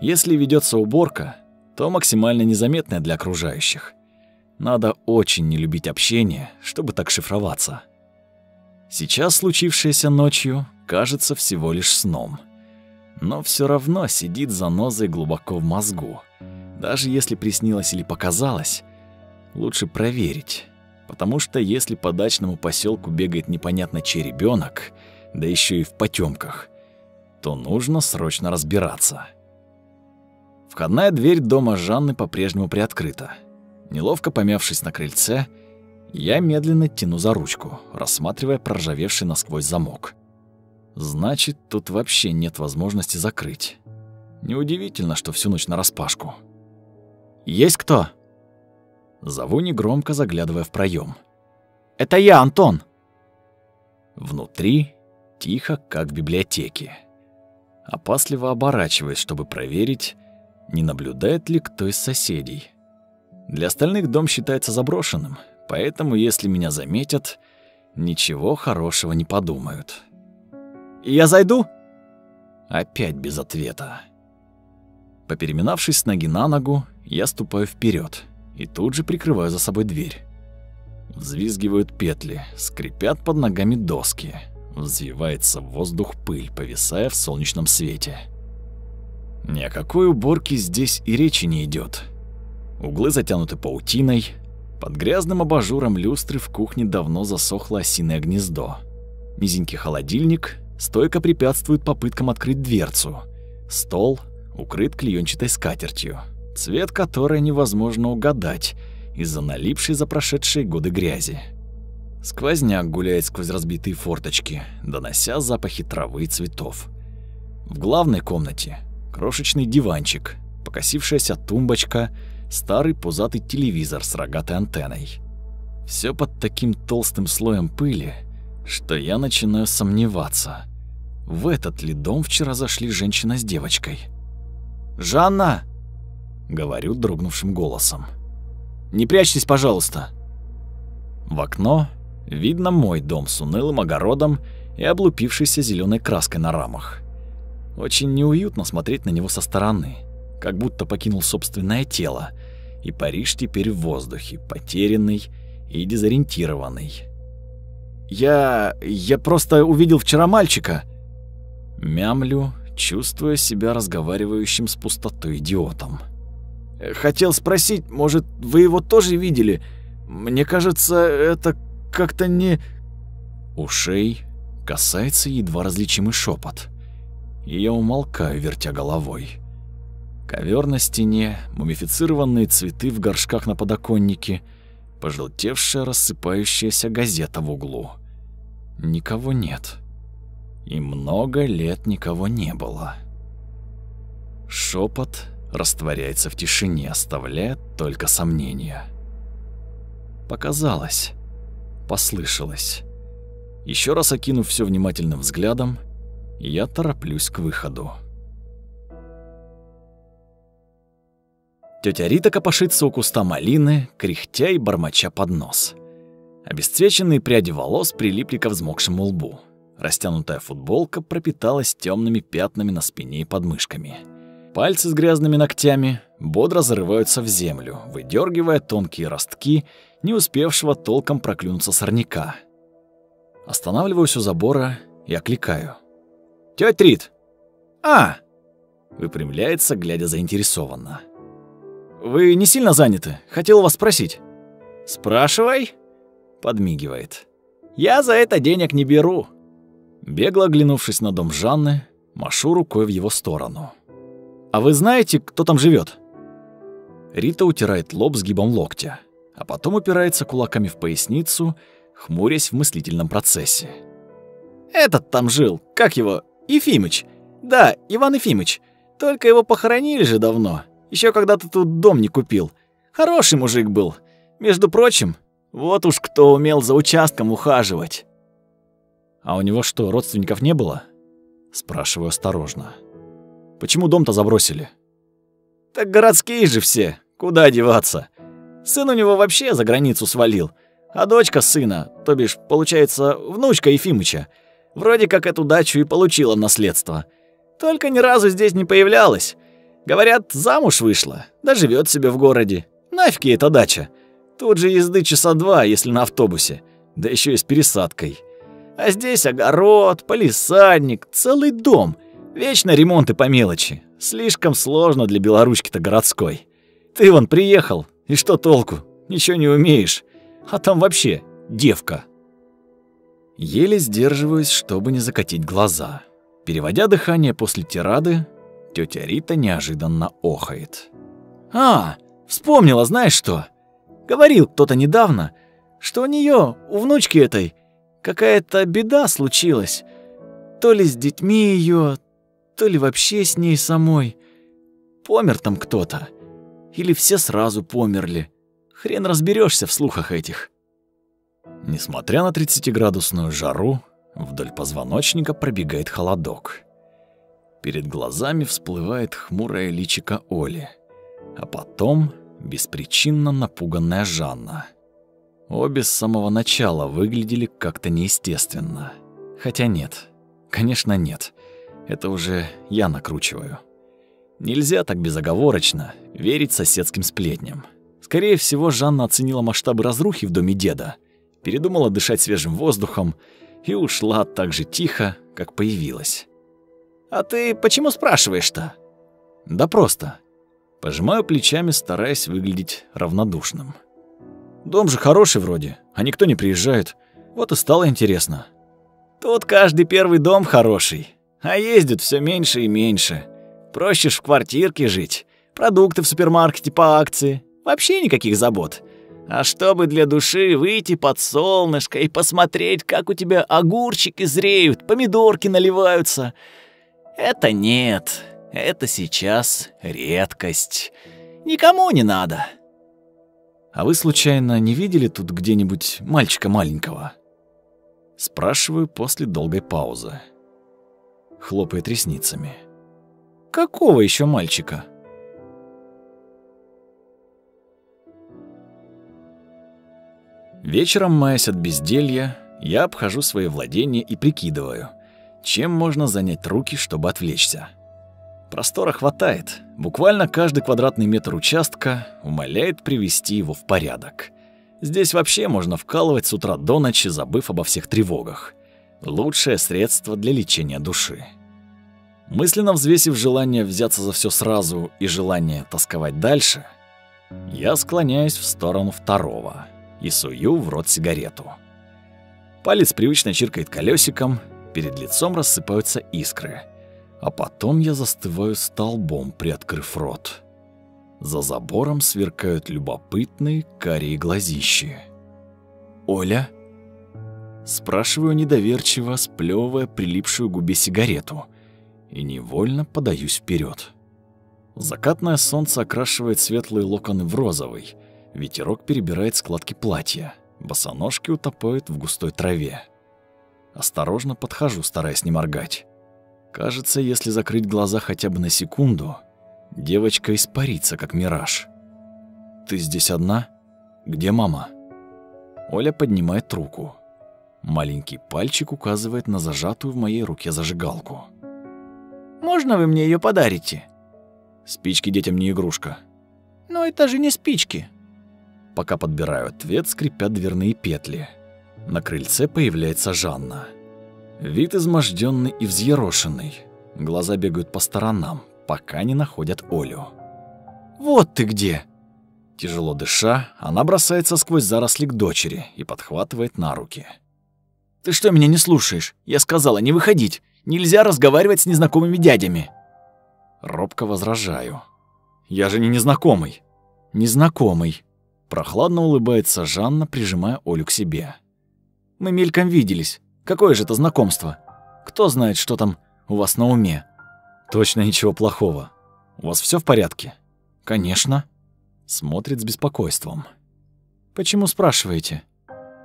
Если ведется уборка, то максимально незаметное для окружающих. Надо очень не любить общение, чтобы так шифроваться. Сейчас случившееся ночью кажется всего лишь сном. Но все равно сидит занозой глубоко в мозгу. Даже если приснилось или показалось, лучше проверить. Потому что если по дачному поселку бегает непонятно чей ребенок, да еще и в потемках, то нужно срочно разбираться. Входная дверь дома Жанны по-прежнему приоткрыта. Неловко помявшись на крыльце, я медленно тяну за ручку, рассматривая проржавевший насквозь замок. Значит, тут вообще нет возможности закрыть. Неудивительно, что всю ночь нараспашку. «Есть кто?» Зову негромко, заглядывая в проем. «Это я, Антон!» Внутри тихо, как в библиотеке. Опасливо оборачиваясь, чтобы проверить, не наблюдает ли кто из соседей. Для остальных дом считается заброшенным, поэтому если меня заметят, ничего хорошего не подумают. «Я зайду?» Опять без ответа. Попереминавшись с ноги на ногу, я ступаю вперед и тут же прикрываю за собой дверь. Взвизгивают петли, скрипят под ногами доски. Взвивается в воздух пыль, повисая в солнечном свете. Ни о какой уборке здесь и речи не идет. Углы затянуты паутиной. Под грязным абажуром люстры в кухне давно засохло осиное гнездо. Низенький холодильник стойко препятствует попыткам открыть дверцу. Стол укрыт клеенчатой скатертью, цвет которой невозможно угадать из-за налипшей за прошедшие годы грязи. Сквозняк гуляет сквозь разбитые форточки, донося запахи травы и цветов. В главной комнате крошечный диванчик, покосившаяся тумбочка, старый пузатый телевизор с рогатой антенной. Все под таким толстым слоем пыли, что я начинаю сомневаться, в этот ли дом вчера зашли женщина с девочкой. «Жанна!» — говорю дрогнувшим голосом. «Не прячьтесь, пожалуйста!» В окно видно мой дом с унылым огородом и облупившейся зеленой краской на рамах. Очень неуютно смотреть на него со стороны, как будто покинул собственное тело, и Париж теперь в воздухе, потерянный и дезориентированный. «Я... я просто увидел вчера мальчика», Мямлю, чувствуя себя разговаривающим с пустотой идиотом. «Хотел спросить, может, вы его тоже видели? Мне кажется, это как-то не...» Ушей касается едва различимый шепот и я умолкаю, вертя головой. Ковер на стене, мумифицированные цветы в горшках на подоконнике, пожелтевшая рассыпающаяся газета в углу. Никого нет. И много лет никого не было. Шепот растворяется в тишине, оставляя только сомнения. Показалось, послышалось. Еще раз окинув все внимательным взглядом, я тороплюсь к выходу. Тетя Рита копошится у куста малины, кряхтя и бормоча под нос. Обесцвеченные пряди волос прилипли ко взмокшему лбу. Растянутая футболка пропиталась темными пятнами на спине и подмышками. Пальцы с грязными ногтями бодро зарываются в землю, выдергивая тонкие ростки, не успевшего толком проклюнуться сорняка. Останавливаюсь у забора и окликаю. «Тётя Рит!» «А!» Выпрямляется, глядя заинтересованно. «Вы не сильно заняты? Хотел вас спросить». «Спрашивай», — подмигивает. «Я за это денег не беру». Бегло оглянувшись на дом Жанны, машу рукой в его сторону. «А вы знаете, кто там живет? Рита утирает лоб сгибом локтя, а потом упирается кулаками в поясницу, хмурясь в мыслительном процессе. «Этот там жил, как его, Ефимыч. Да, Иван Ефимыч. Только его похоронили же давно. Еще когда ты тут дом не купил. Хороший мужик был. Между прочим, вот уж кто умел за участком ухаживать. А у него что, родственников не было? Спрашиваю осторожно. Почему дом-то забросили? Так городские же все. Куда деваться? Сын у него вообще за границу свалил. А дочка сына, то бишь, получается, внучка Ефимыча, вроде как эту дачу и получила наследство. Только ни разу здесь не появлялась. Говорят, замуж вышла, да живет себе в городе. Нафиг ей эта дача. Тут же езды часа два, если на автобусе. Да еще и с пересадкой. А здесь огород, полисадник, целый дом. Вечно ремонты по мелочи. Слишком сложно для белоручки-то городской. Ты вон приехал, и что толку? Ничего не умеешь. А там вообще девка. Еле сдерживаюсь, чтобы не закатить глаза. Переводя дыхание после тирады, Тетя Рита неожиданно охает. «А, вспомнила, знаешь что? Говорил кто-то недавно, что у нее, у внучки этой, какая-то беда случилась. То ли с детьми ее, то ли вообще с ней самой. Помер там кто-то. Или все сразу померли. Хрен разберешься в слухах этих». Несмотря на 30-градусную жару, вдоль позвоночника пробегает холодок. Перед глазами всплывает хмурое личико Оли, а потом беспричинно напуганная Жанна. Обе с самого начала выглядели как-то неестественно. Хотя нет, конечно нет. Это уже я накручиваю. Нельзя так безоговорочно верить соседским сплетням. Скорее всего, Жанна оценила масштабы разрухи в доме деда, передумала дышать свежим воздухом и ушла так же тихо, как появилась. «А ты почему спрашиваешь-то?» «Да просто». Пожимаю плечами, стараясь выглядеть равнодушным. «Дом же хороший вроде, а никто не приезжает. Вот и стало интересно». «Тут каждый первый дом хороший, а ездит все меньше и меньше. Проще ж в квартирке жить, продукты в супермаркете по акции, вообще никаких забот». А чтобы для души выйти под солнышко и посмотреть, как у тебя огурчики зреют, помидорки наливаются, это нет, это сейчас редкость. Никому не надо. А вы случайно не видели тут где-нибудь мальчика маленького? Спрашиваю после долгой паузы. Хлопает ресницами. Какого еще мальчика? Вечером, маясь от безделья, я обхожу свои владения и прикидываю — чем можно занять руки, чтобы отвлечься? Простора хватает. Буквально каждый квадратный метр участка умоляет привести его в порядок. Здесь вообще можно вкалывать с утра до ночи, забыв обо всех тревогах. Лучшее средство для лечения души. Мысленно взвесив желание взяться за все сразу и желание тосковать дальше, я склоняюсь в сторону второго и сую в рот сигарету. Палец привычно чиркает колесиком, Перед лицом рассыпаются искры. А потом я застываю столбом, приоткрыв рот. За забором сверкают любопытные карие глазищи. «Оля?» Спрашиваю недоверчиво, сплёвывая прилипшую губе сигарету, и невольно подаюсь вперед. Закатное солнце окрашивает светлые локоны в розовый. Ветерок перебирает складки платья. Босоножки утопают в густой траве. Осторожно подхожу, стараясь не моргать. Кажется, если закрыть глаза хотя бы на секунду, девочка испарится, как мираж. «Ты здесь одна? Где мама?» Оля поднимает руку. Маленький пальчик указывает на зажатую в моей руке зажигалку. «Можно вы мне ее подарите?» «Спички детям не игрушка». «Но это же не спички». Пока подбираю ответ, скрипят дверные петли. На крыльце появляется Жанна. Вид изможденный и взъерошенный. Глаза бегают по сторонам, пока не находят Олю. «Вот ты где!» Тяжело дыша, она бросается сквозь заросли к дочери и подхватывает на руки. «Ты что, меня не слушаешь? Я сказала, не выходить. Нельзя разговаривать с незнакомыми дядями». Робко возражаю. «Я же не незнакомый». «Незнакомый», Прохладно улыбается Жанна, прижимая Олю к себе. «Мы мельком виделись. Какое же это знакомство? Кто знает, что там у вас на уме?» «Точно ничего плохого. У вас все в порядке?» «Конечно». Смотрит с беспокойством. «Почему спрашиваете?»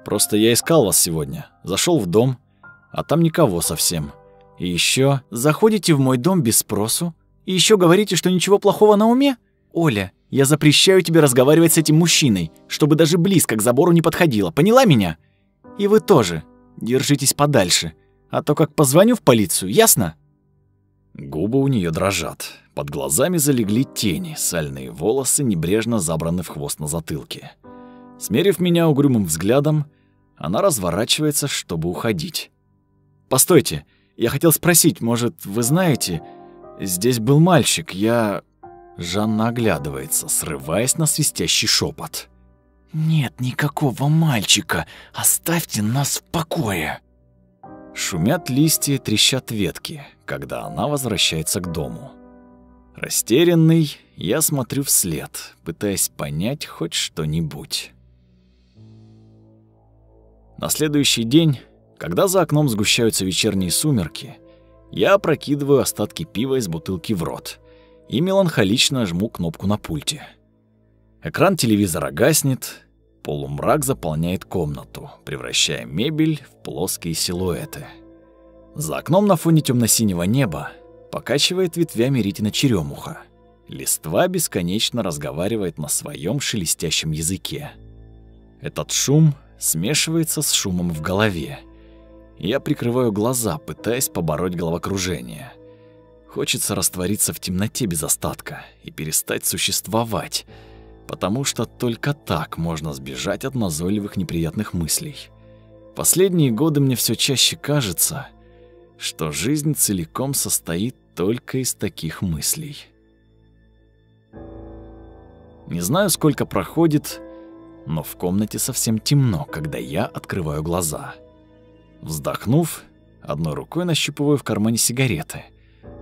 «Просто я искал вас сегодня. Зашел в дом, а там никого совсем. И еще Заходите в мой дом без спросу? И еще говорите, что ничего плохого на уме? Оля, я запрещаю тебе разговаривать с этим мужчиной, чтобы даже близко к забору не подходила. Поняла меня? И вы тоже. Держитесь подальше. А то как позвоню в полицию, ясно?» Губы у нее дрожат. Под глазами залегли тени, сальные волосы небрежно забраны в хвост на затылке. Смерив меня угрюмым взглядом, она разворачивается, чтобы уходить. «Постойте, я хотел спросить, может, вы знаете, здесь был мальчик, я...» Жанна оглядывается, срываясь на свистящий шепот. «Нет никакого мальчика, оставьте нас в покое!» Шумят листья, трещат ветки, когда она возвращается к дому. Растерянный, я смотрю вслед, пытаясь понять хоть что-нибудь. На следующий день, когда за окном сгущаются вечерние сумерки, я опрокидываю остатки пива из бутылки в рот и меланхолично жму кнопку на пульте. Экран телевизора гаснет, полумрак заполняет комнату, превращая мебель в плоские силуэты. За окном на фоне темно-синего неба покачивает ветвями ритина черемуха. Листва бесконечно разговаривает на своем шелестящем языке. Этот шум смешивается с шумом в голове. Я прикрываю глаза, пытаясь побороть головокружение. Хочется раствориться в темноте без остатка и перестать существовать, потому что только так можно сбежать от назойливых неприятных мыслей. Последние годы мне все чаще кажется, что жизнь целиком состоит только из таких мыслей. Не знаю, сколько проходит, но в комнате совсем темно, когда я открываю глаза. Вздохнув, одной рукой нащупываю в кармане сигареты,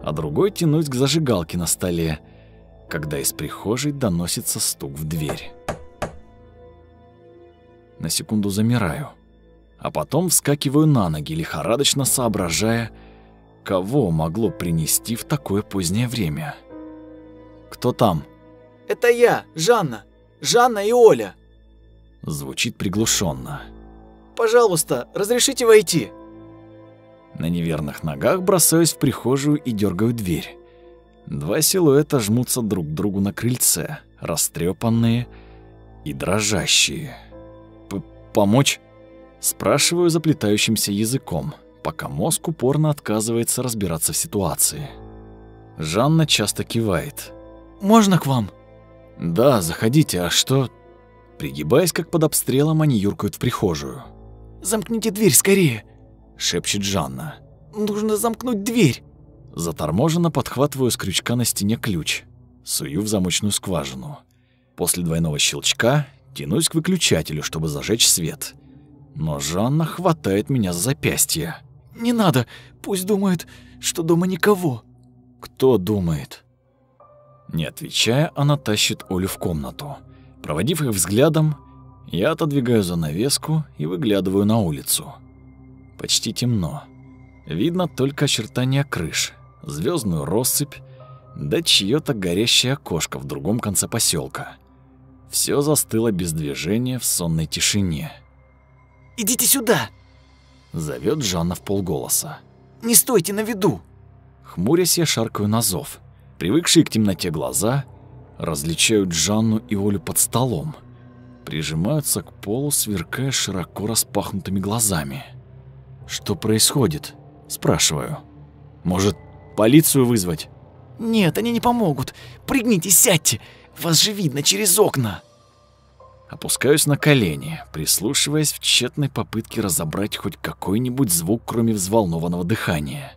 а другой тянусь к зажигалке на столе, когда из прихожей доносится стук в дверь. На секунду замираю, а потом вскакиваю на ноги, лихорадочно соображая, кого могло принести в такое позднее время. «Кто там?» «Это я, Жанна. Жанна и Оля». Звучит приглушенно. «Пожалуйста, разрешите войти». На неверных ногах бросаюсь в прихожую и дергаю дверь. Два силуэта жмутся друг к другу на крыльце, растрепанные и дрожащие. П «Помочь?» Спрашиваю заплетающимся языком, пока мозг упорно отказывается разбираться в ситуации. Жанна часто кивает. «Можно к вам?» «Да, заходите, а что...» Пригибаясь, как под обстрелом, они юркают в прихожую. «Замкните дверь скорее!» — шепчет Жанна. «Нужно замкнуть дверь!» Заторможенно подхватываю с крючка на стене ключ, сую в замочную скважину. После двойного щелчка тянусь к выключателю, чтобы зажечь свет. Но Жанна хватает меня за запястье. «Не надо, пусть думает, что дома никого». «Кто думает?» Не отвечая, она тащит Олю в комнату. Проводив их взглядом, я отодвигаю занавеску и выглядываю на улицу. Почти темно. Видно только очертания крыш, звездную россыпь, да чьё-то горящее окошко в другом конце поселка. Все застыло без движения в сонной тишине. «Идите сюда!» — зовет Жанна в полголоса. «Не стойте на виду!» Хмурясь, я шаркаю на зов. Привыкшие к темноте глаза различают Жанну и Олю под столом. Прижимаются к полу, сверкая широко распахнутыми глазами. «Что происходит?» – спрашиваю. «Может, полицию вызвать?» «Нет, они не помогут. Пригните, сядьте. Вас же видно через окна». Опускаюсь на колени, прислушиваясь в тщетной попытке разобрать хоть какой-нибудь звук, кроме взволнованного дыхания.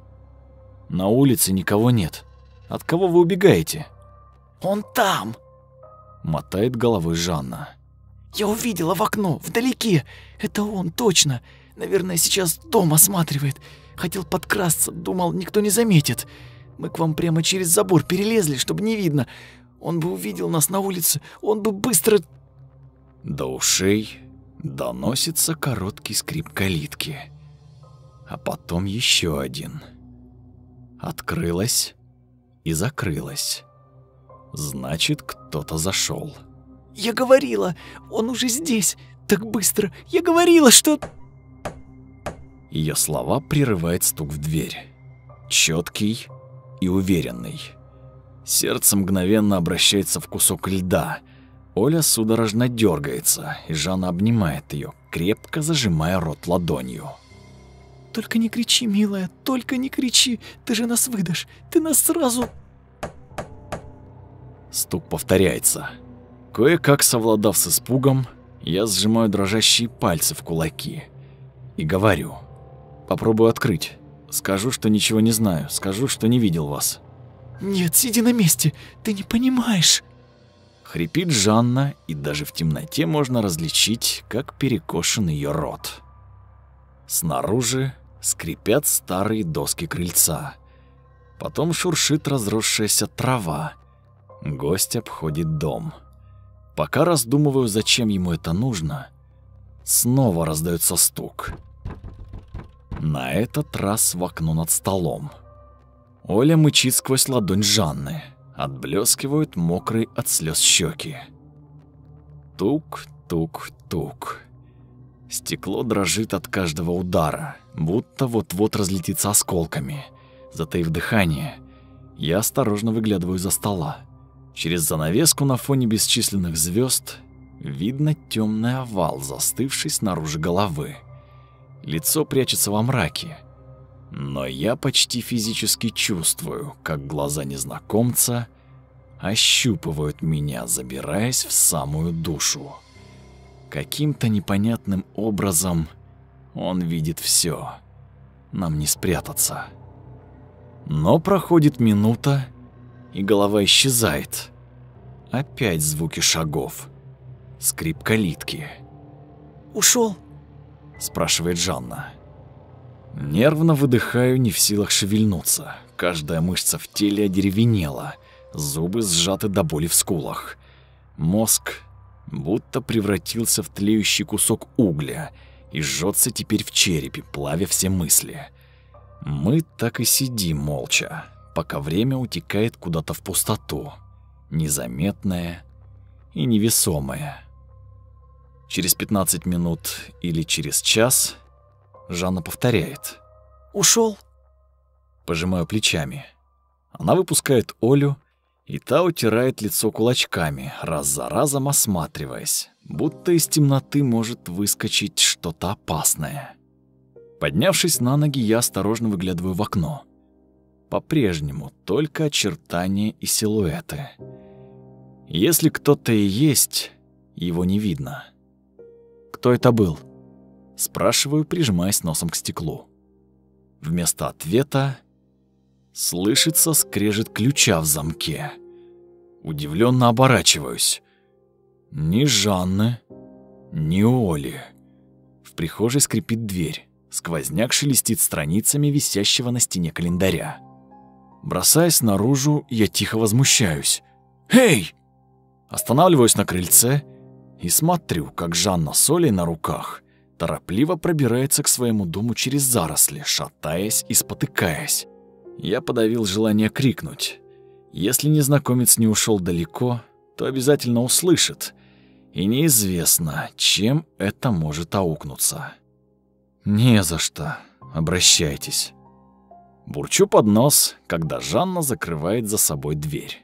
На улице никого нет. От кого вы убегаете? Он там, мотает головой Жанна. Я увидела в окно, вдалеке. Это он, точно. Наверное, сейчас дом осматривает. Хотел подкрасться, думал, никто не заметит. Мы к вам прямо через забор перелезли, чтобы не видно. Он бы увидел нас на улице, он бы быстро... До ушей доносится короткий скрип калитки. А потом еще один. Открылась и закрылась. Значит, кто-то зашел. Я говорила, он уже здесь, так быстро. Я говорила, что... Ее слова прерывает стук в дверь. Четкий и уверенный. Сердце мгновенно обращается в кусок льда. Оля судорожно дергается, и Жанна обнимает ее, крепко зажимая рот ладонью. «Только не кричи, милая, только не кричи, ты же нас выдашь, ты нас сразу...» Стук повторяется. Кое-как совладав с испугом, я сжимаю дрожащие пальцы в кулаки и говорю. Попробую открыть. Скажу, что ничего не знаю, скажу, что не видел вас. «Нет, сиди на месте, ты не понимаешь!» Хрипит Жанна, и даже в темноте можно различить, как перекошен ее рот. Снаружи скрипят старые доски крыльца. Потом шуршит разросшаяся трава. Гость обходит дом. Пока раздумываю, зачем ему это нужно, снова раздается стук. На этот раз в окно над столом. Оля мычит сквозь ладонь Жанны. Отблескивают мокрые от слез щеки. Тук-тук-тук. Стекло дрожит от каждого удара, будто вот-вот разлетится осколками. Затаив дыхание, я осторожно выглядываю за стола. Через занавеску на фоне бесчисленных звезд видно темный овал, застывший снаружи головы. Лицо прячется во мраке. Но я почти физически чувствую, как глаза незнакомца ощупывают меня, забираясь в самую душу. Каким-то непонятным образом он видит все. Нам не спрятаться. Но проходит минута, и голова исчезает. Опять звуки шагов. Скрип калитки. Ушел? спрашивает Жанна. Нервно выдыхаю, не в силах шевельнуться. Каждая мышца в теле одеревенела, зубы сжаты до боли в скулах. Мозг будто превратился в тлеющий кусок угля и жжется теперь в черепе, плавя все мысли. Мы так и сидим молча, пока время утекает куда-то в пустоту, незаметное и невесомое. Через 15 минут или через час Жанна повторяет. Ушел. Пожимаю плечами. Она выпускает Олю, и та утирает лицо кулачками, раз за разом осматриваясь, будто из темноты может выскочить что-то опасное. Поднявшись на ноги, я осторожно выглядываю в окно. По-прежнему только очертания и силуэты. Если кто-то и есть, его не видно. Кто это был? Спрашиваю, прижимаясь носом к стеклу. Вместо ответа слышится скрежет ключа в замке. Удивленно оборачиваюсь. Ни Жанны, ни Оли. В прихожей скрипит дверь. Сквозняк шелестит страницами висящего на стене календаря. Бросаясь наружу, я тихо возмущаюсь. «Эй!» Останавливаюсь на крыльце и смотрю, как Жанна с Олей на руках торопливо пробирается к своему дому через заросли, шатаясь и спотыкаясь. Я подавил желание крикнуть. Если незнакомец не ушел далеко, то обязательно услышит, и неизвестно, чем это может аукнуться. «Не за что. Обращайтесь». Бурчу под нос, когда Жанна закрывает за собой дверь.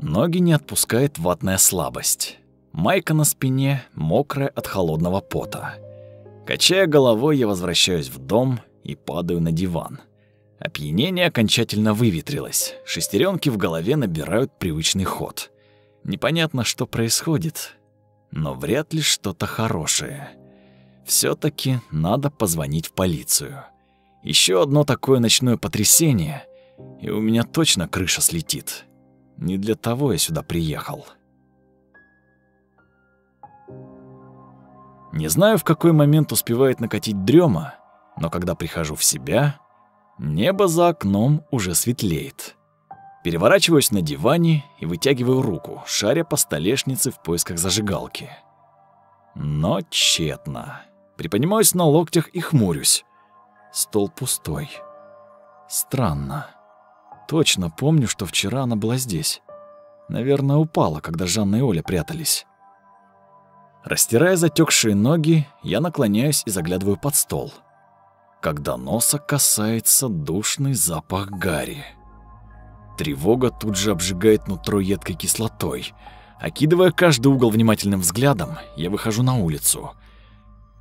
Ноги не отпускает ватная слабость. Майка на спине мокрая от холодного пота. Качая головой, я возвращаюсь в дом и падаю на диван. Опьянение окончательно выветрилось. Шестеренки в голове набирают привычный ход. Непонятно, что происходит, но вряд ли что-то хорошее. все таки надо позвонить в полицию. Еще одно такое ночное потрясение, и у меня точно крыша слетит. Не для того я сюда приехал. Не знаю, в какой момент успевает накатить дрема, но когда прихожу в себя, небо за окном уже светлеет. Переворачиваюсь на диване и вытягиваю руку, шаря по столешнице в поисках зажигалки. Но тщетно. Приподнимаюсь на локтях и хмурюсь. Стол пустой. Странно. Точно помню, что вчера она была здесь. Наверное, упала, когда Жанна и Оля прятались. Растирая затекшие ноги, я наклоняюсь и заглядываю под стол. Когда носа касается душный запах гари. Тревога тут же обжигает нутро едкой кислотой. Окидывая каждый угол внимательным взглядом, я выхожу на улицу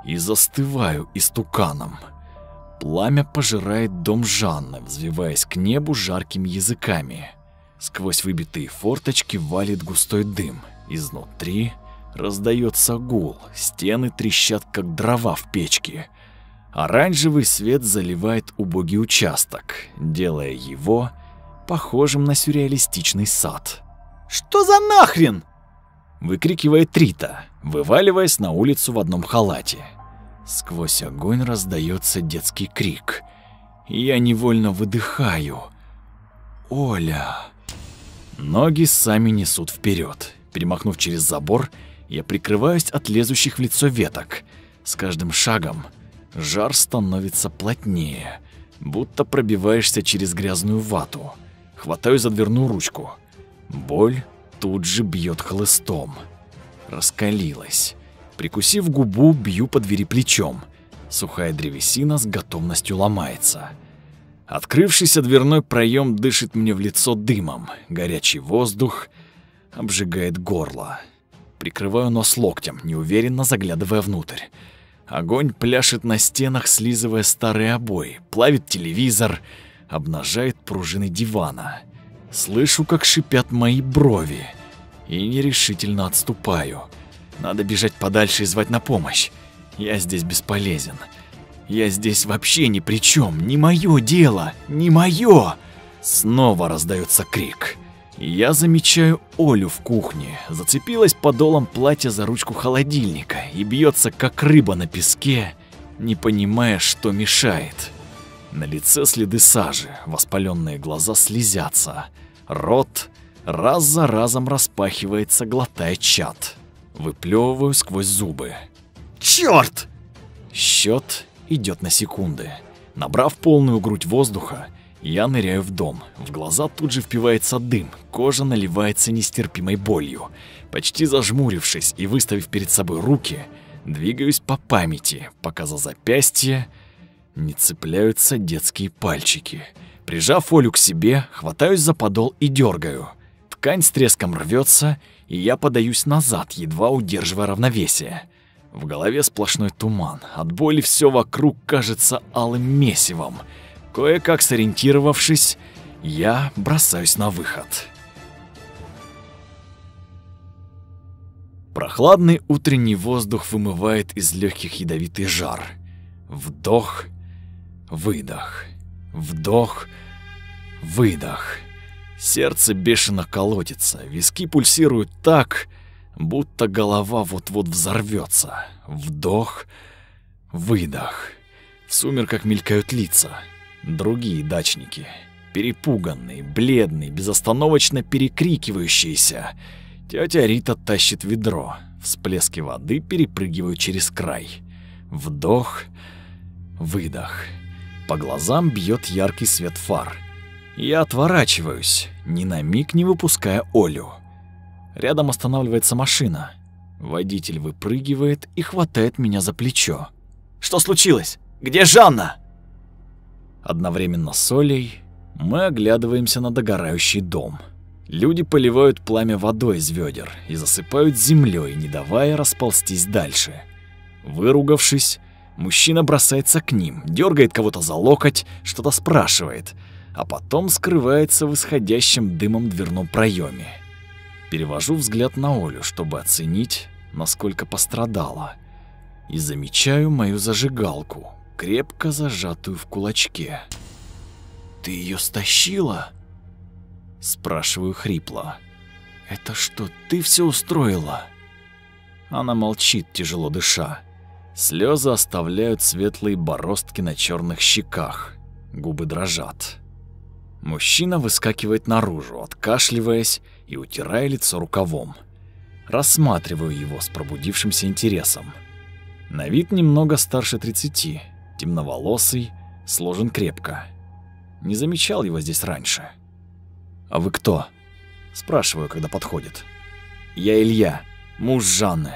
и застываю истуканом. Пламя пожирает дом Жанны, взвиваясь к небу жаркими языками. Сквозь выбитые форточки валит густой дым. Изнутри раздается гул, стены трещат, как дрова в печке. Оранжевый свет заливает убогий участок, делая его похожим на сюрреалистичный сад. «Что за нахрен?» выкрикивает Рита, вываливаясь на улицу в одном халате. Сквозь огонь раздается детский крик. Я невольно выдыхаю. «Оля!» Ноги сами несут вперед. Перемахнув через забор, я прикрываюсь от лезущих в лицо веток. С каждым шагом жар становится плотнее, будто пробиваешься через грязную вату. Хватаю за дверную ручку. Боль тут же бьет хлыстом. Раскалилась. Прикусив губу, бью по двери плечом. Сухая древесина с готовностью ломается. Открывшийся дверной проем дышит мне в лицо дымом. Горячий воздух обжигает горло. Прикрываю нос локтем, неуверенно заглядывая внутрь. Огонь пляшет на стенах, слизывая старые обои, плавит телевизор, обнажает пружины дивана. Слышу, как шипят мои брови, и нерешительно отступаю. Надо бежать подальше и звать на помощь. Я здесь бесполезен. Я здесь вообще ни при чем. Не мое дело. Не мое. Снова раздается крик. Я замечаю Олю в кухне. Зацепилась подолом платья за ручку холодильника и бьется как рыба на песке, не понимая, что мешает. На лице следы сажи, воспаленные глаза слезятся. Рот раз за разом распахивается, глотая чат. Выплевываю сквозь зубы. Черт! Счет идет на секунды. Набрав полную грудь воздуха, я ныряю в дом. В глаза тут же впивается дым, кожа наливается нестерпимой болью. Почти зажмурившись и выставив перед собой руки, двигаюсь по памяти, пока за запястье не цепляются детские пальчики. Прижав Олю к себе, хватаюсь за подол и дергаю. Ткань с треском рвется, и я подаюсь назад, едва удерживая равновесие. В голове сплошной туман. От боли все вокруг кажется алым месивом. Кое-как сориентировавшись, я бросаюсь на выход. Прохладный утренний воздух вымывает из легких ядовитый жар. Вдох, выдох, вдох, выдох. Сердце бешено колотится, виски пульсируют так, будто голова вот-вот взорвется. Вдох, выдох. В сумерках мелькают лица. Другие дачники. Перепуганные, бледные, безостановочно перекрикивающиеся. Тетя Рита тащит ведро. Всплески воды перепрыгивают через край. Вдох, выдох. По глазам бьет яркий свет фар. Я отворачиваюсь, ни на миг не выпуская Олю. Рядом останавливается машина. Водитель выпрыгивает и хватает меня за плечо. «Что случилось? Где Жанна?» Одновременно с Олей мы оглядываемся на догорающий дом. Люди поливают пламя водой из ведер и засыпают землей, не давая расползтись дальше. Выругавшись, мужчина бросается к ним, дергает кого-то за локоть, что-то спрашивает, а потом скрывается в исходящем дымом дверном проеме. Перевожу взгляд на Олю, чтобы оценить, насколько пострадала, и замечаю мою зажигалку, крепко зажатую в кулачке. «Ты ее стащила?» Спрашиваю хрипло. «Это что, ты все устроила?» Она молчит, тяжело дыша. Слезы оставляют светлые бороздки на черных щеках. Губы дрожат. Мужчина выскакивает наружу, откашливаясь и утирая лицо рукавом. Рассматриваю его с пробудившимся интересом. На вид немного старше 30, темноволосый, сложен крепко. Не замечал его здесь раньше. «А вы кто?» Спрашиваю, когда подходит. «Я Илья, муж Жанны»,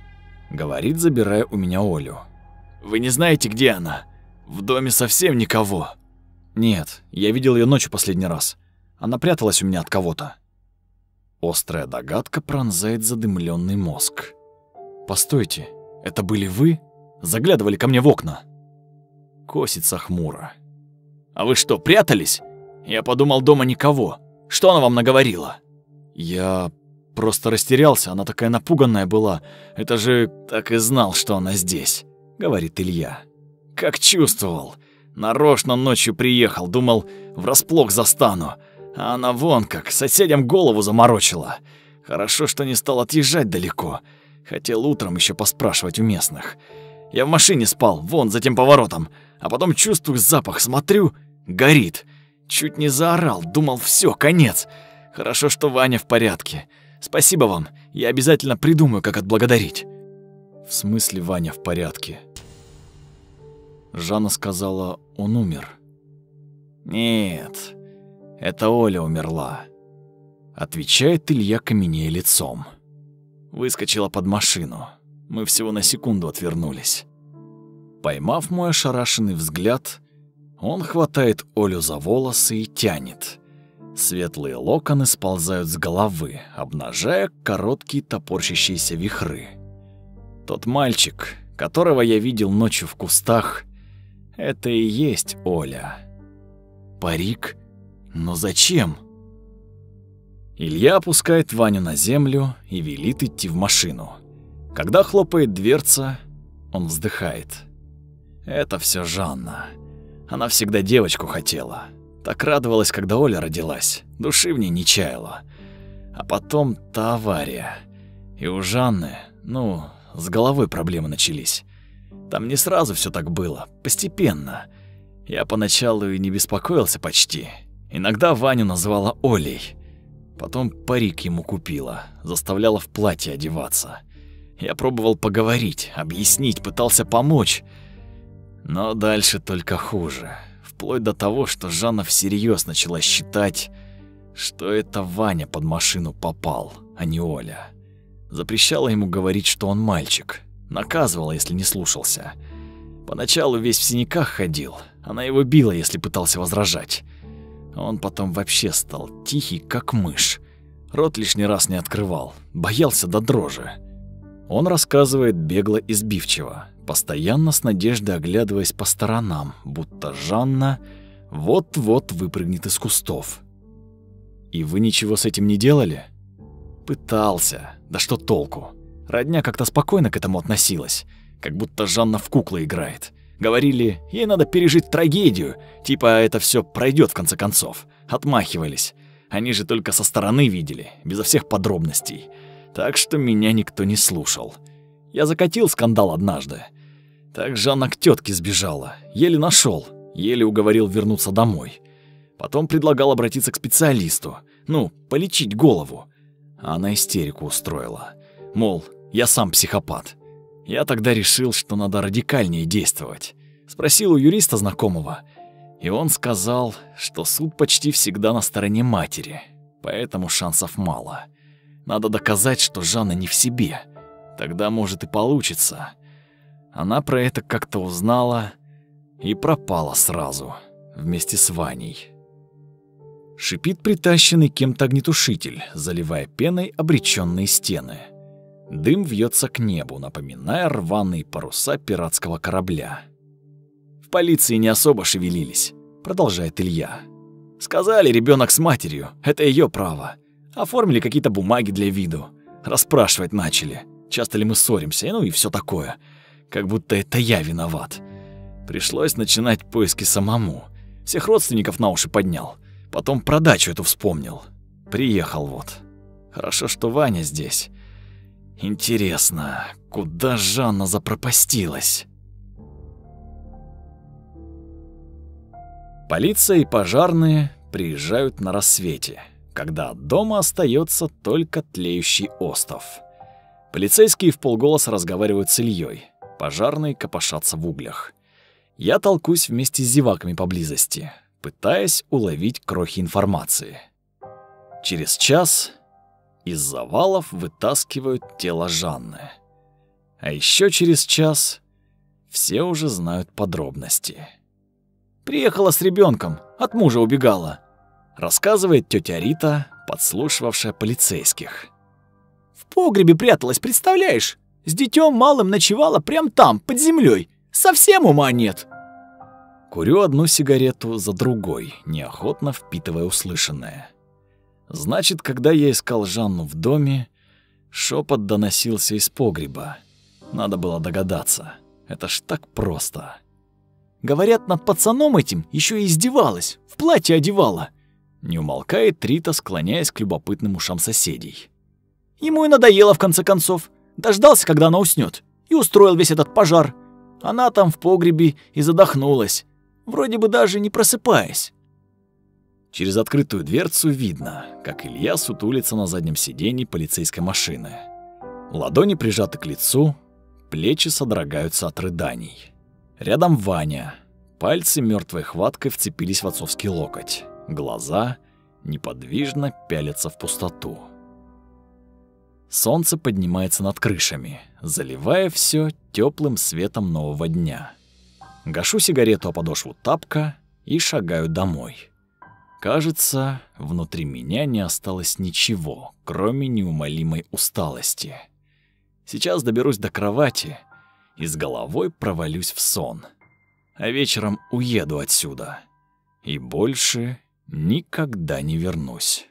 — говорит, забирая у меня Олю. «Вы не знаете, где она? В доме совсем никого». «Нет, я видел ее ночью последний раз. Она пряталась у меня от кого-то». Острая догадка пронзает задымленный мозг. «Постойте, это были вы? Заглядывали ко мне в окна?» Косится хмуро. «А вы что, прятались? Я подумал, дома никого. Что она вам наговорила?» «Я просто растерялся, она такая напуганная была. Это же так и знал, что она здесь», — говорит Илья. «Как чувствовал. Нарочно ночью приехал, думал, врасплох застану. А она вон как, соседям голову заморочила. Хорошо, что не стал отъезжать далеко. Хотел утром еще поспрашивать у местных. Я в машине спал, вон за тем поворотом. А потом чувствую запах, смотрю, горит. Чуть не заорал, думал, все, конец. Хорошо, что Ваня в порядке. Спасибо вам, я обязательно придумаю, как отблагодарить. В смысле Ваня в порядке? Жанна сказала, он умер. Нет, это Оля умерла. Отвечает Илья каменея лицом. Выскочила под машину. Мы всего на секунду отвернулись. Поймав мой ошарашенный взгляд, он хватает Олю за волосы и тянет. Светлые локоны сползают с головы, обнажая короткие топорщащиеся вихры. Тот мальчик, которого я видел ночью в кустах, это и есть Оля. Парик? Но зачем? Илья опускает Ваню на землю и велит идти в машину. Когда хлопает дверца, он вздыхает. Это все Жанна. Она всегда девочку хотела. Так радовалась, когда Оля родилась. Души в ней не чаяла. А потом та авария. И у Жанны, ну, с головой проблемы начались. Там не сразу все так было, постепенно. Я поначалу и не беспокоился почти. Иногда Ваню называла Олей. Потом парик ему купила, заставляла в платье одеваться. Я пробовал поговорить, объяснить, пытался помочь. Но дальше только хуже. Вплоть до того, что Жанна всерьез начала считать, что это Ваня под машину попал, а не Оля. Запрещала ему говорить, что он мальчик. Наказывала, если не слушался. Поначалу весь в синяках ходил. Она его била, если пытался возражать. Он потом вообще стал тихий, как мышь. Рот лишний раз не открывал, боялся до дрожи. Он рассказывает бегло и сбивчиво, постоянно с надеждой оглядываясь по сторонам, будто Жанна вот-вот выпрыгнет из кустов. «И вы ничего с этим не делали?» «Пытался. Да что толку? Родня как-то спокойно к этому относилась, как будто Жанна в куклы играет. Говорили, ей надо пережить трагедию, типа это все пройдет в конце концов. Отмахивались. Они же только со стороны видели, безо всех подробностей. Так что меня никто не слушал. Я закатил скандал однажды. Так Жанна к тетке сбежала, еле нашел, еле уговорил вернуться домой. Потом предлагал обратиться к специалисту, ну, полечить голову. Она истерику устроила. Мол, я сам психопат. Я тогда решил, что надо радикальнее действовать. Спросил у юриста знакомого. И он сказал, что суд почти всегда на стороне матери, поэтому шансов мало. Надо доказать, что Жанна не в себе. Тогда, может, и получится. Она про это как-то узнала и пропала сразу, вместе с Ваней. Шипит притащенный кем-то огнетушитель, заливая пеной обречённые стены. Дым вьется к небу, напоминая рваные паруса пиратского корабля. В полиции не особо шевелились, продолжает Илья. Сказали, ребенок с матерью, это ее право. Оформили какие-то бумаги для виду. Расспрашивать начали, часто ли мы ссоримся, ну и все такое. Как будто это я виноват. Пришлось начинать поиски самому. Всех родственников на уши поднял. Потом про дачу эту вспомнил. Приехал вот. Хорошо, что Ваня здесь. Интересно, куда Жанна запропастилась? Полиция и пожарные приезжают на рассвете, когда от дома остается только тлеющий остов. Полицейские в полголоса разговаривают с Ильей, пожарные копошатся в углях. Я толкусь вместе с зеваками поблизости, пытаясь уловить крохи информации. Через час из завалов вытаскивают тело Жанны. А еще через час все уже знают подробности. Приехала с ребенком, от мужа убегала, рассказывает тетя Рита, подслушивавшая полицейских. В погребе пряталась, представляешь? С детем малым ночевала прямо там, под землей. Совсем ума нет. Курю одну сигарету за другой, неохотно впитывая услышанное. Значит, когда я искал Жанну в доме, шепот доносился из погреба. Надо было догадаться. Это ж так просто. Говорят, над пацаном этим еще и издевалась, в платье одевала. Не умолкает Рита, склоняясь к любопытным ушам соседей. Ему и надоело в конце концов. Дождался, когда она уснет, и устроил весь этот пожар. Она там в погребе и задохнулась, вроде бы даже не просыпаясь. Через открытую дверцу видно, как Илья сутулится на заднем сиденье полицейской машины. Ладони прижаты к лицу, плечи содрогаются от рыданий. Рядом Ваня. Пальцы мертвой хваткой вцепились в отцовский локоть. Глаза неподвижно пялятся в пустоту. Солнце поднимается над крышами, заливая все теплым светом нового дня. Гашу сигарету о подошву тапка и шагаю домой. Кажется, внутри меня не осталось ничего, кроме неумолимой усталости. Сейчас доберусь до кровати и с головой провалюсь в сон. А вечером уеду отсюда. И больше никогда не вернусь.